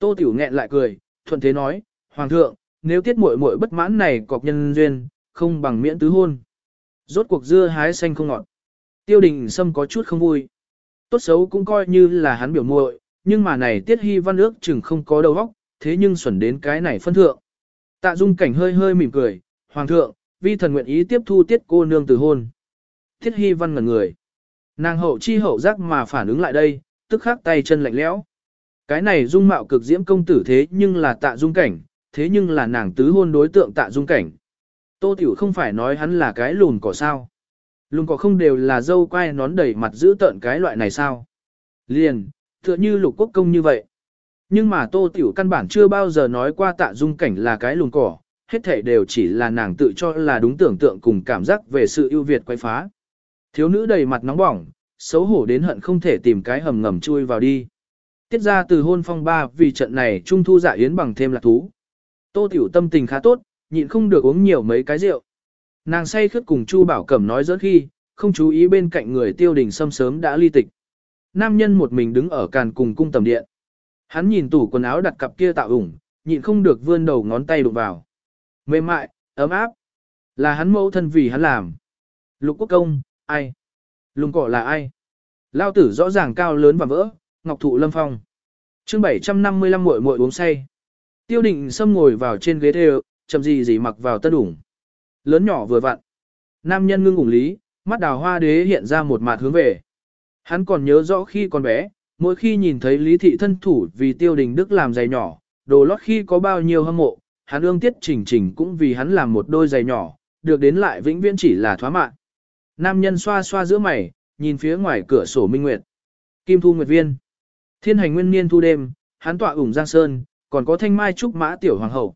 Tô Tiểu nghẹn lại cười, thuận thế nói, Hoàng thượng, nếu tiết muội muội bất mãn này cọc nhân duyên, không bằng miễn tứ hôn. Rốt cuộc dưa hái xanh không ngọt. Tiêu đình Sâm có chút không vui. Tốt xấu cũng coi như là hắn biểu muội, nhưng mà này tiết hy văn ước chừng không có đầu óc, thế nhưng xuẩn đến cái này phân thượng. Tạ dung cảnh hơi hơi mỉm cười, Hoàng thượng, vi thần nguyện ý tiếp thu tiết cô nương từ hôn. Tiết hy văn ngẩn người. Nàng hậu chi hậu giác mà phản ứng lại đây, tức khắc tay chân lạnh lẽo. Cái này dung mạo cực diễm công tử thế nhưng là tạ dung cảnh, thế nhưng là nàng tứ hôn đối tượng tạ dung cảnh. Tô Tiểu không phải nói hắn là cái lùn cỏ sao. Lùn cỏ không đều là dâu quai nón đầy mặt giữ tợn cái loại này sao. Liền, tựa như lục quốc công như vậy. Nhưng mà Tô Tiểu căn bản chưa bao giờ nói qua tạ dung cảnh là cái lùn cỏ, hết thể đều chỉ là nàng tự cho là đúng tưởng tượng cùng cảm giác về sự ưu việt quay phá. Thiếu nữ đầy mặt nóng bỏng, xấu hổ đến hận không thể tìm cái hầm ngầm chui vào đi. Tiết ra từ hôn phong ba vì trận này trung thu dạ yến bằng thêm lạc thú. Tô tiểu tâm tình khá tốt, nhịn không được uống nhiều mấy cái rượu. Nàng say khướt cùng Chu Bảo Cẩm nói dẫn khi, không chú ý bên cạnh người tiêu đình sâm sớm đã ly tịch. Nam nhân một mình đứng ở càn cùng cung tầm điện. Hắn nhìn tủ quần áo đặt cặp kia tạo ủng, nhịn không được vươn đầu ngón tay đụng vào. Mềm mại, ấm áp. Là hắn mẫu thân vì hắn làm. Lục quốc công, ai? Lùng cỏ là ai? Lao tử rõ ràng cao lớn và vỡ, ngọc thụ lâm phong. chương 755 muội muội uống say. Tiêu định sâm ngồi vào trên ghế thê chậm gì gì mặc vào tân ủng. Lớn nhỏ vừa vặn. Nam nhân ngưng ủng lý, mắt đào hoa đế hiện ra một mặt hướng về. Hắn còn nhớ rõ khi còn bé, mỗi khi nhìn thấy Lý Thị thân thủ vì tiêu đình đức làm giày nhỏ, đồ lót khi có bao nhiêu hâm mộ, hắn ương tiết chỉnh chỉnh cũng vì hắn làm một đôi giày nhỏ, được đến lại vĩnh viễn chỉ là thoá mạn. Nam nhân xoa xoa giữa mày, nhìn phía ngoài cửa sổ minh nguyệt. Kim thu nguyệt viên. Thiên hành nguyên niên thu đêm, hắn tọa ủng giang sơn, còn có thanh mai trúc mã tiểu hoàng hậu.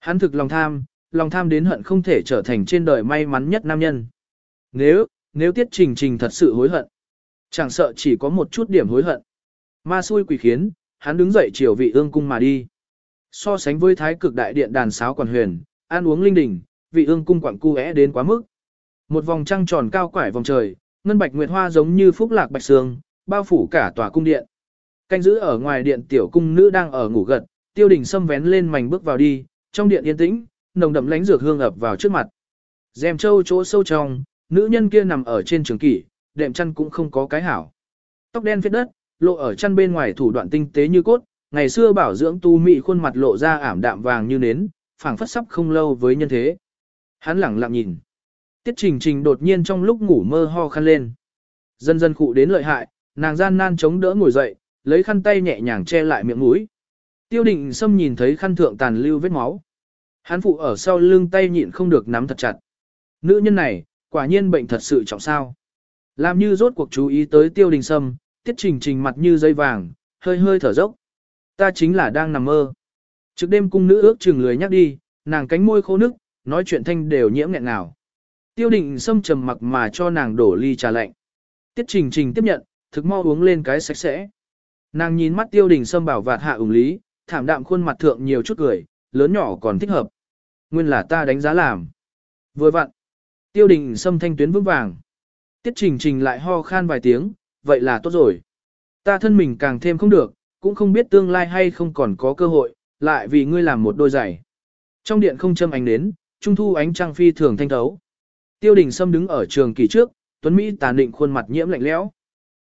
Hắn thực lòng tham, lòng tham đến hận không thể trở thành trên đời may mắn nhất nam nhân. Nếu, nếu tiết trình trình thật sự hối hận, chẳng sợ chỉ có một chút điểm hối hận. Ma xui quỷ khiến, hắn đứng dậy chiều vị ương cung mà đi. So sánh với thái cực đại điện đàn sáo quản huyền, ăn uống linh đình, vị ương cung quặng cu é đến quá mức. Một vòng trăng tròn cao quải vòng trời, ngân bạch nguyệt hoa giống như phúc lạc bạch sương, bao phủ cả tòa cung điện. Canh giữ ở ngoài điện tiểu cung nữ đang ở ngủ gật, tiêu đình xâm vén lên mảnh bước vào đi, trong điện yên tĩnh, nồng đậm lánh dược hương ập vào trước mặt. Dèm châu chỗ sâu trong, nữ nhân kia nằm ở trên trường kỷ, đệm chăn cũng không có cái hảo. Tóc đen phết đất, lộ ở chăn bên ngoài thủ đoạn tinh tế như cốt, ngày xưa bảo dưỡng tu mị khuôn mặt lộ ra ảm đạm vàng như nến, phảng phất sắp không lâu với nhân thế. Hắn lẳng lặng nhìn. Tiết Trình Trình đột nhiên trong lúc ngủ mơ ho khăn lên. Dần dần khụ đến lợi hại, nàng gian nan chống đỡ ngồi dậy, lấy khăn tay nhẹ nhàng che lại miệng mũi. Tiêu định Sâm nhìn thấy khăn thượng tàn lưu vết máu. Hắn phụ ở sau lưng tay nhịn không được nắm thật chặt. Nữ nhân này, quả nhiên bệnh thật sự trọng sao. Làm như rốt cuộc chú ý tới tiêu đình sâm, tiết trình trình mặt như dây vàng, hơi hơi thở dốc. Ta chính là đang nằm mơ. Trước đêm cung nữ ước chừng lười nhắc đi, nàng cánh môi khô nước, nói chuyện thanh đều nhiễm nghẹn nào. Tiêu định sâm trầm mặc mà cho nàng đổ ly trà lạnh. Tiết trình trình tiếp nhận, thực mau uống lên cái sạch sẽ. Nàng nhìn mắt tiêu đình sâm bảo vạt hạ ủng lý, thảm đạm khuôn mặt thượng nhiều chút cười, lớn nhỏ còn thích hợp. Nguyên là ta đánh giá làm. Vừa vặn. Tiêu đình sâm thanh tuyến vững vàng. Tiết trình trình lại ho khan vài tiếng, vậy là tốt rồi. Ta thân mình càng thêm không được, cũng không biết tương lai hay không còn có cơ hội, lại vì ngươi làm một đôi giày. Trong điện không châm ánh đến, trung thu ánh trăng phi thường thanh thấu. Tiêu đình Sâm đứng ở trường kỳ trước, Tuấn Mỹ tàn định khuôn mặt nhiễm lạnh lẽo.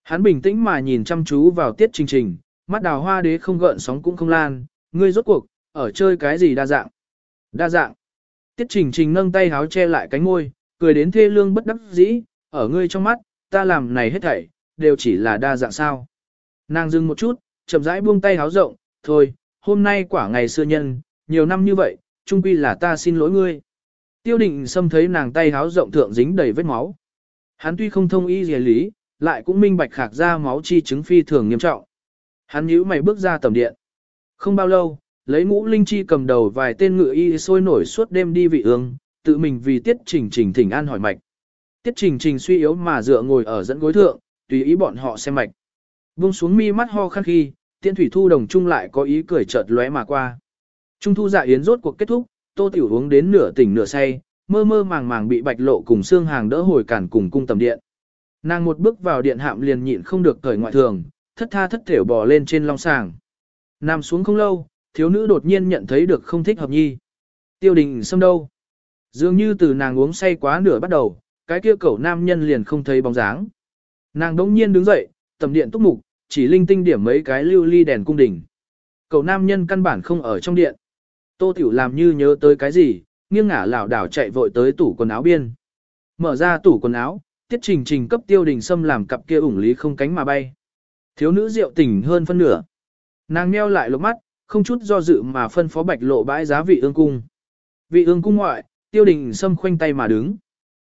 Hắn bình tĩnh mà nhìn chăm chú vào tiết trình trình, mắt đào hoa đế không gợn sóng cũng không lan, ngươi rốt cuộc, ở chơi cái gì đa dạng. Đa dạng. Tiết trình trình nâng tay háo che lại cánh môi, cười đến thê lương bất đắc dĩ, ở ngươi trong mắt, ta làm này hết thảy, đều chỉ là đa dạng sao. Nàng dừng một chút, chậm rãi buông tay háo rộng, thôi, hôm nay quả ngày xưa nhân, nhiều năm như vậy, chung quy là ta xin lỗi ngươi. Tiêu định xâm thấy nàng tay háo rộng thượng dính đầy vết máu. Hắn tuy không thông y dề lý, lại cũng minh bạch khạc ra máu chi chứng phi thường nghiêm trọng. Hắn nhíu mày bước ra tầm điện. Không bao lâu, lấy ngũ linh chi cầm đầu vài tên ngựa y sôi nổi suốt đêm đi vị ương, tự mình vì tiết trình trình thỉnh an hỏi mạch. Tiết trình trình suy yếu mà dựa ngồi ở dẫn gối thượng, tùy ý bọn họ xem mạch. Vung xuống mi mắt ho khăn khi, tiên thủy thu đồng trung lại có ý cười chợt lóe mà qua. Trung thu dạ yến rốt cuộc kết thúc, tô tiểu uống đến nửa tỉnh nửa say, mơ mơ màng màng bị bạch lộ cùng xương hàng đỡ hồi cản cùng cung tầm điện. Nàng một bước vào điện hạm liền nhịn không được cởi ngoại thường, thất tha thất thểu bò lên trên long sàng. Nằm xuống không lâu, thiếu nữ đột nhiên nhận thấy được không thích hợp nhi. Tiêu đình xâm đâu? Dường như từ nàng uống say quá nửa bắt đầu, cái kia cẩu nam nhân liền không thấy bóng dáng. Nàng đống nhiên đứng dậy, tầm điện túc mục, chỉ linh tinh điểm mấy cái lưu ly đèn cung đình. Cậu nam nhân căn bản không ở trong điện. Tô Tiểu làm như nhớ tới cái gì, nghiêng ngả lảo đảo chạy vội tới tủ quần áo biên. Mở ra tủ quần áo, tiết trình trình cấp tiêu đình Sâm làm cặp kia ủng lý không cánh mà bay. Thiếu nữ rượu tỉnh hơn phân nửa. Nàng meo lại lốc mắt, không chút do dự mà phân phó bạch lộ bãi giá vị ương cung. Vị ương cung ngoại, tiêu đình Sâm khoanh tay mà đứng.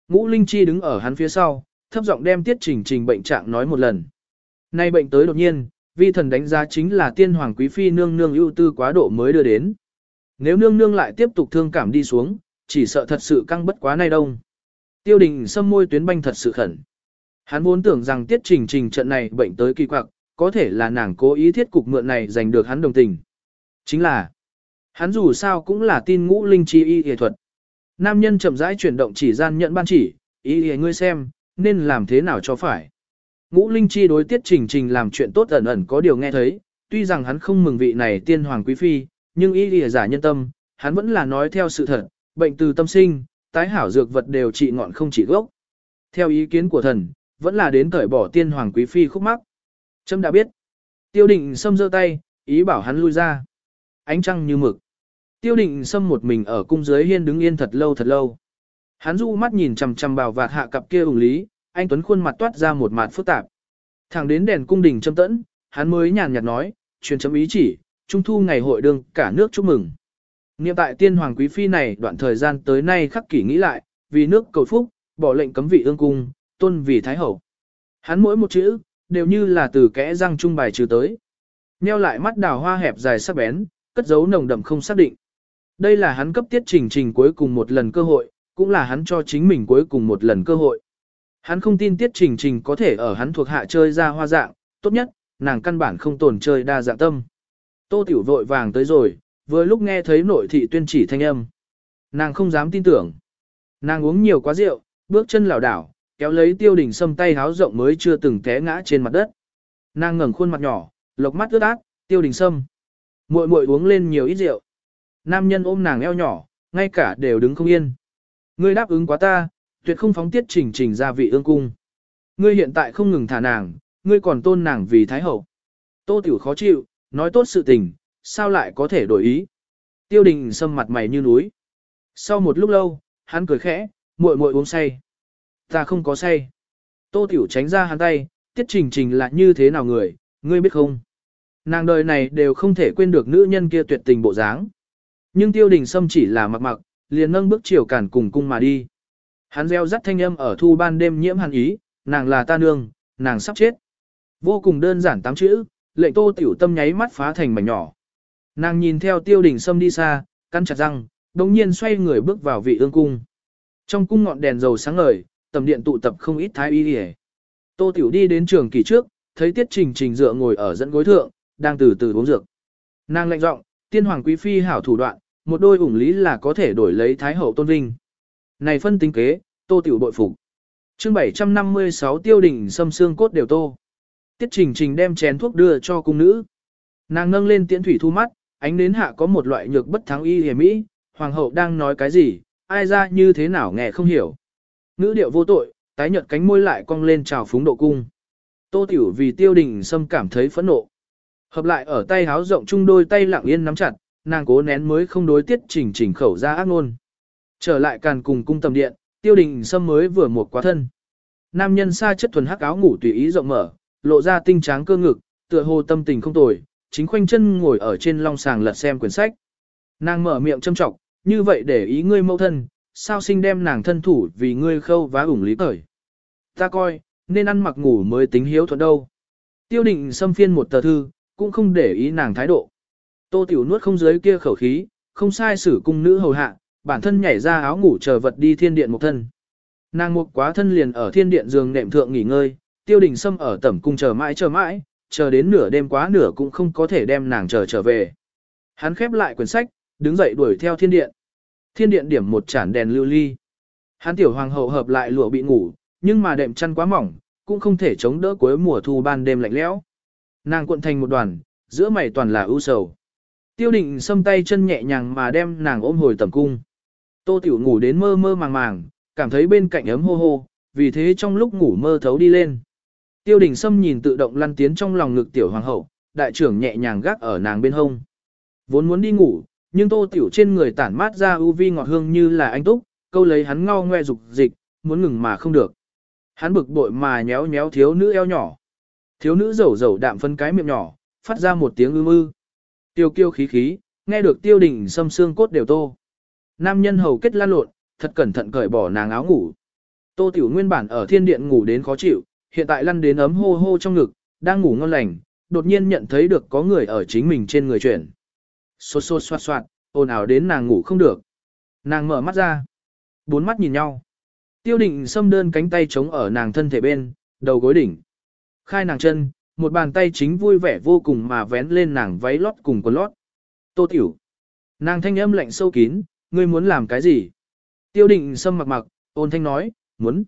Ngũ Linh Chi đứng ở hắn phía sau, thấp giọng đem tiết trình trình bệnh trạng nói một lần. Nay bệnh tới đột nhiên, vi thần đánh giá chính là tiên hoàng quý phi nương nương ưu tư quá độ mới đưa đến. Nếu nương nương lại tiếp tục thương cảm đi xuống, chỉ sợ thật sự căng bất quá nay đông. Tiêu đình xâm môi tuyến banh thật sự khẩn. Hắn vốn tưởng rằng tiết trình trình trận này bệnh tới kỳ quặc, có thể là nàng cố ý thiết cục mượn này giành được hắn đồng tình. Chính là, hắn dù sao cũng là tin ngũ linh chi y y thuật. Nam nhân chậm rãi chuyển động chỉ gian nhận ban chỉ, ý y ngươi xem, nên làm thế nào cho phải. Ngũ linh chi đối tiết trình trình làm chuyện tốt ẩn ẩn có điều nghe thấy, tuy rằng hắn không mừng vị này tiên hoàng quý phi, nhưng y y giả nhân tâm, hắn vẫn là nói theo sự thật, bệnh từ tâm sinh, tái hảo dược vật đều trị ngọn không trị gốc. Theo ý kiến của thần, vẫn là đến cởi bỏ tiên hoàng quý phi khúc mắc. Trâm đã biết. Tiêu định xâm giơ tay, ý bảo hắn lui ra. Ánh trăng như mực. Tiêu định xâm một mình ở cung dưới hiên đứng yên thật lâu thật lâu. Hắn du mắt nhìn chằm chằm bào vạt hạ cặp kia ủng lý, anh Tuấn khuôn mặt toát ra một mặt phức tạp. Thẳng đến đèn cung đình châm tẫn, hắn mới nhàn nhạt nói, truyền chấm ý chỉ, trung thu ngày hội đương cả nước chúc mừng. Niệm tại tiên hoàng quý phi này đoạn thời gian tới nay khắc kỷ nghĩ lại, vì nước cầu phúc, bỏ lệnh cấm vị ương cung, tôn vì thái hậu. Hắn mỗi một chữ, đều như là từ kẽ răng trung bài trừ tới. Nheo lại mắt đào hoa hẹp dài sắc bén, cất giấu nồng đậm không xác định. Đây là hắn cấp tiết trình trình cuối cùng một lần cơ hội, cũng là hắn cho chính mình cuối cùng một lần cơ hội. Hắn không tin tiết trình trình có thể ở hắn thuộc hạ chơi ra hoa dạng, tốt nhất, nàng căn bản không tồn chơi đa dạng tâm. Tô tiểu vội vàng tới rồi, vừa lúc nghe thấy nội thị tuyên chỉ thanh âm. Nàng không dám tin tưởng. Nàng uống nhiều quá rượu, bước chân lảo đảo, kéo lấy tiêu đình sâm tay háo rộng mới chưa từng té ngã trên mặt đất. Nàng ngẩng khuôn mặt nhỏ, lộc mắt ướt át, tiêu đình sâm. muội muội uống lên nhiều ít rượu. Nam nhân ôm nàng eo nhỏ, ngay cả đều đứng không yên. Ngươi đáp ứng quá ta, tuyệt không phóng tiết trình trình ra vị ương cung. Ngươi hiện tại không ngừng thả nàng, ngươi còn tôn nàng vì thái hậu. Tô tiểu khó chịu, nói tốt sự tình, sao lại có thể đổi ý. Tiêu đình sâm mặt mày như núi. Sau một lúc lâu, hắn cười khẽ, muội muội uống say. Ta không có say. Tô tiểu tránh ra hắn tay, tiết trình trình là như thế nào người, ngươi biết không? Nàng đời này đều không thể quên được nữ nhân kia tuyệt tình bộ dáng. Nhưng tiêu đình sâm chỉ là mặc mặc, liền nâng bước chiều cản cùng cung mà đi. Hắn reo rắt thanh âm ở thu ban đêm nhiễm hàn ý, nàng là ta nương, nàng sắp chết. Vô cùng đơn giản tám chữ, lệnh tô tiểu tâm nháy mắt phá thành mảnh nhỏ. Nàng nhìn theo tiêu Đỉnh sâm đi xa, căn chặt răng, đồng nhiên xoay người bước vào vị ương cung. Trong cung ngọn đèn dầu sáng ngời, tầm điện tụ tập không ít thái y hề. Tô tiểu đi đến trường kỳ trước, thấy tiết trình trình dựa ngồi ở dẫn gối thượng, đang từ từ uống dược. Nàng lạnh giọng, tiên hoàng quý phi hảo thủ đoạn, một đôi ủng lý là có thể đổi lấy thái hậu tôn vinh. Này phân tính kế, tô tiểu bội phục. chương 756 tiêu đỉnh xâm xương cốt đều tô. Tiết trình trình đem chén thuốc đưa cho cung nữ. Nàng nâng lên tiễn thủy thu mắt, ánh đến hạ có một loại nhược bất thắng y hề mỹ, hoàng hậu đang nói cái gì, ai ra như thế nào nghe không hiểu. Nữ điệu vô tội, tái nhợt cánh môi lại cong lên trào phúng độ cung. Tô tiểu vì tiêu đình xâm cảm thấy phẫn nộ. Hợp lại ở tay háo rộng chung đôi tay lặng yên nắm chặt, nàng cố nén mới không đối tiết chỉnh chỉnh khẩu ra ác ngôn. Trở lại càn cùng cung tầm điện, tiêu đình sâm mới vừa một quá thân. Nam nhân xa chất thuần hắc áo ngủ tùy ý rộng mở, lộ ra tinh tráng cơ ngực, tựa hồ tâm tình không tồi, chính khoanh chân ngồi ở trên long sàng lật xem quyển sách. Nàng mở miệng châm trọng, như vậy để ý ngươi mâu thân, sao sinh đem nàng thân thủ vì ngươi khâu vá ủng lý cởi. Ta coi, nên ăn mặc ngủ mới tính hiếu thuận đâu. Tiêu định xâm phiên một tờ thư, cũng không để ý nàng thái độ. Tô Tiểu nuốt không dưới kia khẩu khí, không sai xử cung nữ hầu hạ, bản thân nhảy ra áo ngủ chờ vật đi thiên điện một thân. Nàng mục quá thân liền ở thiên điện giường nệm thượng nghỉ ngơi, tiêu đình xâm ở tẩm cung chờ mãi chờ mãi, chờ đến nửa đêm quá nửa cũng không có thể đem nàng chờ trở về. Hắn khép lại quyển sách, đứng dậy đuổi theo thiên điện. Thiên điện điểm một chản đèn lưu ly. Hắn tiểu hoàng hậu hợp lại lụa bị ngủ, nhưng mà đệm chăn quá mỏng, cũng không thể chống đỡ cuối mùa thu ban đêm lạnh lẽo. Nàng cuộn thành một đoàn, giữa mày toàn là ưu sầu. Tiêu định xâm tay chân nhẹ nhàng mà đem nàng ôm hồi tầm cung. Tô tiểu ngủ đến mơ mơ màng màng, cảm thấy bên cạnh ấm hô hô, vì thế trong lúc ngủ mơ thấu đi lên. Tiêu đình Sâm nhìn tự động lăn tiến trong lòng ngực tiểu hoàng hậu, đại trưởng nhẹ nhàng gác ở nàng bên hông. Vốn muốn đi ngủ, nhưng tô tiểu trên người tản mát ra u vi ngọt hương như là anh túc, câu lấy hắn ngao ngoe dục dịch, muốn ngừng mà không được. Hắn bực bội mà nhéo nhéo thiếu nữ eo nhỏ. Thiếu nữ rầu rầu đạm phân cái miệng nhỏ, phát ra một tiếng ư mư. Tiêu kiêu khí khí, nghe được tiêu đình Sâm xương cốt đều tô. Nam nhân hầu kết lan lộn, thật cẩn thận cởi bỏ nàng áo ngủ. Tô tiểu nguyên bản ở thiên điện ngủ đến khó chịu, hiện tại lăn đến ấm hô hô trong ngực, đang ngủ ngon lành, đột nhiên nhận thấy được có người ở chính mình trên người chuyển. Xôn xôn xoạt xoạt, ồn ào đến nàng ngủ không được. Nàng mở mắt ra. Bốn mắt nhìn nhau. Tiêu định xâm đơn cánh tay chống ở nàng thân thể bên, đầu gối đỉnh. Khai nàng chân, một bàn tay chính vui vẻ vô cùng mà vén lên nàng váy lót cùng quần lót. Tô tiểu. Nàng thanh âm lạnh sâu kín, ngươi muốn làm cái gì? Tiêu định xâm mặc mặc, ôn thanh nói, muốn.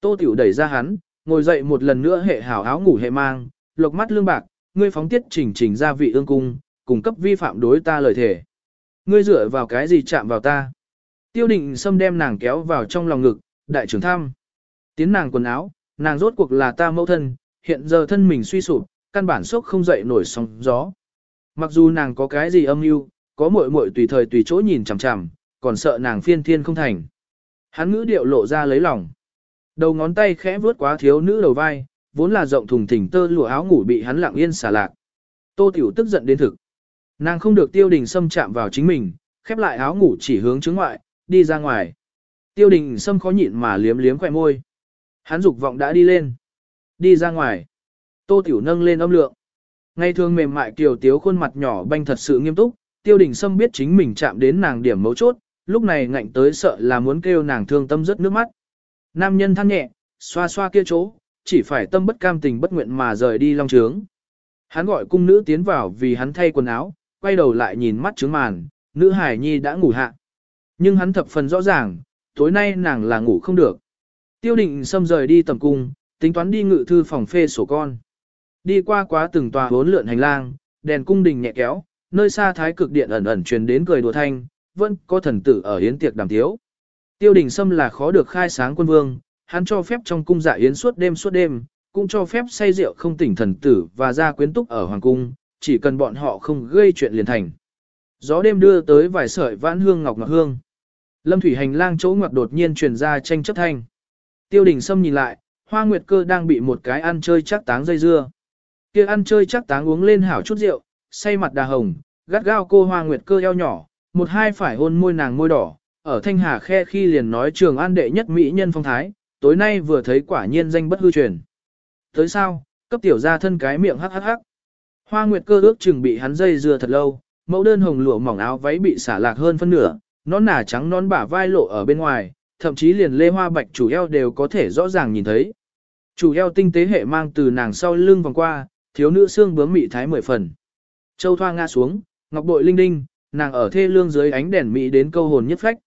Tô tiểu đẩy ra hắn, ngồi dậy một lần nữa hệ hảo áo ngủ hệ mang, lộc mắt lương bạc, ngươi phóng tiết chỉnh chỉnh ra vị ương cung, cung cấp vi phạm đối ta lời thể. Ngươi dựa vào cái gì chạm vào ta? Tiêu định xâm đem nàng kéo vào trong lòng ngực, đại trưởng tham Tiến nàng quần áo, nàng rốt cuộc là ta mẫu thân, hiện giờ thân mình suy sụp, căn bản sốc không dậy nổi sóng gió. Mặc dù nàng có cái gì âm mưu, có muội muội tùy thời tùy chỗ nhìn chằm chằm, còn sợ nàng phiên thiên không thành. Hắn ngữ điệu lộ ra lấy lòng. Đầu ngón tay khẽ vướt quá thiếu nữ đầu vai, vốn là rộng thùng thình tơ lụa áo ngủ bị hắn lặng yên xả lạc. Tô Tiểu tức giận đến thực. Nàng không được tiêu đình xâm chạm vào chính mình, khép lại áo ngủ chỉ hướng chứng ngoại, đi ra ngoài. Tiêu đình xâm khó nhịn mà liếm liếm khỏe môi. Hắn dục vọng đã đi lên. Đi ra ngoài. Tô Tiểu nâng lên âm lượng. Ngày thường mềm mại kiều tiếu khuôn mặt nhỏ banh thật sự nghiêm túc, tiêu đình sâm biết chính mình chạm đến nàng điểm mấu chốt, lúc này ngạnh tới sợ là muốn kêu nàng thương tâm rất nước mắt. Nam nhân than nhẹ, xoa xoa kia chỗ, chỉ phải tâm bất cam tình bất nguyện mà rời đi long trướng. Hắn gọi cung nữ tiến vào vì hắn thay quần áo, quay đầu lại nhìn mắt trướng màn, nữ hải nhi đã ngủ hạ. Nhưng hắn thập phần rõ ràng, tối nay nàng là ngủ không được. Tiêu định xâm rời đi tầm cung, tính toán đi ngự thư phòng phê sổ con. Đi qua quá từng tòa hốn lượn hành lang, đèn cung đình nhẹ kéo, nơi xa thái cực điện ẩn ẩn truyền đến cười đùa thanh, vẫn có thần tử ở yến tiệc đàm thiếu. Tiêu đình Sâm là khó được khai sáng quân vương, hắn cho phép trong cung dạ yến suốt đêm suốt đêm, cũng cho phép say rượu không tỉnh thần tử và ra quyến túc ở hoàng cung, chỉ cần bọn họ không gây chuyện liền thành. Gió đêm đưa tới vài sợi vãn hương ngọc ngọc hương. Lâm thủy hành lang chỗ ngoặc đột nhiên truyền ra tranh chấp thanh. Tiêu đình Sâm nhìn lại, hoa nguyệt cơ đang bị một cái ăn chơi chắc táng dây dưa. kia ăn chơi chắc táng uống lên hảo chút rượu, say mặt đà hồng, gắt gao cô hoa nguyệt cơ eo nhỏ, một hai phải hôn môi nàng môi đỏ, ở thanh hà khe khi liền nói trường an đệ nhất mỹ nhân phong thái, tối nay vừa thấy quả nhiên danh bất hư truyền. Tới sao, cấp tiểu ra thân cái miệng hắc hắc hắc. Hoa nguyệt cơ ước chừng bị hắn dây dưa thật lâu, mẫu đơn hồng lụa mỏng áo váy bị xả lạc hơn phân nửa, nón nả trắng nón bả vai lộ ở bên ngoài, thậm chí liền lê hoa bạch chủ eo đều có thể rõ ràng nhìn thấy. Chủ eo tinh tế hệ mang từ nàng sau lưng vòng qua, thiếu nữ xương bướm mị thái mười phần. Châu thoa ngã xuống, ngọc bội linh đinh, nàng ở thê lương dưới ánh đèn mỹ đến câu hồn nhất phách.